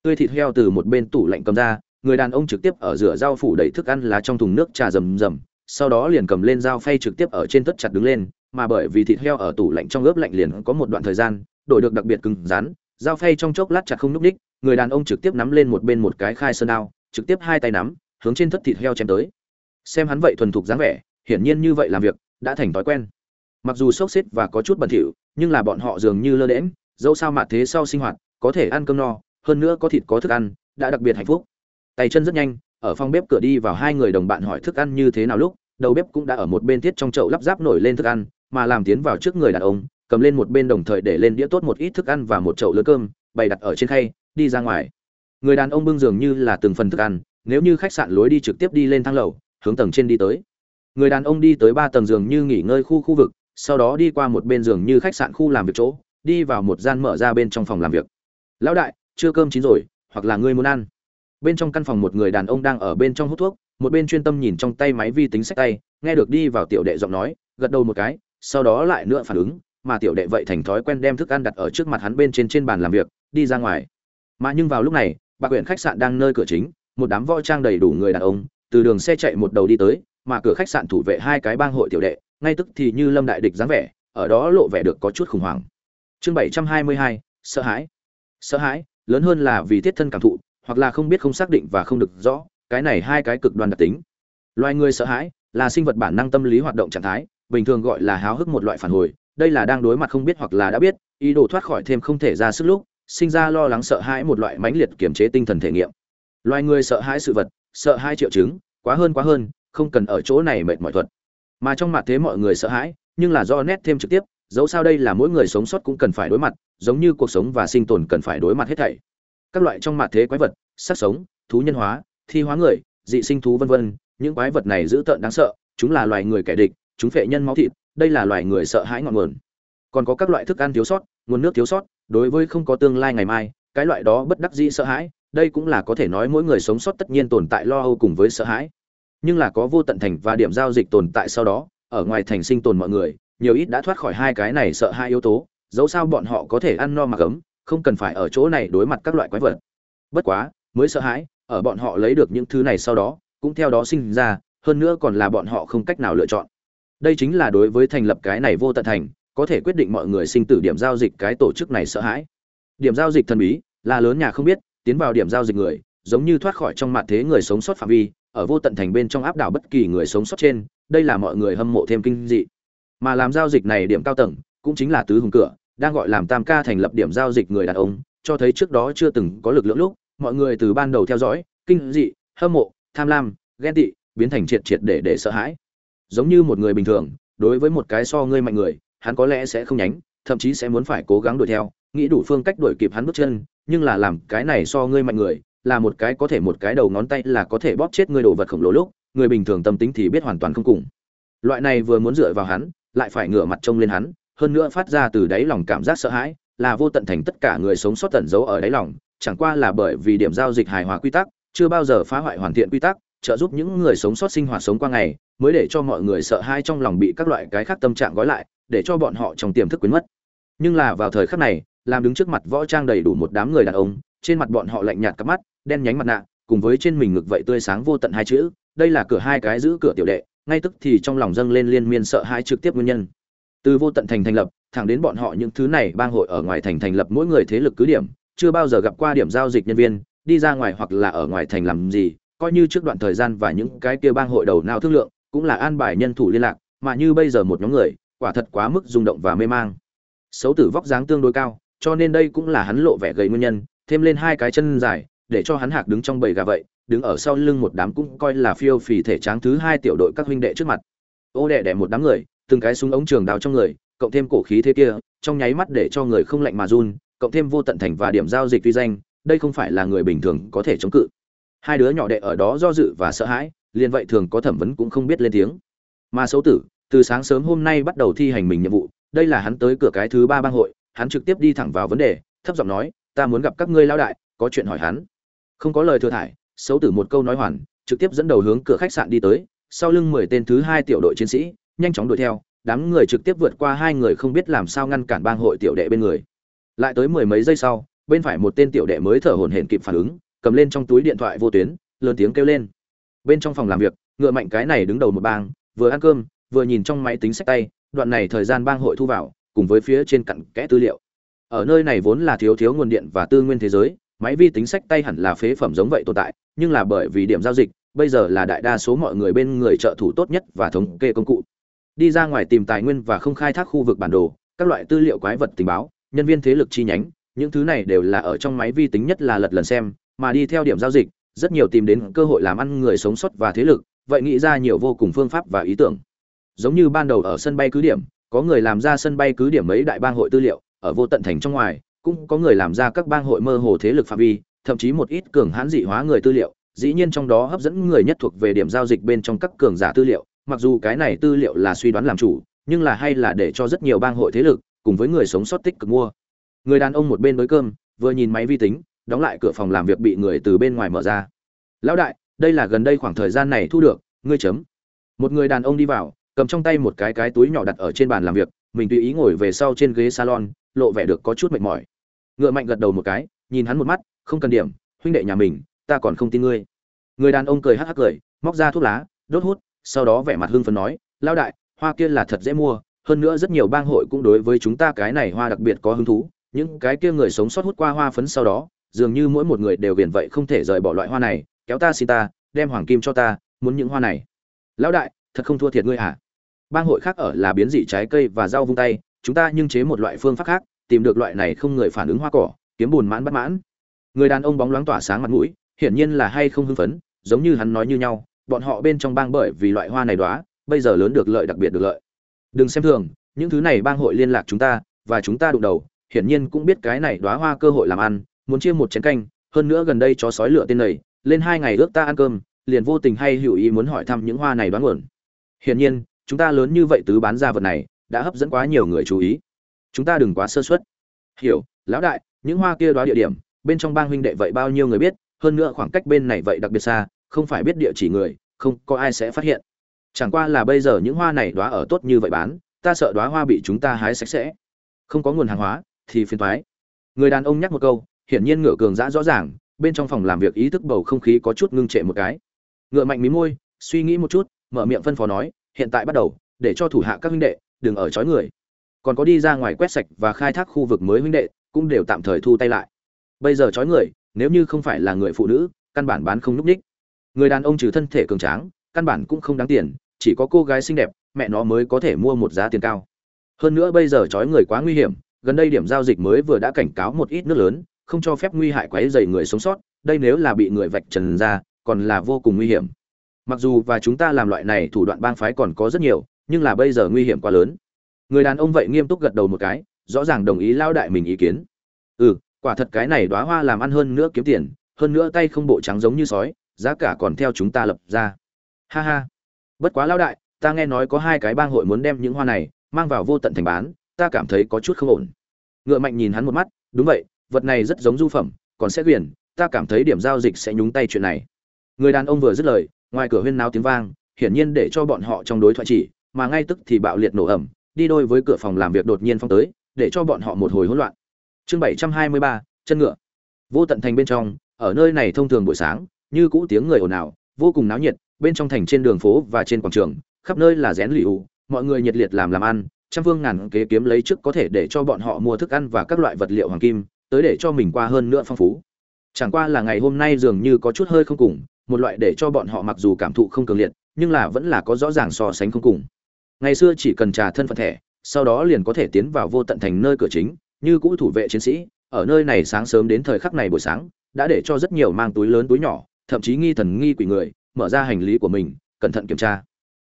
Tươi thịt heo từ một bên tủ lạnh cầm ra, người đàn ông trực tiếp ở rửa rau phủ đầy thức ăn lá trong thùng nước trà rầm rầm, sau đó liền cầm lên dao phay trực tiếp ở trên tất chặt đứng lên, mà bởi vì thịt heo ở tủ lạnh trong ướp lạnh liền có một đoạn thời gian, đổi được đặc biệt cứng rắn, dao phay trong chốc lát chặt không núc đích người đàn ông trực tiếp nắm lên một bên một cái khai sơn đao, trực tiếp hai tay nắm, hướng trên thất thịt heo chém tới. Xem hắn vậy thuần thục dáng vẻ, hiển nhiên như vậy làm việc, đã thành thói quen mặc dù sốc xếp và có chút bẩn thỉu, nhưng là bọn họ dường như lơ đễm dẫu sao mạ thế sau sinh hoạt, có thể ăn cơm no, hơn nữa có thịt có thức ăn, đã đặc biệt hạnh phúc. Tay chân rất nhanh, ở phòng bếp cửa đi vào hai người đồng bạn hỏi thức ăn như thế nào lúc, đầu bếp cũng đã ở một bên tiết trong chậu lắp ráp nổi lên thức ăn, mà làm tiến vào trước người đàn ông, cầm lên một bên đồng thời để lên đĩa tốt một ít thức ăn và một chậu lứa cơm, bày đặt ở trên khay, đi ra ngoài. Người đàn ông bưng dường như là từng phần thức ăn, nếu như khách sạn lối đi trực tiếp đi lên thang lầu, hướng tầng trên đi tới. Người đàn ông đi tới ba tầng giường như nghỉ ngơi khu khu vực sau đó đi qua một bên giường như khách sạn khu làm việc chỗ, đi vào một gian mở ra bên trong phòng làm việc. Lão đại, chưa cơm chín rồi, hoặc là ngươi muốn ăn. Bên trong căn phòng một người đàn ông đang ở bên trong hút thuốc, một bên chuyên tâm nhìn trong tay máy vi tính sách tay, nghe được đi vào tiểu đệ giọng nói, gật đầu một cái, sau đó lại nữa phản ứng, mà tiểu đệ vậy thành thói quen đem thức ăn đặt ở trước mặt hắn bên trên trên bàn làm việc, đi ra ngoài. Mà nhưng vào lúc này, bà quyển khách sạn đang nơi cửa chính, một đám võ trang đầy đủ người đàn ông, từ đường xe chạy một đầu đi tới, mà cửa khách sạn thủ vệ hai cái bang hội tiểu đệ ngay tức thì như lâm đại địch dáng vẻ, ở đó lộ vẻ được có chút khủng hoảng. Chương bảy trăm hai mươi hai, sợ hãi. Sợ hãi, lớn hơn là vì thiết thân cảm thụ, hoặc là không biết không xác định và không được rõ, cái này hai cái cực đoan đặc tính. Loài người sợ hãi là sinh vật bản năng tâm lý hoạt động trạng thái, bình thường gọi là háo hức một loại phản hồi, đây là đang đối mặt không biết hoặc là đã biết, ý đồ thoát khỏi thêm không thể ra sức lúc, sinh ra lo lắng sợ hãi một loại mãnh liệt kiểm chế tinh thần thể nghiệm. Loài người sợ hãi sự vật, sợ hai triệu chứng, quá hơn quá hơn, không cần ở chỗ này mệt mỏi thuật mà trong mặt thế mọi người sợ hãi, nhưng là do nét thêm trực tiếp, dẫu sao đây là mỗi người sống sót cũng cần phải đối mặt, giống như cuộc sống và sinh tồn cần phải đối mặt hết thảy. Các loại trong mặt thế quái vật sắc sống, thú nhân hóa, thi hóa người, dị sinh thú vân vân, những quái vật này dữ tợn đáng sợ, chúng là loài người kẻ địch, chúng phệ nhân máu thịt, đây là loài người sợ hãi ngọn nguồn. Còn có các loại thức ăn thiếu sót, nguồn nước thiếu sót, đối với không có tương lai ngày mai, cái loại đó bất đắc dĩ sợ hãi, đây cũng là có thể nói mỗi người sống sót tất nhiên tồn tại lo âu cùng với sợ hãi nhưng là có vô tận thành và điểm giao dịch tồn tại sau đó, ở ngoài thành sinh tồn mọi người, nhiều ít đã thoát khỏi hai cái này sợ hai yếu tố, dẫu sao bọn họ có thể ăn no mặc ấm, không cần phải ở chỗ này đối mặt các loại quái vật. Bất quá, mới sợ hãi, ở bọn họ lấy được những thứ này sau đó, cũng theo đó sinh ra, hơn nữa còn là bọn họ không cách nào lựa chọn. Đây chính là đối với thành lập cái này vô tận thành, có thể quyết định mọi người sinh tử điểm giao dịch cái tổ chức này sợ hãi. Điểm giao dịch thần bí, là lớn nhà không biết, tiến vào điểm giao dịch người, giống như thoát khỏi trong mặt thế người sống sót phạm vi ở vô tận thành bên trong áp đảo bất kỳ người sống sót trên, đây là mọi người hâm mộ thêm kinh dị. Mà làm giao dịch này điểm cao tầng, cũng chính là tứ hùng cửa, đang gọi làm tam ca thành lập điểm giao dịch người đàn ông, cho thấy trước đó chưa từng có lực lượng lúc, mọi người từ ban đầu theo dõi, kinh dị, hâm mộ, tham lam, ghen tị, biến thành triệt triệt để để sợ hãi. Giống như một người bình thường, đối với một cái so ngươi mạnh người, hắn có lẽ sẽ không nhánh, thậm chí sẽ muốn phải cố gắng đuổi theo, nghĩ đủ phương cách đuổi kịp hắn bước chân, nhưng là làm cái này so ngươi mạnh người là một cái có thể một cái đầu ngón tay là có thể bóp chết ngươi đồ vật khổng lồ lúc, người bình thường tâm tính thì biết hoàn toàn không cùng. Loại này vừa muốn dựa vào hắn, lại phải ngửa mặt trông lên hắn, hơn nữa phát ra từ đáy lòng cảm giác sợ hãi, là vô tận thành tất cả người sống sót tận giấu ở đáy lòng, chẳng qua là bởi vì điểm giao dịch hài hòa quy tắc, chưa bao giờ phá hoại hoàn thiện quy tắc, trợ giúp những người sống sót sinh hoạt sống qua ngày, mới để cho mọi người sợ hãi trong lòng bị các loại cái khác tâm trạng gói lại, để cho bọn họ trong tiềm thức quyến mất. Nhưng là vào thời khắc này, làm đứng trước mặt võ trang đầy đủ một đám người đàn ông, trên mặt bọn họ lạnh nhạt cắp mắt đen nhánh mặt nạ, cùng với trên mình ngực vậy tươi sáng vô tận hai chữ, đây là cửa hai cái giữ cửa tiểu đệ, ngay tức thì trong lòng dâng lên liên miên sợ hãi trực tiếp nguyên nhân. Từ vô tận thành thành lập, thẳng đến bọn họ những thứ này bang hội ở ngoài thành thành lập mỗi người thế lực cứ điểm, chưa bao giờ gặp qua điểm giao dịch nhân viên, đi ra ngoài hoặc là ở ngoài thành làm gì, coi như trước đoạn thời gian và những cái kia bang hội đầu nào thương lượng, cũng là an bài nhân thủ liên lạc, mà như bây giờ một nhóm người, quả thật quá mức rung động và mê mang. Xấu tử vóc dáng tương đối cao, cho nên đây cũng là hắn lộ vẻ gầy nguyên nhân, thêm lên hai cái chân dài để cho hắn hạc đứng trong bầy gà vậy, đứng ở sau lưng một đám cũng coi là phiêu phì thể tráng thứ hai tiểu đội các huynh đệ trước mặt. Ô đệ đẻ một đám người, từng cái súng ống trường đào trong người, cộng thêm cổ khí thế kia, trong nháy mắt để cho người không lạnh mà run, cộng thêm vô tận thành và điểm giao dịch vi danh, đây không phải là người bình thường có thể chống cự. Hai đứa nhỏ đệ ở đó do dự và sợ hãi, liền vậy thường có thẩm vấn cũng không biết lên tiếng. Mà xấu tử, từ sáng sớm hôm nay bắt đầu thi hành mình nhiệm vụ, đây là hắn tới cửa cái thứ ba bang hội, hắn trực tiếp đi thẳng vào vấn đề, thấp giọng nói, ta muốn gặp các ngươi lao đại, có chuyện hỏi hắn không có lời thừa thải, xấu tử một câu nói hoàn, trực tiếp dẫn đầu hướng cửa khách sạn đi tới, sau lưng mười tên thứ hai tiểu đội chiến sĩ, nhanh chóng đuổi theo, đám người trực tiếp vượt qua hai người không biết làm sao ngăn cản bang hội tiểu đệ bên người. Lại tới mười mấy giây sau, bên phải một tên tiểu đệ mới thở hổn hển kịp phản ứng, cầm lên trong túi điện thoại vô tuyến, lớn tiếng kêu lên. Bên trong phòng làm việc, ngựa mạnh cái này đứng đầu một bang, vừa ăn cơm, vừa nhìn trong máy tính sách tay, đoạn này thời gian bang hội thu vào, cùng với phía trên cặn kẽ tư liệu. Ở nơi này vốn là thiếu thiếu nguồn điện và tư nguyên thế giới máy vi tính sách tay hẳn là phế phẩm giống vậy tồn tại, nhưng là bởi vì điểm giao dịch, bây giờ là đại đa số mọi người bên người trợ thủ tốt nhất và thống kê công cụ. Đi ra ngoài tìm tài nguyên và không khai thác khu vực bản đồ, các loại tư liệu quái vật tình báo, nhân viên thế lực chi nhánh, những thứ này đều là ở trong máy vi tính nhất là lật lần xem, mà đi theo điểm giao dịch, rất nhiều tìm đến cơ hội làm ăn người sống sót và thế lực, vậy nghĩ ra nhiều vô cùng phương pháp và ý tưởng. Giống như ban đầu ở sân bay cứ điểm, có người làm ra sân bay cứ điểm mấy đại bang hội tư liệu, ở vô tận thành trong ngoài cũng có người làm ra các bang hội mơ hồ thế lực phạm vi, thậm chí một ít cường hãn dị hóa người tư liệu, dĩ nhiên trong đó hấp dẫn người nhất thuộc về điểm giao dịch bên trong các cường giả tư liệu, mặc dù cái này tư liệu là suy đoán làm chủ, nhưng là hay là để cho rất nhiều bang hội thế lực cùng với người sống sót tích cực mua. Người đàn ông một bên đối cơm, vừa nhìn máy vi tính, đóng lại cửa phòng làm việc bị người từ bên ngoài mở ra. Lão đại, đây là gần đây khoảng thời gian này thu được, ngươi chấm. Một người đàn ông đi vào, cầm trong tay một cái cái túi nhỏ đặt ở trên bàn làm việc, mình tùy ý ngồi về sau trên ghế salon lộ vẻ được có chút mệt mỏi. Ngựa mạnh gật đầu một cái, nhìn hắn một mắt, không cần điểm, huynh đệ nhà mình, ta còn không tin ngươi. Người đàn ông cười hắc hắc cười, móc ra thuốc lá, đốt hút, sau đó vẻ mặt hưng phấn nói lao đại, hoa kia là thật dễ mua, hơn nữa rất nhiều bang hội cũng đối với chúng ta cái này hoa đặc biệt có hứng thú, những cái kia người sống sót hút qua hoa phấn sau đó, dường như mỗi một người đều viền vậy không thể rời bỏ loại hoa này, kéo ta xin ta, đem hoàng kim cho ta, muốn những hoa này. Lão đại, thật không thua thiệt ngươi hả? bang hội khác ở là biến dị trái cây và rau vung tay chúng ta nhưng chế một loại phương pháp khác, tìm được loại này không người phản ứng hoa cỏ, kiếm buồn mãn bất mãn. Người đàn ông bóng loáng tỏa sáng mặt mũi, hiển nhiên là hay không hưng phấn, giống như hắn nói như nhau, bọn họ bên trong bang bởi vì loại hoa này đó bây giờ lớn được lợi đặc biệt được lợi. Đừng xem thường, những thứ này bang hội liên lạc chúng ta, và chúng ta đụng đầu, hiển nhiên cũng biết cái này đóa hoa cơ hội làm ăn, muốn chia một chén canh, hơn nữa gần đây chó sói lửa tên này, lên hai ngày ước ta ăn cơm, liền vô tình hay hữu ý muốn hỏi thăm những hoa này đoán nguồn. Hiển nhiên, chúng ta lớn như vậy tứ bán ra vật này đã hấp dẫn quá nhiều người chú ý. Chúng ta đừng quá sơ suất. Hiểu, lão đại, những hoa kia đoá địa điểm, bên trong bang huynh đệ vậy bao nhiêu người biết? Hơn nữa khoảng cách bên này vậy đặc biệt xa, không phải biết địa chỉ người, không có ai sẽ phát hiện. Chẳng qua là bây giờ những hoa này đoá ở tốt như vậy bán, ta sợ đoá hoa bị chúng ta hái sạch sẽ. Không có nguồn hàng hóa, thì phiền thoái người đàn ông nhắc một câu, hiển nhiên ngựa cường giã rõ ràng, bên trong phòng làm việc ý thức bầu không khí có chút ngưng trệ một cái. Ngựa mạnh mí môi, suy nghĩ một chút, mở miệng phân phó nói, hiện tại bắt đầu, để cho thủ hạ các huynh đệ đừng ở chói người. Còn có đi ra ngoài quét sạch và khai thác khu vực mới huynh đệ, cũng đều tạm thời thu tay lại. Bây giờ chói người, nếu như không phải là người phụ nữ, căn bản bán không núp ních người đàn ông trừ thân thể cường tráng, căn bản cũng không đáng tiền, chỉ có cô gái xinh đẹp, mẹ nó mới có thể mua một giá tiền cao. Hơn nữa bây giờ chói người quá nguy hiểm, gần đây điểm giao dịch mới vừa đã cảnh cáo một ít nước lớn, không cho phép nguy hại quấy dày người sống sót, đây nếu là bị người vạch trần ra, còn là vô cùng nguy hiểm. Mặc dù và chúng ta làm loại này thủ đoạn bang phái còn có rất nhiều nhưng là bây giờ nguy hiểm quá lớn. Người đàn ông vậy nghiêm túc gật đầu một cái, rõ ràng đồng ý lao đại mình ý kiến. Ừ quả thật cái này đoá hoa làm ăn hơn nữa kiếm tiền, hơn nữa tay không bộ trắng giống như sói, giá cả còn theo chúng ta lập ra. Ha ha. Bất quá lao đại, ta nghe nói có hai cái bang hội muốn đem những hoa này mang vào vô tận thành bán, ta cảm thấy có chút không ổn. Ngựa mạnh nhìn hắn một mắt, đúng vậy, vật này rất giống du phẩm, còn sẽ quyền ta cảm thấy điểm giao dịch sẽ nhúng tay chuyện này. Người đàn ông vừa dứt lời, ngoài cửa huyên náo tiếng vang, hiển nhiên để cho bọn họ trong đối thoại chỉ mà ngay tức thì bạo liệt nổ ẩm, đi đôi với cửa phòng làm việc đột nhiên phong tới, để cho bọn họ một hồi hỗn loạn. Chương bảy trăm hai mươi ba, chân ngựa. Vô tận thành bên trong, ở nơi này thông thường buổi sáng, như cũ tiếng người ồn ào, vô cùng náo nhiệt, bên trong thành trên đường phố và trên quảng trường, khắp nơi là rén lì ù mọi người nhiệt liệt làm làm ăn, trăm phương ngàn kế kiếm lấy trước có thể để cho bọn họ mua thức ăn và các loại vật liệu hoàng kim, tới để cho mình qua hơn nữa phong phú. Chẳng qua là ngày hôm nay dường như có chút hơi không cùng, một loại để cho bọn họ mặc dù cảm thụ không cường liệt, nhưng là vẫn là có rõ ràng so sánh không cùng ngày xưa chỉ cần trà thân phận thẻ, sau đó liền có thể tiến vào vô tận thành nơi cửa chính, như cũ thủ vệ chiến sĩ, ở nơi này sáng sớm đến thời khắc này buổi sáng, đã để cho rất nhiều mang túi lớn túi nhỏ, thậm chí nghi thần nghi quỷ người, mở ra hành lý của mình, cẩn thận kiểm tra.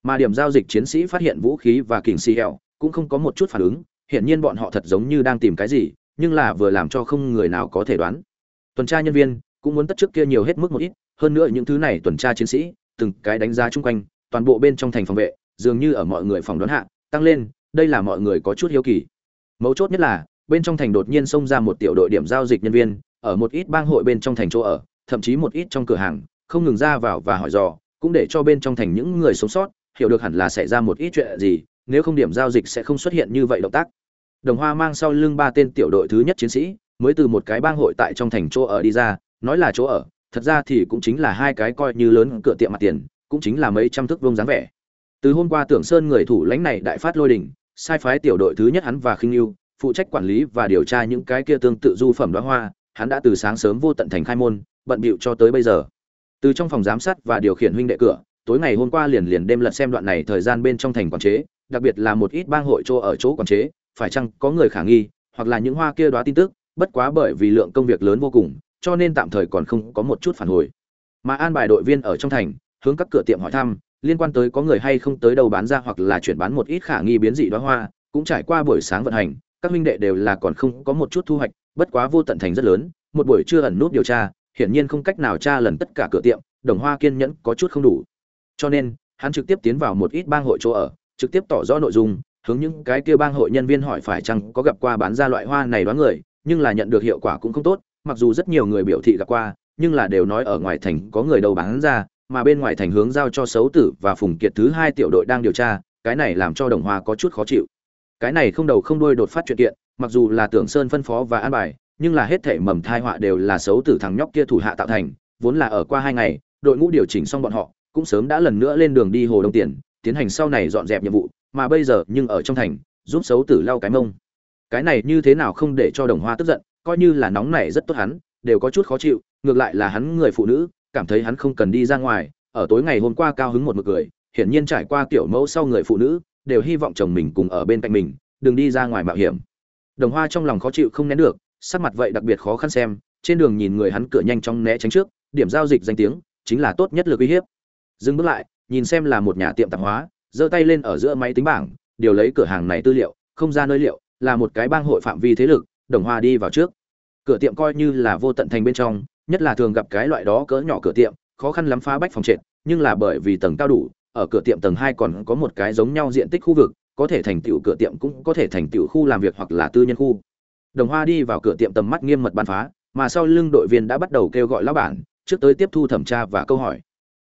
Mà điểm giao dịch chiến sĩ phát hiện vũ khí và kình xì hẹo cũng không có một chút phản ứng, hiển nhiên bọn họ thật giống như đang tìm cái gì, nhưng là vừa làm cho không người nào có thể đoán. Tuần tra nhân viên cũng muốn tất trước kia nhiều hết mức một ít, hơn nữa những thứ này tuần tra chiến sĩ, từng cái đánh giá chung quanh, toàn bộ bên trong thành phòng vệ dường như ở mọi người phòng đoán hạ, tăng lên, đây là mọi người có chút hiếu kỳ. Mấu chốt nhất là, bên trong thành đột nhiên xông ra một tiểu đội điểm giao dịch nhân viên, ở một ít bang hội bên trong thành chỗ ở, thậm chí một ít trong cửa hàng, không ngừng ra vào và hỏi dò, cũng để cho bên trong thành những người sống sót, hiểu được hẳn là xảy ra một ít chuyện gì, nếu không điểm giao dịch sẽ không xuất hiện như vậy động tác. Đồng hoa mang sau lưng ba tên tiểu đội thứ nhất chiến sĩ, mới từ một cái bang hội tại trong thành chỗ ở đi ra, nói là chỗ ở, thật ra thì cũng chính là hai cái coi như lớn cửa tiệm mặt tiền, cũng chính là mấy trăm thước vông dáng vẻ từ hôm qua tưởng sơn người thủ lãnh này đại phát lôi đình, sai phái tiểu đội thứ nhất hắn và khinh yêu phụ trách quản lý và điều tra những cái kia tương tự du phẩm đoá hoa, hắn đã từ sáng sớm vô tận thành khai môn, bận bịu cho tới bây giờ. Từ trong phòng giám sát và điều khiển huynh đệ cửa, tối ngày hôm qua liền liền đêm lật xem đoạn này thời gian bên trong thành quản chế, đặc biệt là một ít bang hội chỗ ở chỗ quản chế, phải chăng có người khả nghi, hoặc là những hoa kia đoá tin tức, bất quá bởi vì lượng công việc lớn vô cùng, cho nên tạm thời còn không có một chút phản hồi. Mà an bài đội viên ở trong thành, hướng các cửa tiệm hỏi thăm liên quan tới có người hay không tới đầu bán ra hoặc là chuyển bán một ít khả nghi biến dị đóa hoa, cũng trải qua buổi sáng vận hành, các huynh đệ đều là còn không có một chút thu hoạch, bất quá vô tận thành rất lớn, một buổi trưa ẩn nút điều tra, hiển nhiên không cách nào tra lần tất cả cửa tiệm, đồng hoa kiên nhẫn có chút không đủ. Cho nên, hắn trực tiếp tiến vào một ít bang hội chỗ ở, trực tiếp tỏ rõ nội dung, hướng những cái kia bang hội nhân viên hỏi phải chăng có gặp qua bán ra loại hoa này đoán người, nhưng là nhận được hiệu quả cũng không tốt, mặc dù rất nhiều người biểu thị gặp qua, nhưng là đều nói ở ngoài thành có người đầu bán ra mà bên ngoài thành hướng giao cho xấu tử và phùng kiệt thứ hai tiểu đội đang điều tra, cái này làm cho đồng hoa có chút khó chịu. Cái này không đầu không đuôi đột phát chuyện kiện, mặc dù là tưởng sơn phân phó và an bài, nhưng là hết thể mầm thai họa đều là xấu tử thằng nhóc kia thủ hạ tạo thành, vốn là ở qua hai ngày, đội ngũ điều chỉnh xong bọn họ, cũng sớm đã lần nữa lên đường đi hồ đông tiền, tiến hành sau này dọn dẹp nhiệm vụ, mà bây giờ nhưng ở trong thành, giúp xấu tử lau cái mông. Cái này như thế nào không để cho đồng hoa tức giận, coi như là nóng này rất tốt hắn, đều có chút khó chịu, ngược lại là hắn người phụ nữ cảm thấy hắn không cần đi ra ngoài, ở tối ngày hôm qua cao hứng một mực cười, hiển nhiên trải qua kiểu mẫu sau người phụ nữ, đều hy vọng chồng mình cùng ở bên cạnh mình, đừng đi ra ngoài mạo hiểm. Đồng hoa trong lòng khó chịu không nén được, sắc mặt vậy đặc biệt khó khăn xem, trên đường nhìn người hắn cửa nhanh chóng né tránh trước, điểm giao dịch danh tiếng, chính là tốt nhất lực uy hiếp. Dừng bước lại, nhìn xem là một nhà tiệm tạp hóa, giơ tay lên ở giữa máy tính bảng, điều lấy cửa hàng này tư liệu, không ra nơi liệu, là một cái bang hội phạm vi thế lực, đồng hoa đi vào trước. Cửa tiệm coi như là vô tận thành bên trong nhất là thường gặp cái loại đó cỡ nhỏ cửa tiệm, khó khăn lắm phá bách phòng trệt, nhưng là bởi vì tầng cao đủ, ở cửa tiệm tầng hai còn có một cái giống nhau diện tích khu vực, có thể thành tựu cửa tiệm cũng có thể thành tựu khu làm việc hoặc là tư nhân khu. Đồng hoa đi vào cửa tiệm tầm mắt nghiêm mật ban phá, mà sau lưng đội viên đã bắt đầu kêu gọi lão bản, trước tới tiếp thu thẩm tra và câu hỏi.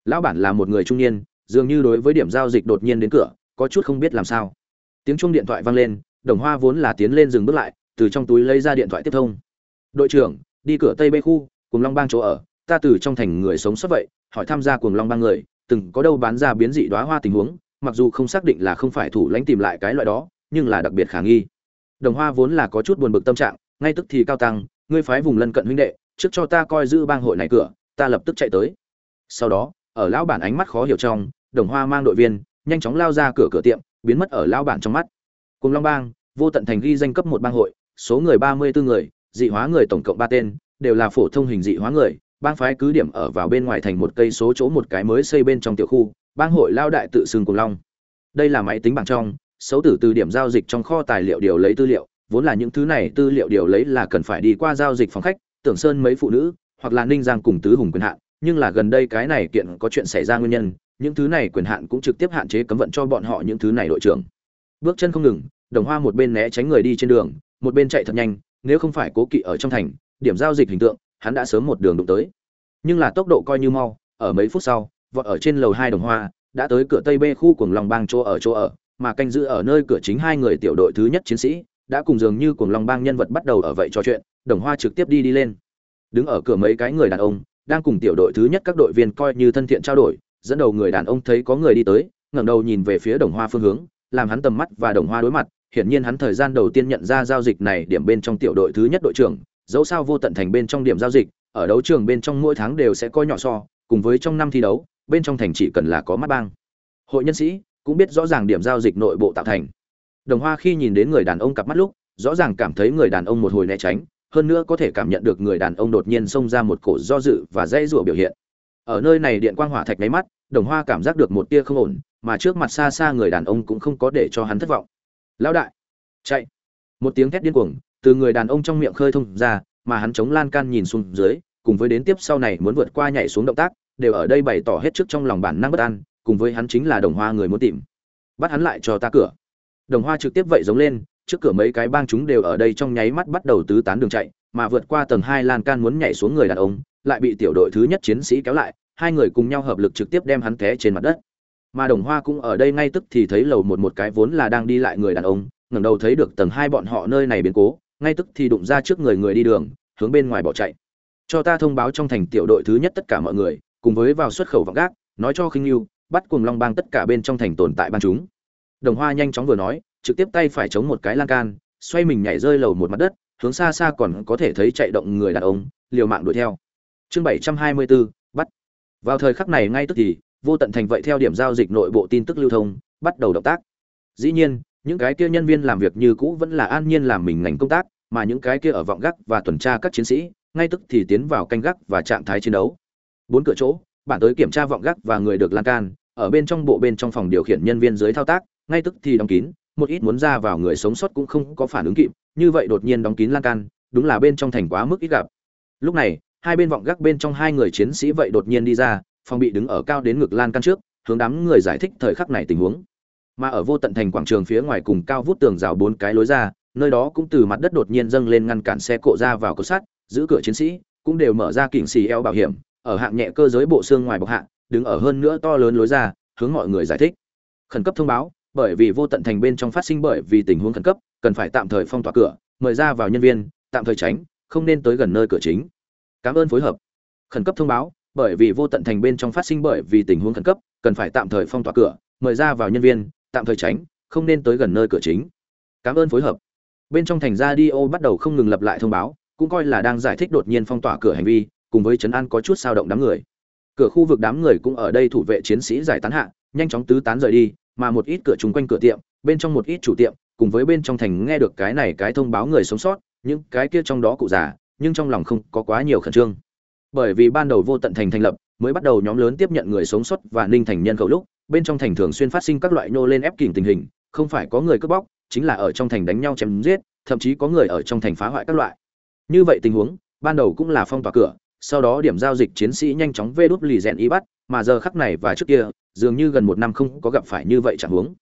Lão bản là một người trung niên, dường như đối với điểm giao dịch đột nhiên đến cửa, có chút không biết làm sao. Tiếng chuông điện thoại vang lên, đồng hoa vốn là tiến lên dừng bước lại, từ trong túi lấy ra điện thoại tiếp thông. Đội trưởng, đi cửa tây bê khu cùng long bang chỗ ở, ta từ trong thành người sống sót vậy, hỏi tham gia cùng long bang người, từng có đâu bán ra biến dị đoá hoa tình huống, mặc dù không xác định là không phải thủ lãnh tìm lại cái loại đó, nhưng là đặc biệt khả nghi. Đồng hoa vốn là có chút buồn bực tâm trạng, ngay tức thì cao tăng, ngươi phái vùng lân cận huynh đệ, trước cho ta coi giữ bang hội này cửa, ta lập tức chạy tới. Sau đó, ở lão bản ánh mắt khó hiểu trong, đồng hoa mang đội viên, nhanh chóng lao ra cửa cửa tiệm, biến mất ở lão bản trong mắt. Cùng long bang, vô tận thành ghi danh cấp một bang hội, số người ba mươi bốn người, dị hóa người tổng cộng ba tên đều là phổ thông hình dị hóa người, bang phái cứ điểm ở vào bên ngoài thành một cây số chỗ một cái mới xây bên trong tiểu khu, bang hội lao đại tự xưng cùng long. Đây là máy tính bảng trong, xấu tử từ điểm giao dịch trong kho tài liệu điều lấy tư liệu, vốn là những thứ này tư liệu điều lấy là cần phải đi qua giao dịch phòng khách, tưởng sơn mấy phụ nữ, hoặc là ninh giang cùng tứ hùng quyền hạn, nhưng là gần đây cái này kiện có chuyện xảy ra nguyên nhân, những thứ này quyền hạn cũng trực tiếp hạn chế cấm vận cho bọn họ những thứ này đội trưởng. Bước chân không ngừng, đồng hoa một bên né tránh người đi trên đường, một bên chạy thật nhanh, nếu không phải cố kỵ ở trong thành điểm giao dịch hình tượng, hắn đã sớm một đường đụng tới. Nhưng là tốc độ coi như mau, ở mấy phút sau, vọt ở trên lầu hai đồng hoa, đã tới cửa tây b khu cuồng long bang chỗ ở chỗ ở, mà canh giữ ở nơi cửa chính hai người tiểu đội thứ nhất chiến sĩ, đã cùng dường như cuồng long bang nhân vật bắt đầu ở vậy trò chuyện, đồng hoa trực tiếp đi đi lên. Đứng ở cửa mấy cái người đàn ông, đang cùng tiểu đội thứ nhất các đội viên coi như thân thiện trao đổi, dẫn đầu người đàn ông thấy có người đi tới, ngẩng đầu nhìn về phía đồng hoa phương hướng, làm hắn tầm mắt và đồng hoa đối mặt, hiển nhiên hắn thời gian đầu tiên nhận ra giao dịch này điểm bên trong tiểu đội thứ nhất đội trưởng dẫu sao vô tận thành bên trong điểm giao dịch, ở đấu trường bên trong mỗi tháng đều sẽ coi nhỏ so, cùng với trong năm thi đấu, bên trong thành chỉ cần là có mắt bang. Hội nhân sĩ cũng biết rõ ràng điểm giao dịch nội bộ tạo thành. Đồng hoa khi nhìn đến người đàn ông cặp mắt lúc, rõ ràng cảm thấy người đàn ông một hồi né tránh, hơn nữa có thể cảm nhận được người đàn ông đột nhiên xông ra một cổ do dự và dãy rủa biểu hiện. Ở nơi này điện quang hỏa thạch mấy mắt, đồng hoa cảm giác được một tia không ổn, mà trước mặt xa xa người đàn ông cũng không có để cho hắn thất vọng. Lão đại! Chạy! Một tiếng thét điên cuồng từ người đàn ông trong miệng khơi thông ra, mà hắn chống lan can nhìn xuống dưới, cùng với đến tiếp sau này muốn vượt qua nhảy xuống động tác, đều ở đây bày tỏ hết trước trong lòng bản năng bất an, cùng với hắn chính là đồng hoa người muốn tìm. Bắt hắn lại cho ta cửa. Đồng hoa trực tiếp vậy giống lên, trước cửa mấy cái bang chúng đều ở đây trong nháy mắt bắt đầu tứ tán đường chạy, mà vượt qua tầng hai lan can muốn nhảy xuống người đàn ông, lại bị tiểu đội thứ nhất chiến sĩ kéo lại, hai người cùng nhau hợp lực trực tiếp đem hắn té trên mặt đất. Mà đồng hoa cũng ở đây ngay tức thì thấy lầu một một cái vốn là đang đi lại người đàn ông, ngẩng đầu thấy được tầng hai bọn họ nơi này biến cố ngay tức thì đụng ra trước người người đi đường, hướng bên ngoài bỏ chạy. Cho ta thông báo trong thành tiểu đội thứ nhất tất cả mọi người, cùng với vào xuất khẩu vọng gác, nói cho khinh lưu bắt cùng long bang tất cả bên trong thành tồn tại ban chúng. Đồng hoa nhanh chóng vừa nói, trực tiếp tay phải chống một cái lan can, xoay mình nhảy rơi lầu một mặt đất, hướng xa xa còn có thể thấy chạy động người đàn ông, liều mạng đuổi theo. Chương bảy trăm hai mươi bốn bắt. Vào thời khắc này ngay tức thì, vô tận thành vậy theo điểm giao dịch nội bộ tin tức lưu thông, bắt đầu động tác. Dĩ nhiên những cái kia nhân viên làm việc như cũ vẫn là an nhiên làm mình ngành công tác, mà những cái kia ở vọng gác và tuần tra các chiến sĩ, ngay tức thì tiến vào canh gác và trạng thái chiến đấu. Bốn cửa chỗ bản tới kiểm tra vọng gác và người được lan can, ở bên trong bộ bên trong phòng điều khiển nhân viên dưới thao tác, ngay tức thì đóng kín, một ít muốn ra vào người sống sót cũng không có phản ứng kịp, như vậy đột nhiên đóng kín lan can, đúng là bên trong thành quá mức ít gặp. Lúc này, hai bên vọng gác bên trong hai người chiến sĩ vậy đột nhiên đi ra, phòng bị đứng ở cao đến ngực lan can trước, hướng đám người giải thích thời khắc này tình huống mà ở vô tận thành quảng trường phía ngoài cùng cao vút tường rào bốn cái lối ra, nơi đó cũng từ mặt đất đột nhiên dâng lên ngăn cản xe cộ ra vào cột sắt, giữ cửa chiến sĩ cũng đều mở ra kỉnh xì eo bảo hiểm, ở hạng nhẹ cơ giới bộ xương ngoài bọc hạng đứng ở hơn nữa to lớn lối ra, hướng mọi người giải thích. Khẩn cấp thông báo, bởi vì vô tận thành bên trong phát sinh bởi vì tình huống khẩn cấp, cần phải tạm thời phong tỏa cửa, mời ra vào nhân viên, tạm thời tránh, không nên tới gần nơi cửa chính. Cảm ơn phối hợp. Khẩn cấp thông báo, bởi vì vô tận thành bên trong phát sinh bởi vì tình huống khẩn cấp, cần phải tạm thời phong tỏa cửa, mời ra vào nhân viên tạm thời tránh, không nên tới gần nơi cửa chính. Cảm ơn phối hợp. Bên trong thành ra đi, ô bắt đầu không ngừng lặp lại thông báo, cũng coi là đang giải thích đột nhiên phong tỏa cửa hành vi, cùng với trấn an có chút sao động đám người. Cửa khu vực đám người cũng ở đây thủ vệ chiến sĩ giải tán hạ, nhanh chóng tứ tán rời đi, mà một ít cửa chung quanh cửa tiệm, bên trong một ít chủ tiệm, cùng với bên trong thành nghe được cái này cái thông báo người sống sót, những cái kia trong đó cụ già, nhưng trong lòng không có quá nhiều khẩn trương. Bởi vì ban đầu vô tận thành thành lập mới bắt đầu nhóm lớn tiếp nhận người sống sót và ninh thành nhân khẩu lúc, bên trong thành thường xuyên phát sinh các loại nô lên ép kìm tình hình, không phải có người cướp bóc, chính là ở trong thành đánh nhau chém giết, thậm chí có người ở trong thành phá hoại các loại. Như vậy tình huống, ban đầu cũng là phong tỏa cửa, sau đó điểm giao dịch chiến sĩ nhanh chóng vê đốt lì rèn y bắt, mà giờ khắc này và trước kia, dường như gần một năm không có gặp phải như vậy chẳng huống.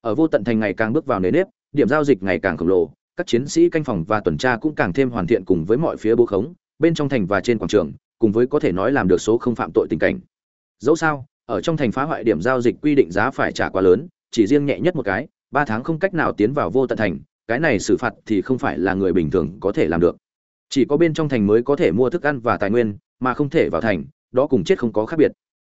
Ở vô tận thành ngày càng bước vào nề nếp, điểm giao dịch ngày càng khổng lồ, các chiến sĩ canh phòng và tuần tra cũng càng thêm hoàn thiện cùng với mọi phía bố khống, bên trong thành và trên quảng trường cùng với có thể nói làm được số không phạm tội tình cảnh. Dẫu sao, ở trong thành phá hoại điểm giao dịch quy định giá phải trả quá lớn, chỉ riêng nhẹ nhất một cái, ba tháng không cách nào tiến vào vô tận thành, cái này xử phạt thì không phải là người bình thường có thể làm được. Chỉ có bên trong thành mới có thể mua thức ăn và tài nguyên, mà không thể vào thành, đó cùng chết không có khác biệt.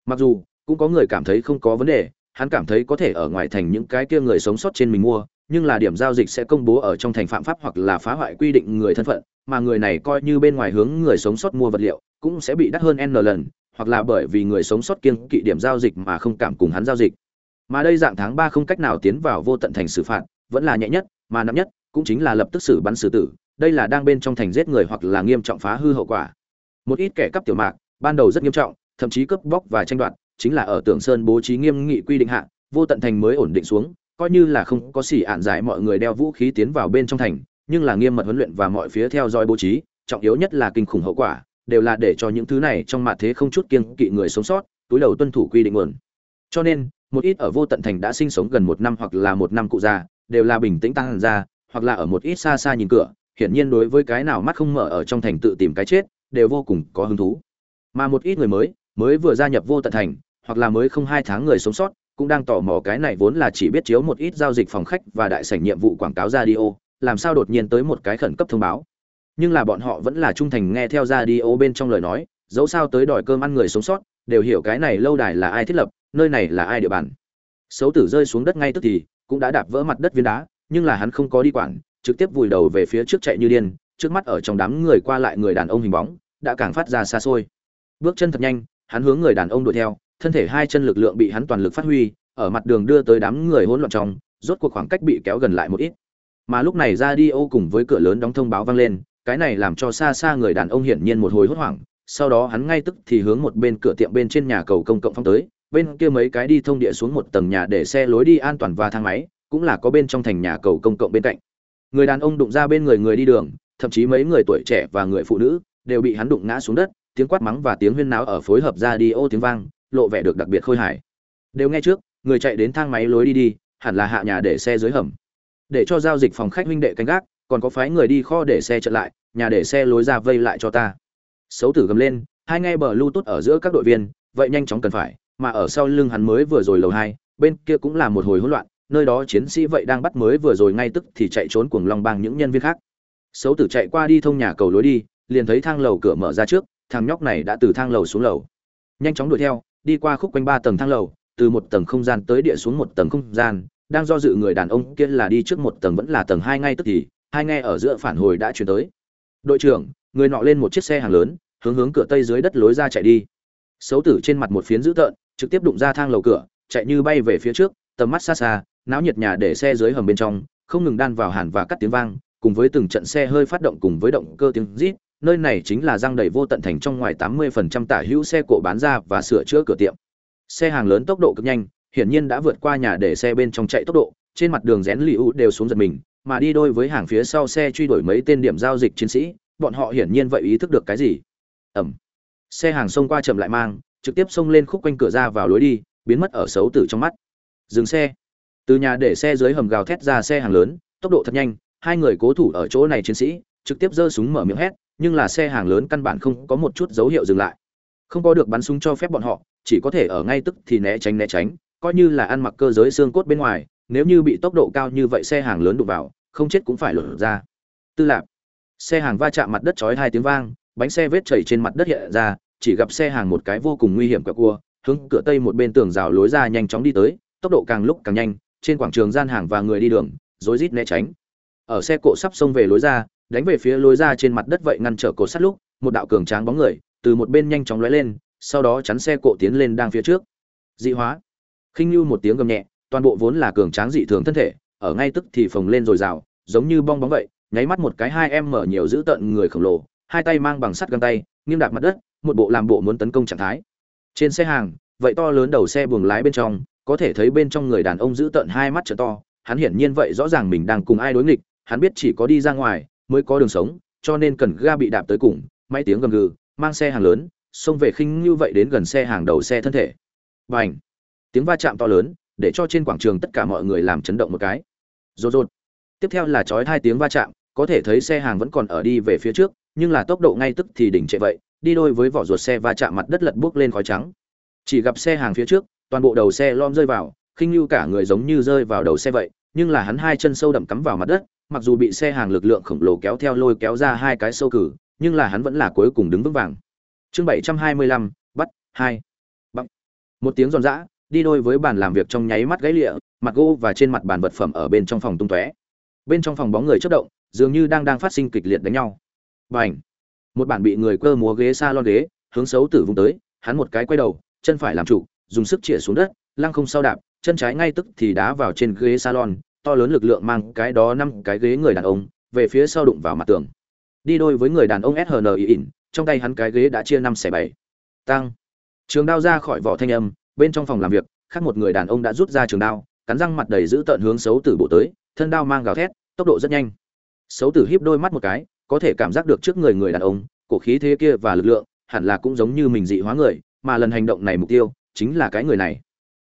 Mặc dù, cũng có người cảm thấy không có vấn đề, hắn cảm thấy có thể ở ngoài thành những cái kia người sống sót trên mình mua nhưng là điểm giao dịch sẽ công bố ở trong thành phạm pháp hoặc là phá hoại quy định người thân phận, mà người này coi như bên ngoài hướng người sống sót mua vật liệu, cũng sẽ bị đắt hơn n lần, hoặc là bởi vì người sống sót kiêng kỵ điểm giao dịch mà không cảm cùng hắn giao dịch. Mà đây dạng tháng ba không cách nào tiến vào vô tận thành xử phạt, vẫn là nhẹ nhất, mà nặng nhất cũng chính là lập tức xử bắn xử tử, đây là đang bên trong thành giết người hoặc là nghiêm trọng phá hư hậu quả. Một ít kẻ cắp tiểu mạc, ban đầu rất nghiêm trọng, thậm chí cướp bóc và tranh đoạt, chính là ở tưởng sơn bố trí nghiêm nghị quy định hạ, vô tận thành mới ổn định xuống coi như là không có xỉ ạn giải mọi người đeo vũ khí tiến vào bên trong thành, nhưng là nghiêm mật huấn luyện và mọi phía theo dõi bố trí, trọng yếu nhất là kinh khủng hậu quả, đều là để cho những thứ này trong mặt thế không chút kiêng kỵ người sống sót, túi đầu tuân thủ quy định nguồn. Cho nên, một ít ở vô tận thành đã sinh sống gần một năm hoặc là một năm cụ già, đều là bình tĩnh tăng ra, hoặc là ở một ít xa xa nhìn cửa, hiển nhiên đối với cái nào mắt không mở ở trong thành tự tìm cái chết, đều vô cùng có hứng thú. Mà một ít người mới mới vừa gia nhập vô tận thành, hoặc là mới không hai tháng người sống sót cũng đang tò mò cái này vốn là chỉ biết chiếu một ít giao dịch phòng khách và đại sảnh nhiệm vụ quảng cáo radio, làm sao đột nhiên tới một cái khẩn cấp thông báo. Nhưng là bọn họ vẫn là trung thành nghe theo radio bên trong lời nói, dẫu sao tới đòi cơm ăn người sống sót, đều hiểu cái này lâu đài là ai thiết lập, nơi này là ai địa bàn. Xấu tử rơi xuống đất ngay tức thì, cũng đã đạp vỡ mặt đất viên đá, nhưng là hắn không có đi quản, trực tiếp vùi đầu về phía trước chạy như điên, trước mắt ở trong đám người qua lại người đàn ông hình bóng, đã càng phát ra xa xôi. Bước chân thật nhanh, hắn hướng người đàn ông đuổi theo thân thể hai chân lực lượng bị hắn toàn lực phát huy, ở mặt đường đưa tới đám người hỗn loạn trong, rốt cuộc khoảng cách bị kéo gần lại một ít. Mà lúc này radio cùng với cửa lớn đóng thông báo vang lên, cái này làm cho xa xa người đàn ông hiển nhiên một hồi hốt hoảng, sau đó hắn ngay tức thì hướng một bên cửa tiệm bên trên nhà cầu công cộng phong tới, bên kia mấy cái đi thông địa xuống một tầng nhà để xe lối đi an toàn và thang máy, cũng là có bên trong thành nhà cầu công cộng bên cạnh. Người đàn ông đụng ra bên người người đi đường, thậm chí mấy người tuổi trẻ và người phụ nữ, đều bị hắn đụng ngã xuống đất, tiếng quát mắng và tiếng huyên náo ở phối hợp ra đi ô tiếng vang lộ vẻ được đặc biệt khôi hài. Đều nghe trước, người chạy đến thang máy lối đi đi, hẳn là hạ nhà để xe dưới hầm. Để cho giao dịch phòng khách huynh đệ canh gác, còn có phái người đi kho để xe chặn lại, nhà để xe lối ra vây lại cho ta. Xấu tử gầm lên, hai ngay bờ lưu tốt ở giữa các đội viên, vậy nhanh chóng cần phải, mà ở sau lưng hắn mới vừa rồi lầu hai, bên kia cũng là một hồi hỗn loạn, nơi đó chiến sĩ vậy đang bắt mới vừa rồi ngay tức thì chạy trốn cuồng long bang những nhân viên khác. Xấu tử chạy qua đi thông nhà cầu lối đi, liền thấy thang lầu cửa mở ra trước, thằng nhóc này đã từ thang lầu xuống lầu. Nhanh chóng đuổi theo đi qua khúc quanh ba tầng thang lầu, từ một tầng không gian tới địa xuống một tầng không gian, đang do dự người đàn ông kia là đi trước một tầng vẫn là tầng hai ngay tức thì, hai nghe ở giữa phản hồi đã chuyển tới. Đội trưởng, người nọ lên một chiếc xe hàng lớn, hướng hướng cửa tây dưới đất lối ra chạy đi. Xấu tử trên mặt một phiến dữ tợn, trực tiếp đụng ra thang lầu cửa, chạy như bay về phía trước, tầm mắt xa xa, náo nhiệt nhà để xe dưới hầm bên trong, không ngừng đan vào hàn và cắt tiếng vang, cùng với từng trận xe hơi phát động cùng với động cơ tiếng rít nơi này chính là răng đầy vô tận thành trong ngoài 80% tả hữu xe cộ bán ra và sửa chữa cửa tiệm. Xe hàng lớn tốc độ cực nhanh, hiển nhiên đã vượt qua nhà để xe bên trong chạy tốc độ, trên mặt đường rén lì u đều xuống giật mình, mà đi đôi với hàng phía sau xe truy đuổi mấy tên điểm giao dịch chiến sĩ, bọn họ hiển nhiên vậy ý thức được cái gì. Ầm xe hàng xông qua chậm lại mang, trực tiếp xông lên khúc quanh cửa ra vào lối đi, biến mất ở xấu tử trong mắt. Dừng xe. Từ nhà để xe dưới hầm gào thét ra xe hàng lớn, tốc độ thật nhanh, hai người cố thủ ở chỗ này chiến sĩ, trực tiếp giơ súng mở miệng hét nhưng là xe hàng lớn căn bản không có một chút dấu hiệu dừng lại. Không có được bắn súng cho phép bọn họ, chỉ có thể ở ngay tức thì né tránh né tránh, coi như là ăn mặc cơ giới xương cốt bên ngoài, nếu như bị tốc độ cao như vậy xe hàng lớn đụng vào, không chết cũng phải lột ra. Tư lạp. Xe hàng va chạm mặt đất chói hai tiếng vang, bánh xe vết chảy trên mặt đất hiện ra, chỉ gặp xe hàng một cái vô cùng nguy hiểm quẹo cua, hướng cửa tây một bên tường rào lối ra nhanh chóng đi tới, tốc độ càng lúc càng nhanh, trên quảng trường gian hàng và người đi đường, rối rít né tránh. Ở xe cộ sắp xông về lối ra đánh về phía lối ra trên mặt đất vậy ngăn trở cột sắt lúc, một đạo cường tráng bóng người từ một bên nhanh chóng lóe lên, sau đó chắn xe cộ tiến lên đang phía trước. Dị hóa. Khinh như một tiếng gầm nhẹ, toàn bộ vốn là cường tráng dị thường thân thể, ở ngay tức thì phồng lên rồi rào, giống như bong bóng vậy, nháy mắt một cái hai em mở nhiều giữ tận người khổng lồ, hai tay mang bằng sắt găng tay nghiêm đạp mặt đất, một bộ làm bộ muốn tấn công trạng thái. Trên xe hàng, vậy to lớn đầu xe buồng lái bên trong, có thể thấy bên trong người đàn ông giữ tận hai mắt trợ to, hắn hiển nhiên vậy rõ ràng mình đang cùng ai đối nghịch, hắn biết chỉ có đi ra ngoài mới có đường sống, cho nên cần ga bị đạp tới cùng, máy tiếng gầm gừ, mang xe hàng lớn, xông về khinh như vậy đến gần xe hàng đầu xe thân thể. B à n h tiếng va chạm to lớn, để cho trên quảng trường tất cả mọi người làm chấn động một cái. Rột rột! Tiếp theo là chói hai tiếng va chạm, có thể thấy xe hàng vẫn còn ở đi về phía trước, nhưng là tốc độ ngay tức thì đỉnh chạy vậy, đi đôi với vỏ ruột xe va chạm mặt đất lật buốc lên khói trắng. Chỉ gặp xe hàng phía trước, toàn bộ đầu xe lom rơi vào, khinh lưu cả người giống như rơi vào đầu xe vậy, nhưng là hắn hai chân sâu đậm cắm vào mặt đất mặc dù bị xe hàng lực lượng khổng lồ kéo theo lôi kéo ra hai cái sâu cử, nhưng là hắn vẫn là cuối cùng đứng vững vàng. Chương bảy trăm hai mươi lăm, bắt, hai. Bằng một tiếng giòn giã, đi đôi với bàn làm việc trong nháy mắt gãy lịa, mặt gỗ và trên mặt bàn vật phẩm ở bên trong phòng tung tóe. Bên trong phòng bóng người chất động, dường như đang đang phát sinh kịch liệt đánh nhau. Bành! một bản bị người cơ múa ghế salon lon ghế, hướng xấu tử vùng tới, hắn một cái quay đầu, chân phải làm chủ dùng sức chĩa xuống đất, lăng không sao đạp, chân trái ngay tức thì đá vào trên ghế salon to lớn lực lượng mang cái đó năm cái ghế người đàn ông, về phía sau đụng vào mặt tường. Đi đôi với người đàn ông shni ỉn, trong tay hắn cái ghế đã chia năm xẻ bảy. Tăng trường đao ra khỏi vỏ thanh âm, bên trong phòng làm việc, khác một người đàn ông đã rút ra trường đao, cắn răng mặt đầy giữ tợn hướng xấu tử bộ tới, thân đao mang gào thét, tốc độ rất nhanh. Xấu tử híp đôi mắt một cái, có thể cảm giác được trước người người đàn ông, cổ khí thế kia và lực lượng, hẳn là cũng giống như mình dị hóa người, mà lần hành động này mục tiêu, chính là cái người này.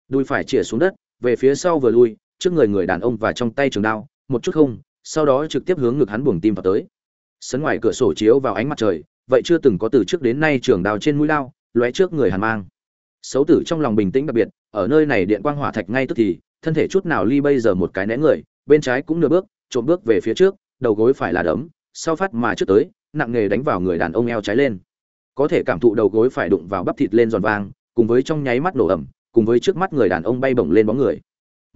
Đùi phải chĩa xuống đất, về phía sau vừa lui trước người người đàn ông và trong tay trường đao, một chút không, sau đó trực tiếp hướng ngực hắn buồng tim vào tới. Sấn ngoài cửa sổ chiếu vào ánh mặt trời, vậy chưa từng có từ trước đến nay trường đao trên mũi lao lóe trước người hàn mang. Xấu tử trong lòng bình tĩnh đặc biệt, ở nơi này điện quang hỏa thạch ngay tức thì, thân thể chút nào ly bây giờ một cái né người, bên trái cũng nửa bước, trộm bước về phía trước, đầu gối phải là đấm, sau phát mà trước tới, nặng nghề đánh vào người đàn ông eo trái lên. Có thể cảm thụ đầu gối phải đụng vào bắp thịt lên giòn vang, cùng với trong nháy mắt nổ ẩm, cùng với trước mắt người đàn ông bay bổng lên bóng người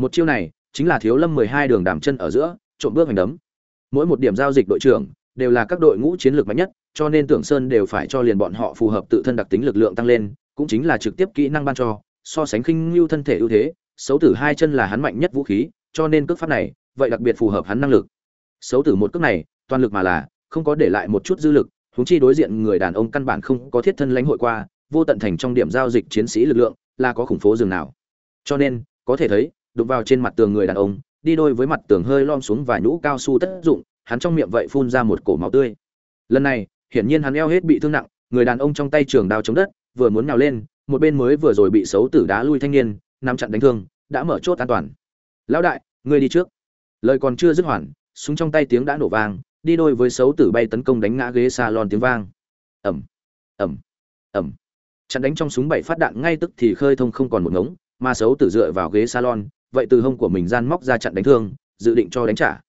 một chiêu này chính là thiếu lâm mười hai đường đàm chân ở giữa, trộm bước hành đấm. Mỗi một điểm giao dịch đội trưởng đều là các đội ngũ chiến lược mạnh nhất, cho nên tưởng sơn đều phải cho liền bọn họ phù hợp tự thân đặc tính lực lượng tăng lên, cũng chính là trực tiếp kỹ năng ban cho, so sánh khinh lưu thân thể ưu thế, xấu tử hai chân là hắn mạnh nhất vũ khí, cho nên cước pháp này, vậy đặc biệt phù hợp hắn năng lực. Xấu tử một cước này, toàn lực mà là, không có để lại một chút dư lực, huống chi đối diện người đàn ông căn bản không có thiết thân lãnh hội qua, vô tận thành trong điểm giao dịch chiến sĩ lực lượng, là có khủng phố rừng nào. Cho nên, có thể thấy đụng vào trên mặt tường người đàn ông, đi đôi với mặt tường hơi lom xuống và nhũ cao su tất dụng, hắn trong miệng vậy phun ra một cổ máu tươi. Lần này, hiển nhiên hắn eo hết bị thương nặng, người đàn ông trong tay trường đao chống đất, vừa muốn nhào lên, một bên mới vừa rồi bị xấu tử đá lui thanh niên nằm chặn đánh thương, đã mở chốt an toàn. Lão đại, ngươi đi trước. Lời còn chưa dứt hoàn, súng trong tay tiếng đã nổ vang, đi đôi với xấu tử bay tấn công đánh ngã ghế salon tiếng vang. Ẩm ẩm ẩm chặn đánh trong súng bảy phát đạn ngay tức thì khơi thông không còn một ngống, mà xấu tử dựa vào ghế salon vậy từ hông của mình gian móc ra chặn đánh thương, dự định cho đánh trả.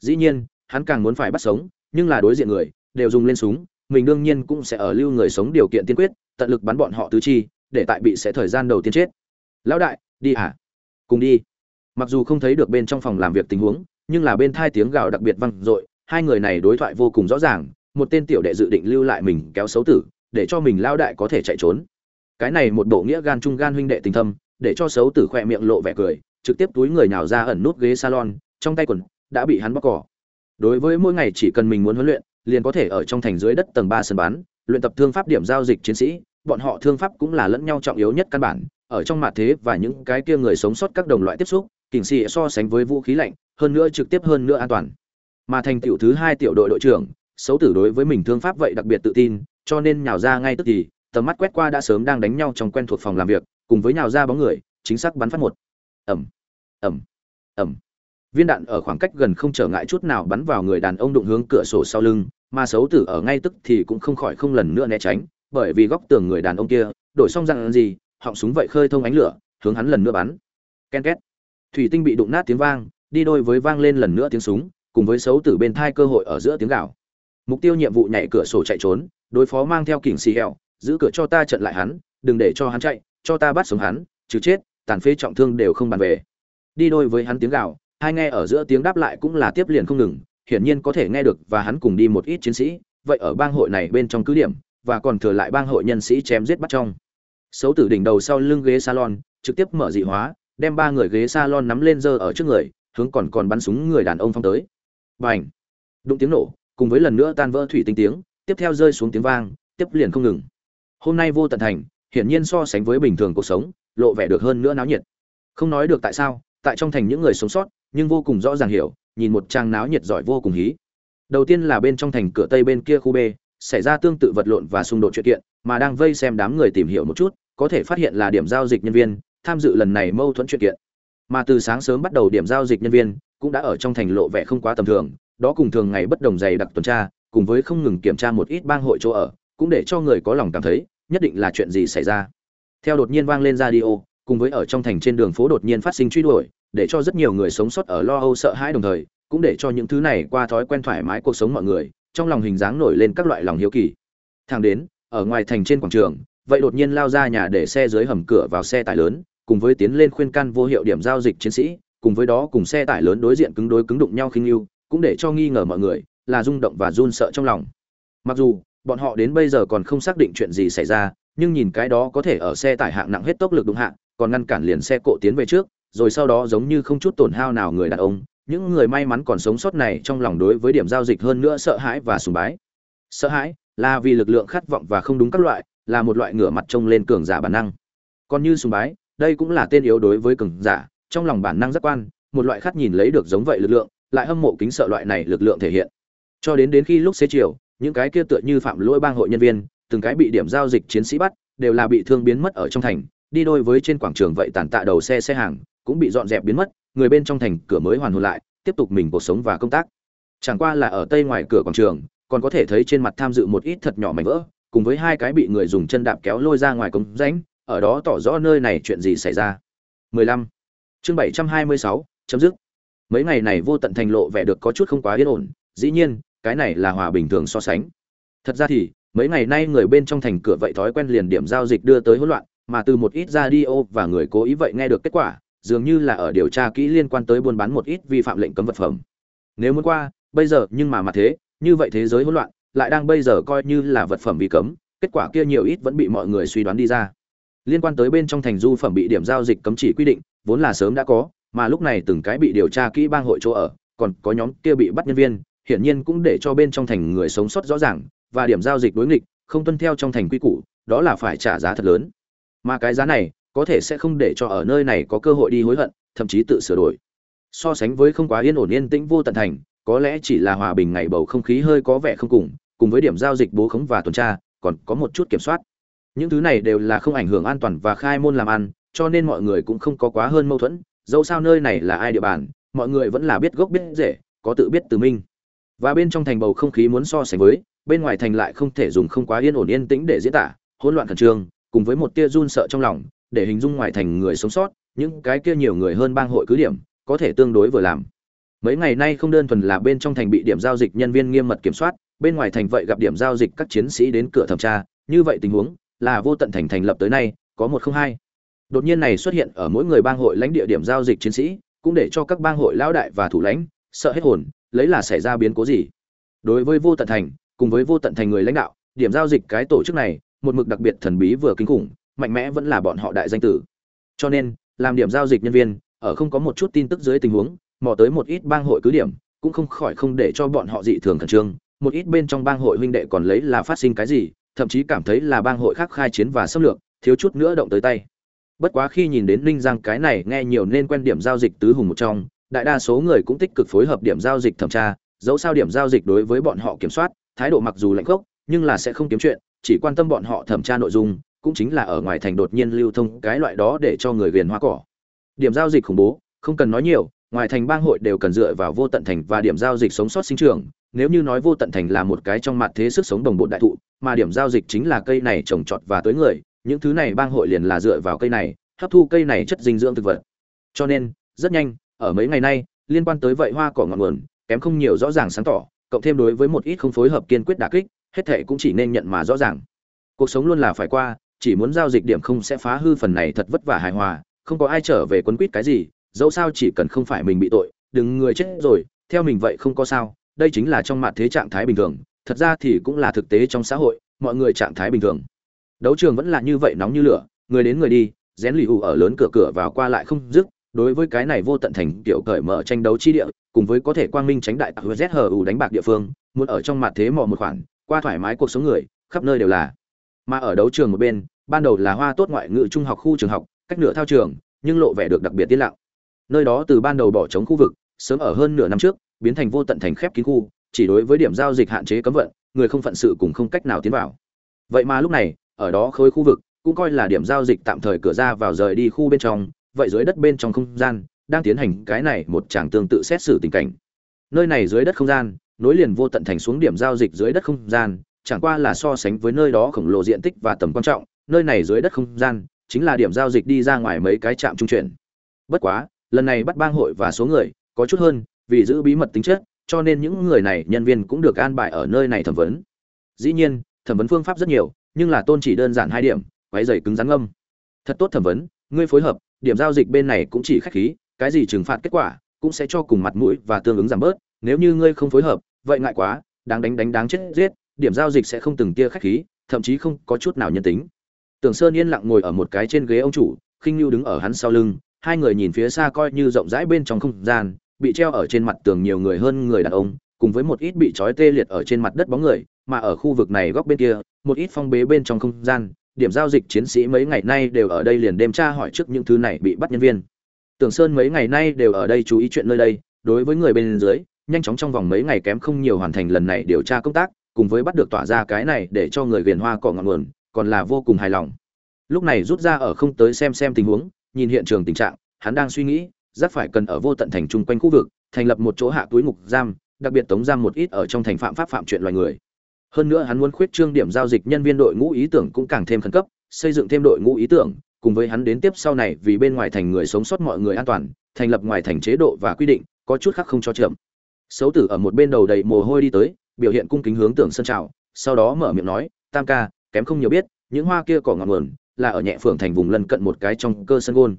Dĩ nhiên, hắn càng muốn phải bắt sống, nhưng là đối diện người, đều dùng lên súng, mình đương nhiên cũng sẽ ở lưu người sống điều kiện tiên quyết, tận lực bắn bọn họ tứ chi, để tại bị sẽ thời gian đầu tiên chết. Lão đại, đi hả cùng đi. Mặc dù không thấy được bên trong phòng làm việc tình huống, nhưng là bên thai tiếng gào đặc biệt vang dội, hai người này đối thoại vô cùng rõ ràng, một tên tiểu đệ dự định lưu lại mình kéo xấu tử, để cho mình lao đại có thể chạy trốn. Cái này một bộ nghĩa gan trung gan huynh đệ tình thâm, để cho xấu tử khỏe miệng lộ vẻ cười trực tiếp túi người nào ra ẩn nút ghế salon, trong tay quần đã bị hắn bóc cỏ. Đối với mỗi ngày chỉ cần mình muốn huấn luyện, liền có thể ở trong thành dưới đất tầng ba sân bán, luyện tập thương pháp điểm giao dịch chiến sĩ, bọn họ thương pháp cũng là lẫn nhau trọng yếu nhất căn bản, ở trong mặt thế và những cái kia người sống sót các đồng loại tiếp xúc, kình sĩ so sánh với vũ khí lạnh, hơn nữa trực tiếp hơn nữa an toàn. Mà thành tiểu thứ hai tiểu đội đội trưởng, xấu tử đối với mình thương pháp vậy đặc biệt tự tin, cho nên nhào ra ngay tức thì, tầm mắt quét qua đã sớm đang đánh nhau trong quen thuộc phòng làm việc, cùng với nhào ra bóng người, chính xác bắn phát một. Ẩm ẩm. Ẩm. Viên đạn ở khoảng cách gần không trở ngại chút nào bắn vào người đàn ông đụng hướng cửa sổ sau lưng, mà xấu tử ở ngay tức thì cũng không khỏi không lần nữa né tránh, bởi vì góc tường người đàn ông kia, đổi xong rằng gì, họng súng vậy khơi thông ánh lửa, hướng hắn lần nữa bắn. Ken két. Thủy tinh bị đụng nát tiếng vang, đi đôi với vang lên lần nữa tiếng súng, cùng với xấu tử bên thai cơ hội ở giữa tiếng gào. Mục tiêu nhiệm vụ nhảy cửa sổ chạy trốn, đối phó mang theo kỉnh xì hẹo, giữ cửa cho ta trận lại hắn, đừng để cho hắn chạy, cho ta bắt sống hắn, trừ chết, tàn phế trọng thương đều không bàn về đi đôi với hắn tiếng gào, hai nghe ở giữa tiếng đáp lại cũng là tiếp liền không ngừng, hiển nhiên có thể nghe được và hắn cùng đi một ít chiến sĩ, vậy ở bang hội này bên trong cứ điểm, và còn thừa lại bang hội nhân sĩ chém giết bắt trong. Xấu tử đỉnh đầu sau lưng ghế salon, trực tiếp mở dị hóa, đem ba người ghế salon nắm lên giơ ở trước người, hướng còn còn bắn súng người đàn ông phong tới. Bành! Đụng tiếng nổ, cùng với lần nữa tan vỡ thủy tinh tiếng, tiếp theo rơi xuống tiếng vang, tiếp liền không ngừng. Hôm nay vô tận thành, hiển nhiên so sánh với bình thường cuộc sống, lộ vẻ được hơn nữa náo nhiệt. Không nói được tại sao tại trong thành những người sống sót, nhưng vô cùng rõ ràng hiểu, nhìn một trang náo nhiệt giỏi vô cùng hí. Đầu tiên là bên trong thành cửa tây bên kia khu b, xảy ra tương tự vật lộn và xung đột chuyện kiện, mà đang vây xem đám người tìm hiểu một chút, có thể phát hiện là điểm giao dịch nhân viên, tham dự lần này mâu thuẫn chuyện kiện. Mà từ sáng sớm bắt đầu điểm giao dịch nhân viên, cũng đã ở trong thành lộ vẻ không quá tầm thường, đó cùng thường ngày bất đồng dày đặc tuần tra, cùng với không ngừng kiểm tra một ít bang hội chỗ ở, cũng để cho người có lòng cảm thấy, nhất định là chuyện gì xảy ra. Theo đột nhiên vang lên radio cùng với ở trong thành trên đường phố đột nhiên phát sinh truy đuổi, để cho rất nhiều người sống sót ở lo âu sợ hãi đồng thời, cũng để cho những thứ này qua thói quen thoải mái cuộc sống mọi người, trong lòng hình dáng nổi lên các loại lòng hiếu kỳ. Thang đến, ở ngoài thành trên quảng trường, vậy đột nhiên lao ra nhà để xe dưới hầm cửa vào xe tải lớn, cùng với tiến lên khuyên can vô hiệu điểm giao dịch chiến sĩ, cùng với đó cùng xe tải lớn đối diện cứng đối cứng đụng nhau khinh yêu, cũng để cho nghi ngờ mọi người, là rung động và run sợ trong lòng. Mặc dù, bọn họ đến bây giờ còn không xác định chuyện gì xảy ra, nhưng nhìn cái đó có thể ở xe tải hạng nặng hết tốc lực đụng hạng còn ngăn cản liền xe cộ tiến về trước, rồi sau đó giống như không chút tổn hao nào người đàn ông. Những người may mắn còn sống sót này trong lòng đối với điểm giao dịch hơn nữa sợ hãi và sùng bái. Sợ hãi là vì lực lượng khát vọng và không đúng các loại, là một loại ngửa mặt trông lên cường giả bản năng. Còn như sùng bái, đây cũng là tên yếu đối với cường giả, trong lòng bản năng giác quan, một loại khát nhìn lấy được giống vậy lực lượng, lại hâm mộ kính sợ loại này lực lượng thể hiện. Cho đến đến khi lúc xế chiều, những cái kia tựa như phạm lỗi bang hội nhân viên, từng cái bị điểm giao dịch chiến sĩ bắt, đều là bị thương biến mất ở trong thành đi đôi với trên quảng trường vậy tàn tạ đầu xe xe hàng cũng bị dọn dẹp biến mất người bên trong thành cửa mới hoàn hồn lại tiếp tục mình cuộc sống và công tác. Chẳng qua là ở tây ngoài cửa quảng trường còn có thể thấy trên mặt tham dự một ít thật nhỏ mảnh vỡ cùng với hai cái bị người dùng chân đạp kéo lôi ra ngoài cống rãnh ở đó tỏ rõ nơi này chuyện gì xảy ra. 15. chương 726, chấm dứt. Mấy ngày này vô tận thành lộ vẻ được có chút không quá yên ổn dĩ nhiên cái này là hòa bình thường so sánh. Thật ra thì mấy ngày nay người bên trong thành cửa vậy thói quen liền điểm giao dịch đưa tới hỗn loạn mà từ một ít radio và người cố ý vậy nghe được kết quả, dường như là ở điều tra kỹ liên quan tới buôn bán một ít vi phạm lệnh cấm vật phẩm. Nếu muốn qua, bây giờ, nhưng mà mà thế, như vậy thế giới hỗn loạn, lại đang bây giờ coi như là vật phẩm bị cấm, kết quả kia nhiều ít vẫn bị mọi người suy đoán đi ra. Liên quan tới bên trong thành du phẩm bị điểm giao dịch cấm chỉ quy định, vốn là sớm đã có, mà lúc này từng cái bị điều tra kỹ bang hội chỗ ở, còn có nhóm kia bị bắt nhân viên, hiển nhiên cũng để cho bên trong thành người sống sót rõ ràng, và điểm giao dịch đối nghịch, không tuân theo trong thành quy củ, đó là phải trả giá thật lớn mà cái giá này có thể sẽ không để cho ở nơi này có cơ hội đi hối hận, thậm chí tự sửa đổi. So sánh với không quá yên ổn yên tĩnh vô tận thành, có lẽ chỉ là hòa bình ngày bầu không khí hơi có vẻ không cùng cùng với điểm giao dịch bố khống và tuần tra, còn có một chút kiểm soát. Những thứ này đều là không ảnh hưởng an toàn và khai môn làm ăn, cho nên mọi người cũng không có quá hơn mâu thuẫn, dẫu sao nơi này là ai địa bàn, mọi người vẫn là biết gốc biết rễ, có tự biết từ minh. Và bên trong thành bầu không khí muốn so sánh với, bên ngoài thành lại không thể dùng không quá yên ổn yên tĩnh để diễn tả, hỗn loạn khẩn trương cùng với một tia run sợ trong lòng, để hình dung ngoài thành người sống sót, những cái kia nhiều người hơn bang hội cứ điểm, có thể tương đối vừa làm. Mấy ngày nay không đơn thuần là bên trong thành bị điểm giao dịch nhân viên nghiêm mật kiểm soát, bên ngoài thành vậy gặp điểm giao dịch các chiến sĩ đến cửa thẩm tra, như vậy tình huống là vô tận thành thành lập tới nay, có một không hai. Đột nhiên này xuất hiện ở mỗi người bang hội lãnh địa điểm giao dịch chiến sĩ, cũng để cho các bang hội lão đại và thủ lãnh sợ hết hồn, lấy là xảy ra biến cố gì. Đối với vô tận thành, cùng với vô tận thành người lãnh đạo, điểm giao dịch cái tổ chức này một mực đặc biệt thần bí vừa kinh khủng, mạnh mẽ vẫn là bọn họ đại danh tử. Cho nên, làm điểm giao dịch nhân viên, ở không có một chút tin tức dưới tình huống, mò tới một ít bang hội cứ điểm, cũng không khỏi không để cho bọn họ dị thường khẩn trương. Một ít bên trong bang hội huynh đệ còn lấy là phát sinh cái gì, thậm chí cảm thấy là bang hội khác khai chiến và xâm lược, thiếu chút nữa động tới tay. Bất quá khi nhìn đến ninh giang cái này nghe nhiều nên quen điểm giao dịch tứ hùng một trong, đại đa số người cũng tích cực phối hợp điểm giao dịch thẩm tra, dẫu sao điểm giao dịch đối với bọn họ kiểm soát, thái độ mặc dù lạnh khốc, nhưng là sẽ không kiếm chuyện chỉ quan tâm bọn họ thẩm tra nội dung, cũng chính là ở ngoài thành đột nhiên lưu thông cái loại đó để cho người viền hoa cỏ. Điểm giao dịch khủng bố, không cần nói nhiều, ngoài thành bang hội đều cần dựa vào vô tận thành và điểm giao dịch sống sót sinh trưởng. Nếu như nói vô tận thành là một cái trong mặt thế sức sống đồng bộ đại thụ, mà điểm giao dịch chính là cây này trồng trọt và tới người, những thứ này bang hội liền là dựa vào cây này, hấp thu cây này chất dinh dưỡng thực vật. Cho nên, rất nhanh, ở mấy ngày nay, liên quan tới vậy hoa cỏ ngọn nguồn, kém không nhiều rõ ràng sáng tỏ, cộng thêm đối với một ít không phối hợp kiên quyết đả kích hết thệ cũng chỉ nên nhận mà rõ ràng. Cuộc sống luôn là phải qua, chỉ muốn giao dịch điểm không sẽ phá hư phần này thật vất vả hài hòa, không có ai trở về quấn quýt cái gì, dẫu sao chỉ cần không phải mình bị tội, đừng người chết rồi, theo mình vậy không có sao, đây chính là trong mặt thế trạng thái bình thường, thật ra thì cũng là thực tế trong xã hội, mọi người trạng thái bình thường. Đấu trường vẫn là như vậy nóng như lửa, người đến người đi, rén lì ủ ở lớn cửa cửa vào qua lại không dứt, đối với cái này vô tận thành kiểu cởi mở tranh đấu chi địa, cùng với có thể quang minh tránh đại tặc zhu đánh bạc địa phương, muốn ở trong mặt thế mò một khoản qua thoải mái cuộc sống người, khắp nơi đều là. Mà ở đấu trường một bên, ban đầu là hoa tốt ngoại ngữ trung học khu trường học, cách nửa thao trường, nhưng lộ vẻ được đặc biệt tiến lặng. Nơi đó từ ban đầu bỏ trống khu vực, sớm ở hơn nửa năm trước, biến thành vô tận thành khép kín khu, chỉ đối với điểm giao dịch hạn chế cấm vận, người không phận sự cũng không cách nào tiến vào. Vậy mà lúc này, ở đó khối khu vực, cũng coi là điểm giao dịch tạm thời cửa ra vào rời đi khu bên trong, vậy dưới đất bên trong không gian, đang tiến hành cái này một trạng tương tự xét xử tình cảnh. Nơi này dưới đất không gian nối liền vô tận thành xuống điểm giao dịch dưới đất không gian, chẳng qua là so sánh với nơi đó khổng lồ diện tích và tầm quan trọng, nơi này dưới đất không gian chính là điểm giao dịch đi ra ngoài mấy cái trạm trung chuyển. Bất quá, lần này bắt bang hội và số người có chút hơn, vì giữ bí mật tính chất, cho nên những người này, nhân viên cũng được an bài ở nơi này thẩm vấn. Dĩ nhiên, thẩm vấn phương pháp rất nhiều, nhưng là tôn chỉ đơn giản hai điểm quấy giày cứng rắn ngâm. Thật tốt thẩm vấn, ngươi phối hợp, điểm giao dịch bên này cũng chỉ khách khí, cái gì trừng phạt kết quả cũng sẽ cho cùng mặt mũi và tương ứng giảm bớt nếu như ngươi không phối hợp, vậy ngại quá, đáng đánh đánh đáng chết giết, điểm giao dịch sẽ không từng tia khách khí, thậm chí không có chút nào nhân tính. Tưởng sơn yên lặng ngồi ở một cái trên ghế ông chủ, khinh Lưu đứng ở hắn sau lưng, hai người nhìn phía xa coi như rộng rãi bên trong không gian, bị treo ở trên mặt tường nhiều người hơn người đàn ông, cùng với một ít bị trói tê liệt ở trên mặt đất bóng người, mà ở khu vực này góc bên kia, một ít phong bế bên trong không gian, điểm giao dịch chiến sĩ mấy ngày nay đều ở đây liền đêm tra hỏi trước những thứ này bị bắt nhân viên. Tưởng sơn mấy ngày nay đều ở đây chú ý chuyện nơi đây, đối với người bên dưới nhanh chóng trong vòng mấy ngày kém không nhiều hoàn thành lần này điều tra công tác, cùng với bắt được tỏa ra cái này để cho người viền hoa cỏ ngọn nguồn, còn là vô cùng hài lòng. Lúc này rút ra ở không tới xem xem tình huống, nhìn hiện trường tình trạng, hắn đang suy nghĩ rất phải cần ở vô tận thành chung quanh khu vực, thành lập một chỗ hạ túi ngục giam, đặc biệt tống giam một ít ở trong thành phạm pháp phạm chuyện loài người. Hơn nữa hắn muốn khuyết trương điểm giao dịch nhân viên đội ngũ ý tưởng cũng càng thêm khẩn cấp, xây dựng thêm đội ngũ ý tưởng, cùng với hắn đến tiếp sau này vì bên ngoài thành người sống sót mọi người an toàn, thành lập ngoài thành chế độ và quy định, có chút khác không cho chậm xấu tử ở một bên đầu đầy mồ hôi đi tới, biểu hiện cung kính hướng tưởng sơn trào sau đó mở miệng nói, tam ca, kém không nhiều biết, những hoa kia cỏ ngọn nguồn là ở nhẹ phường thành vùng lân cận một cái trong cơ sân gôn.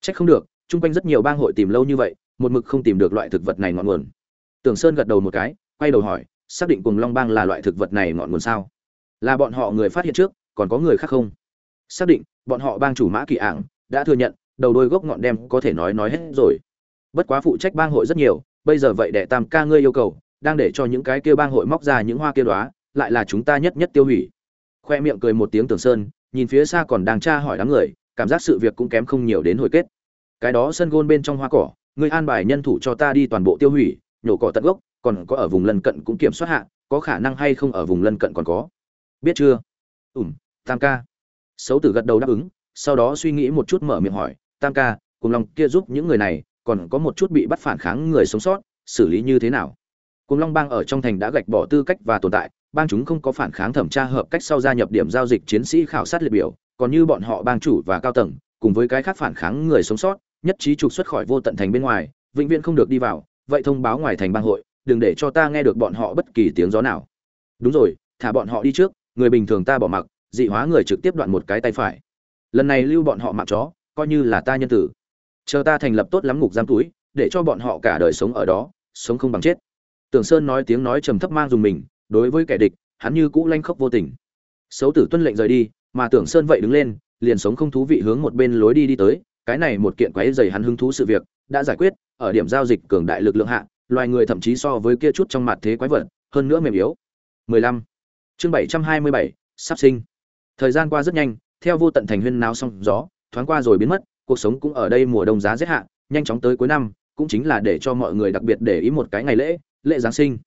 Trách không được, chung quanh rất nhiều bang hội tìm lâu như vậy, một mực không tìm được loại thực vật này ngọn nguồn. Tưởng sơn gật đầu một cái, quay đầu hỏi, xác định cùng long bang là loại thực vật này ngọn nguồn sao? Là bọn họ người phát hiện trước, còn có người khác không? Xác định, bọn họ bang chủ mã kỳ ảng đã thừa nhận, đầu đôi gốc ngọn đem có thể nói nói hết rồi. Bất quá phụ trách bang hội rất nhiều bây giờ vậy đệ tam ca ngươi yêu cầu, đang để cho những cái kia bang hội móc ra những hoa kia đóa, lại là chúng ta nhất nhất tiêu hủy. Khoe miệng cười một tiếng tưởng sơn, nhìn phía xa còn đang tra hỏi đám người, cảm giác sự việc cũng kém không nhiều đến hồi kết. Cái đó sân gôn bên trong hoa cỏ, ngươi an bài nhân thủ cho ta đi toàn bộ tiêu hủy, nhổ cỏ tận gốc, còn có ở vùng lân cận cũng kiểm soát hạ, có khả năng hay không ở vùng lân cận còn có. Biết chưa? Ủm tam ca. Xấu tử gật đầu đáp ứng, sau đó suy nghĩ một chút mở miệng hỏi, tam ca, cùng long kia giúp những người này còn có một chút bị bắt phản kháng người sống sót, xử lý như thế nào? Cùng long bang ở trong thành đã gạch bỏ tư cách và tồn tại, bang chúng không có phản kháng thẩm tra hợp cách sau gia nhập điểm giao dịch chiến sĩ khảo sát liệt biểu, còn như bọn họ bang chủ và cao tầng, cùng với cái khác phản kháng người sống sót, nhất trí trục xuất khỏi vô tận thành bên ngoài, vĩnh viễn không được đi vào, vậy thông báo ngoài thành bang hội, đừng để cho ta nghe được bọn họ bất kỳ tiếng gió nào. Đúng rồi, thả bọn họ đi trước, người bình thường ta bỏ mặc, dị hóa người trực tiếp đoạn một cái tay phải. Lần này lưu bọn họ mạng chó, coi như là ta nhân tử chờ ta thành lập tốt lắm ngục giam túi để cho bọn họ cả đời sống ở đó sống không bằng chết. Tưởng sơn nói tiếng nói trầm thấp mang dùng mình đối với kẻ địch hắn như cũ lanh khốc vô tình. Xấu tử tuân lệnh rời đi mà tưởng sơn vậy đứng lên liền sống không thú vị hướng một bên lối đi đi tới cái này một kiện quái dày hắn hứng thú sự việc đã giải quyết ở điểm giao dịch cường đại lực lượng hạ loài người thậm chí so với kia chút trong mặt thế quái vật hơn nữa mềm yếu. 15. chương 727, sắp sinh. Thời gian qua rất nhanh theo vô tận thành huyên náo xong gió thoáng qua rồi biến mất cuộc sống cũng ở đây mùa đông giá rét hạ, nhanh chóng tới cuối năm, cũng chính là để cho mọi người đặc biệt để ý một cái ngày lễ lễ giáng sinh.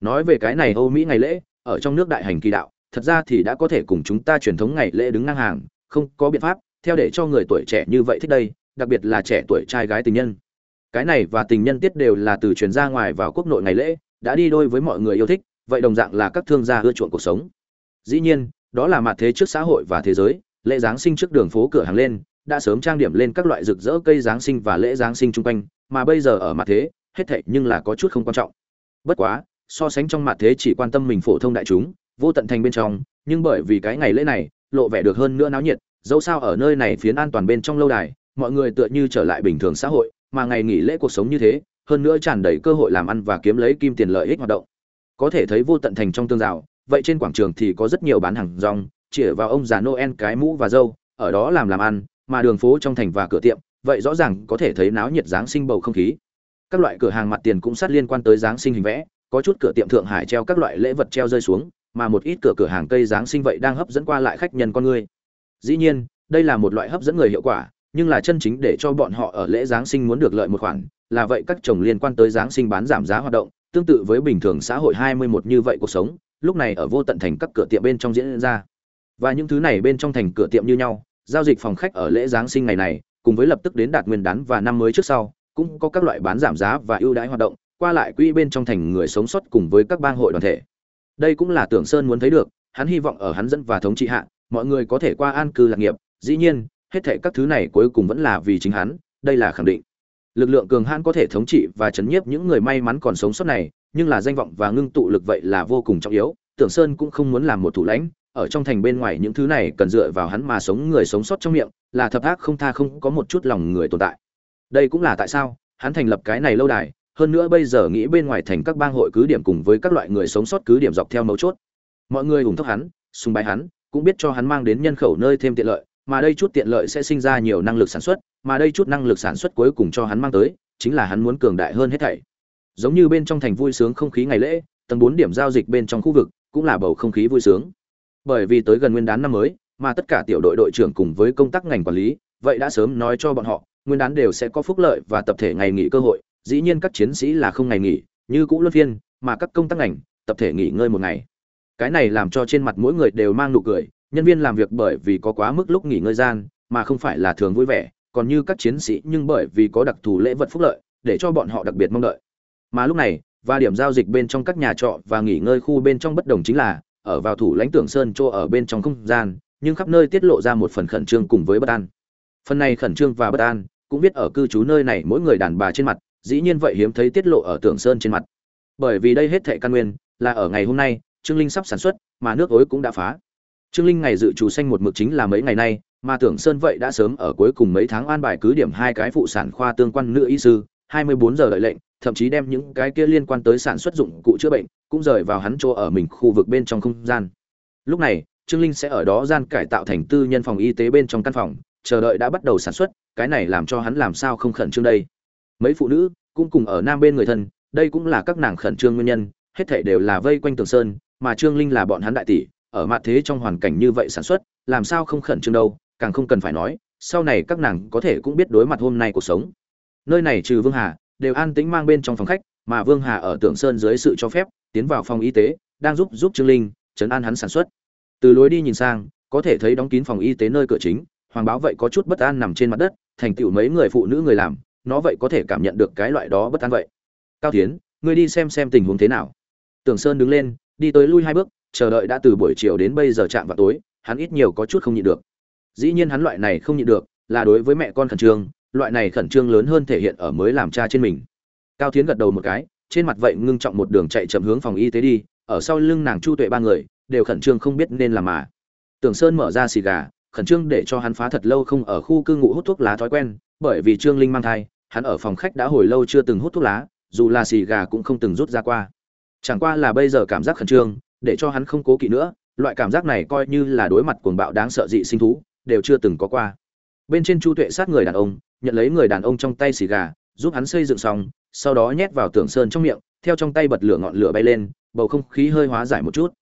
Nói về cái này âu mỹ ngày lễ, ở trong nước đại hành kỳ đạo, thật ra thì đã có thể cùng chúng ta truyền thống ngày lễ đứng ngang hàng, không có biện pháp, theo để cho người tuổi trẻ như vậy thích đây, đặc biệt là trẻ tuổi trai gái tình nhân. Cái này và tình nhân tiết đều là từ truyền ra ngoài vào quốc nội ngày lễ, đã đi đôi với mọi người yêu thích, vậy đồng dạng là các thương gia ưa chuộng cuộc sống. Dĩ nhiên, đó là mặt thế trước xã hội và thế giới, lễ giáng sinh trước đường phố cửa hàng lên đã sớm trang điểm lên các loại rực rỡ cây giáng sinh và lễ giáng sinh chung quanh, mà bây giờ ở mặt thế, hết thệ nhưng là có chút không quan trọng. Bất quá, so sánh trong mặt thế chỉ quan tâm mình phổ thông đại chúng, vô tận thành bên trong, nhưng bởi vì cái ngày lễ này, lộ vẻ được hơn nữa náo nhiệt, dẫu sao ở nơi này phiến an toàn bên trong lâu đài, mọi người tựa như trở lại bình thường xã hội, mà ngày nghỉ lễ cuộc sống như thế, hơn nữa tràn đầy cơ hội làm ăn và kiếm lấy kim tiền lợi ích hoạt động. Có thể thấy vô tận thành trong tương rào vậy trên quảng trường thì có rất nhiều bán hàng rong chỉ vào ông già noel cái mũ và dâu ở đó làm làm ăn mà đường phố trong thành và cửa tiệm, vậy rõ ràng có thể thấy náo nhiệt giáng sinh bầu không khí. Các loại cửa hàng mặt tiền cũng sát liên quan tới giáng sinh hình vẽ, có chút cửa tiệm thượng hải treo các loại lễ vật treo rơi xuống, mà một ít cửa cửa hàng cây giáng sinh vậy đang hấp dẫn qua lại khách nhân con người. Dĩ nhiên, đây là một loại hấp dẫn người hiệu quả, nhưng là chân chính để cho bọn họ ở lễ giáng sinh muốn được lợi một khoản, là vậy các chồng liên quan tới giáng sinh bán giảm giá hoạt động, tương tự với bình thường xã hội 21 như vậy cuộc sống, lúc này ở vô tận thành các cửa tiệm bên trong diễn ra. Và những thứ này bên trong thành cửa tiệm như nhau giao dịch phòng khách ở lễ giáng sinh ngày này, cùng với lập tức đến đạt nguyên đán và năm mới trước sau, cũng có các loại bán giảm giá và ưu đãi hoạt động, qua lại quỹ bên trong thành người sống sót cùng với các bang hội đoàn thể. Đây cũng là tưởng sơn muốn thấy được, hắn hy vọng ở hắn dẫn và thống trị hạ, mọi người có thể qua an cư lạc nghiệp. Dĩ nhiên, hết thệ các thứ này cuối cùng vẫn là vì chính hắn, đây là khẳng định. Lực lượng cường hãn có thể thống trị và chấn nhiếp những người may mắn còn sống sót này, nhưng là danh vọng và ngưng tụ lực vậy là vô cùng trọng yếu. Tưởng sơn cũng không muốn làm một thủ lãnh ở trong thành bên ngoài những thứ này cần dựa vào hắn mà sống người sống sót trong miệng, là thập ác không tha không có một chút lòng người tồn tại. Đây cũng là tại sao hắn thành lập cái này lâu đài, hơn nữa bây giờ nghĩ bên ngoài thành các bang hội cứ điểm cùng với các loại người sống sót cứ điểm dọc theo mấu chốt. Mọi người ủng thốc hắn, sùng bái hắn, cũng biết cho hắn mang đến nhân khẩu nơi thêm tiện lợi, mà đây chút tiện lợi sẽ sinh ra nhiều năng lực sản xuất, mà đây chút năng lực sản xuất cuối cùng cho hắn mang tới, chính là hắn muốn cường đại hơn hết thảy. Giống như bên trong thành vui sướng không khí ngày lễ, tầng bốn điểm giao dịch bên trong khu vực cũng là bầu không khí vui sướng bởi vì tới gần nguyên đán năm mới, mà tất cả tiểu đội đội trưởng cùng với công tác ngành quản lý, vậy đã sớm nói cho bọn họ, nguyên đán đều sẽ có phúc lợi và tập thể ngày nghỉ cơ hội. Dĩ nhiên các chiến sĩ là không ngày nghỉ, như cũ luân phiên, mà các công tác ngành, tập thể nghỉ ngơi một ngày. Cái này làm cho trên mặt mỗi người đều mang nụ cười, nhân viên làm việc bởi vì có quá mức lúc nghỉ ngơi gian, mà không phải là thường vui vẻ, còn như các chiến sĩ nhưng bởi vì có đặc thù lễ vật phúc lợi, để cho bọn họ đặc biệt mong đợi. Mà lúc này, và điểm giao dịch bên trong các nhà trọ và nghỉ ngơi khu bên trong bất đồng chính là ở vào thủ lãnh tưởng sơn chỗ ở bên trong không gian, nhưng khắp nơi tiết lộ ra một phần khẩn trương cùng với bất an. Phần này khẩn trương và bất an cũng biết ở cư trú nơi này mỗi người đàn bà trên mặt, dĩ nhiên vậy hiếm thấy tiết lộ ở tưởng sơn trên mặt. Bởi vì đây hết thệ căn nguyên, là ở ngày hôm nay, trương linh sắp sản xuất, mà nước ối cũng đã phá. Trương linh ngày dự trù xanh một mực chính là mấy ngày nay, mà tưởng sơn vậy đã sớm ở cuối cùng mấy tháng an bài cứ điểm hai cái phụ sản khoa tương quan nữ y sư 24 giờ đợi lệnh, thậm chí đem những cái kia liên quan tới sản xuất dụng cụ chữa bệnh cũng rời vào hắn chỗ ở mình khu vực bên trong không gian. Lúc này, trương linh sẽ ở đó gian cải tạo thành tư nhân phòng y tế bên trong căn phòng, chờ đợi đã bắt đầu sản xuất, cái này làm cho hắn làm sao không khẩn trương đây? Mấy phụ nữ, cũng cùng ở nam bên người thân, đây cũng là các nàng khẩn trương nguyên nhân, hết thảy đều là vây quanh tường sơn, mà trương linh là bọn hắn đại tỷ, ở mặt thế trong hoàn cảnh như vậy sản xuất, làm sao không khẩn trương đâu, càng không cần phải nói, sau này các nàng có thể cũng biết đối mặt hôm nay cuộc sống. Nơi này trừ vương hà, đều an tĩnh mang bên trong phòng khách mà vương hà ở tượng sơn dưới sự cho phép tiến vào phòng y tế đang giúp giúp trương linh chấn an hắn sản xuất. Từ lối đi nhìn sang có thể thấy đóng kín phòng y tế nơi cửa chính hoàng báo vậy có chút bất an nằm trên mặt đất thành tựu mấy người phụ nữ người làm nó vậy có thể cảm nhận được cái loại đó bất an vậy. Cao Thiến, ngươi đi xem xem tình huống thế nào. Tưởng sơn đứng lên đi tới lui hai bước chờ đợi đã từ buổi chiều đến bây giờ chạm vào tối hắn ít nhiều có chút không nhịn được. Dĩ nhiên hắn loại này không nhịn được là đối với mẹ con khẩn trương loại này khẩn trương lớn hơn thể hiện ở mới làm cha trên mình cao tiến gật đầu một cái, trên mặt vậy ngưng trọng một đường chạy chậm hướng phòng y tế đi, ở sau lưng nàng chu tuệ ba người, đều khẩn trương không biết nên làm mà. Tưởng sơn mở ra xì gà, khẩn trương để cho hắn phá thật lâu không ở khu cư ngụ hút thuốc lá thói quen, bởi vì trương linh mang thai, hắn ở phòng khách đã hồi lâu chưa từng hút thuốc lá, dù là xì gà cũng không từng rút ra qua. Chẳng qua là bây giờ cảm giác khẩn trương, để cho hắn không cố kỵ nữa, loại cảm giác này coi như là đối mặt cuồng bạo đáng sợ dị sinh thú, đều chưa từng có qua. Bên trên chu tuệ sát người đàn ông, nhận lấy người đàn ông trong tay xì gà, giúp hắn xây dựng xong sau đó nhét vào tường sơn trong miệng, theo trong tay bật lửa ngọn lửa bay lên, bầu không khí hơi hóa giải một chút.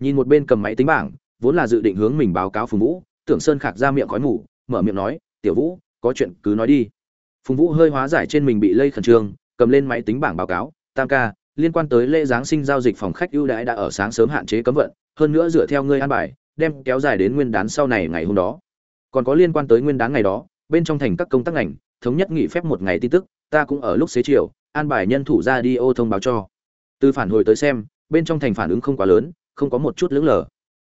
Nhìn một bên cầm máy tính bảng, vốn là dự định hướng mình báo cáo phùng vũ, tưởng sơn khạc ra miệng khói mù, mở miệng nói, tiểu vũ, có chuyện cứ nói đi. Phùng vũ hơi hóa giải trên mình bị lây khẩn trương, cầm lên máy tính bảng báo cáo, tam ca, liên quan tới lễ giáng sinh giao dịch phòng khách ưu đãi đã ở sáng sớm hạn chế cấm vận, hơn nữa dựa theo ngươi an bài, đem kéo dài đến nguyên đán sau này ngày hôm đó. Còn có liên quan tới nguyên đán ngày đó, bên trong thành các công tác ngành thống nhất nghỉ phép một ngày tin tức, ta cũng ở lúc xế chiều, an bài nhân thủ ra đi ô thông báo cho. Từ phản hồi tới xem, bên trong thành phản ứng không quá lớn, không có một chút lưỡng lờ.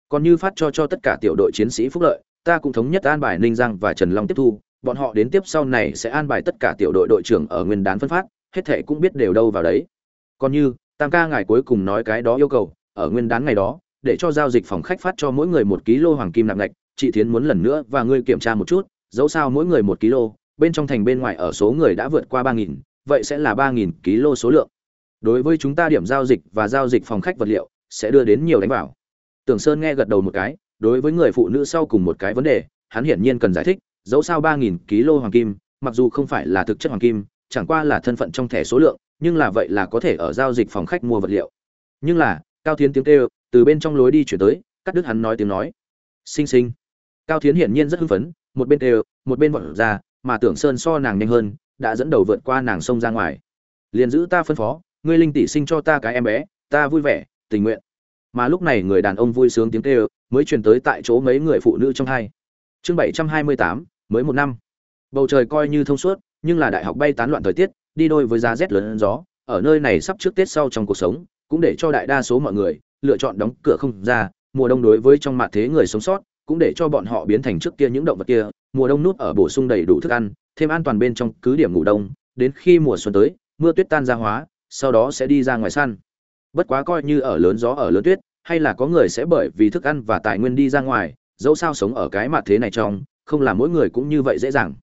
Còn như phát cho cho tất cả tiểu đội chiến sĩ phúc lợi, ta cũng thống nhất an bài ninh giang và trần long tiếp thu, bọn họ đến tiếp sau này sẽ an bài tất cả tiểu đội đội trưởng ở nguyên đán phân phát, hết thệ cũng biết đều đâu vào đấy. Còn như, tam ca ngài cuối cùng nói cái đó yêu cầu, ở nguyên đán ngày đó, để cho giao dịch phòng khách phát cho mỗi người một kg hoàng kim nặng ngạch, chị thiến muốn lần nữa và ngươi kiểm tra một chút, dẫu sao mỗi người một kg bên trong thành bên ngoài ở số người đã vượt qua ba nghìn, vậy sẽ là ba nghìn kg số lượng. Đối với chúng ta điểm giao dịch và giao dịch phòng khách vật liệu, sẽ đưa đến nhiều đánh vào. Tưởng sơn nghe gật đầu một cái, đối với người phụ nữ sau cùng một cái vấn đề, hắn hiển nhiên cần giải thích, dẫu sao ba nghìn kg hoàng kim, mặc dù không phải là thực chất hoàng kim, chẳng qua là thân phận trong thẻ số lượng, nhưng là vậy là có thể ở giao dịch phòng khách mua vật liệu. Nhưng là, cao thiến tiếng kêu, từ bên trong lối đi chuyển tới, cắt đứt hắn nói tiếng nói. Xinh xinh. Cao thiến hiển nhiên rất hưng phấn, một bên kêu, một bên vọt ra mà tưởng sơn so nàng nhanh hơn, đã dẫn đầu vượt qua nàng sông ra ngoài. Liền giữ ta phân phó, ngươi linh tỷ sinh cho ta cái em bé, ta vui vẻ, tình nguyện. Mà lúc này người đàn ông vui sướng tiếng kêu, mới truyền tới tại chỗ mấy người phụ nữ trong hai. Chương bảy trăm hai mươi tám, mới một năm. Bầu trời coi như thông suốt, nhưng là đại học bay tán loạn thời tiết, đi đôi với giá rét lớn gió, ở nơi này sắp trước tết sau trong cuộc sống, cũng để cho đại đa số mọi người lựa chọn đóng cửa không ra, mùa đông đối với trong mặt thế người sống sót cũng để cho bọn họ biến thành trước kia những động vật kia, mùa đông nút ở bổ sung đầy đủ thức ăn, thêm an toàn bên trong cứ điểm ngủ đông, đến khi mùa xuân tới, mưa tuyết tan ra hóa, sau đó sẽ đi ra ngoài săn. Bất quá coi như ở lớn gió ở lớn tuyết, hay là có người sẽ bởi vì thức ăn và tài nguyên đi ra ngoài, dẫu sao sống ở cái mặt thế này trong, không là mỗi người cũng như vậy dễ dàng.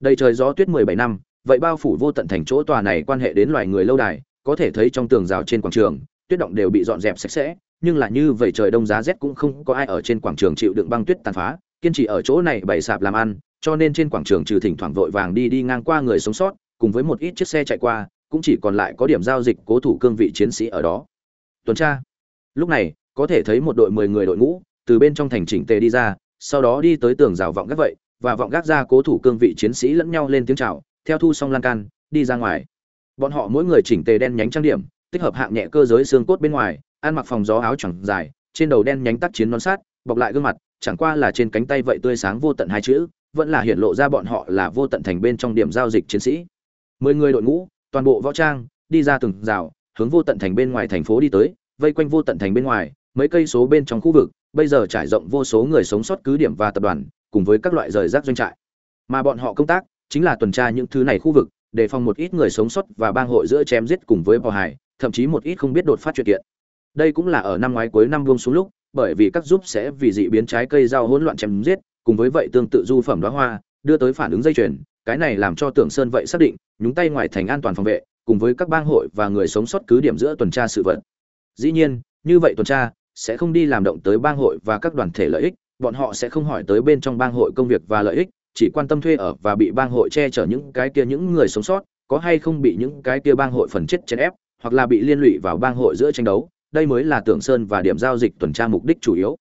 Đầy trời gió tuyết mười bảy năm, vậy bao phủ vô tận thành chỗ tòa này quan hệ đến loài người lâu đài, có thể thấy trong tường rào trên quảng trường, tuyết động đều bị dọn dẹp sạch sẽ nhưng là như vậy trời đông giá rét cũng không có ai ở trên quảng trường chịu đựng băng tuyết tàn phá, kiên trì ở chỗ này bày sạp làm ăn, cho nên trên quảng trường trừ thỉnh thoảng vội vàng đi đi ngang qua người sống sót, cùng với một ít chiếc xe chạy qua, cũng chỉ còn lại có điểm giao dịch cố thủ cương vị chiến sĩ ở đó. Tuần tra. Lúc này, có thể thấy một đội mười người đội ngũ, từ bên trong thành chỉnh tề đi ra, sau đó đi tới tường rào vọng gác vậy, và vọng gác ra cố thủ cương vị chiến sĩ lẫn nhau lên tiếng chào, theo thu xong lan can, đi ra ngoài. Bọn họ mỗi người chỉnh tề đen nhánh trang điểm, tích hợp hạng nhẹ cơ giới xương cốt bên ngoài ăn mặc phòng gió áo choàng dài, trên đầu đen nhánh tác chiến nón sát, bọc lại gương mặt, chẳng qua là trên cánh tay vậy tươi sáng vô tận hai chữ, vẫn là hiện lộ ra bọn họ là vô tận thành bên trong điểm giao dịch chiến sĩ. Mười người đội ngũ, toàn bộ võ trang, đi ra từng rào, hướng vô tận thành bên ngoài thành phố đi tới, vây quanh vô tận thành bên ngoài, mấy cây số bên trong khu vực, bây giờ trải rộng vô số người sống sót cứ điểm và tập đoàn, cùng với các loại rời rác doanh trại. Mà bọn họ công tác, chính là tuần tra những thứ này khu vực, đề phòng một ít người sống sót và bang hội giữa chém giết cùng với bò hải thậm chí một ít không biết đột phát chuyện kiện đây cũng là ở năm ngoái cuối năm buông xuống lúc, bởi vì các giúp sẽ vì dị biến trái cây rau hỗn loạn chém giết, cùng với vậy tương tự du phẩm đóa hoa, đưa tới phản ứng dây chuyền. Cái này làm cho tưởng sơn vậy xác định, nhúng tay ngoài thành an toàn phòng vệ, cùng với các bang hội và người sống sót cứ điểm giữa tuần tra sự vật. Dĩ nhiên, như vậy tuần tra sẽ không đi làm động tới bang hội và các đoàn thể lợi ích, bọn họ sẽ không hỏi tới bên trong bang hội công việc và lợi ích, chỉ quan tâm thuê ở và bị bang hội che chở những cái kia những người sống sót, có hay không bị những cái kia bang hội phần chết chèn ép, hoặc là bị liên lụy vào bang hội giữa tranh đấu đây mới là tưởng sơn và điểm giao dịch tuần tra mục đích chủ yếu.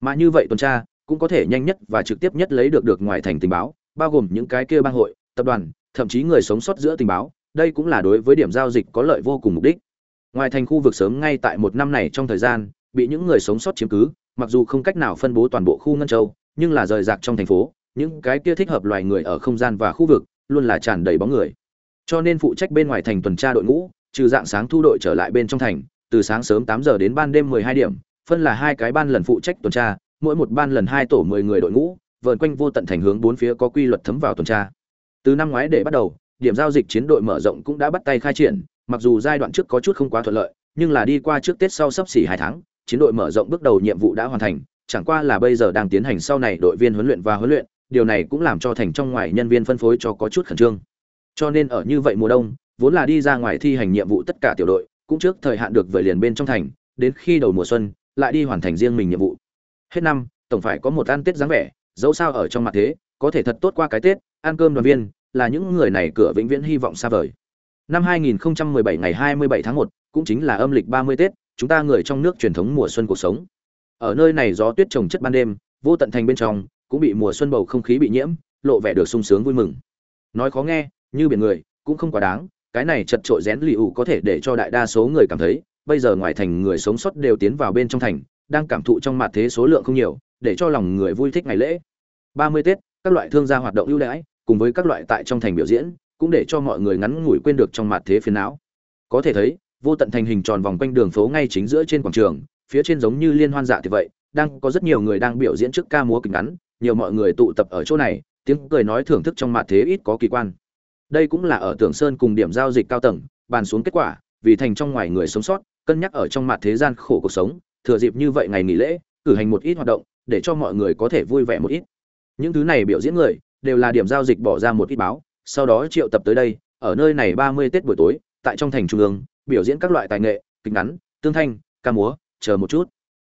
Mà như vậy tuần tra cũng có thể nhanh nhất và trực tiếp nhất lấy được được ngoài thành tình báo, bao gồm những cái kia bang hội, tập đoàn, thậm chí người sống sót giữa tình báo, đây cũng là đối với điểm giao dịch có lợi vô cùng mục đích. Ngoài thành khu vực sớm ngay tại một năm này trong thời gian, bị những người sống sót chiếm cứ, mặc dù không cách nào phân bố toàn bộ khu ngân châu, nhưng là rời rạc trong thành phố, những cái kia thích hợp loài người ở không gian và khu vực luôn là tràn đầy bóng người. Cho nên phụ trách bên ngoài thành tuần tra đội ngũ, trừ dạng sáng thu đội trở lại bên trong thành từ sáng sớm tám giờ đến ban đêm mười hai điểm, phân là hai cái ban lần phụ trách tuần tra, mỗi một ban lần hai tổ mười người đội ngũ, vờn quanh vô tận thành hướng bốn phía có quy luật thấm vào tuần tra. Từ năm ngoái để bắt đầu, điểm giao dịch chiến đội mở rộng cũng đã bắt tay khai triển, mặc dù giai đoạn trước có chút không quá thuận lợi, nhưng là đi qua trước tết sau sắp xỉ hai tháng, chiến đội mở rộng bước đầu nhiệm vụ đã hoàn thành, chẳng qua là bây giờ đang tiến hành sau này đội viên huấn luyện và huấn luyện, điều này cũng làm cho thành trong ngoài nhân viên phân phối cho có chút khẩn trương. Cho nên ở như vậy mùa đông, vốn là đi ra ngoài thi hành nhiệm vụ tất cả tiểu đội cũng trước thời hạn được về liền bên trong thành đến khi đầu mùa xuân lại đi hoàn thành riêng mình nhiệm vụ hết năm tổng phải có một ăn tết dáng vẻ dẫu sao ở trong mặt thế có thể thật tốt qua cái tết ăn cơm đoàn viên là những người này cửa vĩnh viễn hy vọng xa vời năm 2017 ngày 27 tháng 1, cũng chính là âm lịch 30 Tết, chúng ta người trong nước truyền thống mùa xuân cuộc sống. Ở nơi này gió tuyết trồng chất ban đêm, vô tận thành bên trong cũng bị mùa xuân bầu không khí bị nhiễm, lộ vẻ được sung sướng vui mừng. Nói khó nghe, như biển người, cũng không quá đáng, cái này chật trội rén lì ủ có thể để cho đại đa số người cảm thấy, bây giờ ngoài thành người sống sót đều tiến vào bên trong thành, đang cảm thụ trong mặt thế số lượng không nhiều, để cho lòng người vui thích ngày lễ. 30 Tết, các loại thương gia hoạt động ưu đãi, cùng với các loại tại trong thành biểu diễn, cũng để cho mọi người ngắn ngủi quên được trong mặt thế phiền não. Có thể thấy, vô tận thành hình tròn vòng quanh đường phố ngay chính giữa trên quảng trường, phía trên giống như liên hoan dạ thì vậy, đang có rất nhiều người đang biểu diễn trước ca múa kịch ngắn, nhiều mọi người tụ tập ở chỗ này, tiếng cười nói thưởng thức trong mặt thế ít có kỳ quan. Đây cũng là ở Tưởng Sơn cùng điểm giao dịch cao tầng, bàn xuống kết quả, vì thành trong ngoài người sống sót, cân nhắc ở trong mặt thế gian khổ cuộc sống, thừa dịp như vậy ngày nghỉ lễ, cử hành một ít hoạt động, để cho mọi người có thể vui vẻ một ít. Những thứ này biểu diễn người, đều là điểm giao dịch bỏ ra một ít báo, sau đó triệu tập tới đây, ở nơi này ba mươi tết buổi tối tại trong thành trung ương biểu diễn các loại tài nghệ kịch ngắn tương thanh ca múa chờ một chút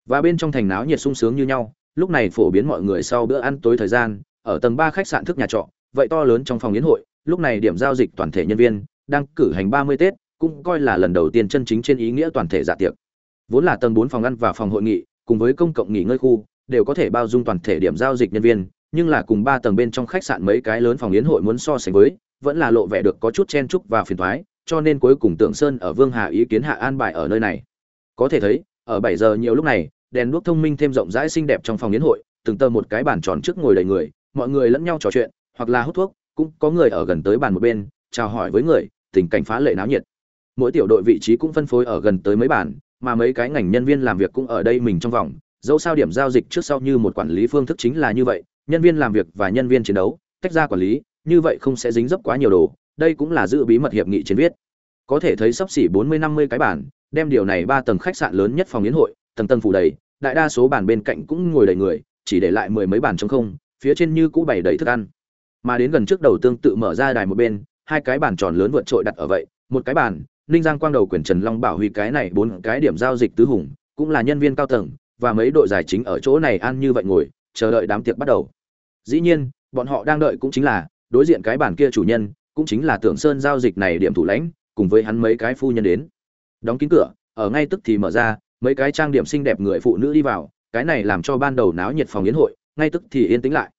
và bên trong thành náo nhiệt sung sướng như nhau lúc này phổ biến mọi người sau bữa ăn tối thời gian ở tầng ba khách sạn thức nhà trọ vậy to lớn trong phòng yến hội lúc này điểm giao dịch toàn thể nhân viên đang cử hành ba mươi tết cũng coi là lần đầu tiên chân chính trên ý nghĩa toàn thể dạ tiệc. Vốn là tầng bốn phòng ăn và phòng hội nghị cùng với công cộng nghỉ ngơi khu đều có thể bao dung toàn thể điểm giao dịch nhân viên nhưng là cùng ba tầng bên trong khách sạn mấy cái lớn phòng yến hội muốn so sánh với vẫn là lộ vẻ được có chút chen chúc và phiền toái, cho nên cuối cùng tượng sơn ở vương hà ý kiến hạ an bài ở nơi này. Có thể thấy ở bảy giờ nhiều lúc này đèn đuốc thông minh thêm rộng rãi xinh đẹp trong phòng yến hội từng tờ một cái bàn tròn trước ngồi đầy người mọi người lẫn nhau trò chuyện hoặc là hút thuốc cũng có người ở gần tới bàn một bên, chào hỏi với người, tình cảnh phá lệ náo nhiệt. Mỗi tiểu đội vị trí cũng phân phối ở gần tới mấy bàn, mà mấy cái ngành nhân viên làm việc cũng ở đây mình trong vòng. Dẫu sao điểm giao dịch trước sau như một quản lý phương thức chính là như vậy, nhân viên làm việc và nhân viên chiến đấu, tách ra quản lý, như vậy không sẽ dính dấp quá nhiều đồ. Đây cũng là giữ bí mật hiệp nghị chiến viết. Có thể thấy sắp xỉ bốn mươi, năm mươi cái bản đem điều này ba tầng khách sạn lớn nhất phòng yến hội, tầng tầng phủ đầy, đại đa số bàn bên cạnh cũng ngồi đầy người, chỉ để lại mười mấy bàn trống không, phía trên như cũ bày đầy thức ăn mà đến gần trước đầu tương tự mở ra đài một bên, hai cái bàn tròn lớn vượt trội đặt ở vậy, một cái bàn, ninh giang quang đầu quyền trần long bảo huy cái này bốn cái điểm giao dịch tứ hùng, cũng là nhân viên cao tầng, và mấy đội giải chính ở chỗ này ăn như vậy ngồi, chờ đợi đám tiệc bắt đầu. Dĩ nhiên, bọn họ đang đợi cũng chính là đối diện cái bàn kia chủ nhân, cũng chính là tưởng sơn giao dịch này điểm thủ lãnh, cùng với hắn mấy cái phu nhân đến. Đóng kín cửa, ở ngay tức thì mở ra, mấy cái trang điểm xinh đẹp người phụ nữ đi vào, cái này làm cho ban đầu náo nhiệt phòng yến hội, ngay tức thì yên tĩnh lại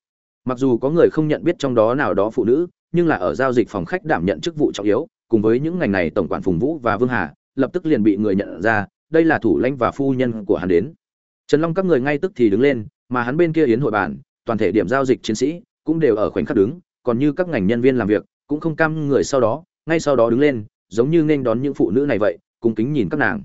mặc dù có người không nhận biết trong đó nào đó phụ nữ, nhưng là ở giao dịch phòng khách đảm nhận chức vụ trọng yếu, cùng với những ngành này tổng quản phùng vũ và vương hà, lập tức liền bị người nhận ra, đây là thủ lãnh và phu nhân của hắn đến. Trần long các người ngay tức thì đứng lên, mà hắn bên kia yến hội bàn, toàn thể điểm giao dịch chiến sĩ, cũng đều ở khoảnh khắc đứng, còn như các ngành nhân viên làm việc, cũng không cam người sau đó, ngay sau đó đứng lên, giống như nên đón những phụ nữ này vậy cùng kính nhìn các nàng.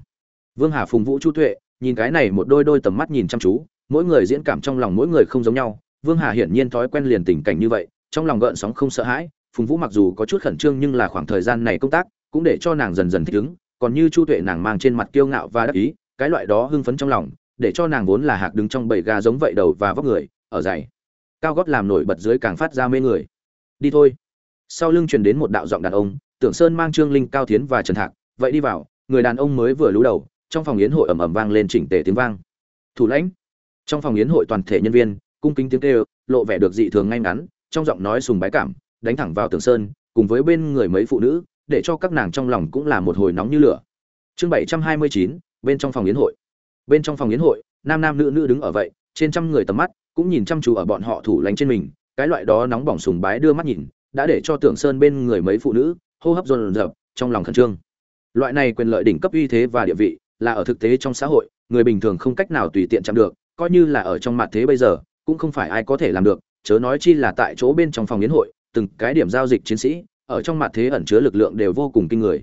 Vương hà, phùng vũ, chu tuệ, nhìn cái này một đôi đôi tầm mắt nhìn chăm chú, mỗi người diễn cảm trong lòng mỗi người không giống nhau vương hà hiển nhiên thói quen liền tình cảnh như vậy, trong lòng gợn sóng không sợ hãi, phùng vũ mặc dù có chút khẩn trương nhưng là khoảng thời gian này công tác cũng để cho nàng dần dần thích ứng, còn như chu tuệ nàng mang trên mặt kiêu ngạo và đắc ý, cái loại đó hưng phấn trong lòng, để cho nàng vốn là hạc đứng trong bầy gà giống vậy đầu và vóc người, ở dày, cao gót làm nổi bật dưới càng phát ra mê người. Đi thôi. Sau lưng truyền đến một đạo giọng đàn ông, tưởng sơn mang trương linh, cao Thiến và trần thạc vậy đi vào. Người đàn ông mới vừa lú đầu, trong phòng yến hội ầm ầm vang lên chỉnh tề tiếng vang. Thủ lãnh. Trong phòng yến hội toàn thể nhân viên cung kính tiếng kêu, lộ vẻ được dị thường ngay ngắn, trong giọng nói sùng bái cảm, đánh thẳng vào tưởng sơn, cùng với bên người mấy phụ nữ, để cho các nàng trong lòng cũng là một hồi nóng như lửa. Chương bảy trăm hai mươi chín, bên trong phòng yến hội. Bên trong phòng yến hội, nam nam nữ nữ đứng ở vậy, trên trăm người tầm mắt, cũng nhìn chăm chú ở bọn họ thủ lãnh trên mình, cái loại đó nóng bỏng sùng bái đưa mắt nhìn, đã để cho tưởng sơn bên người mấy phụ nữ hô hấp dồn dập, trong lòng khẩn trương. Loại này quyền lợi đỉnh cấp uy thế và địa vị, là ở thực tế trong xã hội, người bình thường không cách nào tùy tiện chạm được, coi như là ở trong mặt thế bây giờ cũng không phải ai có thể làm được, chớ nói chi là tại chỗ bên trong phòng yến hội, từng cái điểm giao dịch chiến sĩ, ở trong mặt thế ẩn chứa lực lượng đều vô cùng kinh người.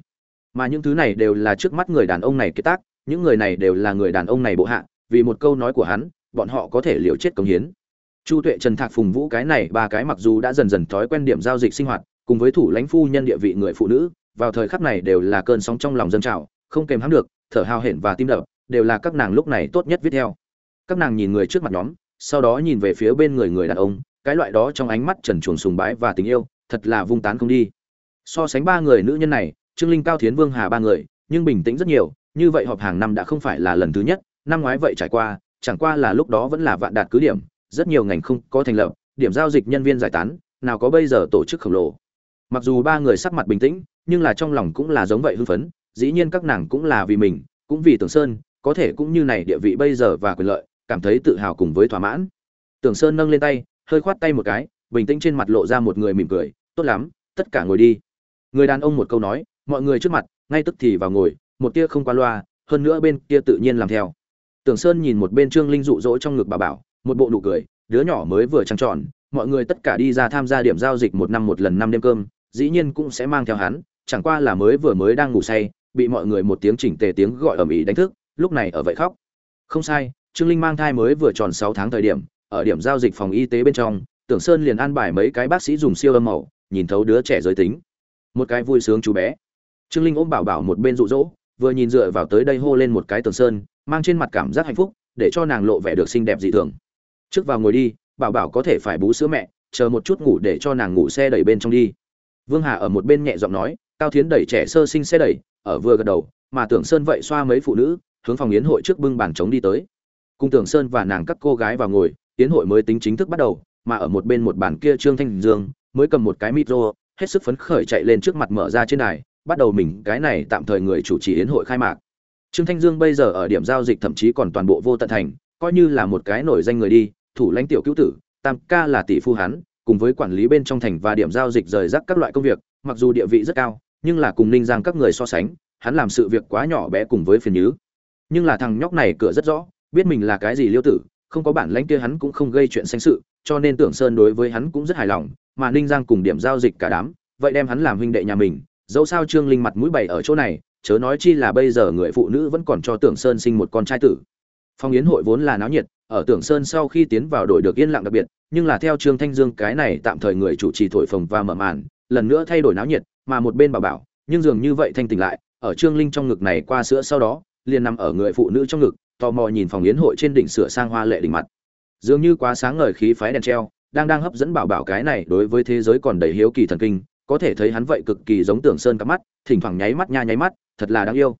Mà những thứ này đều là trước mắt người đàn ông này kết tác, những người này đều là người đàn ông này bộ hạ, vì một câu nói của hắn, bọn họ có thể liều chết cống hiến. Chu tuệ, trần thạc, phùng vũ cái này ba cái mặc dù đã dần dần thói quen điểm giao dịch sinh hoạt, cùng với thủ lãnh phu nhân địa vị người phụ nữ, vào thời khắc này đều là cơn sóng trong lòng dân trào, không kèm hãm được, thở hào hển và tim đập, đều là các nàng lúc này tốt nhất viết theo. Các nàng nhìn người trước mặt nhóm sau đó nhìn về phía bên người người đàn ông, cái loại đó trong ánh mắt trần chuồng sùng bái và tình yêu, thật là vung tán không đi. So sánh ba người nữ nhân này, trương linh, cao thiến, vương hà ba người, nhưng bình tĩnh rất nhiều, như vậy họp hàng năm đã không phải là lần thứ nhất, năm ngoái vậy trải qua, chẳng qua là lúc đó vẫn là vạn đạt cứ điểm, rất nhiều ngành không có thành lập, điểm giao dịch nhân viên giải tán, nào có bây giờ tổ chức khổng lồ. Mặc dù ba người sắc mặt bình tĩnh, nhưng là trong lòng cũng là giống vậy hưng phấn, dĩ nhiên các nàng cũng là vì mình, cũng vì tưởng sơn, có thể cũng như này địa vị bây giờ và quyền lợi cảm thấy tự hào cùng với thỏa mãn. Tưởng sơn nâng lên tay, hơi khoát tay một cái, bình tĩnh trên mặt lộ ra một người mỉm cười, tốt lắm, tất cả ngồi đi. Người đàn ông một câu nói, mọi người trước mặt, ngay tức thì vào ngồi, một tia không qua loa, hơn nữa bên kia tự nhiên làm theo. Tưởng sơn nhìn một bên trương linh dụ dỗ trong ngực bà bảo, một bộ nụ cười, đứa nhỏ mới vừa trăng tròn, mọi người tất cả đi ra tham gia điểm giao dịch một năm một lần năm đêm cơm, dĩ nhiên cũng sẽ mang theo hắn, chẳng qua là mới vừa mới đang ngủ say, bị mọi người một tiếng chỉnh tề tiếng gọi ầm ĩ đánh thức, lúc này ở vậy khóc. Không sai trương linh mang thai mới vừa tròn sáu tháng thời điểm ở điểm giao dịch phòng y tế bên trong tưởng sơn liền an bài mấy cái bác sĩ dùng siêu âm màu nhìn thấu đứa trẻ giới tính. Một cái vui sướng chú bé. Trương linh ôm bảo bảo một bên dụ dỗ, vừa nhìn dựa vào tới đây hô lên một cái tưởng sơn mang trên mặt cảm giác hạnh phúc để cho nàng lộ vẻ được xinh đẹp dị thường. Trước vào ngồi đi bảo bảo có thể phải bú sữa mẹ chờ một chút ngủ để cho nàng ngủ xe đẩy bên trong đi. Vương hà ở một bên nhẹ giọng nói cao thiến đẩy trẻ sơ sinh xe đẩy ở vừa gật đầu mà tưởng sơn vậy xoa mấy phụ nữ hướng phòng yến hội trước bưng bàn trống đi tới. Cung tưởng sơn và nàng các cô gái vào ngồi, tiến hội mới tính chính thức bắt đầu, mà ở một bên một bàn kia trương thanh dương, mới cầm một cái micro, hết sức phấn khởi chạy lên trước mặt mở ra trên đài, bắt đầu mình, cái này tạm thời người chủ trì yến hội khai mạc. Trương thanh dương bây giờ ở điểm giao dịch thậm chí còn toàn bộ vô tận thành, coi như là một cái nổi danh người đi, thủ lãnh tiểu cứu tử, tam ca là tỷ phu hắn, cùng với quản lý bên trong thành và điểm giao dịch rời rác các loại công việc, mặc dù địa vị rất cao, nhưng là cùng ninh giang các người so sánh, hắn làm sự việc quá nhỏ bé cùng với phiền nhứ. Nhưng là thằng nhóc này cửa rất rõ biết mình là cái gì liêu tử, không có bản lãnh kia hắn cũng không gây chuyện xanh sự, cho nên tưởng sơn đối với hắn cũng rất hài lòng, mà ninh giang cùng điểm giao dịch cả đám, vậy đem hắn làm huynh đệ nhà mình, dẫu sao trương linh mặt mũi bày ở chỗ này, chớ nói chi là bây giờ người phụ nữ vẫn còn cho tưởng sơn sinh một con trai tử. Phong yến hội vốn là náo nhiệt, ở tưởng sơn sau khi tiến vào đội được yên lặng đặc biệt, nhưng là theo trương thanh dương cái này tạm thời người chủ trì thổi phồng và mở màn, lần nữa thay đổi náo nhiệt, mà một bên bảo bảo, nhưng dường như vậy thanh tỉnh lại, ở trương linh trong ngực này qua sữa sau đó, liền nằm ở người phụ nữ trong ngực tò mò nhìn phòng yến hội trên đỉnh sửa sang hoa lệ đỉnh mặt. Dường như quá sáng ngời khí phái đèn treo, đang đang hấp dẫn bảo bảo cái này đối với thế giới còn đầy hiếu kỳ thần kinh, có thể thấy hắn vậy cực kỳ giống tưởng sơn cắp mắt, thỉnh thoảng nháy mắt nha nháy mắt, thật là đáng yêu.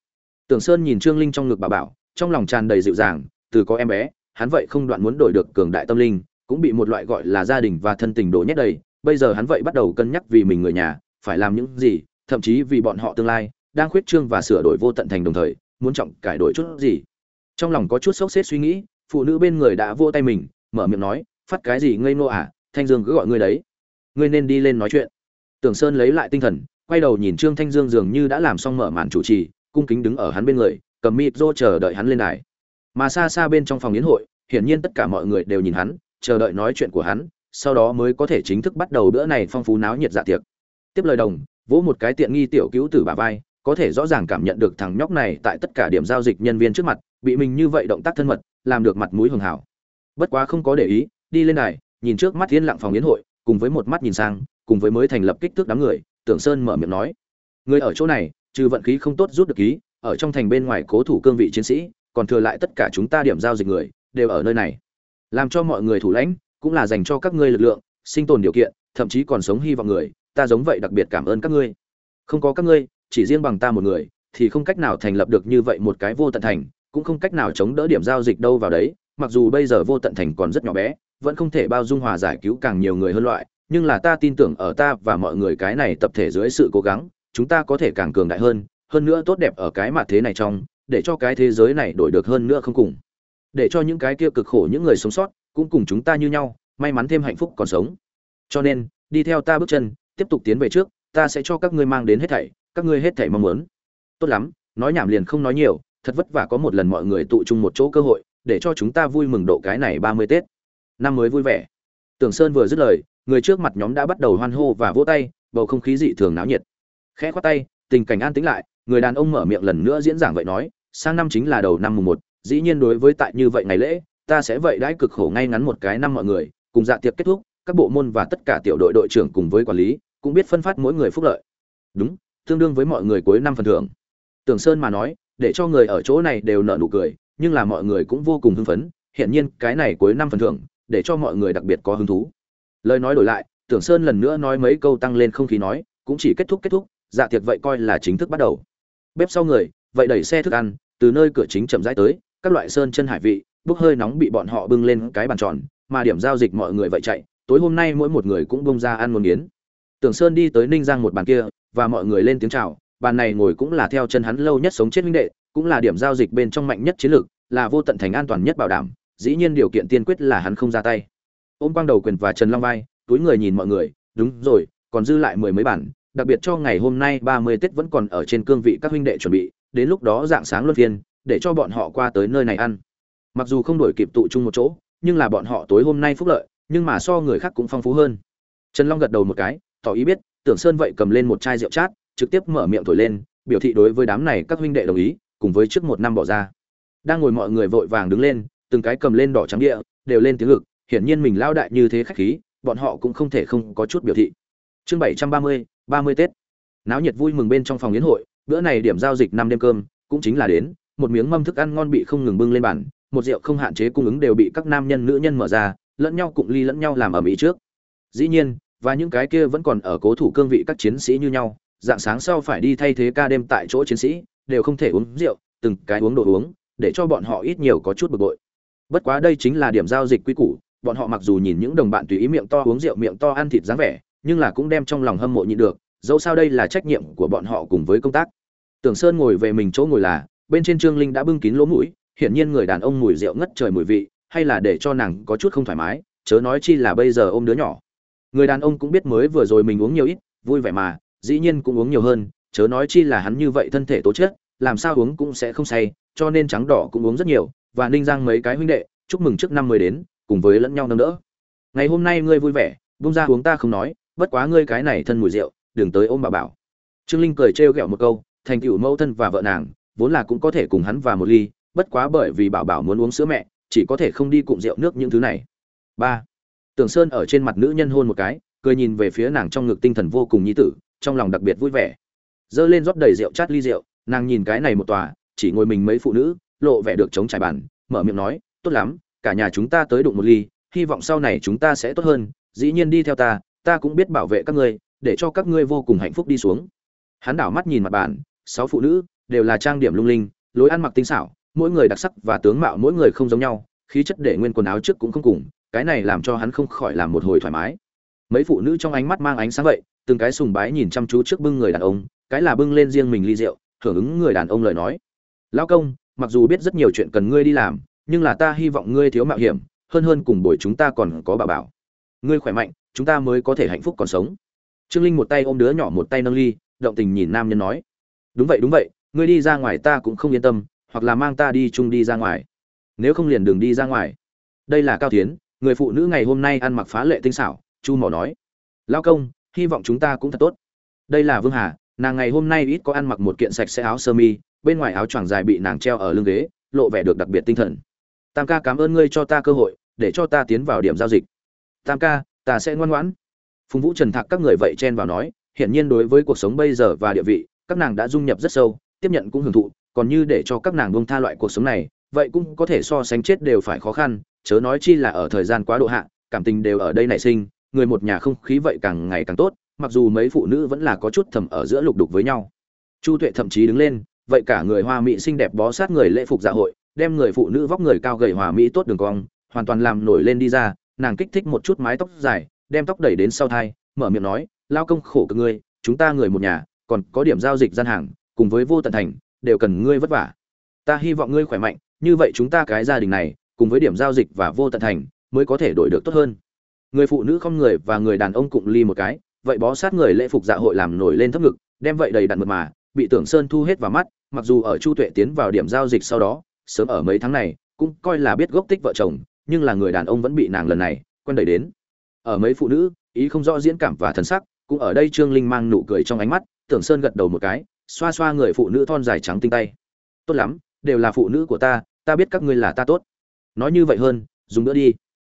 Tưởng sơn nhìn trương linh trong ngực bảo bảo, trong lòng tràn đầy dịu dàng, từ có em bé, hắn vậy không đoạn muốn đổi được cường đại tâm linh, cũng bị một loại gọi là gia đình và thân tình đổ nhét đầy, bây giờ hắn vậy bắt đầu cân nhắc vì mình người nhà, phải làm những gì, thậm chí vì bọn họ tương lai, đang khuyết trương và sửa đổi vô tận thành đồng thời, muốn trọng cải đổi chút gì trong lòng có chút sốc xếp suy nghĩ, phụ nữ bên người đã vô tay mình, mở miệng nói, phát cái gì ngây nô à thanh dương cứ gọi ngươi đấy. Ngươi nên đi lên nói chuyện. Tưởng sơn lấy lại tinh thần, quay đầu nhìn trương thanh dương dường như đã làm xong mở màn chủ trì, cung kính đứng ở hắn bên người, cầm mịt rô chờ đợi hắn lên đài. Mà xa xa bên trong phòng yến hội, hiển nhiên tất cả mọi người đều nhìn hắn, chờ đợi nói chuyện của hắn, sau đó mới có thể chính thức bắt đầu bữa này phong phú náo nhiệt dạ tiệc. Tiếp lời đồng, vỗ một cái tiện nghi tiểu cứu tử bà vai, có thể rõ ràng cảm nhận được thằng nhóc này tại tất cả điểm giao dịch nhân viên trước mặt bị mình như vậy động tác thân mật, làm được mặt mũi hường hảo. Bất quá không có để ý, đi lên đài, nhìn trước mắt thiên lặng phòng yến hội, cùng với một mắt nhìn sang, cùng với mới thành lập kích thước đám người, tưởng sơn mở miệng nói, người ở chỗ này, trừ vận khí không tốt rút được ký, ở trong thành bên ngoài cố thủ cương vị chiến sĩ, còn thừa lại tất cả chúng ta điểm giao dịch người, đều ở nơi này. Làm cho mọi người thủ lãnh, cũng là dành cho các ngươi lực lượng, sinh tồn điều kiện, thậm chí còn sống hy vọng người, ta giống vậy đặc biệt cảm ơn các ngươi. Không có các ngươi, chỉ riêng bằng ta một người, thì không cách nào thành lập được như vậy một cái vô tận thành cũng không cách nào chống đỡ điểm giao dịch đâu vào đấy, mặc dù bây giờ vô tận thành còn rất nhỏ bé, vẫn không thể bao dung hòa giải cứu càng nhiều người hơn loại, nhưng là ta tin tưởng ở ta và mọi người cái này tập thể dưới sự cố gắng, chúng ta có thể càng cường đại hơn hơn nữa tốt đẹp ở cái mặt thế này trong, để cho cái thế giới này đổi được hơn nữa không cùng. Để cho những cái kia cực khổ những người sống sót, cũng cùng chúng ta như nhau, may mắn thêm hạnh phúc còn sống. Cho nên, đi theo ta bước chân, tiếp tục tiến về trước, ta sẽ cho các ngươi mang đến hết thảy, các ngươi hết thảy mong muốn. Tốt lắm, nói nhảm liền không nói nhiều thật vất vả có một lần mọi người tụ chung một chỗ cơ hội, để cho chúng ta vui mừng độ cái này ba mươi tết. Năm mới vui vẻ. Tưởng sơn vừa dứt lời, người trước mặt nhóm đã bắt đầu hoan hô và vỗ tay, bầu không khí dị thường náo nhiệt. Khẽ khoát tay, tình cảnh an tĩnh lại, người đàn ông mở miệng lần nữa diễn giảng vậy nói, sang năm chính là đầu năm mùng một, dĩ nhiên đối với tại như vậy ngày lễ, ta sẽ vậy đãi cực khổ ngay ngắn một cái năm mọi người, cùng dạ tiệc kết thúc, các bộ môn và tất cả tiểu đội đội trưởng cùng với quản lý, cũng biết phân phát mỗi người phúc lợi. Đúng, tương đương với mọi người cuối năm phần thưởng. Tưởng sơn mà nói để cho người ở chỗ này đều nở nụ cười, nhưng là mọi người cũng vô cùng hưng phấn. Hiện nhiên, cái này cuối năm phần thưởng, để cho mọi người đặc biệt có hứng thú. Lời nói đổi lại, tưởng sơn lần nữa nói mấy câu tăng lên không khí nói, cũng chỉ kết thúc kết thúc dạ tiệc vậy coi là chính thức bắt đầu. Bếp sau người, vậy đẩy xe thức ăn, từ nơi cửa chính chậm rãi tới, các loại sơn chân hải vị, bốc hơi nóng bị bọn họ bưng lên cái bàn tròn, mà điểm giao dịch mọi người vậy chạy, tối hôm nay mỗi một người cũng bung ra ăn một miếng tưởng sơn đi tới ninh giang một bàn kia, và mọi người lên tiếng chào bàn này ngồi cũng là theo chân hắn lâu nhất sống chết huynh đệ, cũng là điểm giao dịch bên trong mạnh nhất chiến lược, là vô tận thành an toàn nhất bảo đảm, dĩ nhiên điều kiện tiên quyết là hắn không ra tay. Ôm quang đầu quyền và trần long vai, túi người nhìn mọi người, đúng rồi, còn dư lại mười mấy bản, đặc biệt cho ngày hôm nay ba mươi tết vẫn còn ở trên cương vị các huynh đệ chuẩn bị, đến lúc đó dạng sáng luân phiên, để cho bọn họ qua tới nơi này ăn. Mặc dù không đổi kịp tụ chung một chỗ, nhưng là bọn họ tối hôm nay phúc lợi, nhưng mà so người khác cũng phong phú hơn. Trần long gật đầu một cái, tỏ ý biết, tưởng sơn vậy cầm lên một chai rượu chát trực tiếp mở miệng thổi lên, biểu thị đối với đám này các huynh đệ đồng ý, cùng với trước một năm bỏ ra. Đang ngồi mọi người vội vàng đứng lên, từng cái cầm lên đỏ trắng địa, đều lên tiếng ngực hiển nhiên mình lao đại như thế khách khí, bọn họ cũng không thể không có chút biểu thị. Chương bảy trăm ba mươi ba mươi tết. Náo nhiệt vui mừng bên trong phòng yến hội, bữa này điểm giao dịch năm đêm cơm, cũng chính là đến, một miếng mâm thức ăn ngon bị không ngừng bưng lên bàn, một rượu không hạn chế cung ứng đều bị các nam nhân nữ nhân mở ra, lẫn nhau cụng ly lẫn nhau làm ở mỹ trước. Dĩ nhiên, và những cái kia vẫn còn ở cố thủ cương vị các chiến sĩ như nhau dạng sáng sau phải đi thay thế ca đêm tại chỗ chiến sĩ, đều không thể uống rượu, từng cái uống đồ uống, để cho bọn họ ít nhiều có chút bực bội. Bất quá đây chính là điểm giao dịch quy củ, bọn họ mặc dù nhìn những đồng bạn tùy ý miệng to uống rượu miệng to ăn thịt dáng vẻ, nhưng là cũng đem trong lòng hâm mộ nhịn được, dẫu sao đây là trách nhiệm của bọn họ cùng với công tác. Tưởng sơn ngồi về mình chỗ ngồi là, bên trên trương linh đã bưng kín lỗ mũi, hiển nhiên người đàn ông mùi rượu ngất trời mùi vị, hay là để cho nàng có chút không thoải mái, chớ nói chi là bây giờ ôm đứa nhỏ. Người đàn ông cũng biết mới vừa rồi mình uống nhiều ít, vui vẻ mà dĩ nhiên cũng uống nhiều hơn, chớ nói chi là hắn như vậy thân thể tố chất, làm sao uống cũng sẽ không say, cho nên trắng đỏ cũng uống rất nhiều, và ninh giang mấy cái huynh đệ, chúc mừng trước năm mới đến, cùng với lẫn nhau nâng đỡ. Ngày hôm nay ngươi vui vẻ bung ra uống ta không nói, bất quá ngươi cái này thân mùi rượu, đừng tới ôm bà bảo. Trương linh cười trêu ghẹo một câu, thành tựu mẫu thân và vợ nàng, vốn là cũng có thể cùng hắn và một ly, bất quá bởi vì bảo bảo muốn uống sữa mẹ, chỉ có thể không đi cụm rượu nước những thứ này. Ba. Tưởng sơn ở trên mặt nữ nhân hôn một cái, cười nhìn về phía nàng trong ngực tinh thần vô cùng nhi tử trong lòng đặc biệt vui vẻ. Dơ lên rót đầy rượu chát ly rượu, nàng nhìn cái này một tòa, chỉ ngồi mình mấy phụ nữ, lộ vẻ được chống trải bàn mở miệng nói, tốt lắm, cả nhà chúng ta tới đụng một ly, hy vọng sau này chúng ta sẽ tốt hơn, dĩ nhiên đi theo ta ta cũng biết bảo vệ các ngươi, để cho các ngươi vô cùng hạnh phúc đi xuống. Hắn đảo mắt nhìn mặt bàn, sáu phụ nữ, đều là trang điểm lung linh, lối ăn mặc tinh xảo, mỗi người đặc sắc và tướng mạo mỗi người không giống nhau, khí chất để nguyên quần áo trước cũng không cùng, cái này làm cho hắn không khỏi làm một hồi thoải mái. Mấy phụ nữ trong ánh mắt mang ánh sáng vậy từng cái sùng bái nhìn chăm chú trước bưng người đàn ông, cái là bưng lên riêng mình ly rượu, hưởng ứng người đàn ông lời nói. Lão công, mặc dù biết rất nhiều chuyện cần ngươi đi làm, nhưng là ta hy vọng ngươi thiếu mạo hiểm, hơn hơn cùng buổi chúng ta còn có bà bảo. Ngươi khỏe mạnh, chúng ta mới có thể hạnh phúc còn sống. Trương linh một tay ôm đứa nhỏ một tay nâng ly, động tình nhìn nam nhân nói. Đúng vậy đúng vậy, ngươi đi ra ngoài ta cũng không yên tâm, hoặc là mang ta đi chung đi ra ngoài. Nếu không liền đường đi ra ngoài. Đây là cao tiến người phụ nữ ngày hôm nay ăn mặc phá lệ tinh xảo, chu mỏ nói. Lao công hy vọng chúng ta cũng thật tốt. Đây là vương hà, nàng ngày hôm nay ít có ăn mặc một kiện sạch sẽ áo sơ mi, bên ngoài áo choàng dài bị nàng treo ở lưng ghế, lộ vẻ được đặc biệt tinh thần. Tam ca cảm ơn ngươi cho ta cơ hội, để cho ta tiến vào điểm giao dịch. Tam ca, ta sẽ ngoan ngoãn. Phùng vũ trần thạc các người vậy chen vào nói, hiển nhiên đối với cuộc sống bây giờ và địa vị, các nàng đã dung nhập rất sâu, tiếp nhận cũng hưởng thụ, còn như để cho các nàng buông tha loại cuộc sống này, vậy cũng có thể so sánh chết đều phải khó khăn, chớ nói chi là ở thời gian quá độ hạ, cảm tình đều ở đây nảy sinh người một nhà không khí vậy càng ngày càng tốt, mặc dù mấy phụ nữ vẫn là có chút thầm ở giữa lục đục với nhau. Chu tuệ thậm chí đứng lên, vậy cả người hoa mỹ xinh đẹp bó sát người lễ phục dạ hội, đem người phụ nữ vóc người cao gầy hòa mỹ tốt đường cong, hoàn toàn làm nổi lên đi ra, nàng kích thích một chút mái tóc dài, đem tóc đẩy đến sau thai, mở miệng nói, lao công khổ cực ngươi, chúng ta người một nhà, còn có điểm giao dịch gian hàng, cùng với vô tận thành, đều cần ngươi vất vả. Ta hy vọng ngươi khỏe mạnh, như vậy chúng ta cái gia đình này, cùng với điểm giao dịch và vô tận thành, mới có thể đổi được tốt hơn người phụ nữ không người và người đàn ông cụng ly một cái, vậy bó sát người lễ phục dạ hội làm nổi lên thấp ngực, đem vậy đầy đặn mượt mà, bị tưởng sơn thu hết vào mắt, mặc dù ở chu tuệ tiến vào điểm giao dịch sau đó, sớm ở mấy tháng này, cũng coi là biết gốc tích vợ chồng, nhưng là người đàn ông vẫn bị nàng lần này, quen đẩy đến. Ở mấy phụ nữ, ý không rõ diễn cảm và thần sắc, cũng ở đây trương linh mang nụ cười trong ánh mắt, tưởng sơn gật đầu một cái, xoa xoa người phụ nữ thon dài trắng tinh tay. Tốt lắm, đều là phụ nữ của ta ta biết các ngươi là ta tốt. Nói như vậy hơn, dùng nữa đi.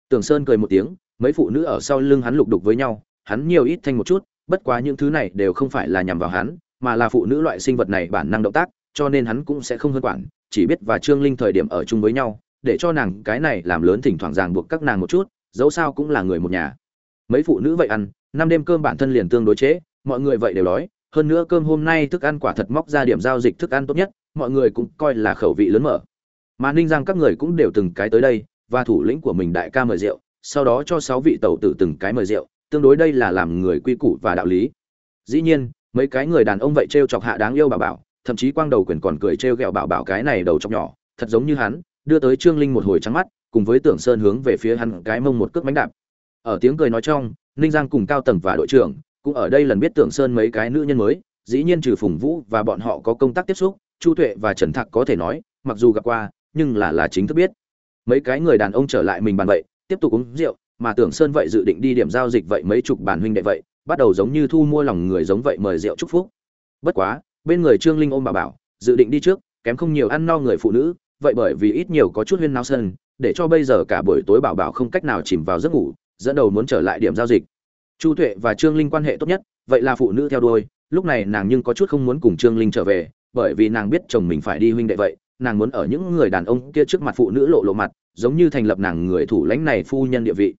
Tưởng sơn cười một tiếng mấy phụ nữ ở sau lưng hắn lục đục với nhau hắn nhiều ít thanh một chút bất quá những thứ này đều không phải là nhằm vào hắn mà là phụ nữ loại sinh vật này bản năng động tác cho nên hắn cũng sẽ không hơn quản chỉ biết và trương linh thời điểm ở chung với nhau để cho nàng cái này làm lớn thỉnh thoảng ràng buộc các nàng một chút dẫu sao cũng là người một nhà. Mấy phụ nữ vậy ăn năm đêm cơm bản thân liền tương đối chế, mọi người vậy đều đói hơn nữa cơm hôm nay thức ăn quả thật móc ra điểm giao dịch thức ăn tốt nhất mọi người cũng coi là khẩu vị lớn mở. Mà ninh giang các người cũng đều từng cái tới đây và thủ lĩnh của mình đại ca mời rượu sau đó cho sáu vị tẩu tử từng cái mời rượu, tương đối đây là làm người quy củ và đạo lý. Dĩ nhiên, mấy cái người đàn ông vậy t chọc hạ đáng yêu bảo bảo, thậm chí quang đầu quyền còn cười t r ghẹo bảo bảo cái này đầu chọc nhỏ, thật giống như hắn, đưa tới trương linh một hồi trắng mắt, cùng với tưởng sơn hướng về phía hắn cái mông một cước bánh đạp. Ở tiếng cười nói trong, ninh giang cùng cao tầng và đội trưởng cũng ở đây lần biết tưởng sơn mấy cái nữ nhân mới, dĩ nhiên trừ phùng vũ và bọn họ có công tác tiếp xúc, chu tuệ và trần thạc có thể nói, mặc dù gặp qua, nhưng là là chính thức biết. Mấy cái người đàn ông trở lại mình bàn vậy tiếp tục uống rượu, mà tưởng sơn vậy dự định đi điểm giao dịch vậy mấy chục bàn huynh đệ vậy, bắt đầu giống như thu mua lòng người giống vậy mời rượu chúc phúc. Bất quá, bên người trương linh ôm bà bảo, dự định đi trước, kém không nhiều ăn no người phụ nữ, vậy bởi vì ít nhiều có chút huyên nao sơn để cho bây giờ cả buổi tối bảo bảo không cách nào chìm vào giấc ngủ, dẫn đầu muốn trở lại điểm giao dịch. Chu tuệ và trương linh quan hệ tốt nhất, vậy là phụ nữ theo đuôi, lúc này nàng nhưng có chút không muốn cùng trương linh trở về, bởi vì nàng biết chồng mình phải đi huynh đệ vậy, nàng muốn ở những người đàn ông kia trước mặt phụ nữ lộ lộ mặt giống như thành lập nàng người thủ lãnh này phu nhân địa vị.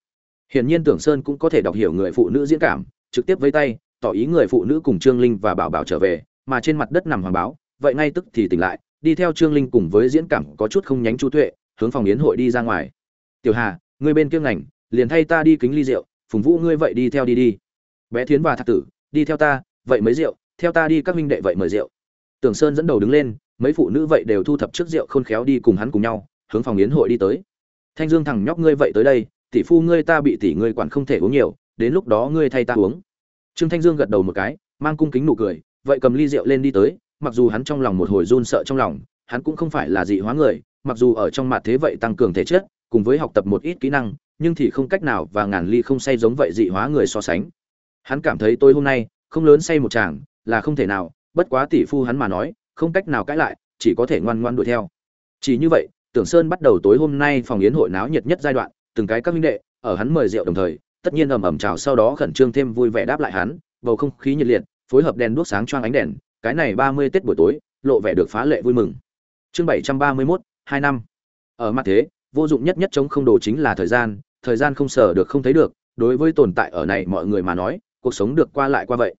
Hiển nhiên tưởng sơn cũng có thể đọc hiểu người phụ nữ diễn cảm, trực tiếp với tay, tỏ ý người phụ nữ cùng trương linh và bảo bảo trở về, mà trên mặt đất nằm hoàng báo, vậy ngay tức thì tỉnh lại, đi theo trương linh cùng với diễn cảm có chút không nhánh chu tuệ, hướng phòng yến hội đi ra ngoài. Tiểu hà, ngươi bên kia ngành, liền thay ta đi kính ly rượu, phùng vũ ngươi vậy đi theo đi đi. Bé thiến và thạc tử, đi theo ta, vậy mấy rượu, theo ta đi các minh đệ vậy mời rượu. Tưởng sơn dẫn đầu đứng lên, mấy phụ nữ vậy đều thu thập trước rượu khôn khéo đi cùng hắn cùng nhau hướng phòng yến hội đi tới. Thanh dương thằng nhóc ngươi vậy tới đây, tỷ phu ngươi ta bị tỷ ngươi quản không thể uống nhiều, đến lúc đó ngươi thay ta uống. Trương thanh dương gật đầu một cái, mang cung kính nụ cười, vậy cầm ly rượu lên đi tới, mặc dù hắn trong lòng một hồi run sợ trong lòng, hắn cũng không phải là dị hóa người, mặc dù ở trong mặt thế vậy tăng cường thể chất, cùng với học tập một ít kỹ năng, nhưng thì không cách nào và ngàn ly không say giống vậy dị hóa người so sánh. Hắn cảm thấy tôi hôm nay, không lớn say một chàng, là không thể nào, bất quá tỷ phu hắn mà nói, không cách nào cãi lại, chỉ có thể ngoan ngoan đuổi theo. Chỉ như vậy tưởng sơn bắt đầu tối hôm nay phòng yến hội náo nhiệt nhất giai đoạn từng cái các minh đệ ở hắn mời rượu đồng thời tất nhiên ầm ầm chào sau đó khẩn trương thêm vui vẻ đáp lại hắn bầu không khí nhiệt liệt phối hợp đèn đuốc sáng choang ánh đèn cái này ba mươi tết buổi tối lộ vẻ được phá lệ vui mừng. Chương bảy trăm ba mươi 731, hai năm. Ở mặt thế vô dụng nhất nhất chống không đồ chính là thời gian thời gian không sở được không thấy được đối với tồn tại ở này mọi người mà nói cuộc sống được qua lại qua vậy.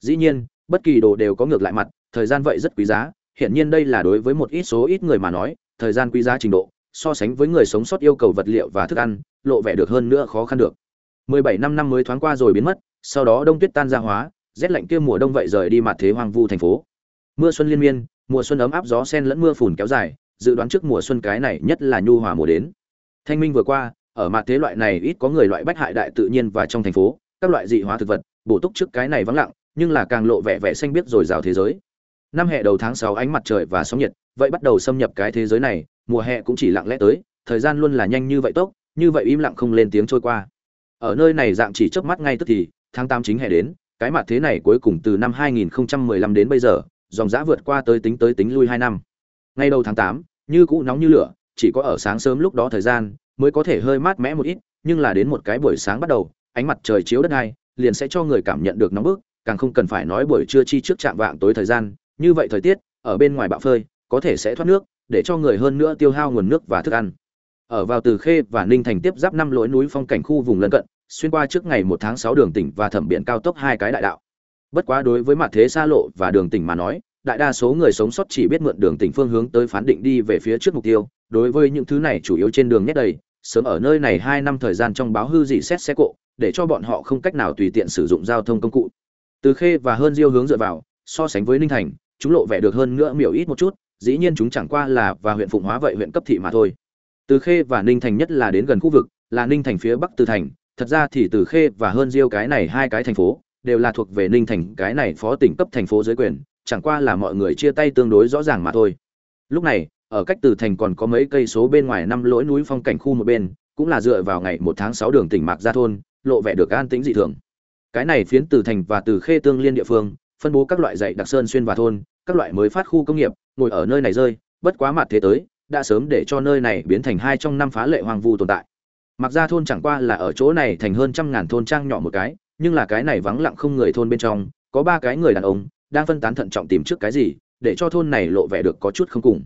Dĩ nhiên bất kỳ đồ đều có ngược lại mặt thời gian vậy rất quý giá hiện nhiên đây là đối với một ít số ít người mà nói thời gian quý giá trình độ, so sánh với người sống sót yêu cầu vật liệu và thức ăn, lộ vẻ được hơn nữa khó khăn được. 17 năm năm mới thoáng qua rồi biến mất, sau đó đông tuyết tan ra hóa, rét lạnh kia mùa đông vậy rời đi mặt thế hoang vu thành phố. Mưa xuân liên miên, mùa xuân ấm áp gió sen lẫn mưa phùn kéo dài, dự đoán trước mùa xuân cái này nhất là nhu hòa mùa đến. Thanh minh vừa qua, ở mặt thế loại này ít có người loại bách hại đại tự nhiên và trong thành phố, các loại dị hóa thực vật, bổ túc trước cái này vắng lặng, nhưng là càng lộ vẻ vẻ xanh biết rồi rào thế giới. Năm hè đầu tháng 6 ánh mặt trời và sóng nhiệt vậy bắt đầu xâm nhập cái thế giới này mùa hè cũng chỉ lặng lẽ tới thời gian luôn là nhanh như vậy tốc như vậy im lặng không lên tiếng trôi qua. Ở nơi này dạng chỉ chớp mắt ngay tức thì tháng tám chính hè đến cái mặt thế này cuối cùng từ năm 2015 đến bây giờ dòng dã vượt qua tới tính tới tính lui 2 năm. Ngay đầu tháng 8, như cũ nóng như lửa chỉ có ở sáng sớm lúc đó thời gian mới có thể hơi mát mẽ một ít nhưng là đến một cái buổi sáng bắt đầu ánh mặt trời chiếu đất hai liền sẽ cho người cảm nhận được nóng bức càng không cần phải nói buổi trưa chi trước chạm vạng tối thời gian như vậy thời tiết ở bên ngoài bạo phơi có thể sẽ thoát nước, để cho người hơn nữa tiêu hao nguồn nước và thức ăn. Ở vào từ khê và ninh thành tiếp giáp năm lối núi phong cảnh khu vùng lân cận, xuyên qua trước ngày một tháng sáu đường tỉnh và thẩm biển cao tốc hai cái đại đạo. Bất quá đối với mặt thế xa lộ và đường tỉnh mà nói, đại đa số người sống sót chỉ biết mượn đường tỉnh phương hướng tới phán định đi về phía trước mục tiêu. Đối với những thứ này chủ yếu trên đường nhét đầy, sớm ở nơi này hai năm thời gian trong báo hư dị xét xe cộ, để cho bọn họ không cách nào tùy tiện sử dụng giao thông công cụ. Từ khê và hơn diêu hướng dựa vào, so sánh với ninh thành, chúng lộ vẻ được hơn nữa miểu ít một chút dĩ nhiên chúng chẳng qua là và huyện phụng hóa vậy huyện cấp thị mà thôi. Từ khê và ninh thành nhất là đến gần khu vực, là ninh thành phía bắc từ thành, thật ra thì từ khê và hơn diêu cái này hai cái thành phố, đều là thuộc về ninh thành cái này phó tỉnh cấp thành phố dưới quyền, chẳng qua là mọi người chia tay tương đối rõ ràng mà thôi. Lúc này, ở cách từ thành còn có mấy cây số bên ngoài năm lỗi núi phong cảnh khu một bên, cũng là dựa vào ngày một tháng sáu đường tỉnh mạc gia thôn, lộ vẻ được an tĩnh dị thường. Cái này phiến từ thành và từ khê tương liên địa phương, phân bố các loại dạy đặc sơn xuyên và thôn, các loại mới phát khu công nghiệp ngồi ở nơi này rơi, bất quá mặt thế tới, đã sớm để cho nơi này biến thành hai trong năm phá lệ hoang vu tồn tại. Mặc ra thôn chẳng qua là ở chỗ này thành hơn trăm ngàn thôn trang nhỏ một cái, nhưng là cái này vắng lặng không người thôn bên trong, có ba cái người đàn ông, đang phân tán thận trọng tìm trước cái gì, để cho thôn này lộ vẻ được có chút không cùng.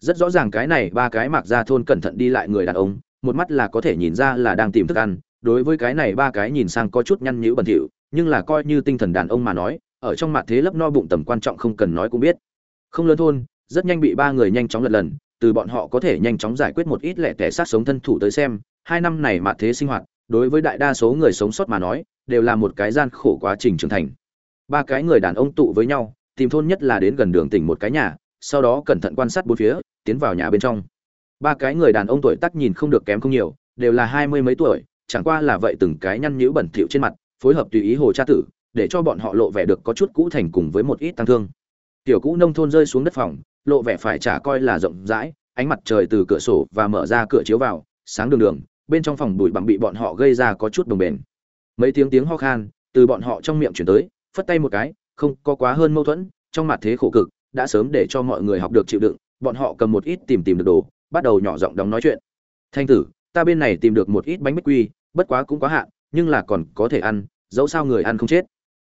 Rất rõ ràng cái này ba cái mặc ra thôn cẩn thận đi lại người đàn ông, một mắt là có thể nhìn ra là đang tìm thức ăn, đối với cái này ba cái nhìn sang có chút nhăn nhữ bẩn thỉu, nhưng là coi như tinh thần đàn ông mà nói, ở trong mặt thế lấp no bụng tầm quan trọng không cần nói cũng biết không lớn thôn, rất nhanh bị ba người nhanh chóng lật lần, từ bọn họ có thể nhanh chóng giải quyết một ít lẻ tẻ sát sống thân thủ tới xem, hai năm này mạ thế sinh hoạt, đối với đại đa số người sống sót mà nói, đều là một cái gian khổ quá trình trưởng thành. Ba cái người đàn ông tụ với nhau, tìm thôn nhất là đến gần đường tỉnh một cái nhà, sau đó cẩn thận quan sát bốn phía, tiến vào nhà bên trong. Ba cái người đàn ông tuổi tác nhìn không được kém không nhiều, đều là hai mươi mấy tuổi, chẳng qua là vậy từng cái nhăn nhữ bẩn thỉu trên mặt, phối hợp tùy ý hồ cha tử, để cho bọn họ lộ vẻ được có chút cũ thành cùng với một ít tăng thương tiểu cũ nông thôn rơi xuống đất phòng, lộ vẻ phải trả coi là rộng rãi, ánh mặt trời từ cửa sổ và mở ra cửa chiếu vào, sáng đường đường, bên trong phòng bụi bặm bị bọn họ gây ra có chút đồng bền mấy tiếng tiếng ho khan từ bọn họ trong miệng chuyển tới, phất tay một cái, không có quá hơn mâu thuẫn, trong mặt thế khổ cực, đã sớm để cho mọi người học được chịu đựng, bọn họ cầm một ít tìm tìm được đồ, bắt đầu nhỏ giọng đóng nói chuyện. Thanh tử, ta bên này tìm được một ít bánh bích quy, bất quá cũng quá hạn, nhưng là còn có thể ăn, dẫu sao người ăn không chết.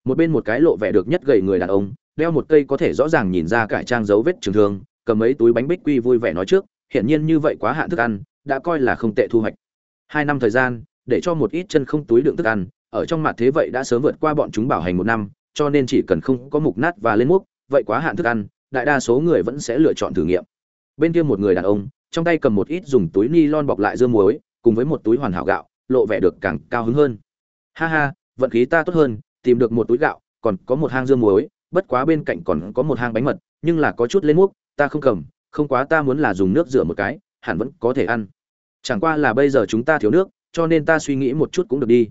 Một bên một cái lộ vẻ được nhất gầy người đàn ông đeo một cây có thể rõ ràng nhìn ra cải trang dấu vết trường thương, cầm mấy túi bánh bích quy vui vẻ nói trước hiện nhiên như vậy quá hạn thức ăn, đã coi là không tệ thu hoạch. Hai năm thời gian, để cho một ít chân không túi đựng thức ăn, ở trong mặt thế vậy đã sớm vượt qua bọn chúng bảo hành một năm, cho nên chỉ cần không có mục nát và lên múc, vậy quá hạn thức ăn, đại đa số người vẫn sẽ lựa chọn thử nghiệm. Bên kia một người đàn ông, trong tay cầm một ít dùng túi ni lon bọc lại dưa muối, cùng với một túi hoàn hảo gạo, lộ vẻ được càng cao hứng hơn. Ha ha, vận khí ta tốt hơn, tìm được một túi gạo, còn có một hang dưa muối bất quá bên cạnh còn có một hang bánh mật, nhưng là có chút lên múc ta không cầm, không quá ta muốn là dùng nước rửa một cái, hẳn vẫn có thể ăn. Chẳng qua là bây giờ chúng ta thiếu nước, cho nên ta suy nghĩ một chút cũng được đi.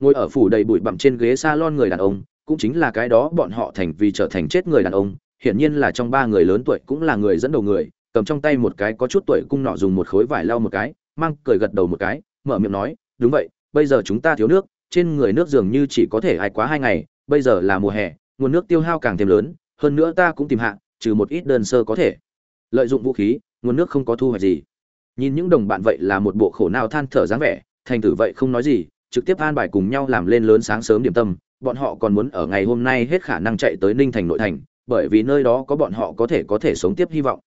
Ngồi ở phủ đầy bụi bặm trên ghế salon người đàn ông, cũng chính là cái đó bọn họ thành vì trở thành chết người đàn ông, hiển nhiên là trong ba người lớn tuổi cũng là người dẫn đầu người, cầm trong tay một cái có chút tuổi cung nọ dùng một khối vải lau một cái, mang cười gật đầu một cái, mở miệng nói, đúng vậy, bây giờ chúng ta thiếu nước, trên người nước dường như chỉ có thể ai quá hai ngày, bây giờ là mùa hè nguồn nước tiêu hao càng thêm lớn, hơn nữa ta cũng tìm hạ, trừ một ít đơn sơ có thể. Lợi dụng vũ khí, nguồn nước không có thu hoạch gì. Nhìn những đồng bạn vậy là một bộ khổ nào than thở dáng vẻ, thành tử vậy không nói gì, trực tiếp an bài cùng nhau làm lên lớn sáng sớm điểm tâm. Bọn họ còn muốn ở ngày hôm nay hết khả năng chạy tới ninh thành nội thành, bởi vì nơi đó có bọn họ có thể có thể sống tiếp hy vọng.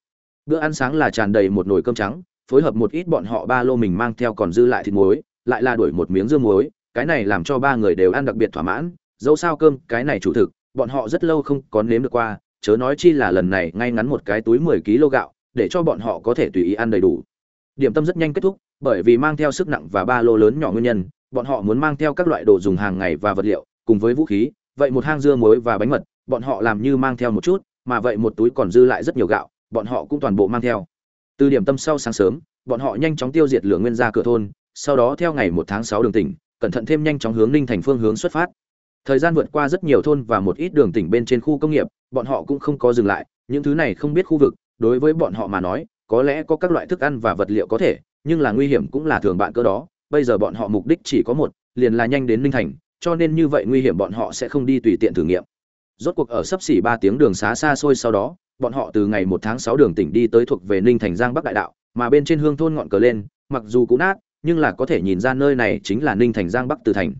Bữa ăn sáng là tràn đầy một nồi cơm trắng, phối hợp một ít bọn họ ba lô mình mang theo còn dư lại thịt muối, lại là đuổi một miếng dưa muối, cái này làm cho ba người đều ăn đặc biệt thỏa mãn. Dẫu sao cơm, cái này chủ thực bọn họ rất lâu không có nếm được qua, chớ nói chi là lần này ngay ngắn một cái túi 10 kg gạo, để cho bọn họ có thể tùy ý ăn đầy đủ. Điểm tâm rất nhanh kết thúc, bởi vì mang theo sức nặng và ba lô lớn nhỏ nguyên nhân, bọn họ muốn mang theo các loại đồ dùng hàng ngày và vật liệu, cùng với vũ khí, vậy một hang dưa muối và bánh mật, bọn họ làm như mang theo một chút, mà vậy một túi còn dư lại rất nhiều gạo, bọn họ cũng toàn bộ mang theo. Từ điểm tâm sau sáng sớm, bọn họ nhanh chóng tiêu diệt lửa nguyên ra cửa thôn, sau đó theo ngày một tháng sáu đường tỉnh, cẩn thận thêm nhanh chóng hướng ninh thành phương hướng xuất phát thời gian vượt qua rất nhiều thôn và một ít đường tỉnh bên trên khu công nghiệp, bọn họ cũng không có dừng lại, những thứ này không biết khu vực, đối với bọn họ mà nói, có lẽ có các loại thức ăn và vật liệu có thể, nhưng là nguy hiểm cũng là thường bạn cơ đó. Bây giờ bọn họ mục đích chỉ có một, liền là nhanh đến ninh thành, cho nên như vậy nguy hiểm bọn họ sẽ không đi tùy tiện thử nghiệm. Rốt cuộc ở sấp xỉ ba tiếng đường xá xa xôi sau đó, bọn họ từ ngày một tháng sáu đường tỉnh đi tới thuộc về ninh thành giang bắc đại đạo, mà bên trên hương thôn ngọn cờ lên, mặc dù cũ nát, nhưng là có thể nhìn ra nơi này chính là ninh thành giang bắc từ thành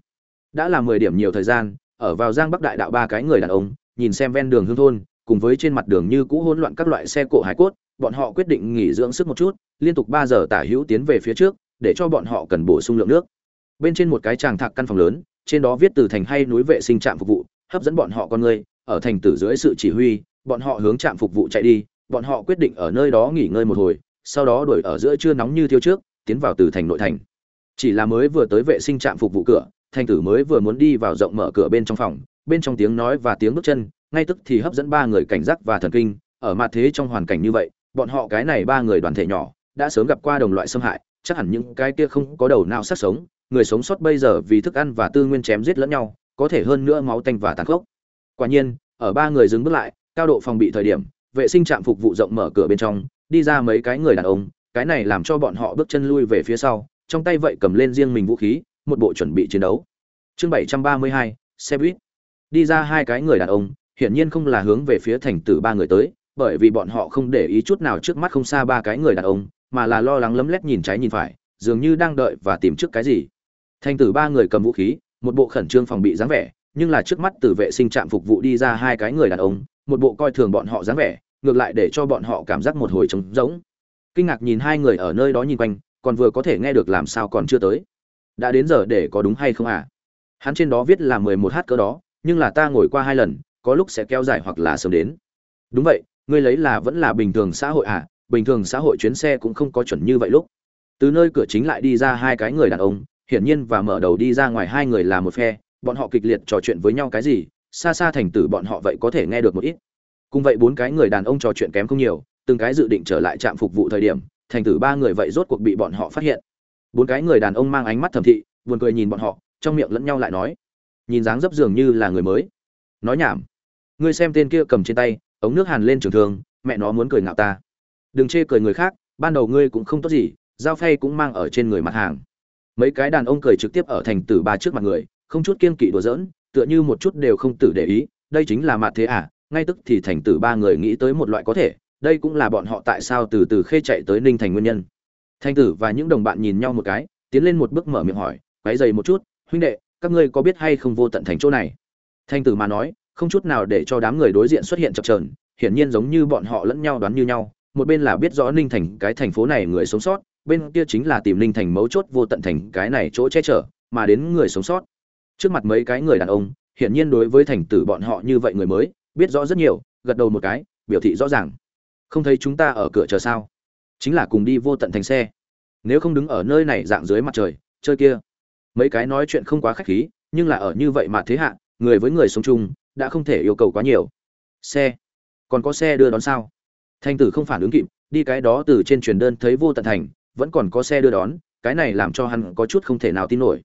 đã là mười điểm nhiều thời gian, ở vào giang bắc đại đạo ba cái người đàn ông, nhìn xem ven đường hương thôn, cùng với trên mặt đường như cũ hỗn loạn các loại xe cộ hải cốt, bọn họ quyết định nghỉ dưỡng sức một chút, liên tục ba giờ tả hữu tiến về phía trước, để cho bọn họ cần bổ sung lượng nước. Bên trên một cái tràng thạc căn phòng lớn, trên đó viết từ thành hay núi vệ sinh trạm phục vụ, hấp dẫn bọn họ con người, ở thành tử dưới sự chỉ huy, bọn họ hướng trạm phục vụ chạy đi, bọn họ quyết định ở nơi đó nghỉ ngơi một hồi, sau đó đuổi ở giữa trưa nóng như thiêu trước, tiến vào từ thành nội thành. Chỉ là mới vừa tới vệ sinh trạm phục vụ cửa thành tử mới vừa muốn đi vào rộng mở cửa bên trong phòng, bên trong tiếng nói và tiếng bước chân, ngay tức thì hấp dẫn ba người cảnh giác và thần kinh. Ở mặt thế trong hoàn cảnh như vậy, bọn họ cái này ba người đoàn thể nhỏ, đã sớm gặp qua đồng loại xâm hại, chắc hẳn những cái kia không có đầu nào sát sống. Người sống sót bây giờ vì thức ăn và tư nguyên chém giết lẫn nhau, có thể hơn nữa máu tanh và tàn khốc. Quả nhiên, ở ba người dừng bước lại, cao độ phòng bị thời điểm, vệ sinh trạm phục vụ rộng mở cửa bên trong, đi ra mấy cái người đàn ông, cái này làm cho bọn họ bước chân lui về phía sau, trong tay vậy cầm lên riêng mình vũ khí một bộ chuẩn bị chiến đấu. Chương bảy trăm ba mươi hai, xe buýt. Đi ra hai cái người đàn ông, hiển nhiên không là hướng về phía thành tử ba người tới, bởi vì bọn họ không để ý chút nào trước mắt không xa ba cái người đàn ông, mà là lo lắng lấm lét nhìn trái nhìn phải, dường như đang đợi và tìm trước cái gì. Thành tử ba người cầm vũ khí, một bộ khẩn trương phòng bị dáng vẻ, nhưng là trước mắt từ vệ sinh trạm phục vụ đi ra hai cái người đàn ông, một bộ coi thường bọn họ dáng vẻ, ngược lại để cho bọn họ cảm giác một hồi trống rỗng. Kinh ngạc nhìn hai người ở nơi đó nhìn quanh, còn vừa có thể nghe được làm sao còn chưa tới đã đến giờ để có đúng hay không à? Hắn trên đó viết là mười một h cỡ đó, nhưng là ta ngồi qua hai lần, có lúc sẽ kéo dài hoặc là sớm đến. Đúng vậy, ngươi lấy là vẫn là bình thường xã hội à? Bình thường xã hội chuyến xe cũng không có chuẩn như vậy lúc. Từ nơi cửa chính lại đi ra hai cái người đàn ông, hiển nhiên và mở đầu đi ra ngoài hai người là một phe, bọn họ kịch liệt trò chuyện với nhau cái gì, xa xa thành tử bọn họ vậy có thể nghe được một ít. Cùng vậy bốn cái người đàn ông trò chuyện kém không nhiều, từng cái dự định trở lại trạm phục vụ thời điểm, thành tử ba người vậy rốt cuộc bị bọn họ phát hiện bốn cái người đàn ông mang ánh mắt thầm thị, buồn cười nhìn bọn họ, trong miệng lẫn nhau lại nói, nhìn dáng dấp dường như là người mới. Nói nhảm, ngươi xem tên kia cầm trên tay, ống nước hàn lên trường thường mẹ nó muốn cười ngạo ta. Đừng chê cười người khác, ban đầu ngươi cũng không tốt gì, dao phay cũng mang ở trên người mặt hàng. Mấy cái đàn ông cười trực tiếp ở thành tử ba trước mặt người, không chút kiên kỵ đùa giỡn, tựa như một chút đều không tử để ý, đây chính là mặt thế à ngay tức thì thành tử ba người nghĩ tới một loại có thể, đây cũng là bọn họ tại sao từ từ khê chạy tới ninh thành nguyên nhân. Thanh tử và những đồng bạn nhìn nhau một cái, tiến lên một bước mở miệng hỏi quáy dày một chút, huynh đệ, các ngươi có biết hay không vô tận thành chỗ này? Thanh tử mà nói, không chút nào để cho đám người đối diện xuất hiện chập trờn hiển nhiên giống như bọn họ lẫn nhau đoán như nhau. Một bên là biết rõ ninh thành, cái thành phố này người sống sót, bên kia chính là tìm ninh thành mấu chốt vô tận thành, cái này chỗ che chở, mà đến người sống sót. Trước mặt mấy cái người đàn ông, hiển nhiên đối với thành tử bọn họ như vậy người mới, biết rõ rất nhiều, gật đầu một cái, biểu thị rõ ràng. Không thấy chúng ta ở cửa chờ sao? Chính là cùng đi vô tận thành xe. Nếu không đứng ở nơi này dạng dưới mặt trời, chơi kia. Mấy cái nói chuyện không quá khách khí, nhưng là ở như vậy mà thế hạ, người với người sống chung, đã không thể yêu cầu quá nhiều. Xe. Còn có xe đưa đón sao? Thanh tử không phản ứng kịp, đi cái đó từ trên truyền đơn thấy vô tận thành, vẫn còn có xe đưa đón, cái này làm cho hắn có chút không thể nào tin nổi.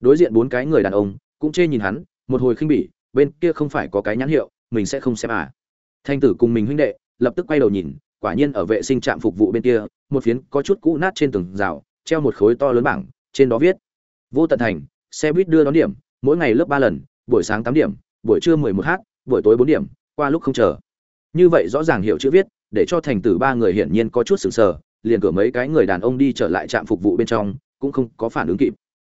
Đối diện bốn cái người đàn ông, cũng chê nhìn hắn, một hồi khinh bỉ, bên kia không phải có cái nhãn hiệu, mình sẽ không xem à. Thanh tử cùng mình huynh đệ, lập tức quay đầu nhìn quả nhiên ở vệ sinh trạm phục vụ bên kia, một phiến có chút cũ nát trên tường rào, treo một khối to lớn bảng, trên đó viết, vô tận thành, xe buýt đưa đón điểm, mỗi ngày lớp ba lần, buổi sáng tám điểm, buổi trưa mười một h buổi tối bốn điểm, qua lúc không chờ. Như vậy rõ ràng hiểu chữ viết, để cho thành tử ba người hiển nhiên có chút sửng sờ, liền cửa mấy cái người đàn ông đi trở lại trạm phục vụ bên trong, cũng không có phản ứng kịp.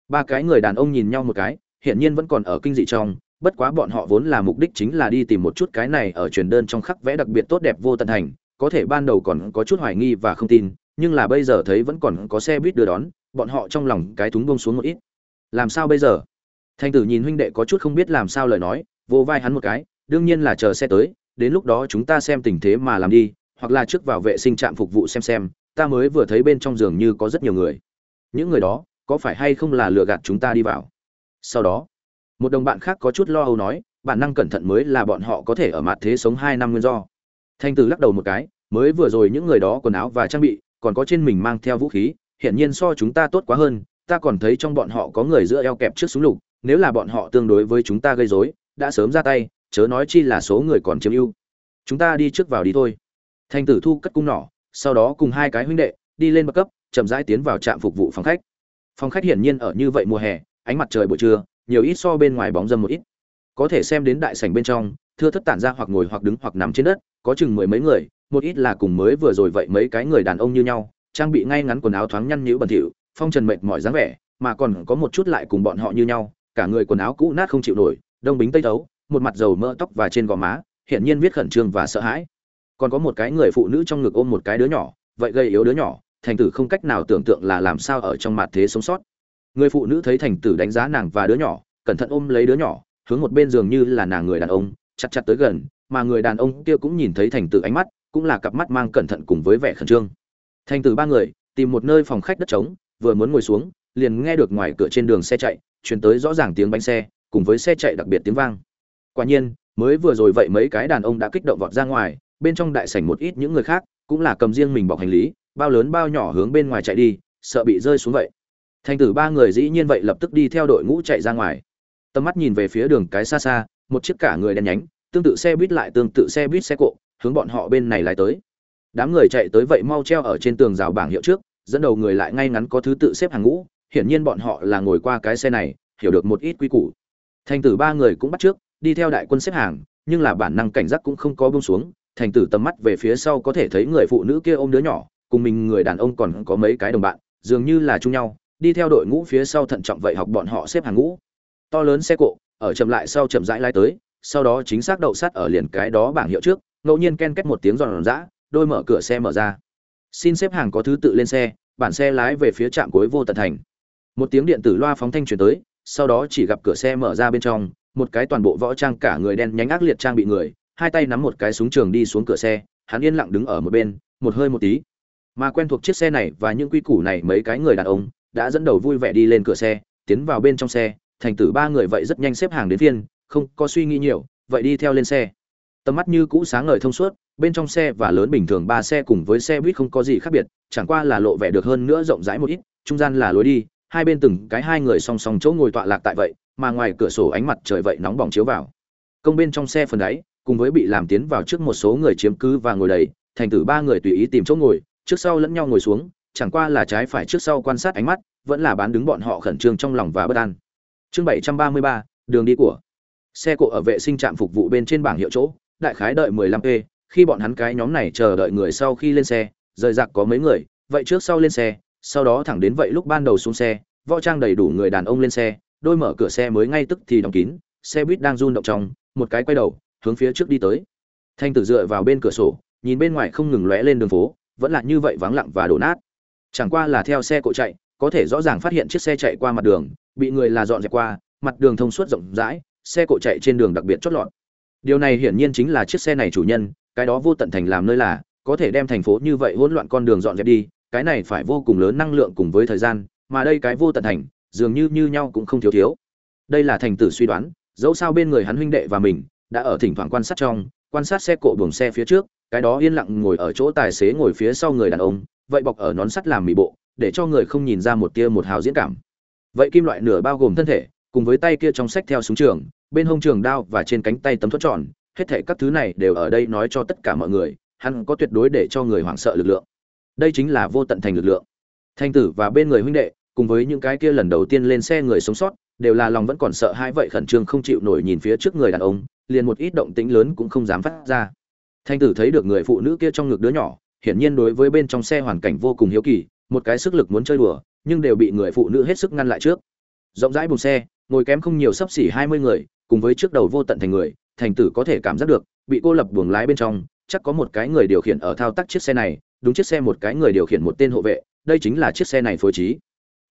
Ba cái người đàn ông nhìn nhau một cái, hiển nhiên vẫn còn ở kinh dị trong, bất quá bọn họ vốn là mục đích chính là đi tìm một chút cái này ở truyền đơn trong khắc vẽ đặc biệt tốt đẹp vô tận thành có thể ban đầu còn có chút hoài nghi và không tin, nhưng là bây giờ thấy vẫn còn có xe buýt đưa đón, bọn họ trong lòng cái thúng bông xuống một ít. Làm sao bây giờ? Thanh tử nhìn huynh đệ có chút không biết làm sao lời nói, vô vai hắn một cái, đương nhiên là chờ xe tới, đến lúc đó chúng ta xem tình thế mà làm đi, hoặc là trước vào vệ sinh trạm phục vụ xem xem, ta mới vừa thấy bên trong giường như có rất nhiều người. Những người đó, có phải hay không là lừa gạt chúng ta đi vào? Sau đó, một đồng bạn khác có chút lo âu nói, bản năng cẩn thận mới là bọn họ có thể ở mặt thế sống hai năm nguyên do thanh tử lắc đầu một cái, mới vừa rồi những người đó quần áo và trang bị, còn có trên mình mang theo vũ khí, hiển nhiên so chúng ta tốt quá hơn, ta còn thấy trong bọn họ có người giữa eo kẹp trước súng lục, nếu là bọn họ tương đối với chúng ta gây rối, đã sớm ra tay, chớ nói chi là số người còn chiếm ưu. Chúng ta đi trước vào đi thôi. Thanh tử thu cất cung nỏ, sau đó cùng hai cái huynh đệ, đi lên bậc cấp, chậm rãi tiến vào trạm phục vụ phòng khách. Phòng khách hiển nhiên ở như vậy mùa hè, ánh mặt trời buổi trưa, nhiều ít so bên ngoài bóng dâm một ít. Có thể xem đến đại sảnh bên trong thưa thất tản ra hoặc ngồi hoặc đứng hoặc nằm trên đất, có chừng mười mấy người, một ít là cùng mới vừa rồi vậy mấy cái người đàn ông như nhau, trang bị ngay ngắn quần áo thoáng nhăn nhữ bẩn thỉu, phong trần mệt mỏi dáng vẻ, mà còn có một chút lại cùng bọn họ như nhau, cả người quần áo cũ nát không chịu nổi, đông bính tây tấu, một mặt dầu mỡ tóc và trên gò má hiện nhiên viết khẩn trương và sợ hãi. Còn có một cái người phụ nữ trong ngực ôm một cái đứa nhỏ, vậy gây yếu đứa nhỏ, thành tử không cách nào tưởng tượng là làm sao ở trong mặt thế sống sót. Người phụ nữ thấy thành tử đánh giá nàng và đứa nhỏ, cẩn thận ôm lấy đứa nhỏ, hướng một bên giường như là nàng người đàn ông chặt chặt tới gần, mà người đàn ông kia cũng nhìn thấy thành tử ánh mắt, cũng là cặp mắt mang cẩn thận cùng với vẻ khẩn trương. Thành tử ba người, tìm một nơi phòng khách đất trống, vừa muốn ngồi xuống, liền nghe được ngoài cửa trên đường xe chạy, truyền tới rõ ràng tiếng bánh xe, cùng với xe chạy đặc biệt tiếng vang. Quả nhiên, mới vừa rồi vậy mấy cái đàn ông đã kích động vọt ra ngoài, bên trong đại sảnh một ít những người khác, cũng là cầm riêng mình bọc hành lý, bao lớn bao nhỏ hướng bên ngoài chạy đi, sợ bị rơi xuống vậy. Thành tử ba người dĩ nhiên vậy lập tức đi theo đội ngũ chạy ra ngoài. Tầm mắt nhìn về phía đường cái xa xa một chiếc cả người đen nhánh, tương tự xe buýt lại tương tự xe buýt xe cộ, hướng bọn họ bên này lại tới. Đám người chạy tới vậy mau treo ở trên tường rào bảng hiệu trước, dẫn đầu người lại ngay ngắn có thứ tự xếp hàng ngũ, hiển nhiên bọn họ là ngồi qua cái xe này, hiểu được một ít quy củ. Thành tử ba người cũng bắt trước, đi theo đại quân xếp hàng, nhưng là bản năng cảnh giác cũng không có buông xuống, thành tử tầm mắt về phía sau có thể thấy người phụ nữ kia ôm đứa nhỏ, cùng mình người đàn ông còn có mấy cái đồng bạn, dường như là chung nhau, đi theo đội ngũ phía sau thận trọng vậy học bọn họ xếp hàng ngũ. To lớn xe cộ ở chậm lại sau chậm rãi lái tới, sau đó chính xác đậu sát ở liền cái đó bảng hiệu trước, ngẫu nhiên ken kết một tiếng giòn giã, đôi mở cửa xe mở ra. Xin xếp hàng có thứ tự lên xe, bản xe lái về phía trạm cuối vô tận thành. Một tiếng điện tử loa phóng thanh truyền tới, sau đó chỉ gặp cửa xe mở ra bên trong, một cái toàn bộ võ trang cả người đen nhánh ác liệt trang bị người, hai tay nắm một cái súng trường đi xuống cửa xe, hắn yên lặng đứng ở một bên, một hơi một tí. Mà quen thuộc chiếc xe này và những quy củ này mấy cái người đàn ông đã dẫn đầu vui vẻ đi lên cửa xe, tiến vào bên trong xe thành tử ba người vậy rất nhanh xếp hàng đến phiên, không có suy nghĩ nhiều, vậy đi theo lên xe. Tầm mắt như cũ sáng ngời thông suốt, bên trong xe và lớn bình thường ba xe cùng với xe buýt không có gì khác biệt, chẳng qua là lộ vẻ được hơn nữa rộng rãi một ít, trung gian là lối đi, hai bên từng cái hai người song song chỗ ngồi tọa lạc tại vậy, mà ngoài cửa sổ ánh mặt trời vậy nóng bỏng chiếu vào. Công bên trong xe phần đáy, cùng với bị làm tiến vào trước một số người chiếm cứ và ngồi đầy, thành tử ba người tùy ý tìm chỗ ngồi, trước sau lẫn nhau ngồi xuống, chẳng qua là trái phải trước sau quan sát ánh mắt, vẫn là bán đứng bọn họ khẩn trương trong lòng và bất an chương bảy trăm ba mươi ba, đường đi của. Xe cộ ở vệ sinh trạm phục vụ bên trên bảng hiệu chỗ, đại khái đợi 15 p khi bọn hắn cái nhóm này chờ đợi người sau khi lên xe, rời rạc có mấy người, vậy trước sau lên xe, sau đó thẳng đến vậy lúc ban đầu xuống xe, võ trang đầy đủ người đàn ông lên xe, đôi mở cửa xe mới ngay tức thì đóng kín, xe buýt đang run động trong, một cái quay đầu, hướng phía trước đi tới. Thanh tử dựa vào bên cửa sổ, nhìn bên ngoài không ngừng lóe lên đường phố, vẫn là như vậy vắng lặng và đổ nát. Chẳng qua là theo xe cộ chạy có thể rõ ràng phát hiện chiếc xe chạy qua mặt đường, bị người là dọn dẹp qua, mặt đường thông suốt rộng rãi, xe cộ chạy trên đường đặc biệt chót lọt. Điều này hiển nhiên chính là chiếc xe này chủ nhân, cái đó vô tận thành làm nơi là, có thể đem thành phố như vậy hỗn loạn con đường dọn dẹp đi, cái này phải vô cùng lớn năng lượng cùng với thời gian, mà đây cái vô tận thành, dường như như nhau cũng không thiếu thiếu. Đây là thành tử suy đoán, dẫu sao bên người hắn huynh đệ và mình, đã ở thỉnh thoảng quan sát trong, quan sát xe cộ buồng xe phía trước, cái đó yên lặng ngồi ở chỗ tài xế ngồi phía sau người đàn ông, vậy bọc ở nón sắt làm mì bộ để cho người không nhìn ra một tia một hào diễn cảm. Vậy kim loại nửa bao gồm thân thể, cùng với tay kia trong sách theo súng trường, bên hông trường đao và trên cánh tay tấm thuất tròn, hết thảy các thứ này đều ở đây nói cho tất cả mọi người, hắn có tuyệt đối để cho người hoảng sợ lực lượng. Đây chính là vô tận thành lực lượng. Thanh tử và bên người huynh đệ, cùng với những cái kia lần đầu tiên lên xe người sống sót, đều là lòng vẫn còn sợ hãi vậy khẩn trương không chịu nổi nhìn phía trước người đàn ông, liền một ít động tĩnh lớn cũng không dám phát ra. Thanh tử thấy được người phụ nữ kia trong ngực đứa nhỏ, hiển nhiên đối với bên trong xe hoàn cảnh vô cùng hiếu kỳ một cái sức lực muốn chơi đùa, nhưng đều bị người phụ nữ hết sức ngăn lại trước. Rộng rãi bùng xe, ngồi kém không nhiều sấp xỉ hai mươi người, cùng với trước đầu vô tận thành người, thành tử có thể cảm giác được, bị cô lập buồng lái bên trong, chắc có một cái người điều khiển ở thao tác chiếc xe này, đúng chiếc xe một cái người điều khiển một tên hộ vệ, đây chính là chiếc xe này phối trí.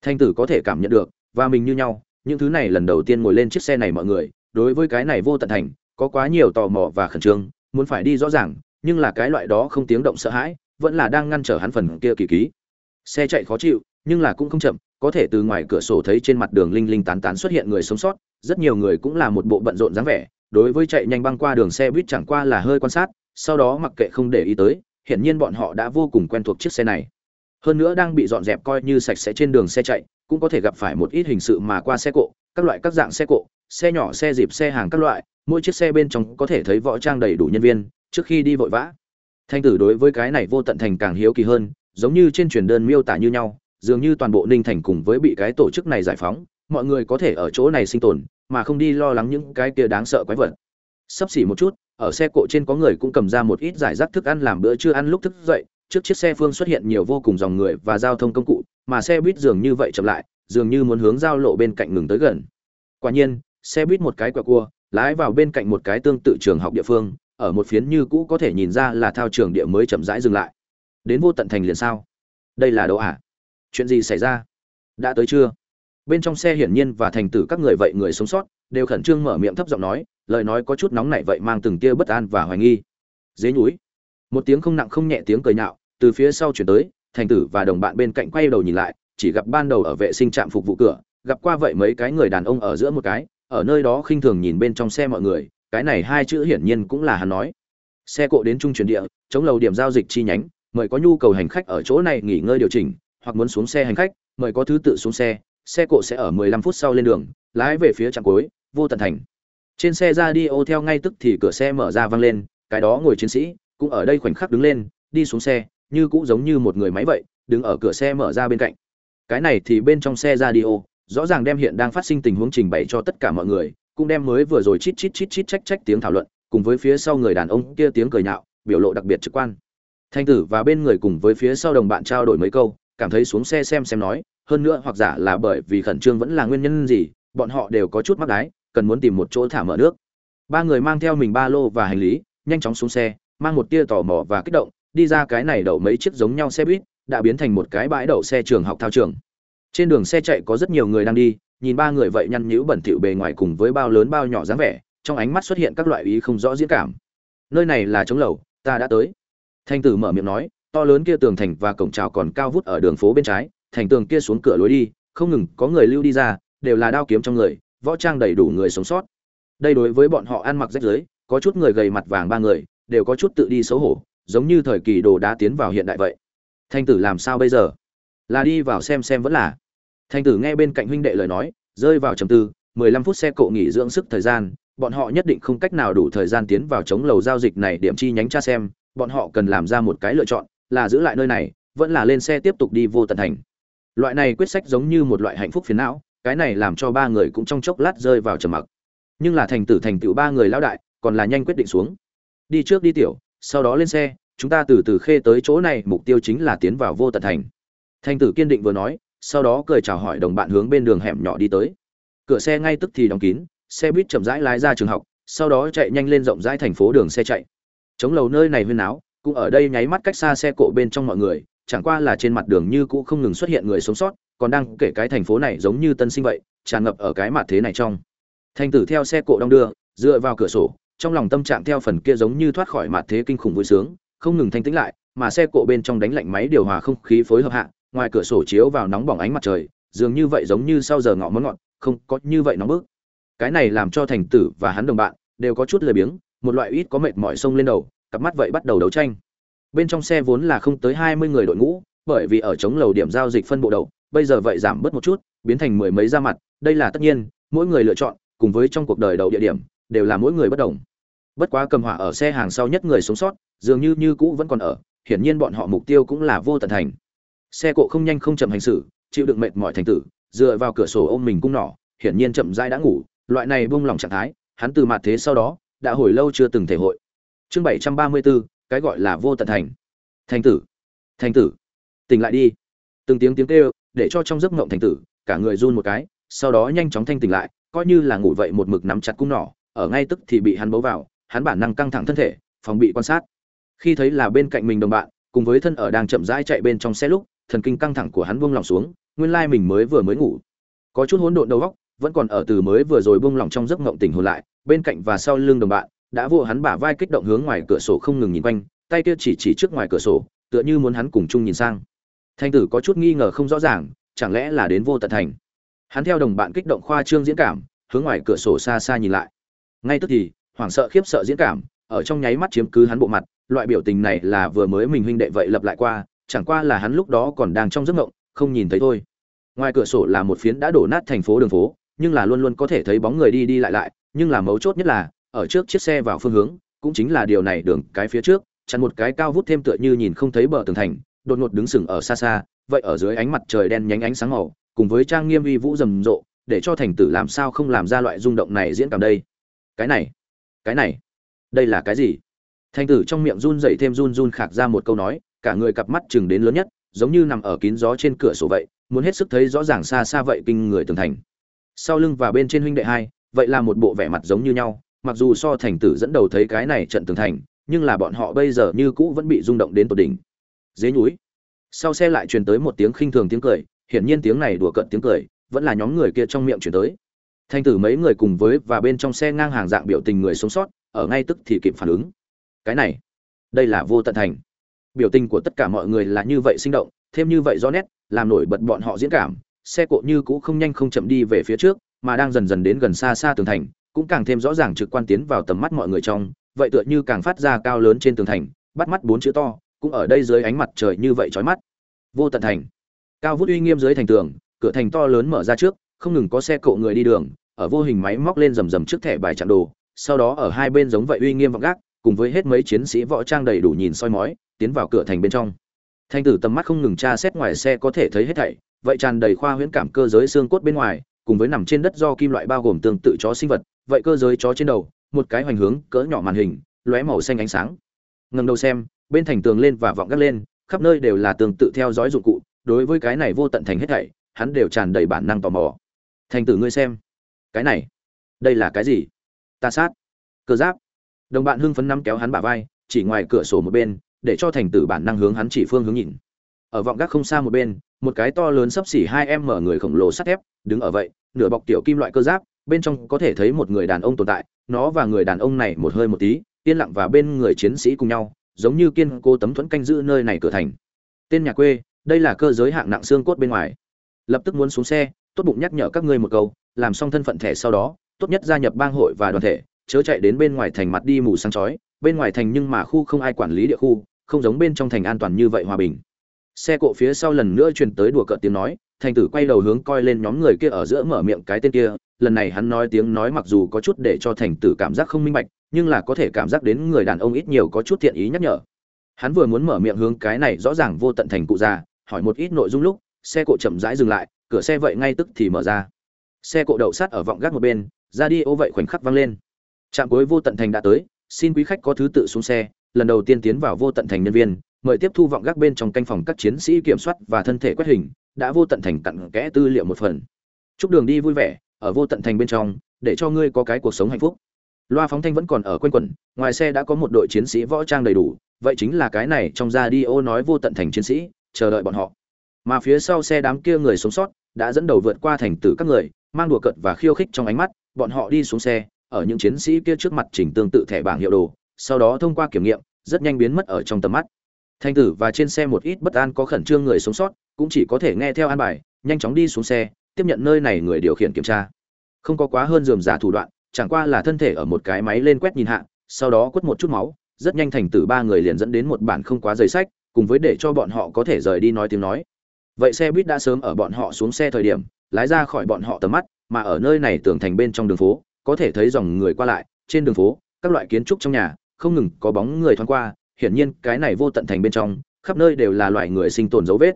Thành tử có thể cảm nhận được, và mình như nhau, những thứ này lần đầu tiên ngồi lên chiếc xe này mọi người, đối với cái này vô tận thành, có quá nhiều tò mò và khẩn trương, muốn phải đi rõ ràng, nhưng là cái loại đó không tiếng động sợ hãi, vẫn là đang ngăn trở hắn phần kia kỳ ký xe chạy khó chịu, nhưng là cũng không chậm, có thể từ ngoài cửa sổ thấy trên mặt đường linh linh tán tán xuất hiện người sống sót, rất nhiều người cũng là một bộ bận rộn dáng vẻ, đối với chạy nhanh băng qua đường xe buýt chẳng qua là hơi quan sát, sau đó mặc kệ không để ý tới, hiển nhiên bọn họ đã vô cùng quen thuộc chiếc xe này. Hơn nữa đang bị dọn dẹp coi như sạch sẽ trên đường xe chạy, cũng có thể gặp phải một ít hình sự mà qua xe cộ, các loại các dạng xe cộ, xe nhỏ, xe dịp, xe hàng các loại, mỗi chiếc xe bên trong có thể thấy võ trang đầy đủ nhân viên, trước khi đi vội vã. Thanh tử đối với cái này vô tận thành càng hiếu kỳ hơn giống như trên truyền đơn miêu tả như nhau, dường như toàn bộ ninh thành cùng với bị cái tổ chức này giải phóng, mọi người có thể ở chỗ này sinh tồn, mà không đi lo lắng những cái kia đáng sợ quái vật. Sắp xỉ một chút, ở xe cộ trên có người cũng cầm ra một ít giải rác thức ăn làm bữa trưa ăn lúc thức dậy. Trước chiếc xe phương xuất hiện nhiều vô cùng dòng người và giao thông công cụ, mà xe buýt dường như vậy chậm lại, dường như muốn hướng giao lộ bên cạnh ngừng tới gần. Quả nhiên, xe buýt một cái quẹo cua, lái vào bên cạnh một cái tương tự trường học địa phương, ở một phiến như cũ có thể nhìn ra là thao trường địa mới chậm rãi dừng lại đến vô tận thành liền sao? Đây là đâu à chuyện gì xảy ra? Đã tới chưa? Bên trong xe hiển nhiên và thành tử các người vậy người sống sót, đều khẩn trương mở miệng thấp giọng nói, lời nói có chút nóng nảy vậy mang từng tia bất an và hoài nghi. Dế nhúi một tiếng không nặng không nhẹ tiếng cười nhạo, từ phía sau chuyển tới, thành tử và đồng bạn bên cạnh quay đầu nhìn lại, chỉ gặp ban đầu ở vệ sinh trạm phục vụ cửa, gặp qua vậy mấy cái người đàn ông ở giữa một cái, ở nơi đó khinh thường nhìn bên trong xe mọi người, cái này hai chữ hiển nhiên cũng là hắn nói. Xe cộ đến trung chuyển địa, chống lầu điểm giao dịch chi nhánh mời có nhu cầu hành khách ở chỗ này nghỉ ngơi điều chỉnh, hoặc muốn xuống xe hành khách, mời có thứ tự xuống xe xe cộ sẽ ở 15 phút sau lên đường, lái về phía trạm cuối, vô tận thành. Trên xe ra đi ô theo ngay tức thì cửa xe mở ra văng lên, cái đó ngồi chiến sĩ, cũng ở đây khoảnh khắc đứng lên, đi xuống xe, như cũng giống như một người máy vậy, đứng ở cửa xe mở ra bên cạnh. Cái này thì bên trong xe ra đi ô rõ ràng đem hiện đang phát sinh tình huống trình bày cho tất cả mọi người, cũng đem mới vừa rồi chít chít chít chít trách trách tiếng thảo luận, cùng với phía sau người đàn ông kia tiếng cười nhạo, biểu lộ đặc biệt trực quan thanh tử và bên người cùng với phía sau đồng bạn trao đổi mấy câu, cảm thấy xuống xe xem xem nói, hơn nữa hoặc giả là bởi vì khẩn trương vẫn là nguyên nhân gì, bọn họ đều có chút mắc đái, cần muốn tìm một chỗ thả mở nước. Ba người mang theo mình ba lô và hành lý, nhanh chóng xuống xe, mang một tia tò mò và kích động, đi ra cái này đậu mấy chiếc giống nhau xe buýt, đã biến thành một cái bãi đậu xe trường học thao trường. Trên đường xe chạy có rất nhiều người đang đi, nhìn ba người vậy nhăn nhữ bẩn thỉu bề ngoài cùng với bao lớn bao nhỏ dáng vẻ, trong ánh mắt xuất hiện các loại ý không rõ diễn cảm. Nơi này là trống lầu, ta đã tới thanh tử mở miệng nói, to lớn kia tường thành và cổng chào còn cao vút ở đường phố bên trái, thành tường kia xuống cửa lối đi, không ngừng có người lưu đi ra, đều là đao kiếm trong người, võ trang đầy đủ người sống sót. Đây đối với bọn họ ăn mặc rách rưới, có chút người gầy mặt vàng ba người, đều có chút tự đi xấu hổ, giống như thời kỳ đồ đá tiến vào hiện đại vậy. Thanh tử làm sao bây giờ? Là đi vào xem xem vẫn là. Thanh tử nghe bên cạnh huynh đệ lời nói, rơi vào trầm tư, mười lăm phút xe cộ nghỉ dưỡng sức thời gian, bọn họ nhất định không cách nào đủ thời gian tiến vào chống lầu giao dịch này, điểm chi nhánh tra xem bọn họ cần làm ra một cái lựa chọn, là giữ lại nơi này, vẫn là lên xe tiếp tục đi vô tận thành. Loại này quyết sách giống như một loại hạnh phúc phiền não, cái này làm cho ba người cũng trong chốc lát rơi vào trầm mặc. Nhưng là thành tử thành tựu ba người lão đại, còn là nhanh quyết định xuống. Đi trước đi tiểu, sau đó lên xe, chúng ta từ từ khê tới chỗ này, mục tiêu chính là tiến vào vô tận thành. Thành tử kiên định vừa nói, sau đó cười chào hỏi đồng bạn hướng bên đường hẻm nhỏ đi tới. Cửa xe ngay tức thì đóng kín, xe buýt chậm rãi lái ra trường học, sau đó chạy nhanh lên rộng rãi thành phố đường xe chạy chống lầu nơi này huyên áo cũng ở đây nháy mắt cách xa xe cộ bên trong mọi người, chẳng qua là trên mặt đường như cũ không ngừng xuất hiện người sống sót, còn đang kể cái thành phố này giống như tân sinh vậy, tràn ngập ở cái mặt thế này trong. Thành tử theo xe cộ đong đưa, dựa vào cửa sổ, trong lòng tâm trạng theo phần kia giống như thoát khỏi mặt thế kinh khủng vui sướng, không ngừng thanh tĩnh lại, mà xe cộ bên trong đánh lạnh máy điều hòa không khí phối hợp hạ, ngoài cửa sổ chiếu vào nóng bỏng ánh mặt trời, dường như vậy giống như sau giờ ngọ món ngọn không có như vậy nóng bức. Cái này làm cho thành tử và hắn đồng bạn, đều có chút lười biếng một loại ít có mệt mỏi sông lên đầu, cặp mắt vậy bắt đầu đấu tranh. Bên trong xe vốn là không tới hai mươi người đội ngũ, bởi vì ở chống lầu điểm giao dịch phân bộ đầu, bây giờ vậy giảm bớt một chút, biến thành mười mấy ra mặt, đây là tất nhiên, mỗi người lựa chọn, cùng với trong cuộc đời đầu địa điểm, đều là mỗi người bất đồng. Bất quá cầm hỏa ở xe hàng sau nhất người sống sót, dường như như cũ vẫn còn ở, hiển nhiên bọn họ mục tiêu cũng là vô tận thành. Xe cộ không nhanh không chậm hành xử, chịu đựng mệt mỏi thành tử, dựa vào cửa sổ ôm mình cung nỏ, hiển nhiên chậm rãi đã ngủ, loại này buông lỏng trạng thái, hắn từ mặt thế sau đó đã hồi lâu chưa từng thể hội. Chương bảy trăm ba mươi bốn cái gọi là vô tận thành. Thành tử. Thành tử. Tỉnh lại đi. Từng tiếng tiếng kêu, để cho trong giấc ngộng thành tử, cả người run một cái, sau đó nhanh chóng thanh tỉnh lại, coi như là ngủ vậy một mực nắm chặt cung nỏ, ở ngay tức thì bị hắn bấu vào, hắn bản năng căng thẳng thân thể, phòng bị quan sát. Khi thấy là bên cạnh mình đồng bạn, cùng với thân ở đang chậm rãi chạy bên trong xe lúc, thần kinh căng thẳng của hắn buông lỏng xuống, nguyên lai mình mới vừa mới ngủ. Có chút hỗn độn đầu óc, vẫn còn ở từ mới vừa rồi buông lỏng trong giấc ngộng tỉnh hồn lại bên cạnh và sau lưng đồng bạn, đã vô hắn bả vai kích động hướng ngoài cửa sổ không ngừng nhìn quanh, tay kia chỉ chỉ trước ngoài cửa sổ, tựa như muốn hắn cùng chung nhìn sang. Thanh tử có chút nghi ngờ không rõ ràng, chẳng lẽ là đến vô tận thành? Hắn theo đồng bạn kích động khoa trương diễn cảm, hướng ngoài cửa sổ xa xa nhìn lại. Ngay tức thì, hoảng sợ khiếp sợ diễn cảm, ở trong nháy mắt chiếm cứ hắn bộ mặt, loại biểu tình này là vừa mới mình huynh đệ vậy lập lại qua, chẳng qua là hắn lúc đó còn đang trong giấc ngộng không nhìn thấy thôi. Ngoài cửa sổ là một phiến đã đổ nát thành phố đường phố, nhưng là luôn luôn có thể thấy bóng người đi đi lại lại nhưng là mấu chốt nhất là, ở trước chiếc xe vào phương hướng, cũng chính là điều này đường cái phía trước, chặn một cái cao vút thêm tựa như nhìn không thấy bờ tường thành, đột ngột đứng sừng ở xa xa, vậy ở dưới ánh mặt trời đen nhánh ánh sáng màu, cùng với trang nghiêm uy vũ rầm rộ, để cho thành tử làm sao không làm ra loại rung động này diễn cảm đây. Cái này cái này, đây là cái gì? Thành tử trong miệng run dậy thêm run run khạc ra một câu nói, cả người cặp mắt chừng đến lớn nhất, giống như nằm ở kín gió trên cửa sổ vậy, muốn hết sức thấy rõ ràng xa xa vậy kinh người tường thành. Sau lưng và bên trên huynh đệ hai vậy là một bộ vẻ mặt giống như nhau, mặc dù so thành tử dẫn đầu thấy cái này trận tường thành, nhưng là bọn họ bây giờ như cũ vẫn bị rung động đến tột đỉnh. Dế núi sau xe lại truyền tới một tiếng khinh thường tiếng cười, hiển nhiên tiếng này đùa cợt tiếng cười, vẫn là nhóm người kia trong miệng truyền tới. Thanh tử mấy người cùng với và bên trong xe ngang hàng dạng biểu tình người sống sót, ở ngay tức thì kịp phản ứng. Cái này, đây là vô tận thành. Biểu tình của tất cả mọi người là như vậy sinh động, thêm như vậy rõ nét, làm nổi bật bọn họ diễn cảm, xe cộ như cũ không nhanh không chậm đi về phía trước mà đang dần dần đến gần xa xa tường thành, cũng càng thêm rõ ràng trực quan tiến vào tầm mắt mọi người trong. Vậy tựa như càng phát ra cao lớn trên tường thành, bắt mắt bốn chữ to, cũng ở đây dưới ánh mặt trời như vậy chói mắt. Vô tận thành. Cao vút uy nghiêm dưới thành tường, cửa thành to lớn mở ra trước, không ngừng có xe cộ người đi đường, ở vô hình máy móc lên rầm rầm trước thẻ bài chặn đồ, sau đó ở hai bên giống vậy uy nghiêm vọng gác, cùng với hết mấy chiến sĩ võ trang đầy đủ nhìn soi mói, tiến vào cửa thành bên trong. Thanh tử tầm mắt không ngừng tra xét ngoài xe có thể thấy hết thảy, vậy tràn đầy khoa huyễn cảm cơ giới xương cốt bên ngoài cùng với nằm trên đất do kim loại bao gồm tương tự chó sinh vật, vậy cơ giới chó trên đầu, một cái hoành hướng, cỡ nhỏ màn hình, lóe màu xanh ánh sáng. Ngầm đầu xem, bên thành tường lên và vọng gác lên, khắp nơi đều là tương tự theo dõi dụng cụ, đối với cái này vô tận thành hết thảy, hắn đều tràn đầy bản năng tò mò. Thành tử ngươi xem. Cái này, đây là cái gì? Ta sát. Cơ giáp. Đồng bạn hưng phấn nắm kéo hắn bả vai, chỉ ngoài cửa sổ một bên, để cho thành tử bản năng hướng hắn chỉ phương hướng nhìn. Ở vọng gác không xa một bên một cái to lớn sấp xỉ hai em mở người khổng lồ sắt thép, đứng ở vậy, nửa bọc tiểu kim loại cơ giáp, bên trong có thể thấy một người đàn ông tồn tại, nó và người đàn ông này một hơi một tí, yên lặng và bên người chiến sĩ cùng nhau, giống như kiên cố tấm thuẫn canh giữ nơi này cửa thành. Tên nhà quê, đây là cơ giới hạng nặng xương cốt bên ngoài. Lập tức muốn xuống xe, tốt bụng nhắc nhở các ngươi một câu, làm xong thân phận thẻ sau đó, tốt nhất gia nhập bang hội và đoàn thể, chớ chạy đến bên ngoài thành mặt đi mù sáng chói, bên ngoài thành nhưng mà khu không ai quản lý địa khu, không giống bên trong thành an toàn như vậy hòa bình xe cộ phía sau lần nữa truyền tới đùa cợt tiếng nói, thành tử quay đầu hướng coi lên nhóm người kia ở giữa mở miệng cái tên kia, lần này hắn nói tiếng nói mặc dù có chút để cho thành tử cảm giác không minh bạch, nhưng là có thể cảm giác đến người đàn ông ít nhiều có chút thiện ý nhắc nhở. Hắn vừa muốn mở miệng hướng cái này rõ ràng vô tận thành cụ già hỏi một ít nội dung lúc, xe cộ chậm rãi dừng lại, cửa xe vậy ngay tức thì mở ra. Xe cộ đậu sát ở vọng gác một bên, ra đi ô vậy khoảnh khắc vang lên. Trạm cuối vô tận thành đã tới, xin quý khách có thứ tự xuống xe, lần đầu tiên tiến vào vô tận thành nhân viên mời tiếp thu vọng gác bên trong canh phòng các chiến sĩ kiểm soát và thân thể quét hình, đã vô tận thành cặn kẽ tư liệu một phần. Chúc đường đi vui vẻ, ở vô tận thành bên trong, để cho ngươi có cái cuộc sống hạnh phúc. Loa phóng thanh vẫn còn ở quanh quẩn, ngoài xe đã có một đội chiến sĩ võ trang đầy đủ, vậy chính là cái này trong ra đi ô nói vô tận thành chiến sĩ, chờ đợi bọn họ. Mà phía sau xe đám kia người sống sót, đã dẫn đầu vượt qua thành tử các người, mang đùa cợt và khiêu khích trong ánh mắt, bọn họ đi xuống xe, ở những chiến sĩ kia trước mặt chỉnh tương tự thẻ bảng hiệu đồ, sau đó thông qua kiểm nghiệm, rất nhanh biến mất ở trong tầm mắt thành tử và trên xe một ít bất an có khẩn trương người sống sót, cũng chỉ có thể nghe theo an bài, nhanh chóng đi xuống xe, tiếp nhận nơi này người điều khiển kiểm tra. Không có quá hơn dườm giả thủ đoạn, chẳng qua là thân thể ở một cái máy lên quét nhìn hạ, sau đó quất một chút máu, rất nhanh thành tử ba người liền dẫn đến một bản không quá giấy sách, cùng với để cho bọn họ có thể rời đi nói tiếng nói. Vậy xe buýt đã sớm ở bọn họ xuống xe thời điểm, lái ra khỏi bọn họ tầm mắt, mà ở nơi này tưởng thành bên trong đường phố, có thể thấy dòng người qua lại, trên đường phố, các loại kiến trúc trong nhà, không ngừng có bóng người thoáng qua hiển nhiên cái này vô tận thành bên trong, khắp nơi đều là loại người sinh tồn dấu vết.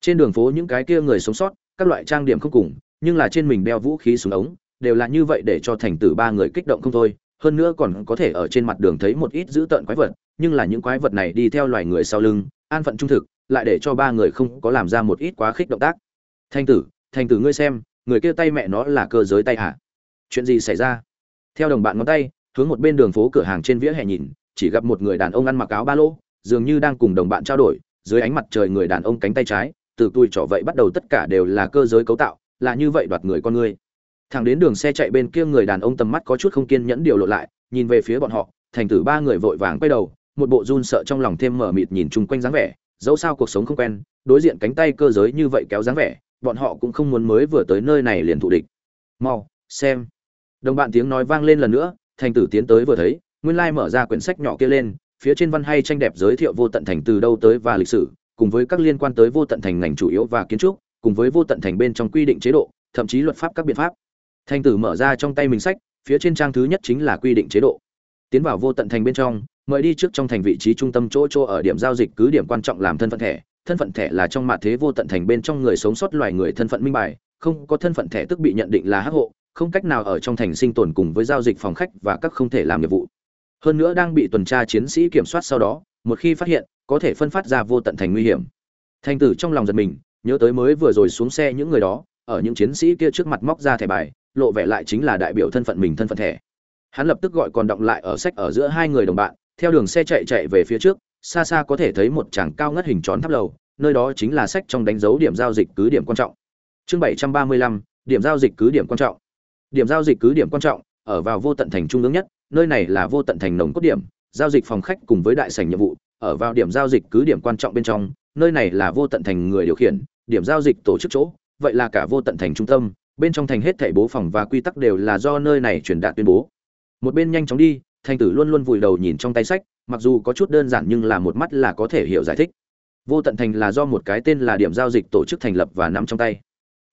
Trên đường phố những cái kia người sống sót, các loại trang điểm không cùng, nhưng là trên mình đeo vũ khí súng ống, đều là như vậy để cho thành tử ba người kích động không thôi. Hơn nữa còn có thể ở trên mặt đường thấy một ít dữ tợn quái vật, nhưng là những quái vật này đi theo loài người sau lưng, an phận trung thực, lại để cho ba người không có làm ra một ít quá khích động tác. Thanh tử thanh tử ngươi xem, người kia tay mẹ nó là cơ giới tay hả? Chuyện gì xảy ra? Theo đồng bạn ngón tay, hướng một bên đường phố cửa hàng trên vỉa hè nhìn chỉ gặp một người đàn ông ăn mặc áo ba lô dường như đang cùng đồng bạn trao đổi, dưới ánh mặt trời người đàn ông cánh tay trái, từ tuổi trỏ vậy bắt đầu tất cả đều là cơ giới cấu tạo, là như vậy đoạt người con người. Thẳng đến đường xe chạy bên kia người đàn ông tầm mắt có chút không kiên nhẫn điều lộ lại, nhìn về phía bọn họ, thành tử ba người vội vàng quay đầu, một bộ run sợ trong lòng thêm mở mịt nhìn chung quanh dáng vẻ, dẫu sao cuộc sống không quen, đối diện cánh tay cơ giới như vậy kéo dáng vẻ, bọn họ cũng không muốn mới vừa tới nơi này liền thụ địch. Mau, xem. Đồng bạn tiếng nói vang lên lần nữa, thành tử tiến tới vừa thấy nguyên lai mở ra quyển sách nhỏ kia lên, phía trên văn hay tranh đẹp giới thiệu vô tận thành từ đâu tới và lịch sử, cùng với các liên quan tới vô tận thành ngành chủ yếu và kiến trúc, cùng với vô tận thành bên trong quy định chế độ, thậm chí luật pháp các biện pháp. Thành tử mở ra trong tay mình sách, phía trên trang thứ nhất chính là quy định chế độ. Tiến vào vô tận thành bên trong, mời đi trước trong thành vị trí trung tâm chỗ chỗ ở điểm giao dịch cứ điểm quan trọng làm thân phận thẻ. Thân phận thẻ là trong mặt thế vô tận thành bên trong người sống sót loài người thân phận minh bài, không có thân phận thẻ tức bị nhận định là hắc hộ, không cách nào ở trong thành sinh tồn cùng với giao dịch phòng khách và các không thể làm nhiệm vụ hơn nữa đang bị tuần tra chiến sĩ kiểm soát sau đó, một khi phát hiện, có thể phân phát ra vô tận thành nguy hiểm. Thành tử trong lòng giật mình, nhớ tới mới vừa rồi xuống xe những người đó, ở những chiến sĩ kia trước mặt móc ra thẻ bài, lộ vẻ lại chính là đại biểu thân phận mình thân phận thẻ. Hắn lập tức gọi còn động lại ở sách ở giữa hai người đồng bạn, theo đường xe chạy chạy về phía trước, xa xa có thể thấy một tràng cao ngất hình tròn tháp lầu, nơi đó chính là sách trong đánh dấu điểm giao dịch cứ điểm quan trọng. Chương bảy trăm ba mươi lăm, điểm giao dịch cứ điểm quan trọng. Điểm giao dịch cứ điểm quan trọng, ở vào vô tận thành trung ương nhất nơi này là vô tận thành nồng cốt điểm, giao dịch phòng khách cùng với đại sảnh nhiệm vụ, ở vào điểm giao dịch cứ điểm quan trọng bên trong, nơi này là vô tận thành người điều khiển, điểm giao dịch tổ chức chỗ, vậy là cả vô tận thành trung tâm, bên trong thành hết thảy bố phòng và quy tắc đều là do nơi này truyền đạt tuyên bố. Một bên nhanh chóng đi, thành tử luôn luôn vùi đầu nhìn trong tay sách, mặc dù có chút đơn giản nhưng là một mắt là có thể hiểu giải thích. Vô tận thành là do một cái tên là điểm giao dịch tổ chức thành lập và nắm trong tay.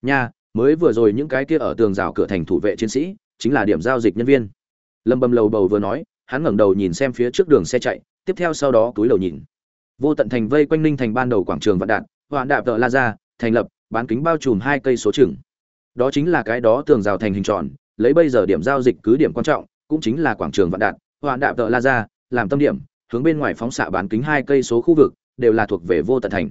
Nha, mới vừa rồi những cái kia ở tường rào cửa thành thủ vệ chiến sĩ, chính là điểm giao dịch nhân viên lâm bầm lầu bầu vừa nói, hắn ngẩng đầu nhìn xem phía trước đường xe chạy, tiếp theo sau đó túi đầu nhìn. Vô tận thành vây quanh ninh thành ban đầu quảng trường vạn đạn hoạn đạp tợ la ra thành lập, bán kính bao trùm hai cây số chừng. Đó chính là cái đó tường rào thành hình tròn, lấy bây giờ điểm giao dịch cứ điểm quan trọng, cũng chính là quảng trường vạn đạn hoạn đạp tợ la ra làm tâm điểm, hướng bên ngoài phóng xạ bán kính hai cây số khu vực, đều là thuộc về vô tận thành.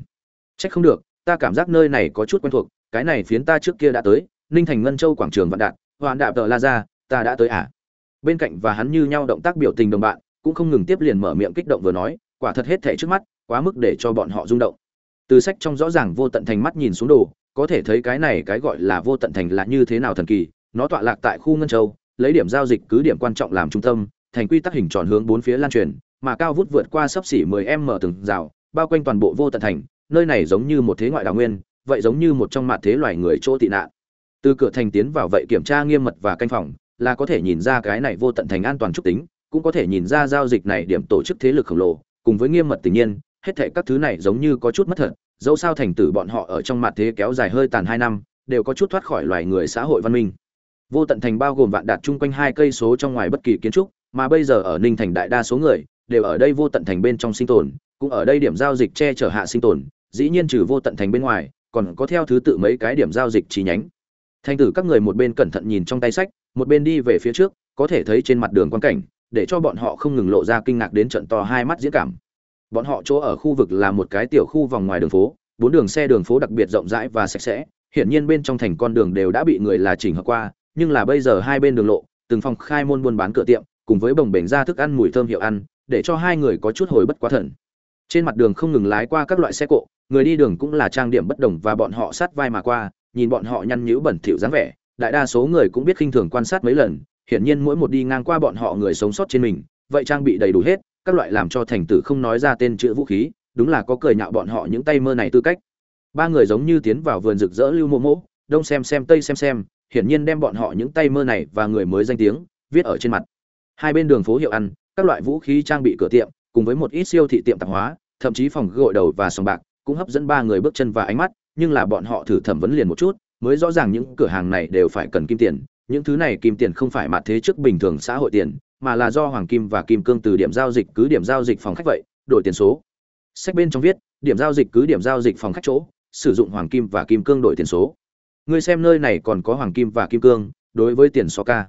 Trách không được, ta cảm giác nơi này có chút quen thuộc, cái này phiến ta trước kia đã tới, ninh thành ngân châu quảng trường vạn đạn hoạn đạp tợ la ra ta đã tới à? Bên cạnh và hắn như nhau động tác biểu tình đồng bạn, cũng không ngừng tiếp liền mở miệng kích động vừa nói, quả thật hết thể trước mắt, quá mức để cho bọn họ rung động. Từ sách trong rõ ràng vô tận thành mắt nhìn xuống đồ, có thể thấy cái này cái gọi là vô tận thành là như thế nào thần kỳ, nó tọa lạc tại khu ngân châu, lấy điểm giao dịch cứ điểm quan trọng làm trung tâm, thành quy tắc hình tròn hướng bốn phía lan truyền, mà cao vút vượt qua sấp xỉ 10 m từng rào, bao quanh toàn bộ vô tận thành, nơi này giống như một thế ngoại đào nguyên, vậy giống như một trong mạn thế loài người chỗ tị nạn. Từ cửa thành tiến vào vậy kiểm tra nghiêm mật và canh phòng là có thể nhìn ra cái này vô tận thành an toàn trúc tính, cũng có thể nhìn ra giao dịch này điểm tổ chức thế lực khổng lồ, cùng với nghiêm mật tự nhiên, hết thệ các thứ này giống như có chút mất thật, dẫu sao thành tử bọn họ ở trong mặt thế kéo dài hơi tàn hai năm, đều có chút thoát khỏi loài người xã hội văn minh. Vô tận thành bao gồm vạn đạt chung quanh hai cây số trong ngoài bất kỳ kiến trúc, mà bây giờ ở ninh thành đại đa số người, đều ở đây vô tận thành bên trong sinh tồn, cũng ở đây điểm giao dịch che chở hạ sinh tồn, dĩ nhiên trừ vô tận thành bên ngoài, còn có theo thứ tự mấy cái điểm giao dịch chi nhánh. Thành tử các người một bên cẩn thận nhìn trong tay sách một bên đi về phía trước, có thể thấy trên mặt đường quan cảnh, để cho bọn họ không ngừng lộ ra kinh ngạc đến trận to hai mắt diễn cảm. Bọn họ chỗ ở khu vực là một cái tiểu khu vòng ngoài đường phố, bốn đường xe đường phố đặc biệt rộng rãi và sạch sẽ. Hiển nhiên bên trong thành con đường đều đã bị người là chỉnh hợp qua, nhưng là bây giờ hai bên đường lộ, từng phòng khai môn buôn bán cửa tiệm, cùng với bồng bềnh ra thức ăn mùi thơm hiệu ăn, để cho hai người có chút hồi bất quá thần. Trên mặt đường không ngừng lái qua các loại xe cộ, người đi đường cũng là trang điểm bất đồng và bọn họ sát vai mà qua, nhìn bọn họ nhăn nhữ bẩn thỉu dáng vẻ đại đa số người cũng biết khinh thường quan sát mấy lần, hiển nhiên mỗi một đi ngang qua bọn họ người sống sót trên mình, vậy trang bị đầy đủ hết, các loại làm cho thành tử không nói ra tên chữ vũ khí, đúng là có cười nhạo bọn họ những tay mơ này tư cách. Ba người giống như tiến vào vườn rực rỡ lưu mô mỗ đông xem xem tây xem xem, hiển nhiên đem bọn họ những tay mơ này và người mới danh tiếng, viết ở trên mặt. Hai bên đường phố hiệu ăn, các loại vũ khí trang bị cửa tiệm, cùng với một ít siêu thị tiệm tạp hóa, thậm chí phòng gội đầu và sòng bạc, cũng hấp dẫn ba người bước chân và ánh mắt, nhưng là bọn họ thử thẩm vấn liền một chút mới rõ ràng những cửa hàng này đều phải cần kim tiền, những thứ này kim tiền không phải mặt thế trước bình thường xã hội tiền, mà là do hoàng kim và kim cương từ điểm giao dịch cứ điểm giao dịch phòng khách vậy, đổi tiền số. Sách bên trong viết, điểm giao dịch cứ điểm giao dịch phòng khách chỗ, sử dụng hoàng kim và kim cương đổi tiền số. Ngươi xem nơi này còn có hoàng kim và kim cương, đối với tiền so ca.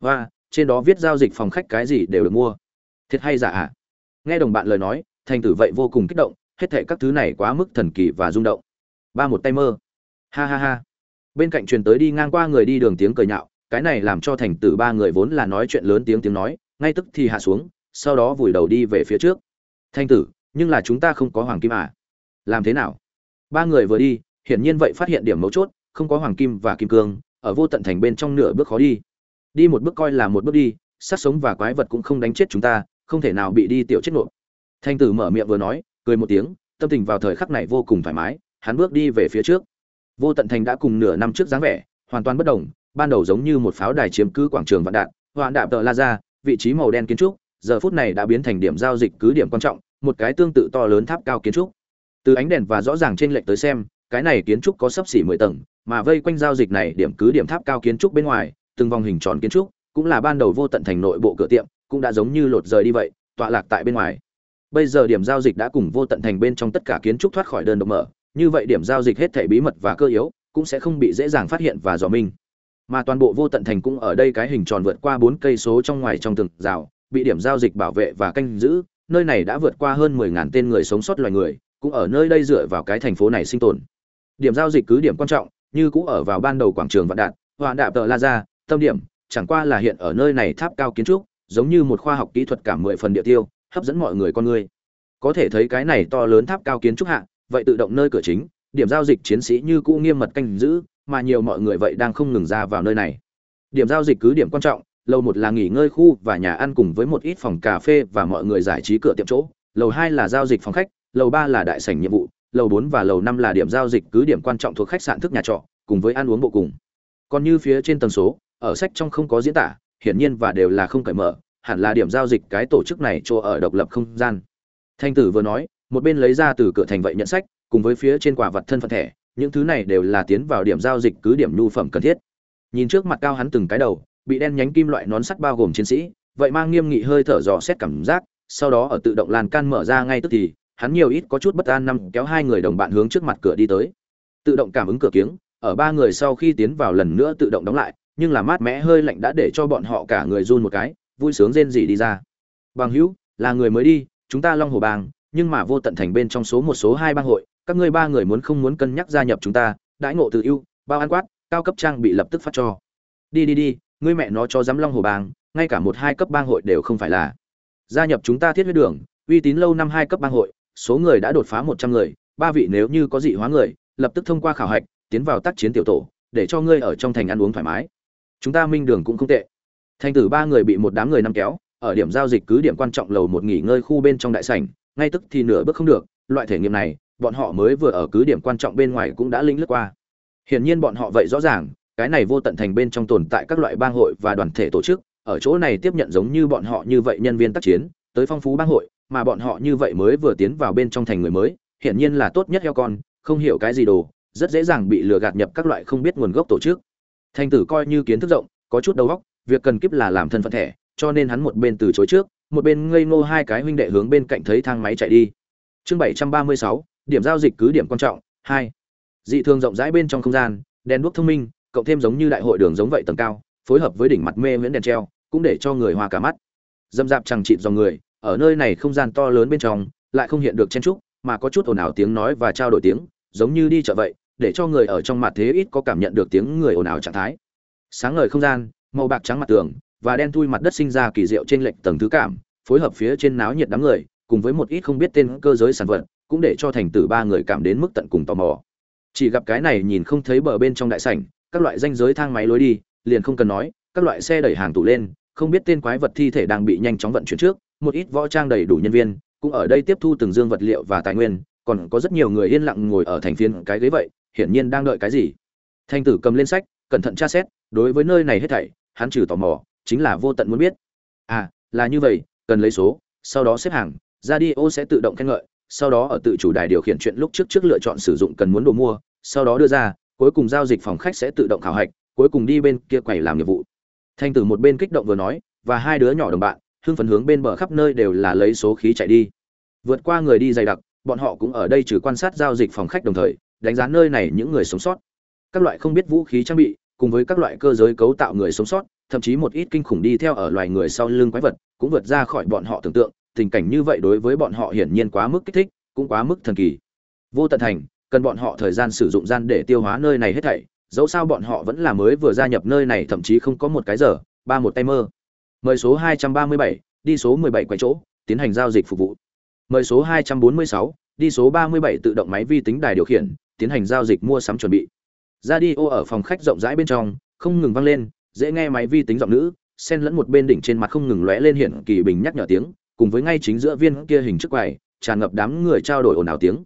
Và, trên đó viết giao dịch phòng khách cái gì đều được mua. Thiệt hay giả ạ? À? nghe đồng bạn lời nói, thành tử vậy vô cùng kích động, hết thệ các thứ này quá mức thần kỳ và rung động. Ba một tay mơ. Ha ha ha bên cạnh truyền tới đi ngang qua người đi đường tiếng cười nhạo, cái này làm cho thành tử ba người vốn là nói chuyện lớn tiếng tiếng nói, ngay tức thì hạ xuống, sau đó vùi đầu đi về phía trước. Thanh tử, nhưng là chúng ta không có hoàng kim à? Làm thế nào? Ba người vừa đi, hiển nhiên vậy phát hiện điểm mấu chốt, không có hoàng kim và kim cương, ở vô tận thành bên trong nửa bước khó đi. Đi một bước coi là một bước đi, sát sống và quái vật cũng không đánh chết chúng ta, không thể nào bị đi tiểu chết nộp. Thanh tử mở miệng vừa nói, cười một tiếng, tâm tình vào thời khắc này vô cùng thoải mái, hắn bước đi về phía trước vô tận thành đã cùng nửa năm trước dáng vẻ, hoàn toàn bất đồng, ban đầu giống như một pháo đài chiếm cứ quảng trường vạn đạn, hoạn đạm tờ la ra, vị trí màu đen kiến trúc, giờ phút này đã biến thành điểm giao dịch cứ điểm quan trọng, một cái tương tự to lớn tháp cao kiến trúc. Từ ánh đèn và rõ ràng trên lệnh tới xem, cái này kiến trúc có sấp xỉ mười tầng, mà vây quanh giao dịch này điểm cứ điểm tháp cao kiến trúc bên ngoài, từng vòng hình tròn kiến trúc, cũng là ban đầu vô tận thành nội bộ cửa tiệm, cũng đã giống như lột rời đi vậy, tọa lạc tại bên ngoài. Bây giờ điểm giao dịch đã cùng vô tận thành bên trong tất cả kiến trúc thoát khỏi đơn độc mở như vậy điểm giao dịch hết thể bí mật và cơ yếu, cũng sẽ không bị dễ dàng phát hiện và dò minh. Mà toàn bộ vô tận thành cũng ở đây cái hình tròn vượt qua bốn cây số trong ngoài trong tường rào, bị điểm giao dịch bảo vệ và canh giữ, nơi này đã vượt qua hơn mười ngàn tên người sống sót loài người, cũng ở nơi đây dựa vào cái thành phố này sinh tồn. Điểm giao dịch cứ điểm quan trọng, như cũng ở vào ban đầu quảng trường vạn đạn hoạn đạp tờ la ra tâm điểm, chẳng qua là hiện ở nơi này tháp cao kiến trúc, giống như một khoa học kỹ thuật cả mười phần địa tiêu, hấp dẫn mọi người con người. Có thể thấy cái này to lớn tháp cao kiến trúc hạ vậy tự động nơi cửa chính, điểm giao dịch chiến sĩ như cũ nghiêm mật canh giữ, mà nhiều mọi người vậy đang không ngừng ra vào nơi này. Điểm giao dịch cứ điểm quan trọng, lầu một là nghỉ ngơi khu và nhà ăn cùng với một ít phòng cà phê và mọi người giải trí cửa tiệm chỗ. Lầu hai là giao dịch phòng khách, lầu ba là đại sảnh nhiệm vụ, lầu bốn và lầu năm là điểm giao dịch cứ điểm quan trọng thuộc khách sạn thức nhà trọ, cùng với ăn uống bộ cùng. Còn như phía trên tầng số, ở sách trong không có diễn tả, hiển nhiên và đều là không cởi mở, hẳn là điểm giao dịch cái tổ chức này chỗ ở độc lập không gian. Thanh tử vừa nói một bên lấy ra từ cửa thành vậy nhận sách, cùng với phía trên quả vật thân phận thẻ, những thứ này đều là tiến vào điểm giao dịch cứ điểm nhu phẩm cần thiết. Nhìn trước mặt cao hắn từng cái đầu, bị đen nhánh kim loại nón sắt bao gồm chiến sĩ, vậy mang nghiêm nghị hơi thở dò xét cảm giác, sau đó ở tự động lan can mở ra ngay tức thì, hắn nhiều ít có chút bất an năm kéo hai người đồng bạn hướng trước mặt cửa đi tới. Tự động cảm ứng cửa kiếng, ở ba người sau khi tiến vào lần nữa tự động đóng lại, nhưng là mát mẻ hơi lạnh đã để cho bọn họ cả người run một cái, vui sướng rên rỉ đi ra. Bằng hữu, là người mới đi, chúng ta long hồ bang nhưng mà vô tận thành bên trong số một số hai bang hội, các ngươi ba người muốn không muốn cân nhắc gia nhập chúng ta, đãi ngộ từ ưu, bao an quát, cao cấp trang bị lập tức phát cho. Đi đi đi, ngươi mẹ nó cho dám long hồ bang, ngay cả một hai cấp bang hội đều không phải là. Gia nhập chúng ta thiết huyết đường, uy tín lâu năm hai cấp bang hội, số người đã đột phá một trăm người, ba vị nếu như có dị hóa người, lập tức thông qua khảo hạch, tiến vào tác chiến tiểu tổ, để cho ngươi ở trong thành ăn uống thoải mái. Chúng ta minh đường cũng không tệ. Thành tử ba người bị một đám người nắm kéo, ở điểm giao dịch cứ điểm quan trọng lầu một nghỉ ngơi khu bên trong đại sảnh ngay tức thì nửa bước không được, loại thể nghiệm này, bọn họ mới vừa ở cứ điểm quan trọng bên ngoài cũng đã lĩnh lướt qua. Hiển nhiên bọn họ vậy rõ ràng, cái này vô tận thành bên trong tồn tại các loại bang hội và đoàn thể tổ chức, ở chỗ này tiếp nhận giống như bọn họ như vậy nhân viên tác chiến, tới phong phú bang hội, mà bọn họ như vậy mới vừa tiến vào bên trong thành người mới, hiển nhiên là tốt nhất heo con, không hiểu cái gì đồ, rất dễ dàng bị lừa gạt nhập các loại không biết nguồn gốc tổ chức. Thành tử coi như kiến thức rộng, có chút đầu óc, việc cần kiếp là làm thân phận thẻ, cho nên hắn một bên từ chối trước một bên ngây ngô hai cái huynh đệ hướng bên cạnh thấy thang máy chạy đi. Chương bảy trăm ba mươi sáu, điểm giao dịch cứ điểm quan trọng, hai. Dị thường rộng rãi bên trong không gian, đèn đuốc thông minh, cộng thêm giống như đại hội đường giống vậy tầng cao, phối hợp với đỉnh mặt mê miễn đèn treo, cũng để cho người hoa cả mắt. Dâm dạp chẳng chịt dòng người, ở nơi này không gian to lớn bên trong, lại không hiện được chen trúc mà có chút ồn ào tiếng nói và trao đổi tiếng, giống như đi chợ vậy, để cho người ở trong mặt thế ít có cảm nhận được tiếng người ồn ào trạng thái. Sáng ngời không gian, màu bạc trắng mặt tường và đen thui mặt đất sinh ra kỳ diệu trên lệch tầng thứ cảm, phối hợp phía trên náo nhiệt đám người, cùng với một ít không biết tên cơ giới sản vật, cũng để cho thành tử ba người cảm đến mức tận cùng tò mò. Chỉ gặp cái này nhìn không thấy bờ bên trong đại sảnh, các loại danh giới thang máy lối đi, liền không cần nói, các loại xe đẩy hàng tủ lên, không biết tên quái vật thi thể đang bị nhanh chóng vận chuyển trước, một ít võ trang đầy đủ nhân viên, cũng ở đây tiếp thu từng dương vật liệu và tài nguyên, còn có rất nhiều người yên lặng ngồi ở thành phiên cái ghế vậy, hiển nhiên đang đợi cái gì? Thanh tử cầm lên sách, cẩn thận tra xét, đối với nơi này hết thảy, hắn trừ tò mò chính là vô tận muốn biết. À là như vậy, cần lấy số, sau đó xếp hàng, radio sẽ tự động khen ngợi, sau đó ở tự chủ đài điều khiển chuyện lúc trước trước lựa chọn sử dụng cần muốn đồ mua, sau đó đưa ra, cuối cùng giao dịch phòng khách sẽ tự động khảo hạch, cuối cùng đi bên kia quầy làm nhiệm vụ. Thanh tử một bên kích động vừa nói, và hai đứa nhỏ đồng bạn, hưng phấn hướng bên bờ khắp nơi đều là lấy số khí chạy đi. Vượt qua người đi dày đặc, bọn họ cũng ở đây trừ quan sát giao dịch phòng khách đồng thời, đánh giá nơi này những người sống sót. Các loại không biết vũ khí trang bị, cùng với các loại cơ giới cấu tạo người sống sót thậm chí một ít kinh khủng đi theo ở loài người sau lưng quái vật cũng vượt ra khỏi bọn họ tưởng tượng tình cảnh như vậy đối với bọn họ hiển nhiên quá mức kích thích cũng quá mức thần kỳ. Vô tận thành cần bọn họ thời gian sử dụng gian để tiêu hóa nơi này hết thảy dẫu sao bọn họ vẫn là mới vừa gia nhập nơi này thậm chí không có một cái giờ ba một tay mơ. Mời số 237, đi số 17 quay chỗ tiến hành giao dịch phục vụ. Mời số 246, đi số 37 tự động máy vi tính đài điều khiển tiến hành giao dịch mua sắm chuẩn bị. Radio ở phòng khách rộng rãi bên trong không ngừng vang lên dễ nghe máy vi tính giọng nữ, xen lẫn một bên đỉnh trên mặt không ngừng lóe lên hiển kỳ bình nhắc nhở tiếng, cùng với ngay chính giữa viên kia hình trước quầy, tràn ngập đám người trao đổi ồn ào tiếng.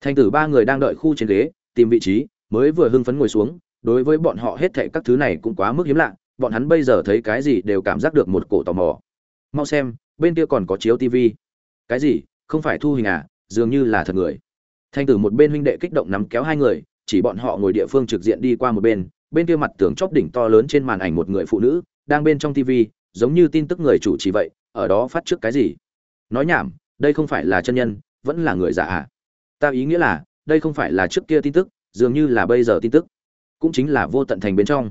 Thành tử ba người đang đợi khu trên ghế, tìm vị trí, mới vừa hưng phấn ngồi xuống, đối với bọn họ hết thệ các thứ này cũng quá mức hiếm lạ, bọn hắn bây giờ thấy cái gì đều cảm giác được một cổ tò mò. Mau xem, bên kia còn có chiếu tivi cái gì? Không phải thu hình à? Dường như là thật người. Thanh tử một bên huynh đệ kích động nắm kéo hai người, chỉ bọn họ ngồi địa phương trực diện đi qua một bên bên kia mặt tường chóp đỉnh to lớn trên màn ảnh một người phụ nữ, đang bên trong TV giống như tin tức người chủ trì vậy, ở đó phát trước cái gì? Nói nhảm, đây không phải là chân nhân, vẫn là người giả à ta ý nghĩa là, đây không phải là trước kia tin tức, dường như là bây giờ tin tức. Cũng chính là vô tận thành bên trong.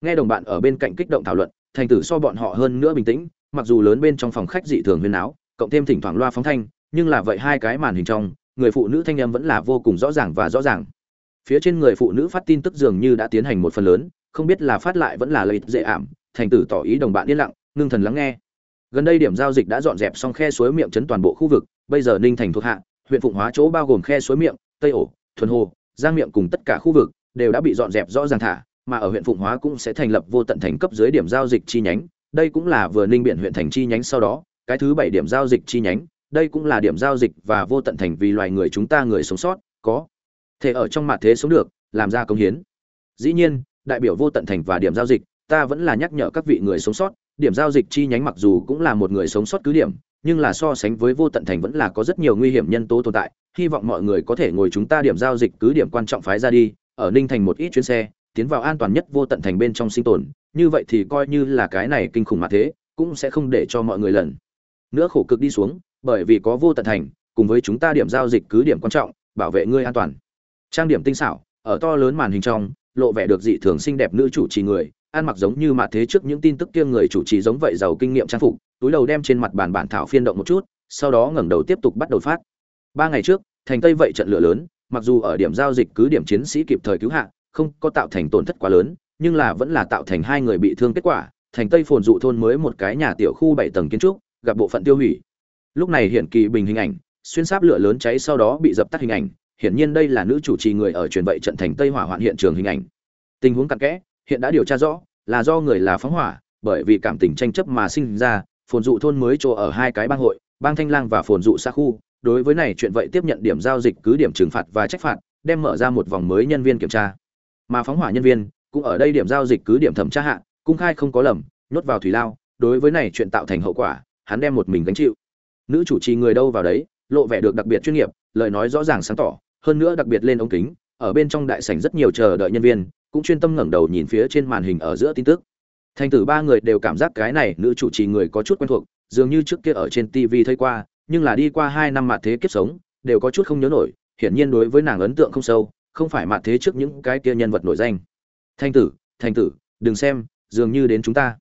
Nghe đồng bạn ở bên cạnh kích động thảo luận, thành tử so bọn họ hơn nữa bình tĩnh, mặc dù lớn bên trong phòng khách dị thường huyên áo, cộng thêm thỉnh thoảng loa phóng thanh, nhưng là vậy hai cái màn hình trong, người phụ nữ thanh em vẫn là vô cùng rõ ràng và rõ ràng phía trên người phụ nữ phát tin tức dường như đã tiến hành một phần lớn, không biết là phát lại vẫn là lợi dễ ảm, thành tử tỏ ý đồng bạn yên lặng, ngưng thần lắng nghe. Gần đây điểm giao dịch đã dọn dẹp xong khe suối miệng chấn toàn bộ khu vực, bây giờ ninh thành thuộc hạ, huyện phụng hóa chỗ bao gồm khe suối miệng, tây ổ, thuần hồ, giang miệng cùng tất cả khu vực đều đã bị dọn dẹp rõ ràng thả, mà ở huyện phụng hóa cũng sẽ thành lập vô tận thành cấp dưới điểm giao dịch chi nhánh. Đây cũng là vừa ninh biện huyện thành chi nhánh sau đó, cái thứ bảy điểm giao dịch chi nhánh, đây cũng là điểm giao dịch và vô tận thành vì loài người chúng ta người sống sót, có thể ở trong mặt thế sống được, làm ra công hiến. Dĩ nhiên, đại biểu vô tận thành và điểm giao dịch, ta vẫn là nhắc nhở các vị người sống sót, điểm giao dịch chi nhánh mặc dù cũng là một người sống sót cứ điểm, nhưng là so sánh với vô tận thành vẫn là có rất nhiều nguy hiểm nhân tố tồn tại. Hy vọng mọi người có thể ngồi chúng ta điểm giao dịch cứ điểm quan trọng phái ra đi, ở ninh thành một ít chuyến xe, tiến vào an toàn nhất vô tận thành bên trong sinh tồn. Như vậy thì coi như là cái này kinh khủng mà thế, cũng sẽ không để cho mọi người lần nữa khổ cực đi xuống, bởi vì có vô tận thành, cùng với chúng ta điểm giao dịch cứ điểm quan trọng, bảo vệ ngươi an toàn trang điểm tinh xảo, ở to lớn màn hình trong, lộ vẻ được dị thường xinh đẹp nữ chủ trì người, ăn mặc giống như mặt thế trước những tin tức kia người chủ trì giống vậy giàu kinh nghiệm trang phục, túi đầu đem trên mặt bàn bản thảo phiên động một chút, sau đó ngẩng đầu tiếp tục bắt đầu phát. Ba ngày trước, thành tây vậy trận lửa lớn, mặc dù ở điểm giao dịch cứ điểm chiến sĩ kịp thời cứu hạ, không có tạo thành tổn thất quá lớn, nhưng là vẫn là tạo thành hai người bị thương kết quả, thành tây phồn dụ thôn mới một cái nhà tiểu khu bảy tầng kiến trúc, gặp bộ phận tiêu hủy. Lúc này hiện kỳ bình hình ảnh, xuyên sáp lửa lớn cháy sau đó bị dập tắt hình ảnh hiển nhiên đây là nữ chủ trì người ở truyền vậy trận thành tây hỏa hoạn hiện trường hình ảnh. Tình huống cặn kẽ, hiện đã điều tra rõ, là do người là phóng hỏa, bởi vì cảm tình tranh chấp mà sinh ra, phồn dụ thôn mới chỗ ở hai cái bang hội, bang thanh lang và phồn dụ xa khu. Đối với này chuyện vậy tiếp nhận điểm giao dịch cứ điểm trừng phạt và trách phạt, đem mở ra một vòng mới nhân viên kiểm tra. Mà phóng hỏa nhân viên cũng ở đây điểm giao dịch cứ điểm thẩm tra hạ, cung khai không có lầm, nhốt vào thủy lao. Đối với này chuyện tạo thành hậu quả, hắn đem một mình gánh chịu. Nữ chủ trì người đâu vào đấy, lộ vẻ được đặc biệt chuyên nghiệp, lời nói rõ ràng sáng tỏ hơn nữa đặc biệt lên ống kính, ở bên trong đại sảnh rất nhiều chờ đợi nhân viên, cũng chuyên tâm ngẩng đầu nhìn phía trên màn hình ở giữa tin tức. Thành tử ba người đều cảm giác cái này nữ chủ trì người có chút quen thuộc, dường như trước kia ở trên tv thấy qua, nhưng là đi qua hai năm mặt thế kiếp sống, đều có chút không nhớ nổi, hiển nhiên đối với nàng ấn tượng không sâu, không phải mặt thế trước những cái kia nhân vật nổi danh. Thanh tử thanh tử, đừng xem, dường như đến chúng ta.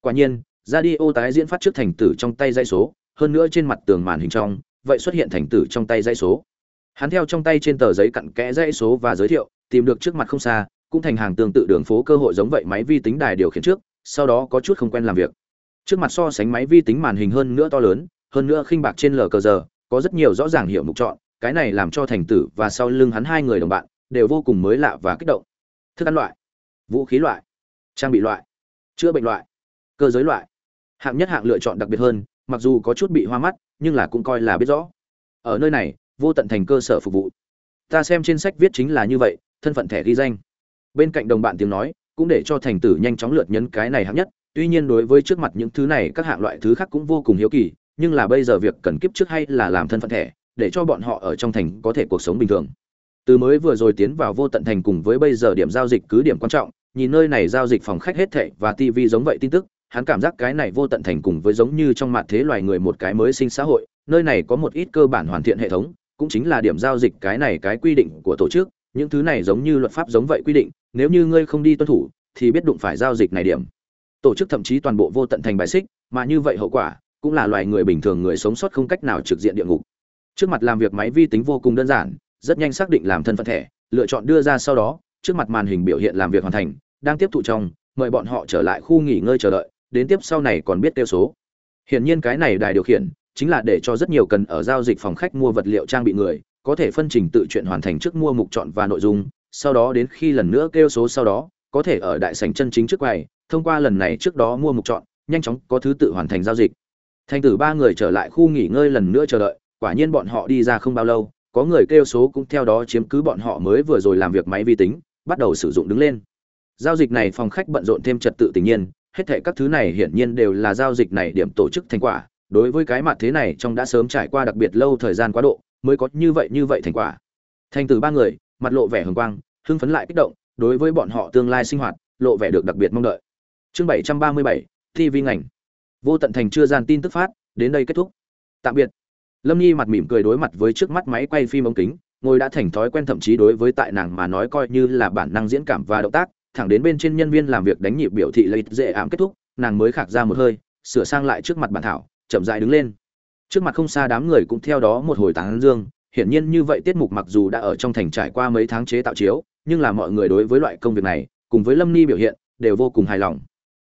Quả nhiên, radio tái diễn phát trước thành tử trong tay dây số, hơn nữa trên mặt tường màn hình trong, vậy xuất hiện thành tử trong tay dây số hắn theo trong tay trên tờ giấy cặn kẽ dãy số và giới thiệu, tìm được trước mặt không xa, cũng thành hàng tương tự đường phố cơ hội giống vậy máy vi tính đài điều khiển trước, sau đó có chút không quen làm việc. Trước mặt so sánh máy vi tính màn hình hơn nữa to lớn, hơn nữa khinh bạc trên lờ cờ giờ, có rất nhiều rõ ràng hiệu mục chọn, cái này làm cho thành tử và sau lưng hắn hai người đồng bạn, đều vô cùng mới lạ và kích động. Thức ăn loại, vũ khí loại, trang bị loại, chữa bệnh loại, cơ giới loại. Hạng nhất hạng lựa chọn đặc biệt hơn, mặc dù có chút bị hoa mắt, nhưng là cũng coi là biết rõ. Ở nơi này vô tận thành cơ sở phục vụ. Ta xem trên sách viết chính là như vậy, thân phận thẻ ghi danh. Bên cạnh đồng bạn tiếng nói, cũng để cho thành tử nhanh chóng lượt nhấn cái này hạng nhất. Tuy nhiên đối với trước mặt những thứ này, các hạng loại thứ khác cũng vô cùng hiếu kỳ, nhưng là bây giờ việc cần kiếp trước hay là làm thân phận thẻ, để cho bọn họ ở trong thành có thể cuộc sống bình thường. Từ mới vừa rồi tiến vào vô tận thành cùng với bây giờ điểm giao dịch cứ điểm quan trọng, nhìn nơi này giao dịch phòng khách hết thệ và tv giống vậy tin tức, hắn cảm giác cái này vô tận thành cùng với giống như trong mặt thế loài người một cái mới sinh xã hội, nơi này có một ít cơ bản hoàn thiện hệ thống cũng chính là điểm giao dịch cái này cái quy định của tổ chức, những thứ này giống như luật pháp giống vậy quy định, nếu như ngươi không đi tuân thủ, thì biết đụng phải giao dịch này điểm. Tổ chức thậm chí toàn bộ vô tận thành bài xích, mà như vậy hậu quả, cũng là loài người bình thường người sống sót không cách nào trực diện địa ngục. Trước mặt làm việc máy vi tính vô cùng đơn giản, rất nhanh xác định làm thân phận thẻ, lựa chọn đưa ra sau đó, trước mặt màn hình biểu hiện làm việc hoàn thành, đang tiếp thụ trong, mời bọn họ trở lại khu nghỉ ngơi chờ đợi, đến tiếp sau này còn biết tiêu số. Hiển nhiên cái này đài điều khiển chính là để cho rất nhiều cần ở giao dịch phòng khách mua vật liệu trang bị người, có thể phân trình tự chuyện hoàn thành trước mua mục chọn và nội dung, sau đó đến khi lần nữa kêu số sau đó, có thể ở đại sảnh chân chính trước quầy, thông qua lần này trước đó mua mục chọn, nhanh chóng có thứ tự hoàn thành giao dịch. Thành tử ba người trở lại khu nghỉ ngơi lần nữa chờ đợi, quả nhiên bọn họ đi ra không bao lâu, có người kêu số cũng theo đó chiếm cứ bọn họ mới vừa rồi làm việc máy vi tính, bắt đầu sử dụng đứng lên. Giao dịch này phòng khách bận rộn thêm trật tự tự nhiên, hết thảy các thứ này hiển nhiên đều là giao dịch này điểm tổ chức thành quả đối với cái mặt thế này trong đã sớm trải qua đặc biệt lâu thời gian quá độ, mới có như vậy như vậy thành quả. Thành từ ba người, mặt lộ vẻ hừng quang, hưng phấn lại kích động, đối với bọn họ tương lai sinh hoạt, lộ vẻ được đặc biệt mong đợi. Chương bảy trăm ba mươi bảy tv ngành. Vô tận thành chưa gian tin tức phát, đến đây kết thúc. Tạm biệt. Lâm nhi mặt mỉm cười đối mặt với trước mắt máy quay phim ống kính, ngồi đã thành thói quen thậm chí đối với tại nàng mà nói coi như là bản năng diễn cảm và động tác, thẳng đến bên trên nhân viên làm việc đánh nhịp biểu thị lấy dễ ảm kết thúc, nàng mới khạc ra một hơi, sửa sang lại trước mặt bản thảo chậm dại đứng lên. Trước mặt không xa đám người cũng theo đó một hồi tán dương, hiển nhiên như vậy tiết mục mặc dù đã ở trong thành trải qua mấy tháng chế tạo chiếu, nhưng là mọi người đối với loại công việc này, cùng với lâm ni biểu hiện, đều vô cùng hài lòng.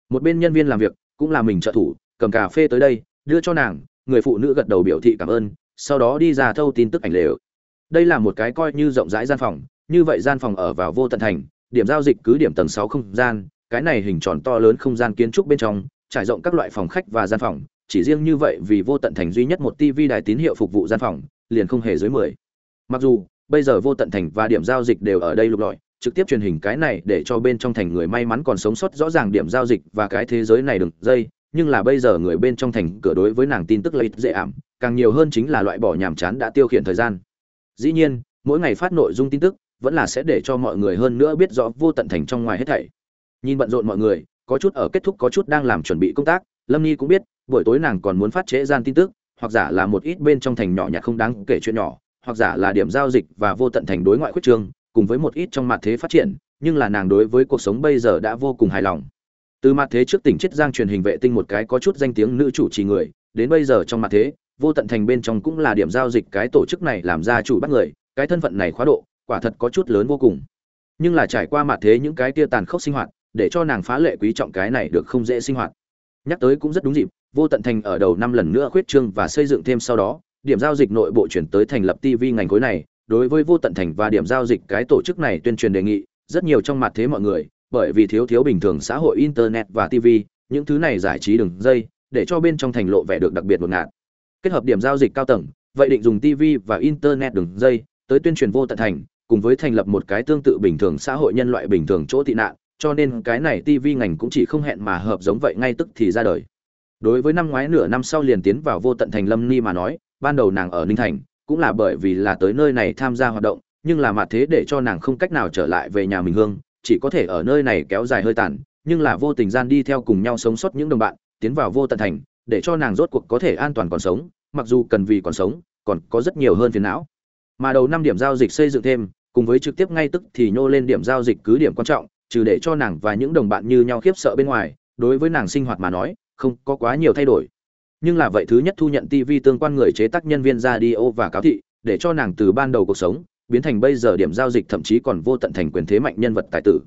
Một bên nhân viên làm việc, cũng là mình trợ thủ, cầm cà phê tới đây, đưa cho nàng, người phụ nữ gật đầu biểu thị cảm ơn, sau đó đi ra thâu tin tức ảnh lều. Đây là một cái coi như rộng rãi gian phòng, như vậy gian phòng ở vào vô tận thành, điểm giao dịch cứ điểm tầng sáu không gian, cái này hình tròn to lớn không gian kiến trúc bên trong, trải rộng các loại phòng khách và gian phòng chỉ riêng như vậy vì vô tận thành duy nhất một TV đài tín hiệu phục vụ gian phòng, liền không hề dưới 10. Mặc dù, bây giờ vô tận thành và điểm giao dịch đều ở đây lục lọi, trực tiếp truyền hình cái này để cho bên trong thành người may mắn còn sống sót rõ ràng điểm giao dịch và cái thế giới này đừng dây, nhưng là bây giờ người bên trong thành cửa đối với nàng tin tức lợi dễ ảm, càng nhiều hơn chính là loại bỏ nhàm chán đã tiêu khiển thời gian. Dĩ nhiên, mỗi ngày phát nội dung tin tức, vẫn là sẽ để cho mọi người hơn nữa biết rõ vô tận thành trong ngoài hết thảy. Nhìn bận rộn mọi người, có chút ở kết thúc có chút đang làm chuẩn bị công tác, Lâm Nhi cũng biết, buổi tối nàng còn muốn phát chế gian tin tức, hoặc giả là một ít bên trong thành nhỏ nhặt không đáng kể chuyện nhỏ, hoặc giả là điểm giao dịch và vô tận thành đối ngoại khuyết trương, cùng với một ít trong mặt thế phát triển, nhưng là nàng đối với cuộc sống bây giờ đã vô cùng hài lòng. Từ mặt thế trước tỉnh chiết giang truyền hình vệ tinh một cái có chút danh tiếng nữ chủ trì người, đến bây giờ trong mặt thế, vô tận thành bên trong cũng là điểm giao dịch cái tổ chức này làm ra chủ bắt người, cái thân phận này khóa độ, quả thật có chút lớn vô cùng. Nhưng là trải qua mặt thế những cái tia tàn khốc sinh hoạt, để cho nàng phá lệ quý trọng cái này được không dễ sinh hoạt. Nhắc tới cũng rất đúng dịp vô tận thành ở đầu năm lần nữa khuyết trương và xây dựng thêm sau đó, điểm giao dịch nội bộ chuyển tới thành lập tv ngành khối này. Đối với vô tận thành và điểm giao dịch cái tổ chức này tuyên truyền đề nghị, rất nhiều trong mặt thế mọi người, bởi vì thiếu thiếu bình thường xã hội internet và tv những thứ này giải trí đường dây, để cho bên trong thành lộ vẻ được đặc biệt một ngạt. Kết hợp điểm giao dịch cao tầng, vậy định dùng tv và internet đường dây tới tuyên truyền vô tận thành, cùng với thành lập một cái tương tự bình thường xã hội nhân loại bình thường chỗ tị nạn, cho nên cái này tv ngành cũng chỉ không hẹn mà hợp giống vậy ngay tức thì ra đời đối với năm ngoái nửa năm sau liền tiến vào vô tận thành lâm ni mà nói, ban đầu nàng ở ninh thành, cũng là bởi vì là tới nơi này tham gia hoạt động, nhưng là mặt thế để cho nàng không cách nào trở lại về nhà mình hương, chỉ có thể ở nơi này kéo dài hơi tàn, nhưng là vô tình gian đi theo cùng nhau sống sót những đồng bạn, tiến vào vô tận thành, để cho nàng rốt cuộc có thể an toàn còn sống, mặc dù cần vì còn sống, còn có rất nhiều hơn phiền não. Mà đầu năm điểm giao dịch xây dựng thêm, cùng với trực tiếp ngay tức thì nhô lên điểm giao dịch cứ điểm quan trọng, trừ để cho nàng và những đồng bạn như nhau khiếp sợ bên ngoài, đối với nàng sinh hoạt mà nói không có quá nhiều thay đổi. Nhưng là vậy thứ nhất thu nhận tv tương quan người chế tác nhân viên ra đi ô và cáo thị, để cho nàng từ ban đầu cuộc sống, biến thành bây giờ điểm giao dịch thậm chí còn vô tận thành quyền thế mạnh nhân vật tài tử.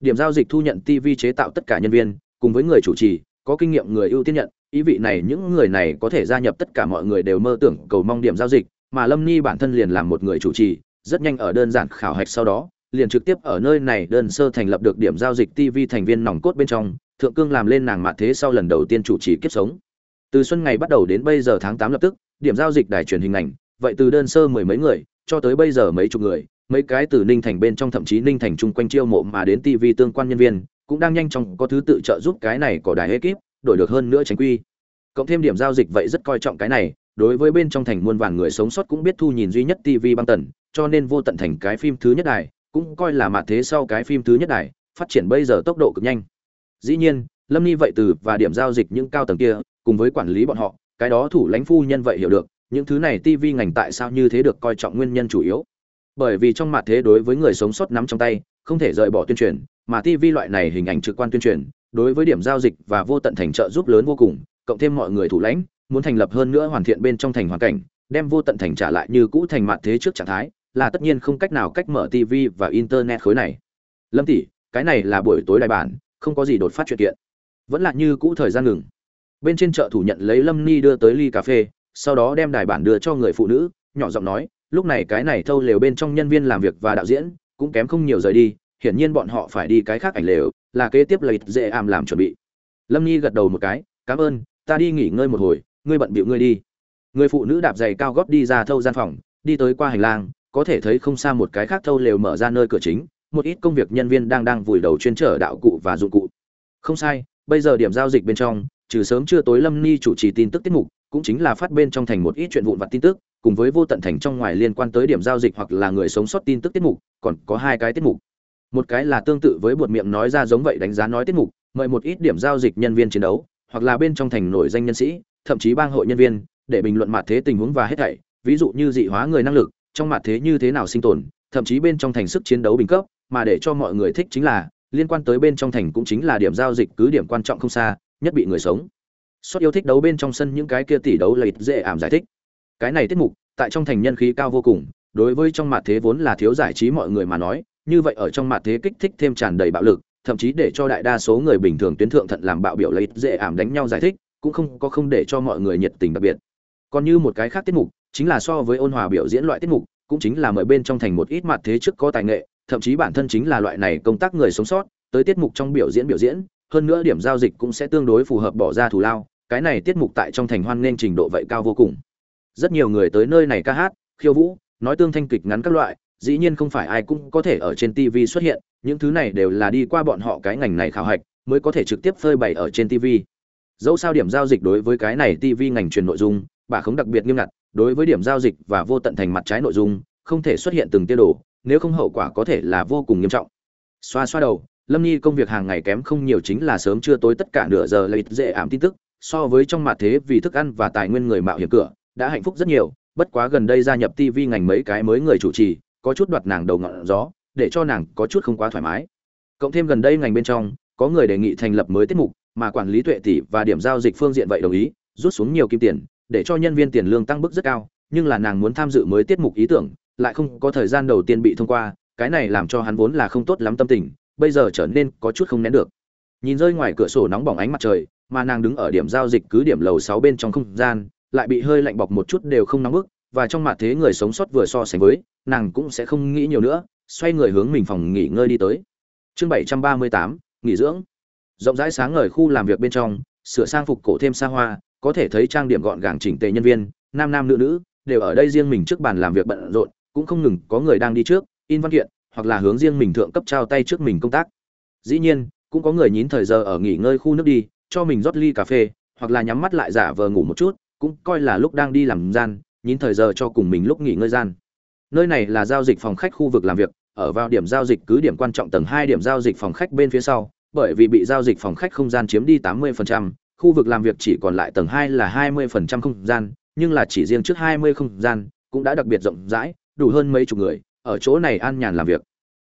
Điểm giao dịch thu nhận tv chế tạo tất cả nhân viên, cùng với người chủ trì, có kinh nghiệm người ưu tiên nhận, ý vị này những người này có thể gia nhập tất cả mọi người đều mơ tưởng cầu mong điểm giao dịch, mà lâm ni bản thân liền làm một người chủ trì, rất nhanh ở đơn giản khảo hạch sau đó, liền trực tiếp ở nơi này đơn sơ thành lập được điểm giao dịch tv thành viên nòng cốt bên trong thượng cương làm lên nàng mạ thế sau lần đầu tiên chủ trì kiếp sống. Từ xuân ngày bắt đầu đến bây giờ tháng tám lập tức, điểm giao dịch đài truyền hình ảnh, vậy từ đơn sơ mười mấy người, cho tới bây giờ mấy chục người, mấy cái từ ninh thành bên trong thậm chí ninh thành chung quanh chiêu mộ mà đến tv tương quan nhân viên, cũng đang nhanh chóng có thứ tự trợ giúp cái này có đài ekip, đổi được hơn nữa tránh quy. Cộng thêm điểm giao dịch vậy rất coi trọng cái này, đối với bên trong thành muôn vàn người sống sót cũng biết thu nhìn duy nhất tv băng tần, cho nên vô tận thành cái phim thứ nhất đài, cũng coi là mặt thế sau cái phim thứ nhất đài, phát triển bây giờ tốc độ cực nhanh dĩ nhiên, lâm ni vậy từ và điểm giao dịch những cao tầng kia, cùng với quản lý bọn họ, cái đó thủ lãnh phu nhân vậy hiểu được, những thứ này tv ngành tại sao như thế được coi trọng nguyên nhân chủ yếu. Bởi vì trong mặt thế đối với người sống sót nắm trong tay, không thể rời bỏ tuyên truyền, mà tv loại này hình ảnh trực quan tuyên truyền, đối với điểm giao dịch và vô tận thành trợ giúp lớn vô cùng, cộng thêm mọi người thủ lãnh, muốn thành lập hơn nữa hoàn thiện bên trong thành hoàn cảnh, đem vô tận thành trả lại như cũ thành mặt thế trước trạng thái, là tất nhiên không cách nào cách mở tv và internet khối này. Lâm tỷ, cái này là buổi tối đại bản không có gì đột phát chuyện kiện. Vẫn là như cũ thời gian ngừng. Bên trên chợ thủ nhận lấy lâm ni đưa tới ly cà phê, sau đó đem đài bản đưa cho người phụ nữ, nhỏ giọng nói, lúc này cái này thâu lều bên trong nhân viên làm việc và đạo diễn cũng kém không nhiều rời đi, hiển nhiên bọn họ phải đi cái khác ảnh lều, là kế tiếp lấy dễ ảm làm chuẩn bị. Lâm ni gật đầu một cái, cảm ơn, ta đi nghỉ ngơi một hồi, ngươi bận bịu ngươi đi. Người phụ nữ đạp giày cao gót đi ra thâu gian phòng, đi tới qua hành lang, có thể thấy không xa một cái khác thâu lều mở ra nơi cửa chính một ít công việc nhân viên đang đang vùi đầu chuyên trở đạo cụ và dụng cụ. Không sai, bây giờ điểm giao dịch bên trong, trừ sớm chưa tối lâm ni chủ trì tin tức tiết mục, cũng chính là phát bên trong thành một ít chuyện vụn vặt tin tức, cùng với vô tận thành trong ngoài liên quan tới điểm giao dịch hoặc là người sống sót tin tức tiết mục, còn có hai cái tiết mục. Một cái là tương tự với buột miệng nói ra giống vậy đánh giá nói tiết mục, mời một ít điểm giao dịch nhân viên chiến đấu, hoặc là bên trong thành nổi danh nhân sĩ, thậm chí bang hội nhân viên, để bình luận mặt thế tình huống và hết thảy, ví dụ như dị hóa người năng lực, trong mặt thế như thế nào sinh tồn, thậm chí bên trong thành sức chiến đấu bình cấp mà để cho mọi người thích chính là, liên quan tới bên trong thành cũng chính là điểm giao dịch cứ điểm quan trọng không xa, nhất bị người sống. Xuất yêu thích đấu bên trong sân những cái kia tỷ đấu lợi dễ ảm giải thích. Cái này tiết mục, tại trong thành nhân khí cao vô cùng, đối với trong mặt thế vốn là thiếu giải trí mọi người mà nói, như vậy ở trong mặt thế kích thích thêm tràn đầy bạo lực, thậm chí để cho đại đa số người bình thường tuyến thượng thận làm bạo biểu lợi dễ ảm đánh nhau giải thích, cũng không có không để cho mọi người nhiệt tình đặc biệt. Còn như một cái khác tiết mục, chính là so với ôn hòa biểu diễn loại tiết mục, cũng chính là mời bên trong thành một ít mặt thế trước có tài nghệ thậm chí bản thân chính là loại này công tác người sống sót, tới tiết mục trong biểu diễn biểu diễn, hơn nữa điểm giao dịch cũng sẽ tương đối phù hợp bỏ ra thù lao, cái này tiết mục tại trong thành hoan nên trình độ vậy cao vô cùng. Rất nhiều người tới nơi này ca hát, khiêu vũ, nói tương thanh kịch ngắn các loại, dĩ nhiên không phải ai cũng có thể ở trên tv xuất hiện, những thứ này đều là đi qua bọn họ cái ngành này khảo hạch, mới có thể trực tiếp phơi bày ở trên tv dẫu sao điểm giao dịch đối với cái này tv ngành truyền nội dung, bà không đặc biệt nghiêm ngặt, đối với điểm giao dịch và vô tận thành mặt trái nội dung, không thể xuất hiện từng tiêu đồ nếu không hậu quả có thể là vô cùng nghiêm trọng. Xoa xoa đầu, lâm nhi công việc hàng ngày kém không nhiều chính là sớm trưa tối tất cả nửa giờ lấy dễ ảm tin tức, so với trong mặt thế vì thức ăn và tài nguyên người mạo hiểm cửa, đã hạnh phúc rất nhiều, bất quá gần đây gia nhập tv ngành mấy cái mới người chủ trì, có chút đoạt nàng đầu ngọn gió, để cho nàng có chút không quá thoải mái. Cộng thêm gần đây ngành bên trong, có người đề nghị thành lập mới tiết mục, mà quản lý tuệ tỷ và điểm giao dịch phương diện vậy đồng ý, rút xuống nhiều kim tiền, để cho nhân viên tiền lương tăng bức rất cao, nhưng là nàng muốn tham dự mới tiết mục ý tưởng lại không có thời gian đầu tiên bị thông qua, cái này làm cho hắn vốn là không tốt lắm tâm tình, bây giờ trở nên có chút không nén được. Nhìn rơi ngoài cửa sổ nóng bỏng ánh mặt trời, mà nàng đứng ở điểm giao dịch cứ điểm lầu sáu bên trong không gian, lại bị hơi lạnh bọc một chút đều không nóng bức, và trong mặt thế người sống sót vừa so sánh với, nàng cũng sẽ không nghĩ nhiều nữa, xoay người hướng mình phòng nghỉ ngơi đi tới. Chương bảy trăm ba mươi tám, nghỉ dưỡng. Rộng rãi sáng ngời khu làm việc bên trong, sửa sang phục cổ thêm xa hoa, có thể thấy trang điểm gọn gàng chỉnh tề nhân viên, nam nam nữ nữ, đều ở đây riêng mình trước bàn làm việc bận rộn cũng không ngừng có người đang đi trước in văn kiện hoặc là hướng riêng mình thượng cấp trao tay trước mình công tác. Dĩ nhiên cũng có người nhín thời giờ ở nghỉ ngơi khu nước đi cho mình rót ly cà phê hoặc là nhắm mắt lại giả vờ ngủ một chút cũng coi là lúc đang đi làm gian nhín thời giờ cho cùng mình lúc nghỉ ngơi gian. Nơi này là giao dịch phòng khách khu vực làm việc ở vào điểm giao dịch cứ điểm quan trọng tầng hai điểm giao dịch phòng khách bên phía sau bởi vì bị giao dịch phòng khách không gian chiếm đi 80%, khu vực làm việc chỉ còn lại tầng hai là 20% không gian nhưng là chỉ riêng trước 20 không gian cũng đã đặc biệt rộng rãi đủ hơn mấy chục người, ở chỗ này an nhàn làm việc.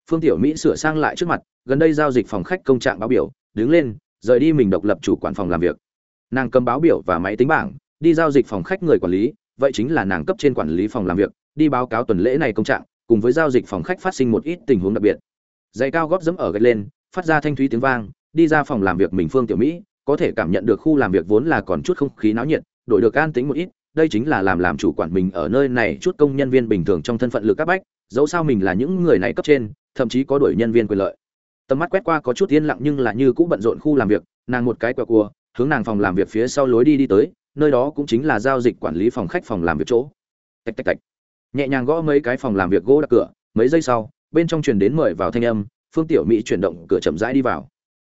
Phương tiểu mỹ sửa sang lại trước mặt, gần đây giao dịch phòng khách công trạng báo biểu, đứng lên, rời đi mình độc lập chủ quản phòng làm việc. Nàng cầm báo biểu và máy tính bảng, đi giao dịch phòng khách người quản lý, vậy chính là nàng cấp trên quản lý phòng làm việc, đi báo cáo tuần lễ này công trạng, cùng với giao dịch phòng khách phát sinh một ít tình huống đặc biệt. Giày cao gót dẫm ở gạch lên, phát ra thanh thúy tiếng vang, đi ra phòng làm việc mình phương tiểu mỹ, có thể cảm nhận được khu làm việc vốn là còn chút không khí náo nhiệt, đổi được an tính một ít đây chính là làm làm chủ quản mình ở nơi này chút công nhân viên bình thường trong thân phận lực các bách, dẫu sao mình là những người này cấp trên, thậm chí có đuổi nhân viên quyền lợi. Tầm mắt quét qua có chút yên lặng nhưng là như cũng bận rộn khu làm việc, nàng một cái quẹo cua, hướng nàng phòng làm việc phía sau lối đi đi tới, nơi đó cũng chính là giao dịch quản lý phòng khách phòng làm việc chỗ. Tạch tạch tạch. Nhẹ nhàng gõ mấy cái phòng làm việc gỗ đặt cửa, mấy giây sau, bên trong truyền đến mời vào thanh âm, phương tiểu mỹ chuyển động cửa chậm rãi đi vào.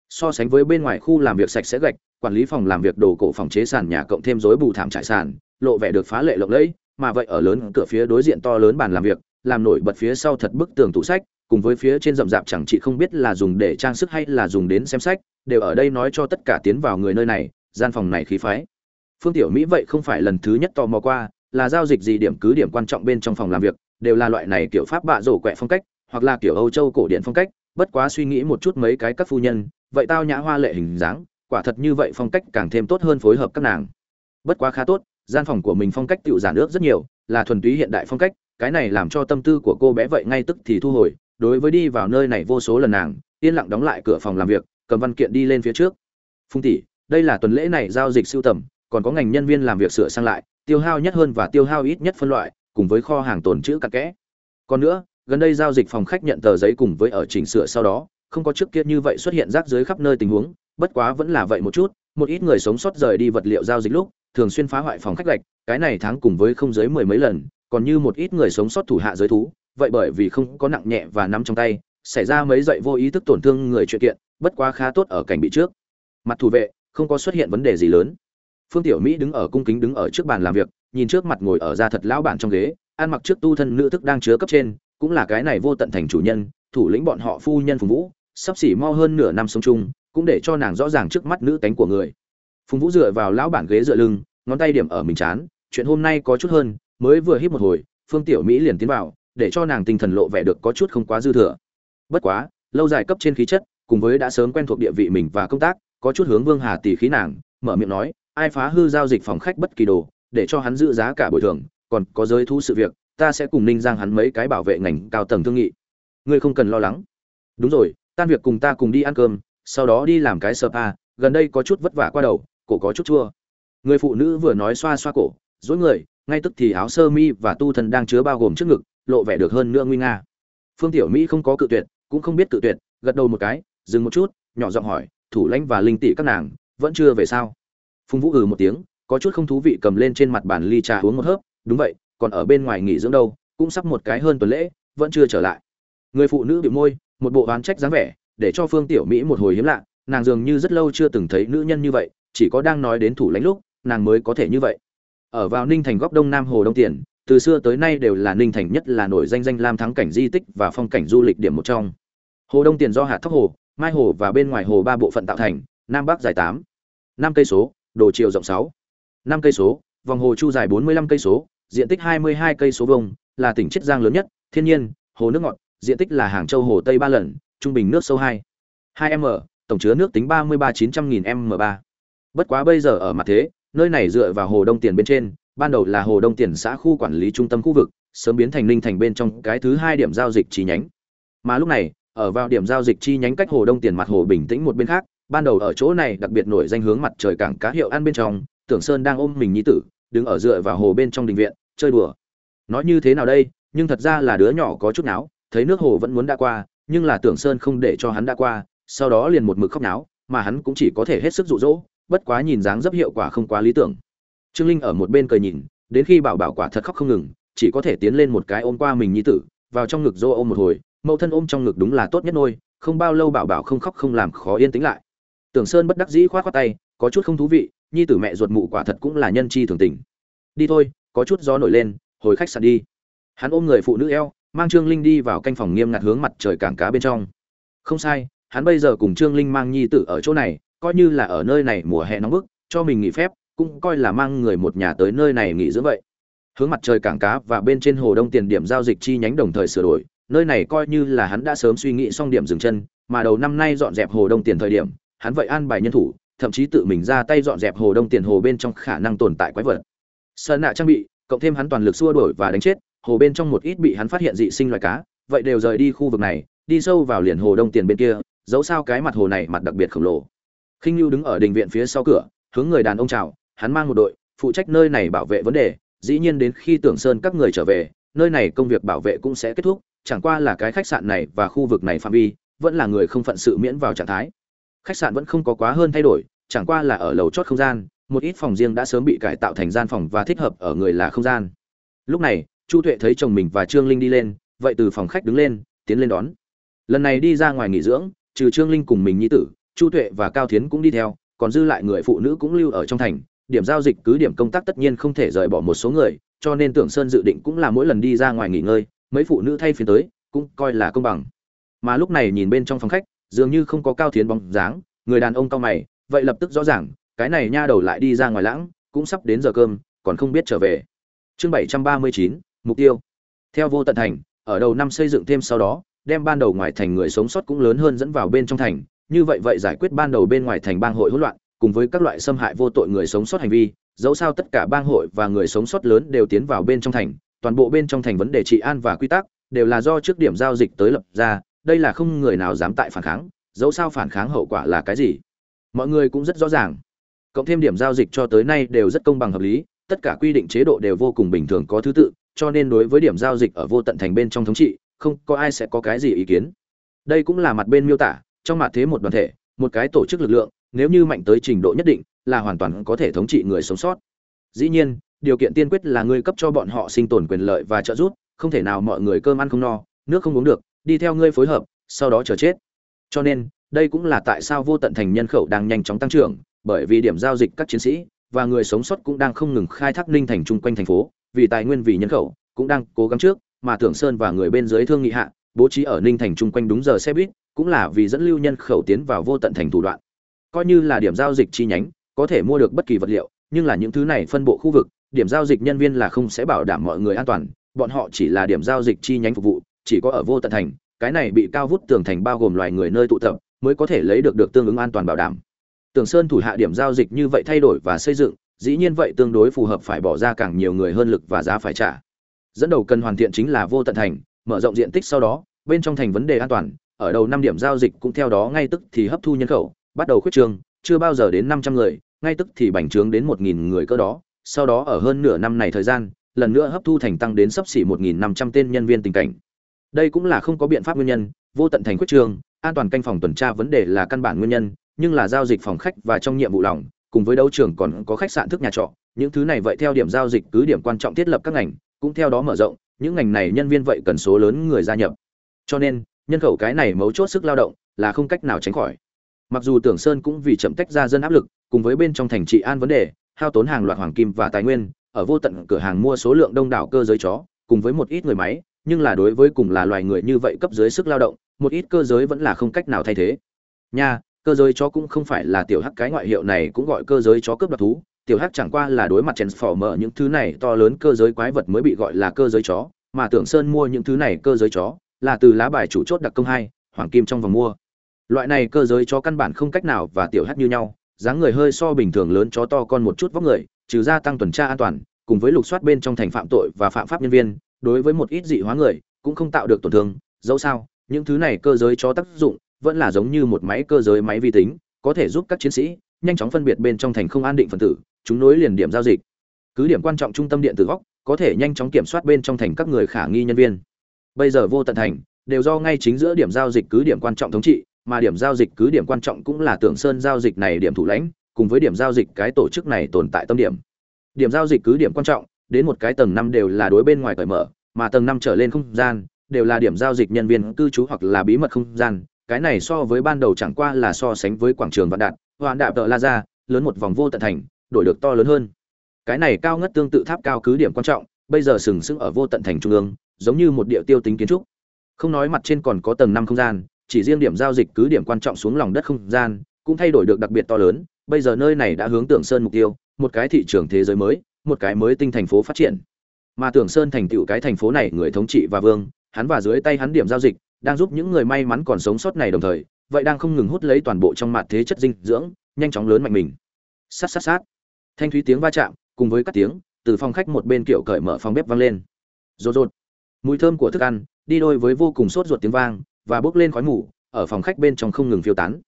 So sánh với bên ngoài khu làm việc sạch sẽ gạch, quản lý phòng làm việc đồ cổ phòng chế sàn nhà cộng thêm rối bù thảm trải sàn lộ vẻ được phá lệ lộng lẫy, mà vậy ở lớn cửa phía đối diện to lớn bàn làm việc, làm nổi bật phía sau thật bức tường tủ sách, cùng với phía trên rậm rạp chẳng chị không biết là dùng để trang sức hay là dùng đến xem sách, đều ở đây nói cho tất cả tiến vào người nơi này, gian phòng này khí phái. Phương tiểu mỹ vậy không phải lần thứ nhất tò mò qua, là giao dịch gì điểm cứ điểm quan trọng bên trong phòng làm việc, đều là loại này kiểu pháp bạ rổ quẹ phong cách, hoặc là kiểu âu châu cổ điển phong cách, bất quá suy nghĩ một chút mấy cái các phu nhân, vậy tao nhã hoa lệ hình dáng, quả thật như vậy phong cách càng thêm tốt hơn phối hợp các nàng. Bất quá khá tốt gian phòng của mình phong cách tựu giản ước rất nhiều, là thuần túy hiện đại phong cách, cái này làm cho tâm tư của cô bé vậy ngay tức thì thu hồi, đối với đi vào nơi này vô số lần nàng, yên lặng đóng lại cửa phòng làm việc, cầm văn kiện đi lên phía trước. Phung tỷ, đây là tuần lễ này giao dịch siêu tầm, còn có ngành nhân viên làm việc sửa sang lại, tiêu hao nhất hơn và tiêu hao ít nhất phân loại, cùng với kho hàng tồn trữ cặn kẽ. Còn nữa, gần đây giao dịch phòng khách nhận tờ giấy cùng với ở chỉnh sửa sau đó, không có trước kia như vậy xuất hiện rác dưới khắp nơi tình huống, bất quá vẫn là vậy một chút, một ít người sống sót rời đi vật liệu giao dịch lúc thường xuyên phá hoại phòng khách gạch, cái này tháng cùng với không dưới mười mấy lần, còn như một ít người sống sót thủ hạ giới thú, vậy bởi vì không có nặng nhẹ và nắm trong tay, xảy ra mấy dậy vô ý thức tổn thương người chuyện kiện, bất quá khá tốt ở cảnh bị trước. Mặt thủ vệ, không có xuất hiện vấn đề gì lớn. Phương tiểu mỹ đứng ở cung kính đứng ở trước bàn làm việc, nhìn trước mặt ngồi ở ra thật lão bản trong ghế, ăn mặc trước tu thân nữ thức đang chứa cấp trên, cũng là cái này vô tận thành chủ nhân, thủ lĩnh bọn họ phu nhân phùng vũ, sắp xỉ mo hơn nửa năm sống chung, cũng để cho nàng rõ ràng trước mắt nữ cánh của người phùng vũ dựa vào lão bản ghế dựa lưng, ngón tay điểm ở mình chán, chuyện hôm nay có chút hơn, mới vừa hít một hồi, phương tiểu mỹ liền tiến vào, để cho nàng tinh thần lộ vẻ được có chút không quá dư thừa. Bất quá, lâu dài cấp trên khí chất, cùng với đã sớm quen thuộc địa vị mình và công tác, có chút hướng vương hà tỷ khí nàng, mở miệng nói, ai phá hư giao dịch phòng khách bất kỳ đồ, để cho hắn giữ giá cả bồi thường, còn có giới thú sự việc, ta sẽ cùng ninh giang hắn mấy cái bảo vệ ngành cao tầng thương nghị. Ngươi không cần lo lắng. Đúng rồi, tan việc cùng ta cùng đi ăn cơm, sau đó đi làm cái spa à, gần đây có chút vất vả qua đầu cổ có chút chua. Người phụ nữ vừa nói xoa xoa cổ, dối người, ngay tức thì áo sơ mi và tu thân đang chứa bao gồm trước ngực, lộ vẻ được hơn nữa nguy nga. Phương tiểu mỹ không có cự tuyệt, cũng không biết cự tuyệt, gật đầu một cái, dừng một chút, nhỏ giọng hỏi, thủ lãnh và linh tỷ các nàng, vẫn chưa về sao? Phùng vũ ừ một tiếng, có chút không thú vị cầm lên trên mặt bàn ly trà uống một hớp, đúng vậy, còn ở bên ngoài nghỉ dưỡng đâu, cũng sắp một cái hơn tuần lễ, vẫn chưa trở lại. Người phụ nữ bị môi, một bộ oán trách dáng vẻ, để cho phương tiểu mỹ một hồi hiếm lạ, nàng dường như rất lâu chưa từng thấy nữ nhân như vậy chỉ có đang nói đến thủ lãnh lúc, nàng mới có thể như vậy. Ở vào ninh thành góc đông nam hồ đông tiền, từ xưa tới nay đều là ninh thành nhất là nổi danh danh lam thắng cảnh di tích và phong cảnh du lịch điểm một trong. Hồ đông tiền do hạt thóc hồ, mai hồ và bên ngoài hồ ba bộ phận tạo thành, nam bắc dài tám, năm cây số, đồ chiều rộng sáu, năm cây số, vòng hồ chu dài bốn mươi lăm cây số, diện tích hai mươi hai cây số vông là tỉnh chiết giang lớn nhất, thiên nhiên, hồ nước ngọt, diện tích là hàng châu hồ tây ba lần, trung bình nước sâu hai hai m, tổng chứa nước tính ba mươi ba chín trăm nghìn m ba bất quá bây giờ ở mặt thế, nơi này dựa vào hồ đông tiền bên trên, ban đầu là hồ đông tiền xã khu quản lý trung tâm khu vực, sớm biến thành ninh thành bên trong cái thứ hai điểm giao dịch chi nhánh. Mà lúc này, ở vào điểm giao dịch chi nhánh cách hồ đông tiền mặt hồ bình tĩnh một bên khác, ban đầu ở chỗ này đặc biệt nổi danh hướng mặt trời cảng cá hiệu ăn bên trong, tưởng sơn đang ôm mình nhi tử, đứng ở dựa vào hồ bên trong đình viện, chơi đùa. Nói như thế nào đây, nhưng thật ra là đứa nhỏ có chút náo, thấy nước hồ vẫn muốn đã qua, nhưng là tưởng sơn không để cho hắn đã qua, sau đó liền một mực khóc náo, mà hắn cũng chỉ có thể hết sức dụ dỗ bất quá nhìn dáng dấp hiệu quả không quá lý tưởng. Trương linh ở một bên cười nhìn, đến khi bảo bảo quả thật khóc không ngừng, chỉ có thể tiến lên một cái ôm qua mình nhi tử, vào trong ngực dô ôm một hồi, mẫu thân ôm trong ngực đúng là tốt nhất nôi, không bao lâu bảo bảo không khóc không làm khó yên tĩnh lại. Tưởng sơn bất đắc dĩ khoát khoát tay, có chút không thú vị, nhi tử mẹ ruột mụ quả thật cũng là nhân chi thường tình. Đi thôi, có chút gió nổi lên, hồi khách sạn đi. Hắn ôm người phụ nữ eo, mang trương linh đi vào canh phòng nghiêm ngặt hướng mặt trời cảng cá bên trong. Không sai, hắn bây giờ cùng trương linh mang nhi tử ở chỗ này coi như là ở nơi này mùa hè nóng bức, cho mình nghỉ phép, cũng coi là mang người một nhà tới nơi này nghỉ dưỡng vậy. Hướng mặt trời cảng cá và bên trên hồ đông tiền điểm giao dịch chi nhánh đồng thời sửa đổi, nơi này coi như là hắn đã sớm suy nghĩ xong điểm dừng chân, mà đầu năm nay dọn dẹp hồ đông tiền thời điểm, hắn vậy an bài nhân thủ, thậm chí tự mình ra tay dọn dẹp hồ đông tiền hồ bên trong khả năng tồn tại quái vật. Sơn nạ trang bị, cộng thêm hắn toàn lực xua đuổi và đánh chết, hồ bên trong một ít bị hắn phát hiện dị sinh loài cá, vậy đều rời đi khu vực này, đi sâu vào liền hồ đông tiền bên kia, dẫu sao cái mặt hồ này mặt đặc biệt khổng lồ khinh lưu đứng ở đình viện phía sau cửa, hướng người đàn ông chào, hắn mang một đội, phụ trách nơi này bảo vệ vấn đề, dĩ nhiên đến khi tưởng sơn các người trở về, nơi này công việc bảo vệ cũng sẽ kết thúc, chẳng qua là cái khách sạn này và khu vực này phạm vi, vẫn là người không phận sự miễn vào trạng thái. Khách sạn vẫn không có quá hơn thay đổi, chẳng qua là ở lầu chót không gian, một ít phòng riêng đã sớm bị cải tạo thành gian phòng và thích hợp ở người là không gian. Lúc này, chu tuệ thấy chồng mình và trương linh đi lên, vậy từ phòng khách đứng lên, tiến lên đón. Lần này đi ra ngoài nghỉ dưỡng, trừ trương linh cùng mình nhi tử chu tuệ và cao thiến cũng đi theo, còn dư lại người phụ nữ cũng lưu ở trong thành. Điểm giao dịch cứ điểm công tác tất nhiên không thể rời bỏ một số người, cho nên tưởng sơn dự định cũng là mỗi lần đi ra ngoài nghỉ ngơi, mấy phụ nữ thay phiên tới, cũng coi là công bằng. Mà lúc này nhìn bên trong phòng khách, dường như không có cao thiến bóng dáng, người đàn ông cao mày, vậy lập tức rõ ràng, cái này nha đầu lại đi ra ngoài lãng, cũng sắp đến giờ cơm, còn không biết trở về. Chương bảy trăm ba mươi chín, mục tiêu. Theo vô tận thành, ở đầu năm xây dựng thêm sau đó, đem ban đầu ngoài thành người sống sót cũng lớn hơn dẫn vào bên trong thành như vậy vậy giải quyết ban đầu bên ngoài thành bang hội hỗn loạn, cùng với các loại xâm hại vô tội người sống sót hành vi, dẫu sao tất cả bang hội và người sống sót lớn đều tiến vào bên trong thành, toàn bộ bên trong thành vấn đề trị an và quy tắc, đều là do trước điểm giao dịch tới lập ra, đây là không người nào dám tại phản kháng, dẫu sao phản kháng hậu quả là cái gì? Mọi người cũng rất rõ ràng. Cộng thêm điểm giao dịch cho tới nay đều rất công bằng hợp lý, tất cả quy định chế độ đều vô cùng bình thường có thứ tự, cho nên đối với điểm giao dịch ở vô tận thành bên trong thống trị, không có ai sẽ có cái gì ý kiến. Đây cũng là mặt bên miêu tả trong mặt thế một đoàn thể, một cái tổ chức lực lượng, nếu như mạnh tới trình độ nhất định, là hoàn toàn có thể thống trị người sống sót. Dĩ nhiên, điều kiện tiên quyết là ngươi cấp cho bọn họ sinh tồn quyền lợi và trợ giúp, không thể nào mọi người cơm ăn không no, nước không uống được, đi theo ngươi phối hợp, sau đó chờ chết. Cho nên, đây cũng là tại sao vô tận thành nhân khẩu đang nhanh chóng tăng trưởng, bởi vì điểm giao dịch các chiến sĩ và người sống sót cũng đang không ngừng khai thác linh thành chung quanh thành phố, vì tài nguyên vì nhân khẩu, cũng đang cố gắng trước, mà tưởng sơn và người bên dưới thương nghị hạ bố trí ở ninh thành chung quanh đúng giờ xe buýt cũng là vì dẫn lưu nhân khẩu tiến vào vô tận thành thủ đoạn. Coi như là điểm giao dịch chi nhánh, có thể mua được bất kỳ vật liệu, nhưng là những thứ này phân bộ khu vực, điểm giao dịch nhân viên là không sẽ bảo đảm mọi người an toàn, bọn họ chỉ là điểm giao dịch chi nhánh phục vụ, chỉ có ở vô tận thành, cái này bị cao vút tường thành bao gồm loài người nơi tụ tập, mới có thể lấy được được tương ứng an toàn bảo đảm. Tường sơn thủ hạ điểm giao dịch như vậy thay đổi và xây dựng, dĩ nhiên vậy tương đối phù hợp phải bỏ ra càng nhiều người hơn lực và giá phải trả. Dẫn đầu cần hoàn thiện chính là vô tận thành, mở rộng diện tích sau đó, bên trong thành vấn đề an toàn ở đầu năm điểm giao dịch cũng theo đó ngay tức thì hấp thu nhân khẩu, bắt đầu khuyết trương chưa bao giờ đến năm trăm người, ngay tức thì bành trướng đến một nghìn người cơ đó, sau đó ở hơn nửa năm này thời gian, lần nữa hấp thu thành tăng đến sắp xỉ một nghìn năm trăm tên nhân viên tình cảnh. Đây cũng là không có biện pháp nguyên nhân, vô tận thành khuyết trương an toàn canh phòng tuần tra vấn đề là căn bản nguyên nhân, nhưng là giao dịch phòng khách và trong nhiệm vụ lòng, cùng với đấu trường còn có khách sạn thức nhà trọ, những thứ này vậy theo điểm giao dịch cứ điểm quan trọng thiết lập các ngành, cũng theo đó mở rộng, những ngành này nhân viên vậy cần số lớn người gia nhập. Cho nên nhân khẩu cái này mấu chốt sức lao động là không cách nào tránh khỏi. Mặc dù tưởng sơn cũng vì chậm tách ra dân áp lực, cùng với bên trong thành trị an vấn đề, hao tốn hàng loạt hoàng kim và tài nguyên, ở vô tận cửa hàng mua số lượng đông đảo cơ giới chó, cùng với một ít người máy, nhưng là đối với cùng là loài người như vậy cấp dưới sức lao động, một ít cơ giới vẫn là không cách nào thay thế. Nha, cơ giới chó cũng không phải là tiểu hắc cái ngoại hiệu này cũng gọi cơ giới chó cướp đoạt thú, tiểu hắc chẳng qua là đối mặt transformer những thứ này to lớn cơ giới quái vật mới bị gọi là cơ giới chó, mà tưởng sơn mua những thứ này cơ giới chó là từ lá bài chủ chốt đặc công hai, hoàng kim trong vòng mua. Loại này cơ giới cho căn bản không cách nào và tiểu hát như nhau, dáng người hơi so bình thường lớn chó to con một chút vóc người, trừ gia tăng tuần tra an toàn, cùng với lục soát bên trong thành phạm tội và phạm pháp nhân viên, đối với một ít dị hóa người, cũng không tạo được tổn thương, dẫu sao, những thứ này cơ giới cho tác dụng vẫn là giống như một máy cơ giới máy vi tính, có thể giúp các chiến sĩ nhanh chóng phân biệt bên trong thành không an định phần tử, chúng nối liền điểm giao dịch. Cứ điểm quan trọng trung tâm điện tử góc, có thể nhanh chóng kiểm soát bên trong thành các người khả nghi nhân viên bây giờ vô tận thành, đều do ngay chính giữa điểm giao dịch cứ điểm quan trọng thống trị, mà điểm giao dịch cứ điểm quan trọng cũng là tưởng sơn giao dịch này điểm thủ lãnh, cùng với điểm giao dịch cái tổ chức này tồn tại tâm điểm. Điểm giao dịch cứ điểm quan trọng, đến một cái tầng năm đều là đối bên ngoài cởi mở, mà tầng năm trở lên không gian, đều là điểm giao dịch nhân viên cư trú hoặc là bí mật không gian, cái này so với ban đầu chẳng qua là so sánh với quảng trường vạn đạn hoạn đạp tợ la ra, lớn một vòng vô tận thành, đổi được to lớn hơn. Cái này cao ngất tương tự tháp cao cứ điểm quan trọng, bây giờ sừng sững ở vô tận thành trung ương giống như một địa tiêu tính kiến trúc. Không nói mặt trên còn có tầng năm không gian, chỉ riêng điểm giao dịch cứ điểm quan trọng xuống lòng đất không gian, cũng thay đổi được đặc biệt to lớn. Bây giờ nơi này đã hướng tưởng sơn mục tiêu, một cái thị trường thế giới mới, một cái mới tinh thành phố phát triển. Mà tưởng sơn thành tựu cái thành phố này, người thống trị và vương, hắn và dưới tay hắn điểm giao dịch, đang giúp những người may mắn còn sống sót này đồng thời, vậy đang không ngừng hút lấy toàn bộ trong mặt thế chất dinh dưỡng, nhanh chóng lớn mạnh mình. Sát sát sát. Thanh thúy tiếng va chạm, cùng với các tiếng, từ phòng khách một bên kiểu cởi mở phòng bếp vang lên. Rột rột mùi thơm của thức ăn đi đôi với vô cùng sốt ruột tiếng vang và bốc lên khói mù ở phòng khách bên trong không ngừng phiêu tán.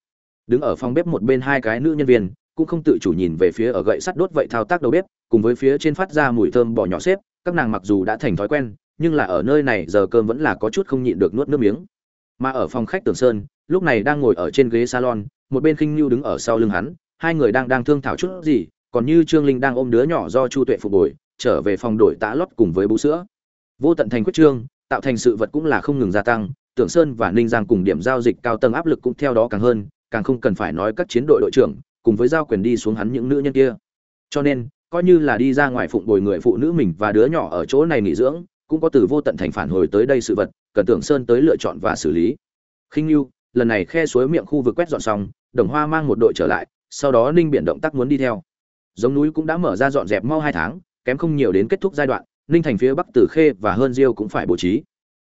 Đứng ở phòng bếp một bên hai cái nữ nhân viên cũng không tự chủ nhìn về phía ở gậy sắt đốt vậy thao tác đầu bếp, cùng với phía trên phát ra mùi thơm bỏ nhỏ xếp, các nàng mặc dù đã thành thói quen, nhưng là ở nơi này giờ cơm vẫn là có chút không nhịn được nuốt nước miếng. Mà ở phòng khách tường sơn, lúc này đang ngồi ở trên ghế salon, một bên khinh nhu đứng ở sau lưng hắn, hai người đang đang thương thảo chút gì, còn như trương linh đang ôm đứa nhỏ do chu tuệ phục hồi, trở về phòng đổi tã lót cùng với bú sữa vô tận thành quyết trương, tạo thành sự vật cũng là không ngừng gia tăng, tưởng sơn và ninh giang cùng điểm giao dịch cao tầng áp lực cũng theo đó càng hơn, càng không cần phải nói các chiến đội đội trưởng, cùng với giao quyền đi xuống hắn những nữ nhân kia. Cho nên, coi như là đi ra ngoài phụng bồi người phụ nữ mình và đứa nhỏ ở chỗ này nghỉ dưỡng, cũng có từ vô tận thành phản hồi tới đây sự vật, cần tưởng sơn tới lựa chọn và xử lý. Khinh lưu lần này khe suối miệng khu vực quét dọn xong, đồng hoa mang một đội trở lại, sau đó ninh biển động tác muốn đi theo. Giống núi cũng đã mở ra dọn dẹp mau hai tháng, kém không nhiều đến kết thúc giai đoạn ninh thành phía bắc tử khê và hơn diêu cũng phải bố trí.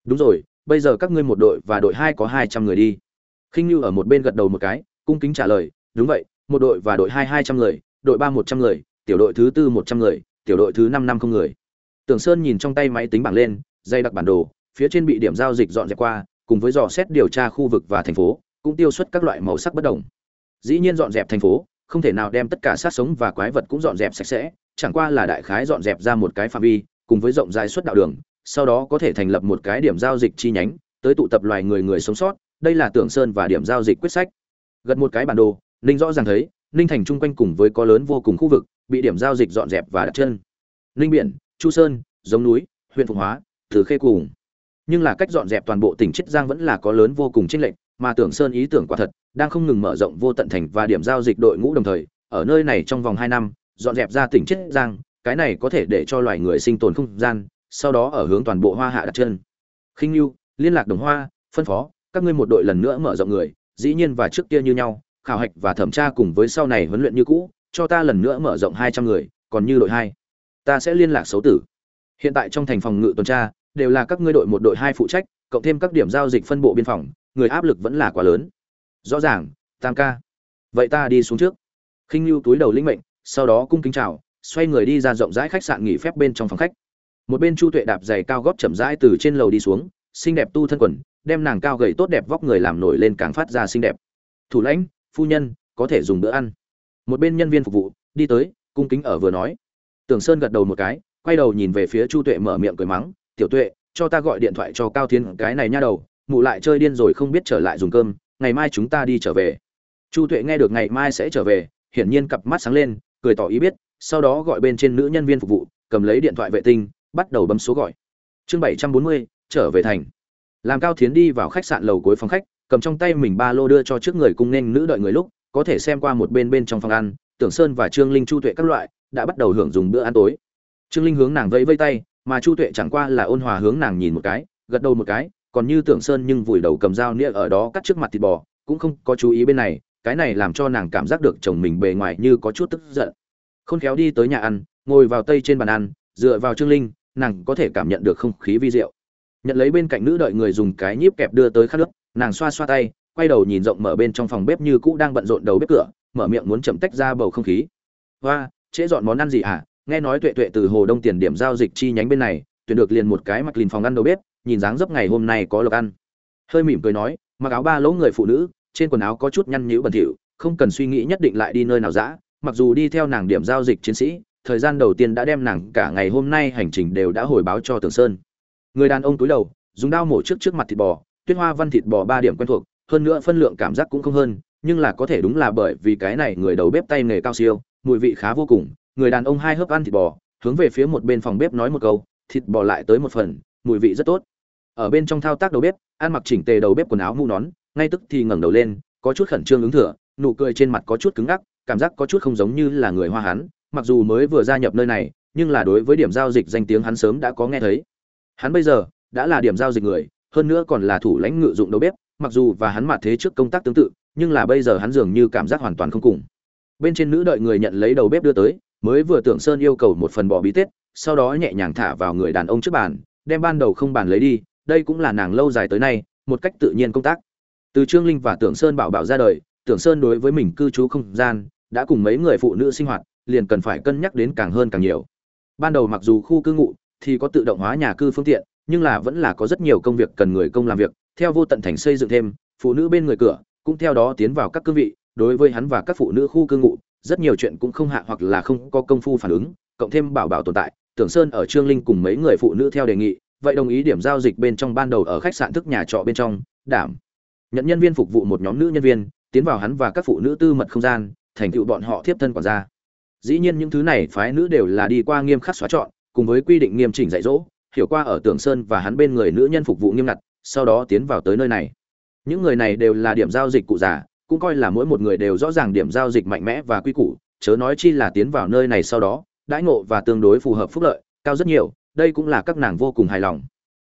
Đúng rồi, bây giờ các ngươi một đội và đội hai có hai trăm người đi. Khinh lưu ở một bên gật đầu một cái, cung kính trả lời, đúng vậy, một đội và đội hai hai trăm người, đội ba một trăm người, tiểu đội thứ tư một trăm người, tiểu đội thứ năm năm không người. Tưởng sơn nhìn trong tay máy tính bảng lên, dây đặc bản đồ, phía trên bị điểm giao dịch dọn dẹp qua, cùng với dò xét điều tra khu vực và thành phố, cũng tiêu xuất các loại màu sắc bất đồng. Dĩ nhiên dọn dẹp thành phố, không thể nào đem tất cả sát sống và quái vật cũng dọn dẹp sạch sẽ, chẳng qua là đại khái dọn dẹp ra một cái phạm vi cùng với rộng rãi xuất đạo đường, sau đó có thể thành lập một cái điểm giao dịch chi nhánh, tới tụ tập loài người người sống sót, đây là tưởng sơn và điểm giao dịch quyết sách. Gật một cái bản đồ, ninh rõ ràng thấy, ninh thành trung quanh cùng với có lớn vô cùng khu vực, bị điểm giao dịch dọn dẹp và đặt chân. Ninh biển, chu sơn, giống núi, huyện Phùng hóa, từ khê cùng. Nhưng là cách dọn dẹp toàn bộ tỉnh chiết giang vẫn là có lớn vô cùng chênh lệch, mà tưởng sơn ý tưởng quả thật đang không ngừng mở rộng vô tận thành và điểm giao dịch đội ngũ đồng thời, ở nơi này trong vòng hai năm, dọn dẹp ra tỉnh chiết giang cái này có thể để cho loài người sinh tồn không gian, sau đó ở hướng toàn bộ hoa hạ đặt chân. Khinh lưu liên lạc đồng hoa, phân phó, các ngươi một đội lần nữa mở rộng người, dĩ nhiên và trước kia như nhau, khảo hạch và thẩm tra cùng với sau này huấn luyện như cũ, cho ta lần nữa mở rộng hai trăm người, còn như đội hai. Ta sẽ liên lạc xấu tử. Hiện tại trong thành phòng ngự tuần tra, đều là các ngươi đội một đội hai phụ trách, cộng thêm các điểm giao dịch phân bộ biên phòng, người áp lực vẫn là quá lớn. Rõ ràng, tam ca. Vậy ta đi xuống trước. Khinh lưu túi đầu linh mệnh, sau đó cung kính chào xoay người đi ra rộng rãi khách sạn nghỉ phép bên trong phòng khách. Một bên chu tuệ đạp giày cao góp chậm rãi từ trên lầu đi xuống, xinh đẹp tu thân quần, đem nàng cao gầy tốt đẹp vóc người làm nổi lên càng phát ra xinh đẹp. Thủ lãnh, phu nhân, có thể dùng bữa ăn. Một bên nhân viên phục vụ, đi tới, cung kính ở vừa nói. Tưởng sơn gật đầu một cái, quay đầu nhìn về phía chu tuệ mở miệng cười mắng, tiểu tuệ, cho ta gọi điện thoại cho cao thiên, cái này nha đầu, mụ lại chơi điên rồi không biết trở lại dùng cơm, ngày mai chúng ta đi trở về. Chu tuệ nghe được ngày mai sẽ trở về, hiển nhiên cặp mắt sáng lên, cười tỏ ý biết sau đó gọi bên trên nữ nhân viên phục vụ, cầm lấy điện thoại vệ tinh, bắt đầu bấm số gọi. Chương bảy trăm bốn mươi, trở về thành. Làm cao thiến đi vào khách sạn lầu cuối phòng khách, cầm trong tay mình ba lô đưa cho trước người cung nên nữ đợi người lúc, có thể xem qua một bên bên trong phòng ăn, tưởng sơn và trương linh chu tuệ các loại, đã bắt đầu hưởng dùng bữa ăn tối. Trương linh hướng nàng vẫy vây tay, mà chu tuệ chẳng qua là ôn hòa hướng nàng nhìn một cái, gật đầu một cái, còn như tưởng sơn nhưng vùi đầu cầm dao nĩa ở đó cắt trước mặt thịt bò, cũng không có chú ý bên này, cái này làm cho nàng cảm giác được chồng mình bề ngoài như có chút tức giận khôn khéo đi tới nhà ăn, ngồi vào tây trên bàn ăn, dựa vào trương linh, nàng có thể cảm nhận được không khí vi diệu. Nhận lấy bên cạnh nữ đợi người dùng cái nhíp kẹp đưa tới khát nước, nàng xoa xoa tay, quay đầu nhìn rộng mở bên trong phòng bếp như cũ đang bận rộn đầu bếp cửa, mở miệng muốn chậm tách ra bầu không khí. Hoa, trễ dọn món ăn gì à? nghe nói tuệ tuệ từ hồ đông tiền điểm giao dịch chi nhánh bên này, tuyển được liền một cái mặc lìn phòng ăn đầu bếp, nhìn dáng dấp ngày hôm nay có lộc ăn. Hơi mỉm cười nói, mặc áo ba lỗ người phụ nữ, trên quần áo có chút nhăn nhữ bẩn thỉu, không cần suy nghĩ nhất định lại đi nơi nào dã mặc dù đi theo nàng điểm giao dịch chiến sĩ, thời gian đầu tiên đã đem nàng cả ngày hôm nay hành trình đều đã hồi báo cho tường sơn. Người đàn ông túi đầu, dùng dao mổ trước trước mặt thịt bò, tuyết hoa văn thịt bò ba điểm quen thuộc, hơn nữa phân lượng cảm giác cũng không hơn, nhưng là có thể đúng là bởi vì cái này người đầu bếp tay nghề cao siêu, mùi vị khá vô cùng, người đàn ông hai hớp ăn thịt bò, hướng về phía một bên phòng bếp nói một câu, thịt bò lại tới một phần, mùi vị rất tốt. Ở bên trong thao tác đầu bếp, ăn mặc chỉnh tề đầu bếp quần áo mũ nón, ngay tức thì ngẩng đầu lên, có chút khẩn trương ứng thừa, nụ cười trên mặt có chút cứng ngắc cảm giác có chút không giống như là người hoa hán, mặc dù mới vừa gia nhập nơi này, nhưng là đối với điểm giao dịch danh tiếng hắn sớm đã có nghe thấy. Hắn bây giờ đã là điểm giao dịch người, hơn nữa còn là thủ lãnh ngự dụng đầu bếp, mặc dù và hắn mặt thế trước công tác tương tự, nhưng là bây giờ hắn dường như cảm giác hoàn toàn không cùng. Bên trên nữ đợi người nhận lấy đầu bếp đưa tới, mới vừa tưởng sơn yêu cầu một phần bò bí tết, sau đó nhẹ nhàng thả vào người đàn ông trước bàn, đem ban đầu không bàn lấy đi, đây cũng là nàng lâu dài tới nay, một cách tự nhiên công tác. Từ trương linh và tưởng sơn bảo bảo ra đời, tưởng sơn đối với mình cư trú không gian đã cùng mấy người phụ nữ sinh hoạt, liền cần phải cân nhắc đến càng hơn càng nhiều. Ban đầu mặc dù khu cư ngụ thì có tự động hóa nhà cư phương tiện, nhưng là vẫn là có rất nhiều công việc cần người công làm việc. Theo vô tận thành xây dựng thêm, phụ nữ bên người cửa cũng theo đó tiến vào các cương vị. Đối với hắn và các phụ nữ khu cư ngụ, rất nhiều chuyện cũng không hạ hoặc là không có công phu phản ứng, cộng thêm bảo bảo tồn tại, tưởng sơn ở trương linh cùng mấy người phụ nữ theo đề nghị, vậy đồng ý điểm giao dịch bên trong ban đầu ở khách sạn thức nhà trọ bên trong, đảm. Nhận nhân viên phục vụ một nhóm nữ nhân viên, tiến vào hắn và các phụ nữ tư mật không gian thành tựu bọn họ tiếp thân quản gia. Dĩ nhiên những thứ này phái nữ đều là đi qua nghiêm khắc xóa chọn, cùng với quy định nghiêm chỉnh dạy dỗ, hiểu qua ở tưởng sơn và hắn bên người nữ nhân phục vụ nghiêm ngặt, sau đó tiến vào tới nơi này. Những người này đều là điểm giao dịch cụ già, cũng coi là mỗi một người đều rõ ràng điểm giao dịch mạnh mẽ và quy củ, chớ nói chi là tiến vào nơi này sau đó, đãi ngộ và tương đối phù hợp phúc lợi, cao rất nhiều, đây cũng là các nàng vô cùng hài lòng.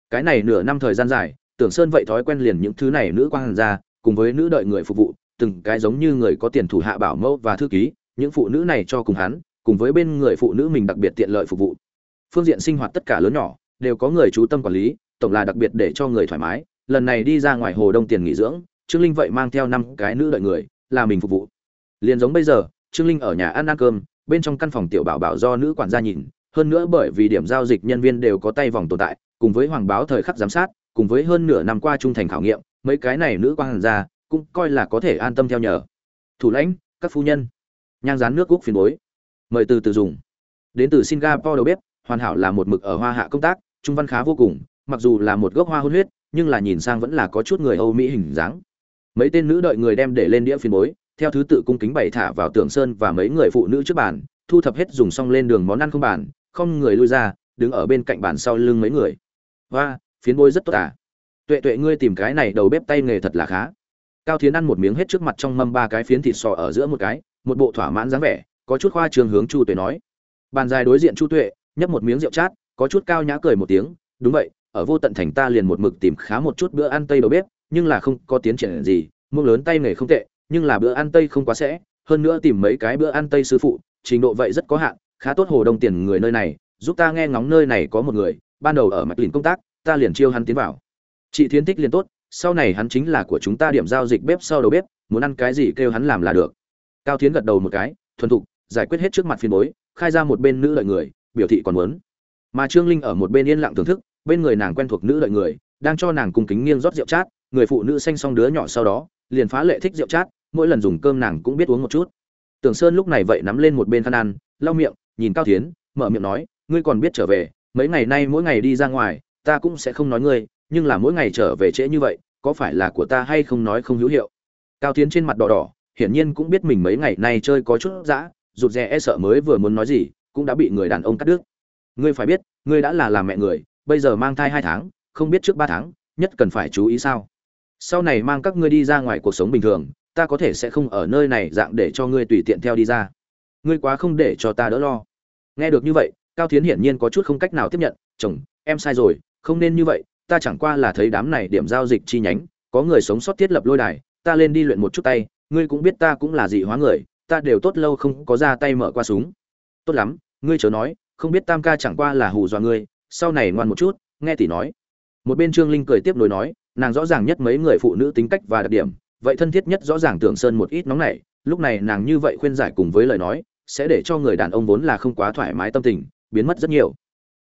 Cái này nửa năm thời gian dài, tưởng sơn vậy thói quen liền những thứ này nữ quan ra cùng với nữ đợi người phục vụ từng cái giống như người có tiền thủ hạ bảo mẫu và thư ký, những phụ nữ này cho cùng hắn, cùng với bên người phụ nữ mình đặc biệt tiện lợi phục vụ. Phương diện sinh hoạt tất cả lớn nhỏ, đều có người chú tâm quản lý, tổng là đặc biệt để cho người thoải mái. Lần này đi ra ngoài hồ đông tiền nghỉ dưỡng, trương linh vậy mang theo năm cái nữ đợi người, là mình phục vụ. Liền giống bây giờ, trương linh ở nhà ăn ăn cơm, bên trong căn phòng tiểu bảo bảo do nữ quản gia nhìn, hơn nữa bởi vì điểm giao dịch nhân viên đều có tay vòng tồn tại, cùng với hoàng báo thời khắc giám sát, cùng với hơn nửa năm qua trung thành khảo nghiệm, mấy cái này nữ quan gia cũng coi là có thể an tâm theo nhờ. Thủ lãnh, các phu nhân. Nhang rán nước cúc phiền bối. Mời từ từ dùng. Đến từ singapore đầu bếp, hoàn hảo là một mực ở hoa hạ công tác, trung văn khá vô cùng, mặc dù là một gốc hoa hôn huyết, nhưng là nhìn sang vẫn là có chút người âu mỹ hình dáng. Mấy tên nữ đợi người đem để lên đĩa phiền bối, theo thứ tự cung kính bày thả vào tường sơn và mấy người phụ nữ trước bàn, thu thập hết dùng xong lên đường món ăn không bàn, không người lui ra, đứng ở bên cạnh bàn sau lưng mấy người. Và phiến bối rất tốt à. Tuệ tuệ ngươi tìm cái này đầu bếp tay nghề thật là khá cao thiến ăn một miếng hết trước mặt trong mâm ba cái phiến thịt sò ở giữa một cái, một bộ thỏa mãn dáng vẻ, có chút khoa trường hướng chu tuệ nói. Bàn dài đối diện chu tuệ, nhấp một miếng rượu chát, có chút cao nhã cười một tiếng, đúng vậy, ở vô tận thành ta liền một mực tìm khá một chút bữa ăn tây đầu bếp, nhưng là không có tiến triển gì mông lớn tay nghề không tệ, nhưng là bữa ăn tây không quá sẽ, hơn nữa tìm mấy cái bữa ăn tây sư phụ, trình độ vậy rất có hạn, khá tốt hồ đông tiền người nơi này, giúp ta nghe ngóng nơi này có một người, ban đầu ở mạch lìn công tác, ta liền chiêu hắn tiến vào. Chị thiến thích liền tốt sau này hắn chính là của chúng ta điểm giao dịch bếp sau đầu bếp, muốn ăn cái gì kêu hắn làm là được. Cao thiến gật đầu một cái, thuần thục, giải quyết hết trước mặt phiên bối, khai ra một bên nữ lợi người, biểu thị còn muốn. Mà trương linh ở một bên yên lặng thưởng thức, bên người nàng quen thuộc nữ lợi người, đang cho nàng cung kính nghiêng rót rượu chát, người phụ nữ xanh xong đứa nhỏ sau đó, liền phá lệ thích rượu chát, mỗi lần dùng cơm nàng cũng biết uống một chút. Tưởng sơn lúc này vậy nắm lên một bên khăn ăn, lau miệng, nhìn cao thiến, mở miệng nói, ngươi còn biết trở về, mấy ngày nay mỗi ngày đi ra ngoài, ta cũng sẽ không nói ngươi nhưng là mỗi ngày trở về trễ như vậy, có phải là của ta hay không nói không hữu hiệu? Cao tiến trên mặt đỏ đỏ, hiển nhiên cũng biết mình mấy ngày nay chơi có chút dã, rụt rè e sợ mới vừa muốn nói gì, cũng đã bị người đàn ông cắt đứt. Ngươi phải biết, ngươi đã là làm mẹ người, bây giờ mang thai hai tháng, không biết trước ba tháng, nhất cần phải chú ý sao? Sau này mang các ngươi đi ra ngoài cuộc sống bình thường, ta có thể sẽ không ở nơi này dạng để cho ngươi tùy tiện theo đi ra. Ngươi quá không để cho ta đỡ lo. Nghe được như vậy, cao thiến hiển nhiên có chút không cách nào tiếp nhận, chồng, em sai rồi, không nên như vậy ta chẳng qua là thấy đám này điểm giao dịch chi nhánh, có người sống sót thiết lập lôi đài, ta lên đi luyện một chút tay, ngươi cũng biết ta cũng là dị hóa người, ta đều tốt lâu không có ra tay mở qua súng. Tốt lắm, ngươi chớ nói, không biết tam ca chẳng qua là hù dọa ngươi, sau này ngoan một chút, nghe tỷ nói. Một bên trương linh cười tiếp nối nói, nàng rõ ràng nhất mấy người phụ nữ tính cách và đặc điểm, vậy thân thiết nhất rõ ràng tưởng sơn một ít nóng nảy, lúc này nàng như vậy khuyên giải cùng với lời nói, sẽ để cho người đàn ông vốn là không quá thoải mái tâm tình, biến mất rất nhiều.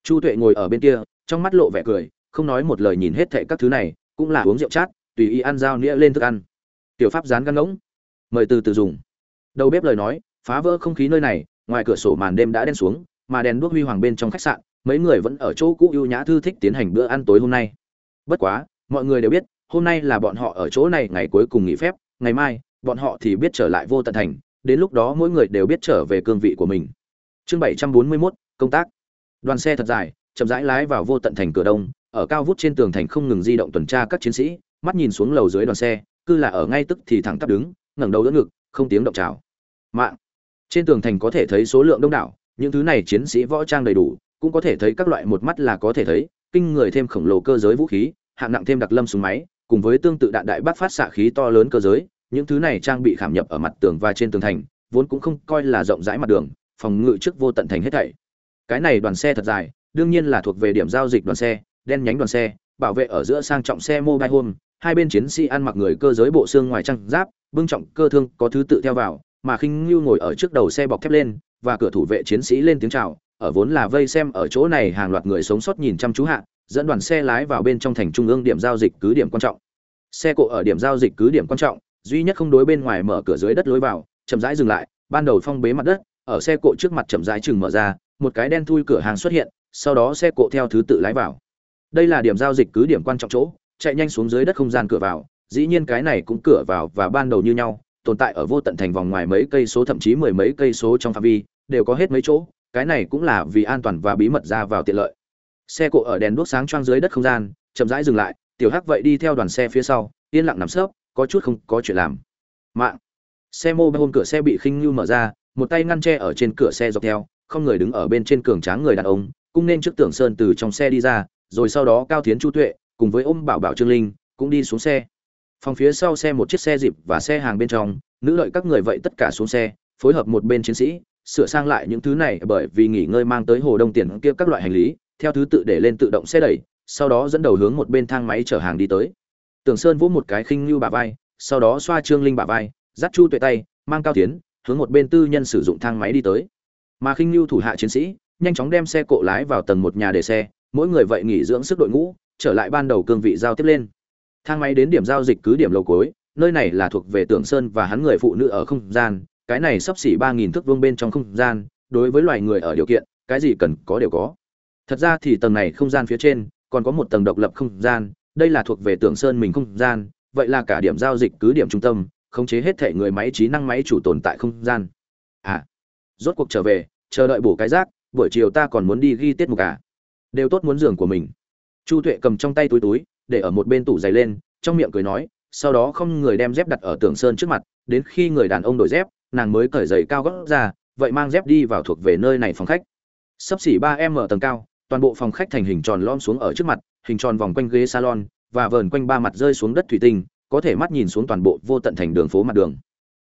Chu tuệ ngồi ở bên kia, trong mắt lộ vẻ cười không nói một lời nhìn hết thệ các thứ này cũng là uống rượu chát tùy ý ăn dao nĩa lên thức ăn. Tiểu pháp dán găng ngỗng mời từ từ dùng. Đầu bếp lời nói phá vỡ không khí nơi này ngoài cửa sổ màn đêm đã đen xuống mà đèn đuốc huy hoàng bên trong khách sạn mấy người vẫn ở chỗ cũ ưu nhã thư thích tiến hành bữa ăn tối hôm nay. Bất quá mọi người đều biết hôm nay là bọn họ ở chỗ này ngày cuối cùng nghỉ phép ngày mai bọn họ thì biết trở lại vô tận thành đến lúc đó mỗi người đều biết trở về cương vị của mình. Chương bảy trăm bốn mươi 741, công tác. Đoàn xe thật dài chậm rãi lái vào vô tận thành cửa đông ở cao vút trên tường thành không ngừng di động tuần tra các chiến sĩ, mắt nhìn xuống lầu dưới đoàn xe cứ là ở ngay tức thì thẳng tắp đứng, ngẩng đầu đỡ ngực, không tiếng động chào. Mạng. Trên tường thành có thể thấy số lượng đông đảo, những thứ này chiến sĩ võ trang đầy đủ, cũng có thể thấy các loại một mắt là có thể thấy, kinh người thêm khổng lồ cơ giới vũ khí, hạng nặng thêm đặc lâm súng máy, cùng với tương tự đạn đại bác phát xạ khí to lớn cơ giới, những thứ này trang bị khảm nhập ở mặt tường và trên tường thành, vốn cũng không coi là rộng rãi mặt đường, phòng ngự trước vô tận thành hết thảy. Cái này đoàn xe thật dài, đương nhiên là thuộc về điểm giao dịch đoàn xe đen nhánh đoàn xe, bảo vệ ở giữa sang trọng xe mobile home, hai bên chiến sĩ ăn mặc người cơ giới bộ xương ngoài trang giáp, bưng trọng cơ thương có thứ tự theo vào, mà khinh lưu ngồi ở trước đầu xe bọc thép lên, và cửa thủ vệ chiến sĩ lên tiếng chào, ở vốn là vây xem ở chỗ này hàng loạt người sống sót nhìn chăm chú hạ, dẫn đoàn xe lái vào bên trong thành trung ương điểm giao dịch cứ điểm quan trọng. Xe cộ ở điểm giao dịch cứ điểm quan trọng, duy nhất không đối bên ngoài mở cửa dưới đất lối vào, chậm rãi dừng lại, ban đầu phong bế mặt đất, ở xe cộ trước mặt chậm rãi chừng mở ra, một cái đen thui cửa hàng xuất hiện, sau đó xe cộ theo thứ tự lái vào đây là điểm giao dịch cứ điểm quan trọng chỗ, chạy nhanh xuống dưới đất không gian cửa vào, dĩ nhiên cái này cũng cửa vào và ban đầu như nhau, tồn tại ở vô tận thành vòng ngoài mấy cây số thậm chí mười mấy cây số trong phạm vi, đều có hết mấy chỗ, cái này cũng là vì an toàn và bí mật ra vào tiện lợi. Xe cộ ở đèn đuốc sáng choang dưới đất không gian, chậm rãi dừng lại, tiểu hắc vậy đi theo đoàn xe phía sau, yên lặng nằm sấp, có chút không có chuyện làm. Mạng. Xe mô bên cửa xe bị khinh ngưu mở ra, một tay ngăn tre ở trên cửa xe dọc theo, không người đứng ở bên trên cường tráng người đàn ông cũng nên trước tưởng sơn từ trong xe đi ra rồi sau đó cao tiến chu tuệ cùng với ôm bảo bảo trương linh cũng đi xuống xe. Phòng phía sau xe một chiếc xe dịp và xe hàng bên trong, nữ lợi các người vậy tất cả xuống xe, phối hợp một bên chiến sĩ, sửa sang lại những thứ này bởi vì nghỉ ngơi mang tới hồ đông tiền kia các loại hành lý, theo thứ tự để lên tự động xe đẩy, sau đó dẫn đầu hướng một bên thang máy chở hàng đi tới. Tưởng sơn vỗ một cái khinh như bà vai, sau đó xoa trương linh bà vai, dắt chu tuệ tay, mang cao tiến hướng một bên tư nhân sử dụng thang máy đi tới. Mà khinh như thủ hạ chiến sĩ, nhanh chóng đem xe cộ lái vào tầng một nhà để xe mỗi người vậy nghỉ dưỡng sức đội ngũ, trở lại ban đầu cương vị giao tiếp lên. Thang máy đến điểm giao dịch cứ điểm lầu cuối, nơi này là thuộc về tưởng sơn và hắn người phụ nữ ở không gian, cái này sắp xỉ ba nghìn thước vuông bên trong không gian, đối với loài người ở điều kiện, cái gì cần có đều có. Thật ra thì tầng này không gian phía trên, còn có một tầng độc lập không gian, đây là thuộc về tưởng sơn mình không gian, vậy là cả điểm giao dịch cứ điểm trung tâm, khống chế hết thể người máy trí năng máy chủ tồn tại không gian. À rốt cuộc trở về, chờ đợi bổ cái rác, buổi chiều ta còn muốn đi ghi tiết mục à? Đều tốt muốn giường của mình. Chu tuệ cầm trong tay túi túi, để ở một bên tủ giày lên, trong miệng cười nói, sau đó không người đem dép đặt ở tường sơn trước mặt, đến khi người đàn ông đổi dép, nàng mới cởi giày cao gót ra, vậy mang dép đi vào thuộc về nơi này phòng khách. Sấp xỉ ba m tầng cao, toàn bộ phòng khách thành hình tròn lom xuống ở trước mặt, hình tròn vòng quanh ghế salon và vờn quanh ba mặt rơi xuống đất thủy tinh, có thể mắt nhìn xuống toàn bộ vô tận thành đường phố mặt đường.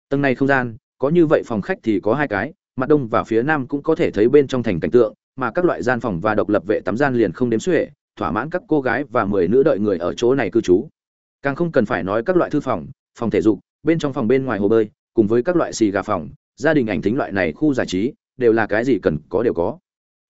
Tầng này không gian, có như vậy phòng khách thì có hai cái, mặt đông và phía nam cũng có thể thấy bên trong thành cảnh tượng mà các loại gian phòng và độc lập vệ tắm gian liền không đếm xuể, thỏa mãn các cô gái và mười nữ đợi người ở chỗ này cư trú. Càng không cần phải nói các loại thư phòng phòng thể dục, bên trong phòng bên ngoài hồ bơi, cùng với các loại xì gà phòng, gia đình ảnh tính loại này khu giải trí, đều là cái gì cần có đều có.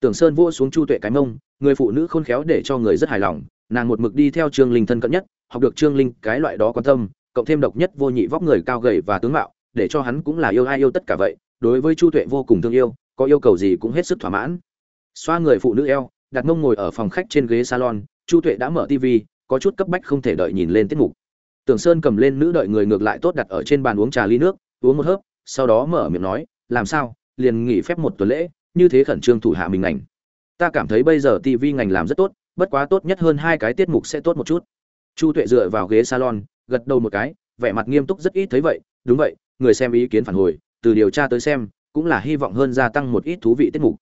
Tưởng sơn vỗ xuống chu tuệ cái mông, người phụ nữ khôn khéo để cho người rất hài lòng, nàng một mực đi theo trương linh thân cận nhất, học được trương linh cái loại đó quan tâm, cộng thêm độc nhất vô nhị vóc người cao gầy và tướng mạo, để cho hắn cũng là yêu ai yêu tất cả vậy, đối với chu tuệ vô cùng thương yêu, có yêu cầu gì cũng hết sức thỏa mãn xoa người phụ nữ eo, đặt mông ngồi ở phòng khách trên ghế salon, chu tuệ đã mở tv có chút cấp bách không thể đợi nhìn lên tiết mục. Tưởng sơn cầm lên nữ đợi người ngược lại tốt đặt ở trên bàn uống trà ly nước, uống một hớp, sau đó mở miệng nói, làm sao? Liền nghỉ phép một tuần lễ, như thế khẩn trương thủ hạ mình ngành. Ta cảm thấy bây giờ tv ngành làm rất tốt, bất quá tốt nhất hơn hai cái tiết mục sẽ tốt một chút. Chu tuệ dựa vào ghế salon, gật đầu một cái, vẻ mặt nghiêm túc rất ít thấy vậy, đúng vậy, người xem ý kiến phản hồi, từ điều tra tới xem, cũng là hy vọng hơn gia tăng một ít thú vị tiết mục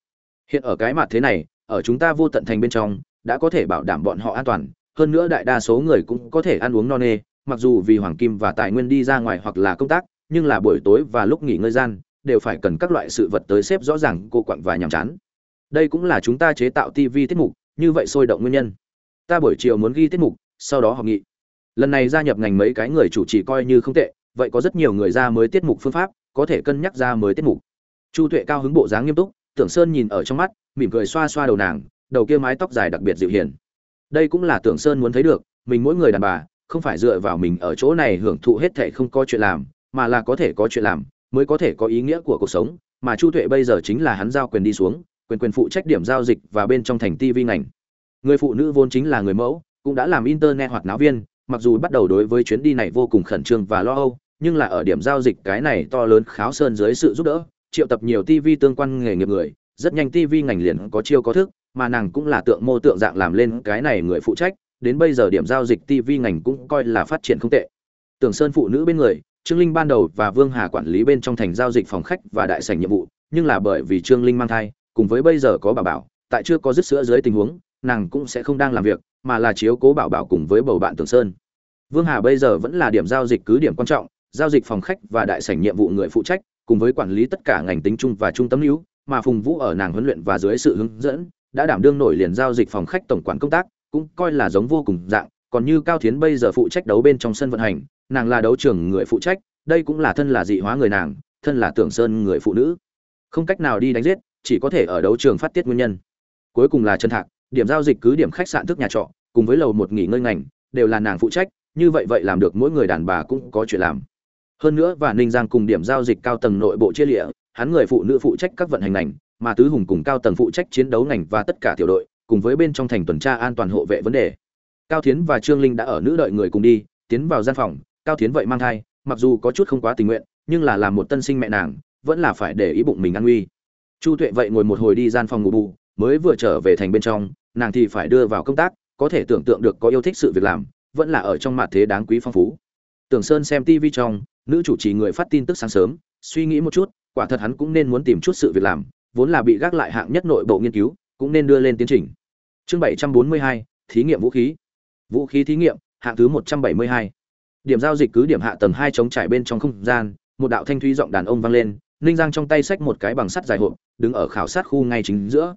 hiện ở cái mặt thế này, ở chúng ta vô tận thành bên trong, đã có thể bảo đảm bọn họ an toàn. Hơn nữa đại đa số người cũng có thể ăn uống no nê, mặc dù vì hoàng kim và tài nguyên đi ra ngoài hoặc là công tác, nhưng là buổi tối và lúc nghỉ ngơi gian, đều phải cần các loại sự vật tới xếp rõ ràng, cô quặng và nhàm chán. Đây cũng là chúng ta chế tạo tv tiết mục, như vậy sôi động nguyên nhân. Ta buổi chiều muốn ghi tiết mục, sau đó họp nghị. Lần này gia nhập ngành mấy cái người chủ trì coi như không tệ, vậy có rất nhiều người ra mới tiết mục phương pháp, có thể cân nhắc ra mới tiết mục. Chu tuệ cao hứng bộ dáng nghiêm túc tưởng sơn nhìn ở trong mắt, mỉm cười xoa xoa đầu nàng, đầu kia mái tóc dài đặc biệt dịu hiền. Đây cũng là tưởng sơn muốn thấy được, mình mỗi người đàn bà, không phải dựa vào mình ở chỗ này hưởng thụ hết thảy không có chuyện làm, mà là có thể có chuyện làm, mới có thể có ý nghĩa của cuộc sống. Mà chu tuệ bây giờ chính là hắn giao quyền đi xuống, quyền quyền phụ trách điểm giao dịch và bên trong thành ti vi ngành. Người phụ nữ vốn chính là người mẫu, cũng đã làm internet hoặc náo viên, mặc dù bắt đầu đối với chuyến đi này vô cùng khẩn trương và lo âu, nhưng là ở điểm giao dịch cái này to lớn kháo sơn dưới sự giúp đỡ triệu tập nhiều tv tương quan nghề nghiệp người, rất nhanh tv ngành liền có chiêu có thức, mà nàng cũng là tượng mô tượng dạng làm lên cái này người phụ trách, đến bây giờ điểm giao dịch tv ngành cũng coi là phát triển không tệ. Tưởng sơn phụ nữ bên người, trương linh ban đầu và vương hà quản lý bên trong thành giao dịch phòng khách và đại sảnh nhiệm vụ, nhưng là bởi vì trương linh mang thai, cùng với bây giờ có bà bảo, tại chưa có dứt sữa dưới tình huống, nàng cũng sẽ không đang làm việc, mà là chiếu cố bảo bảo cùng với bầu bạn tưởng sơn. Vương hà bây giờ vẫn là điểm giao dịch cứ điểm quan trọng, giao dịch phòng khách và đại sảnh nhiệm vụ người phụ trách cùng với quản lý tất cả ngành tính chung và trung tâm lưu mà phùng vũ ở nàng huấn luyện và dưới sự hướng dẫn, đã đảm đương nổi liền giao dịch phòng khách tổng quản công tác, cũng coi là giống vô cùng dạng, còn như cao thiến bây giờ phụ trách đấu bên trong sân vận hành, nàng là đấu trưởng người phụ trách, đây cũng là thân là dị hóa người nàng, thân là tưởng sơn người phụ nữ. Không cách nào đi đánh giết, chỉ có thể ở đấu trường phát tiết nguyên nhân. Cuối cùng là trần thạc, điểm giao dịch cứ điểm khách sạn thức nhà trọ, cùng với lầu một nghỉ ngơi ngành, đều là nàng phụ trách, như vậy vậy làm được mỗi người đàn bà cũng có chuyện làm hơn nữa và ninh giang cùng điểm giao dịch cao tầng nội bộ chia lịa, hắn người phụ nữ phụ trách các vận hành ngành, mà tứ hùng cùng cao tầng phụ trách chiến đấu ngành và tất cả tiểu đội, cùng với bên trong thành tuần tra an toàn hộ vệ vấn đề. Cao thiến và trương linh đã ở nữ đợi người cùng đi, tiến vào gian phòng, cao thiến vậy mang thai, mặc dù có chút không quá tình nguyện, nhưng là làm một tân sinh mẹ nàng, vẫn là phải để ý bụng mình an nguy chu tuệ vậy ngồi một hồi đi gian phòng ngủ bù, mới vừa trở về thành bên trong, nàng thì phải đưa vào công tác, có thể tưởng tượng được có yêu thích sự việc làm, vẫn là ở trong mặt thế đáng quý phong phú. Tưởng sơn xem tv trong nữ chủ trì người phát tin tức sáng sớm suy nghĩ một chút quả thật hắn cũng nên muốn tìm chút sự việc làm vốn là bị gác lại hạng nhất nội bộ nghiên cứu cũng nên đưa lên tiến trình. Chương 742, thí nghiệm vũ khí. Vũ khí thí nghiệm hạng thứ 172. điểm giao dịch cứ điểm hạ tầng hai chống trải bên trong không gian một đạo thanh thúy giọng đàn ông vang lên ninh giang trong tay xách một cái bằng sắt dài hộp đứng ở khảo sát khu ngay chính giữa.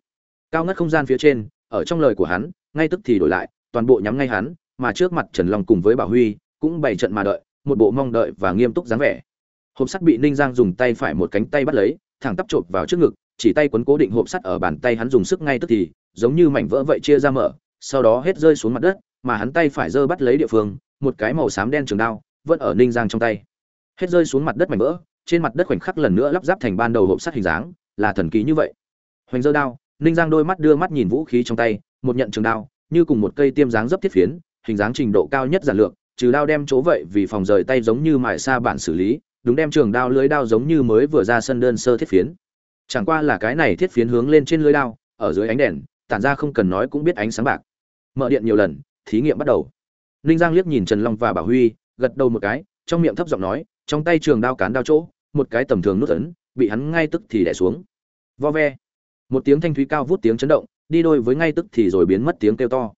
Cao ngất không gian phía trên ở trong lời của hắn ngay tức thì đổi lại toàn bộ nhắm ngay hắn mà trước mặt trần long cùng với bảo huy cũng bày trận mà đợi một bộ mong đợi và nghiêm túc dáng vẻ. Hộp sắt bị ninh giang dùng tay phải một cánh tay bắt lấy, thẳng tắp chộp vào trước ngực, chỉ tay quấn cố định hộp sắt ở bàn tay hắn dùng sức ngay tức thì, giống như mảnh vỡ vậy chia ra mở, sau đó hết rơi xuống mặt đất, mà hắn tay phải giơ bắt lấy địa phương, một cái màu xám đen trường đao vẫn ở ninh giang trong tay. Hết rơi xuống mặt đất mảnh vỡ, trên mặt đất khoảnh khắc lần nữa lắp ráp thành ban đầu hộp sắt hình dáng, là thần kỳ như vậy. Hoành giơ đao, ninh giang đôi mắt đưa mắt nhìn vũ khí trong tay, một nhận trường đao, như cùng một cây tiêm dáng dấp thiết phiến, hình dáng trình độ cao nhất giản lược trừ đao đem chỗ vậy vì phòng rời tay giống như mài xa bản xử lý, đúng đem trường đao lưới đao giống như mới vừa ra sân đơn sơ thiết phiến. Chẳng qua là cái này thiết phiến hướng lên trên lưới đao, ở dưới ánh đèn, tản ra không cần nói cũng biết ánh sáng bạc. Mở điện nhiều lần, thí nghiệm bắt đầu. Ninh giang liếc nhìn trần long và bảo huy, gật đầu một cái, trong miệng thấp giọng nói, trong tay trường đao cán đao chỗ, một cái tầm thường nút ấn, bị hắn ngay tức thì đẻ xuống. Vo ve. Một tiếng thanh thúy cao vút tiếng chấn động, đi đôi với ngay tức thì rồi biến mất tiếng kêu to.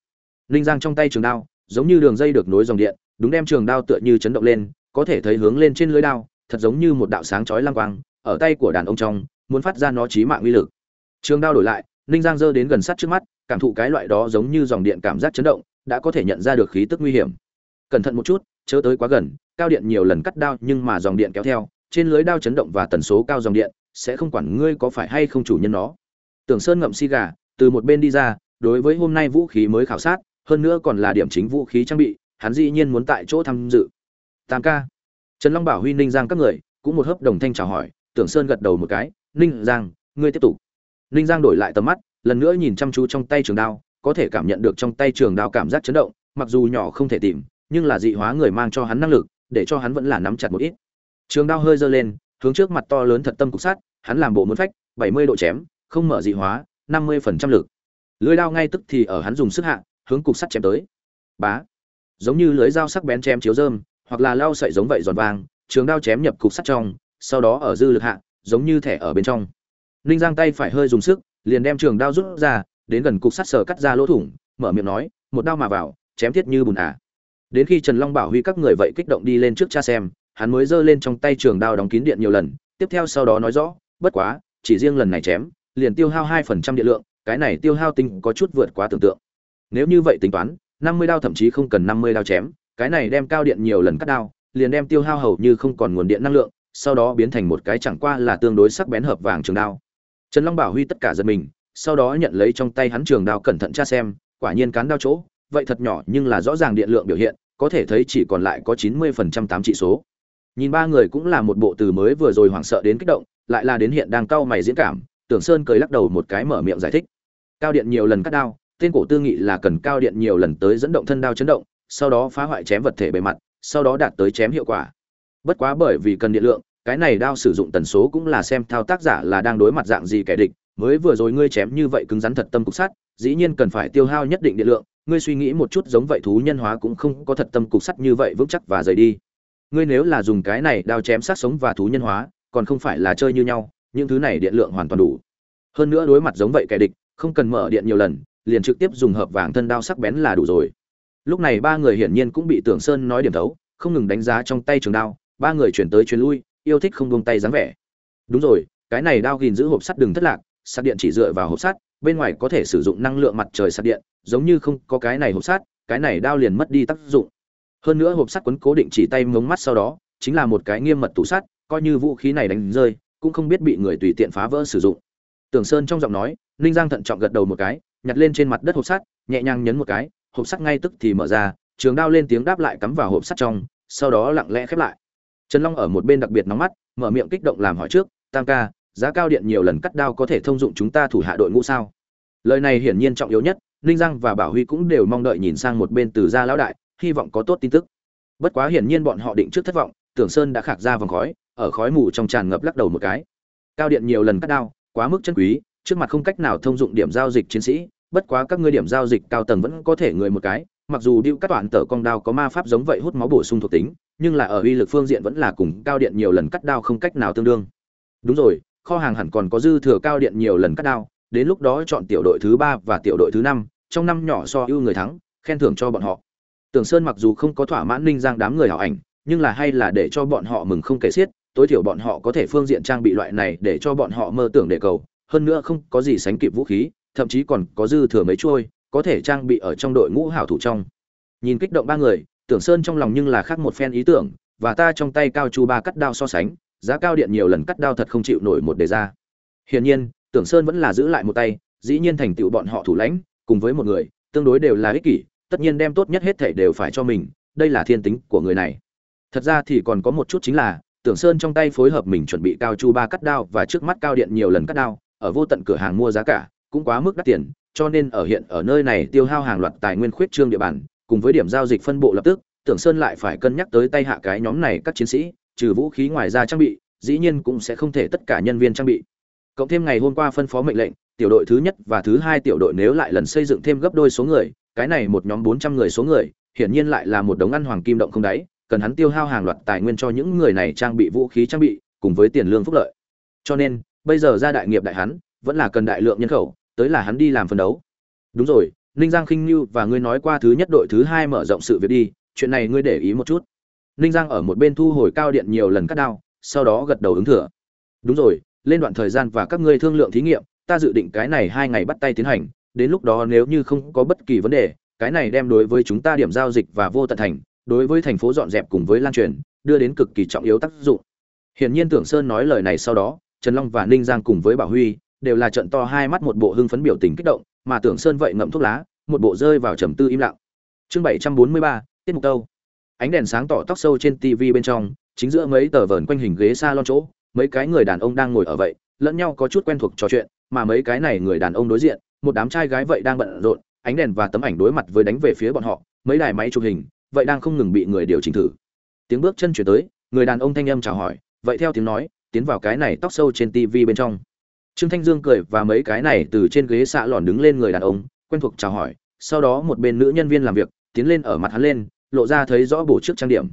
Ninh giang trong tay trường đao, giống như đường dây được nối dòng điện đúng đem trường đao tựa như chấn động lên, có thể thấy hướng lên trên lưới đao, thật giống như một đạo sáng chói lang quang, ở tay của đàn ông trong, muốn phát ra nó chí mạng uy lực. Trường đao đổi lại, ninh giang giơ đến gần sát trước mắt, cảm thụ cái loại đó giống như dòng điện cảm giác chấn động, đã có thể nhận ra được khí tức nguy hiểm. Cẩn thận một chút, chớ tới quá gần, cao điện nhiều lần cắt đao nhưng mà dòng điện kéo theo, trên lưới đao chấn động và tần số cao dòng điện, sẽ không quản ngươi có phải hay không chủ nhân nó. Tưởng sơn ngậm si gà, từ một bên đi ra, đối với hôm nay vũ khí mới khảo sát, hơn nữa còn là điểm chính vũ khí trang bị hắn dĩ nhiên muốn tại chỗ tham dự. Tam ca. Trần long bảo huy ninh giang các người, cũng một hớp đồng thanh chào hỏi, tưởng sơn gật đầu một cái, ninh giang, ngươi tiếp tục. Ninh giang đổi lại tầm mắt, lần nữa nhìn chăm chú trong tay trường đao, có thể cảm nhận được trong tay trường đao cảm giác chấn động, mặc dù nhỏ không thể tìm, nhưng là dị hóa người mang cho hắn năng lực, để cho hắn vẫn là nắm chặt một ít. Trường đao hơi giơ lên, hướng trước mặt to lớn thật tâm cục sắt, hắn làm bộ muốn phách, bảy mươi độ chém, không mở dị hóa, năm mươi phần trăm lực. Lưới đao ngay tức thì ở hắn dùng sức hạ, hướng cục sắt chém tới. Bá giống như lưới dao sắc bén chém chiếu rơm, hoặc là lao sậy giống vậy giòn vàng, trường đao chém nhập cục sắt trong, sau đó ở dư lực hạ, giống như thẻ ở bên trong ninh giang tay phải hơi dùng sức, liền đem trường đao rút ra, đến gần cục sắt sờ cắt ra lỗ thủng, mở miệng nói, một đao mà vào, chém thiết như bùn à. đến khi trần long bảo huy các người vậy kích động đi lên trước cha xem, hắn mới giơ lên trong tay trường đao đóng kín điện nhiều lần, tiếp theo sau đó nói rõ, bất quá, chỉ riêng lần này chém, liền tiêu hao hai phần trăm điện lượng, cái này tiêu hao tinh có chút vượt quá tưởng tượng nếu như vậy tính toán năm mươi đao thậm chí không cần năm mươi đao chém, cái này đem cao điện nhiều lần cắt đao, liền đem tiêu hao hầu như không còn nguồn điện năng lượng, sau đó biến thành một cái chẳng qua là tương đối sắc bén hợp vàng trường đao. Trần long bảo huy tất cả giật mình, sau đó nhận lấy trong tay hắn trường đao cẩn thận tra xem, quả nhiên cán đao chỗ, vậy thật nhỏ nhưng là rõ ràng điện lượng biểu hiện, có thể thấy chỉ còn lại có chín mươi phần trăm tám trị số. Nhìn ba người cũng là một bộ từ mới vừa rồi hoảng sợ đến kích động, lại là đến hiện đang cau mày diễn cảm, tưởng sơn cười lắc đầu một cái mở miệng giải thích. Cao điện nhiều lần cắt đao tên cổ tư nghị là cần cao điện nhiều lần tới dẫn động thân đao chấn động, sau đó phá hoại chém vật thể bề mặt, sau đó đạt tới chém hiệu quả. Bất quá bởi vì cần điện lượng, cái này đao sử dụng tần số cũng là xem thao tác giả là đang đối mặt dạng gì kẻ địch, mới vừa rồi ngươi chém như vậy cứng rắn thật tâm cục sắt, dĩ nhiên cần phải tiêu hao nhất định điện lượng, ngươi suy nghĩ một chút giống vậy thú nhân hóa cũng không có thật tâm cục sắt như vậy vững chắc và rời đi. Ngươi nếu là dùng cái này đao chém sát sống và thú nhân hóa, còn không phải là chơi như nhau, những thứ này điện lượng hoàn toàn đủ. Hơn nữa đối mặt giống vậy kẻ địch, không cần mở điện nhiều lần liền trực tiếp dùng hợp vàng thân đao sắc bén là đủ rồi. Lúc này ba người hiển nhiên cũng bị tưởng sơn nói điểm thấu, không ngừng đánh giá trong tay trường đao, ba người chuyển tới chuyển lui, yêu thích không buông tay dáng vẻ. Đúng rồi, cái này đao gìn giữ hộp sắt đừng thất lạc sạc điện chỉ dựa vào hộp sắt, bên ngoài có thể sử dụng năng lượng mặt trời sạc điện, giống như không có cái này hộp sắt, cái này đao liền mất đi tác dụng. Hơn nữa hộp sắt quấn cố định chỉ tay mống mắt sau đó, chính là một cái nghiêm mật tủ sắt, coi như vũ khí này đánh rơi, cũng không biết bị người tùy tiện phá vỡ sử dụng. Tưởng sơn trong giọng nói, ninh giang thận trọng gật đầu một cái nhặt lên trên mặt đất hộp sắt, nhẹ nhàng nhấn một cái, hộp sắt ngay tức thì mở ra, trường đao lên tiếng đáp lại cắm vào hộp sắt trong, sau đó lặng lẽ khép lại. Trần long ở một bên đặc biệt nóng mắt, mở miệng kích động làm hỏi trước, tam ca, giá cao điện nhiều lần cắt đao có thể thông dụng chúng ta thủ hạ đội ngũ sao? Lời này hiển nhiên trọng yếu nhất, ninh giang và bảo huy cũng đều mong đợi nhìn sang một bên từ gia lão đại, hy vọng có tốt tin tức. Bất quá hiển nhiên bọn họ định trước thất vọng, tưởng sơn đã khạc ra vòng khói, ở khói mù trong tràn ngập lắc đầu một cái. Cao điện nhiều lần cắt đao, quá mức chân quý trước mặt không cách nào thông dụng điểm giao dịch chiến sĩ, bất quá các ngươi điểm giao dịch cao tầng vẫn có thể người một cái, mặc dù điệu các đoạn tờ cong đao có ma pháp giống vậy hút máu bổ sung thuộc tính, nhưng là ở uy lực phương diện vẫn là cùng cao điện nhiều lần cắt đao không cách nào tương đương. Đúng rồi, kho hàng hẳn còn có dư thừa cao điện nhiều lần cắt đao, đến lúc đó chọn tiểu đội thứ ba và tiểu đội thứ năm, trong năm nhỏ so ưu người thắng, khen thưởng cho bọn họ. Tưởng sơn mặc dù không có thỏa mãn ninh giang đám người hảo ảnh, nhưng là hay là để cho bọn họ mừng không kể xiết, tối thiểu bọn họ có thể phương diện trang bị loại này để cho bọn họ mơ tưởng để cầu hơn nữa không có gì sánh kịp vũ khí, thậm chí còn có dư thừa mấy chuôi, có thể trang bị ở trong đội ngũ hảo thủ trong. Nhìn kích động ba người, tưởng sơn trong lòng nhưng là khác một phen ý tưởng, và ta trong tay cao chu ba cắt đao so sánh, giá cao điện nhiều lần cắt đao thật không chịu nổi một đề ra. Hiển nhiên, tưởng sơn vẫn là giữ lại một tay, dĩ nhiên thành tựu bọn họ thủ lãnh, cùng với một người, tương đối đều là ích kỷ, tất nhiên đem tốt nhất hết thể đều phải cho mình, đây là thiên tính của người này. Thật ra thì còn có một chút chính là, tưởng sơn trong tay phối hợp mình chuẩn bị cao chu ba cắt đao và trước mắt cao điện nhiều lần cắt đao ở vô tận cửa hàng mua giá cả, cũng quá mức đắt tiền, cho nên ở hiện ở nơi này tiêu hao hàng loạt tài nguyên khuyết trương địa bàn, cùng với điểm giao dịch phân bộ lập tức, tưởng sơn lại phải cân nhắc tới tay hạ cái nhóm này các chiến sĩ, trừ vũ khí ngoài ra trang bị, dĩ nhiên cũng sẽ không thể tất cả nhân viên trang bị. Cộng thêm ngày hôm qua phân phó mệnh lệnh, tiểu đội thứ nhất và thứ hai tiểu đội nếu lại lần xây dựng thêm gấp đôi số người, cái này một nhóm bốn trăm người số người, hiển nhiên lại là một đống ăn hoàng kim động không đáy, cần hắn tiêu hao hàng loạt tài nguyên cho những người này trang bị vũ khí trang bị, cùng với tiền lương phúc lợi. Cho nên bây giờ ra đại nghiệp đại hắn, vẫn là cần đại lượng nhân khẩu, tới là hắn đi làm phân đấu. Đúng rồi, ninh giang khinh như và ngươi nói qua thứ nhất đội thứ hai mở rộng sự việc đi, chuyện này ngươi để ý một chút. Ninh giang ở một bên thu hồi cao điện nhiều lần cắt đao, sau đó gật đầu ứng thừa. Đúng rồi, lên đoạn thời gian và các ngươi thương lượng thí nghiệm, ta dự định cái này hai ngày bắt tay tiến hành, đến lúc đó nếu như không có bất kỳ vấn đề, cái này đem đối với chúng ta điểm giao dịch và vô tận thành, đối với thành phố dọn dẹp cùng với lan truyền, đưa đến cực kỳ trọng yếu tác dụng. Hiển nhiên tưởng sơn nói lời này sau đó trần long và ninh giang cùng với bảo huy, đều là trận to hai mắt một bộ hưng phấn biểu tình kích động, mà tưởng sơn vậy ngậm thuốc lá, một bộ rơi vào trầm tư im lặng. Chương bảy trăm bốn mươi ba, tiết mục đâu ánh đèn sáng tỏ tóc sâu trên tv bên trong, chính giữa mấy tờ vờn quanh hình ghế salon chỗ, mấy cái người đàn ông đang ngồi ở vậy, lẫn nhau có chút quen thuộc trò chuyện, mà mấy cái này người đàn ông đối diện, một đám trai gái vậy đang bận rộn, ánh đèn và tấm ảnh đối mặt với đánh về phía bọn họ, mấy đài máy chụp hình, vậy đang không ngừng bị người điều chỉnh thử. Tiếng bước chân chuyển tới, người đàn ông thanh âm chào hỏi, vậy theo tiếng nói tiến vào cái này tóc sâu trên tv bên trong. Trương thanh dương cười và mấy cái này từ trên ghế xạ lòn đứng lên người đàn ông, quen thuộc chào hỏi, sau đó một bên nữ nhân viên làm việc, tiến lên ở mặt hắn lên, lộ ra thấy rõ bổ trước trang điểm.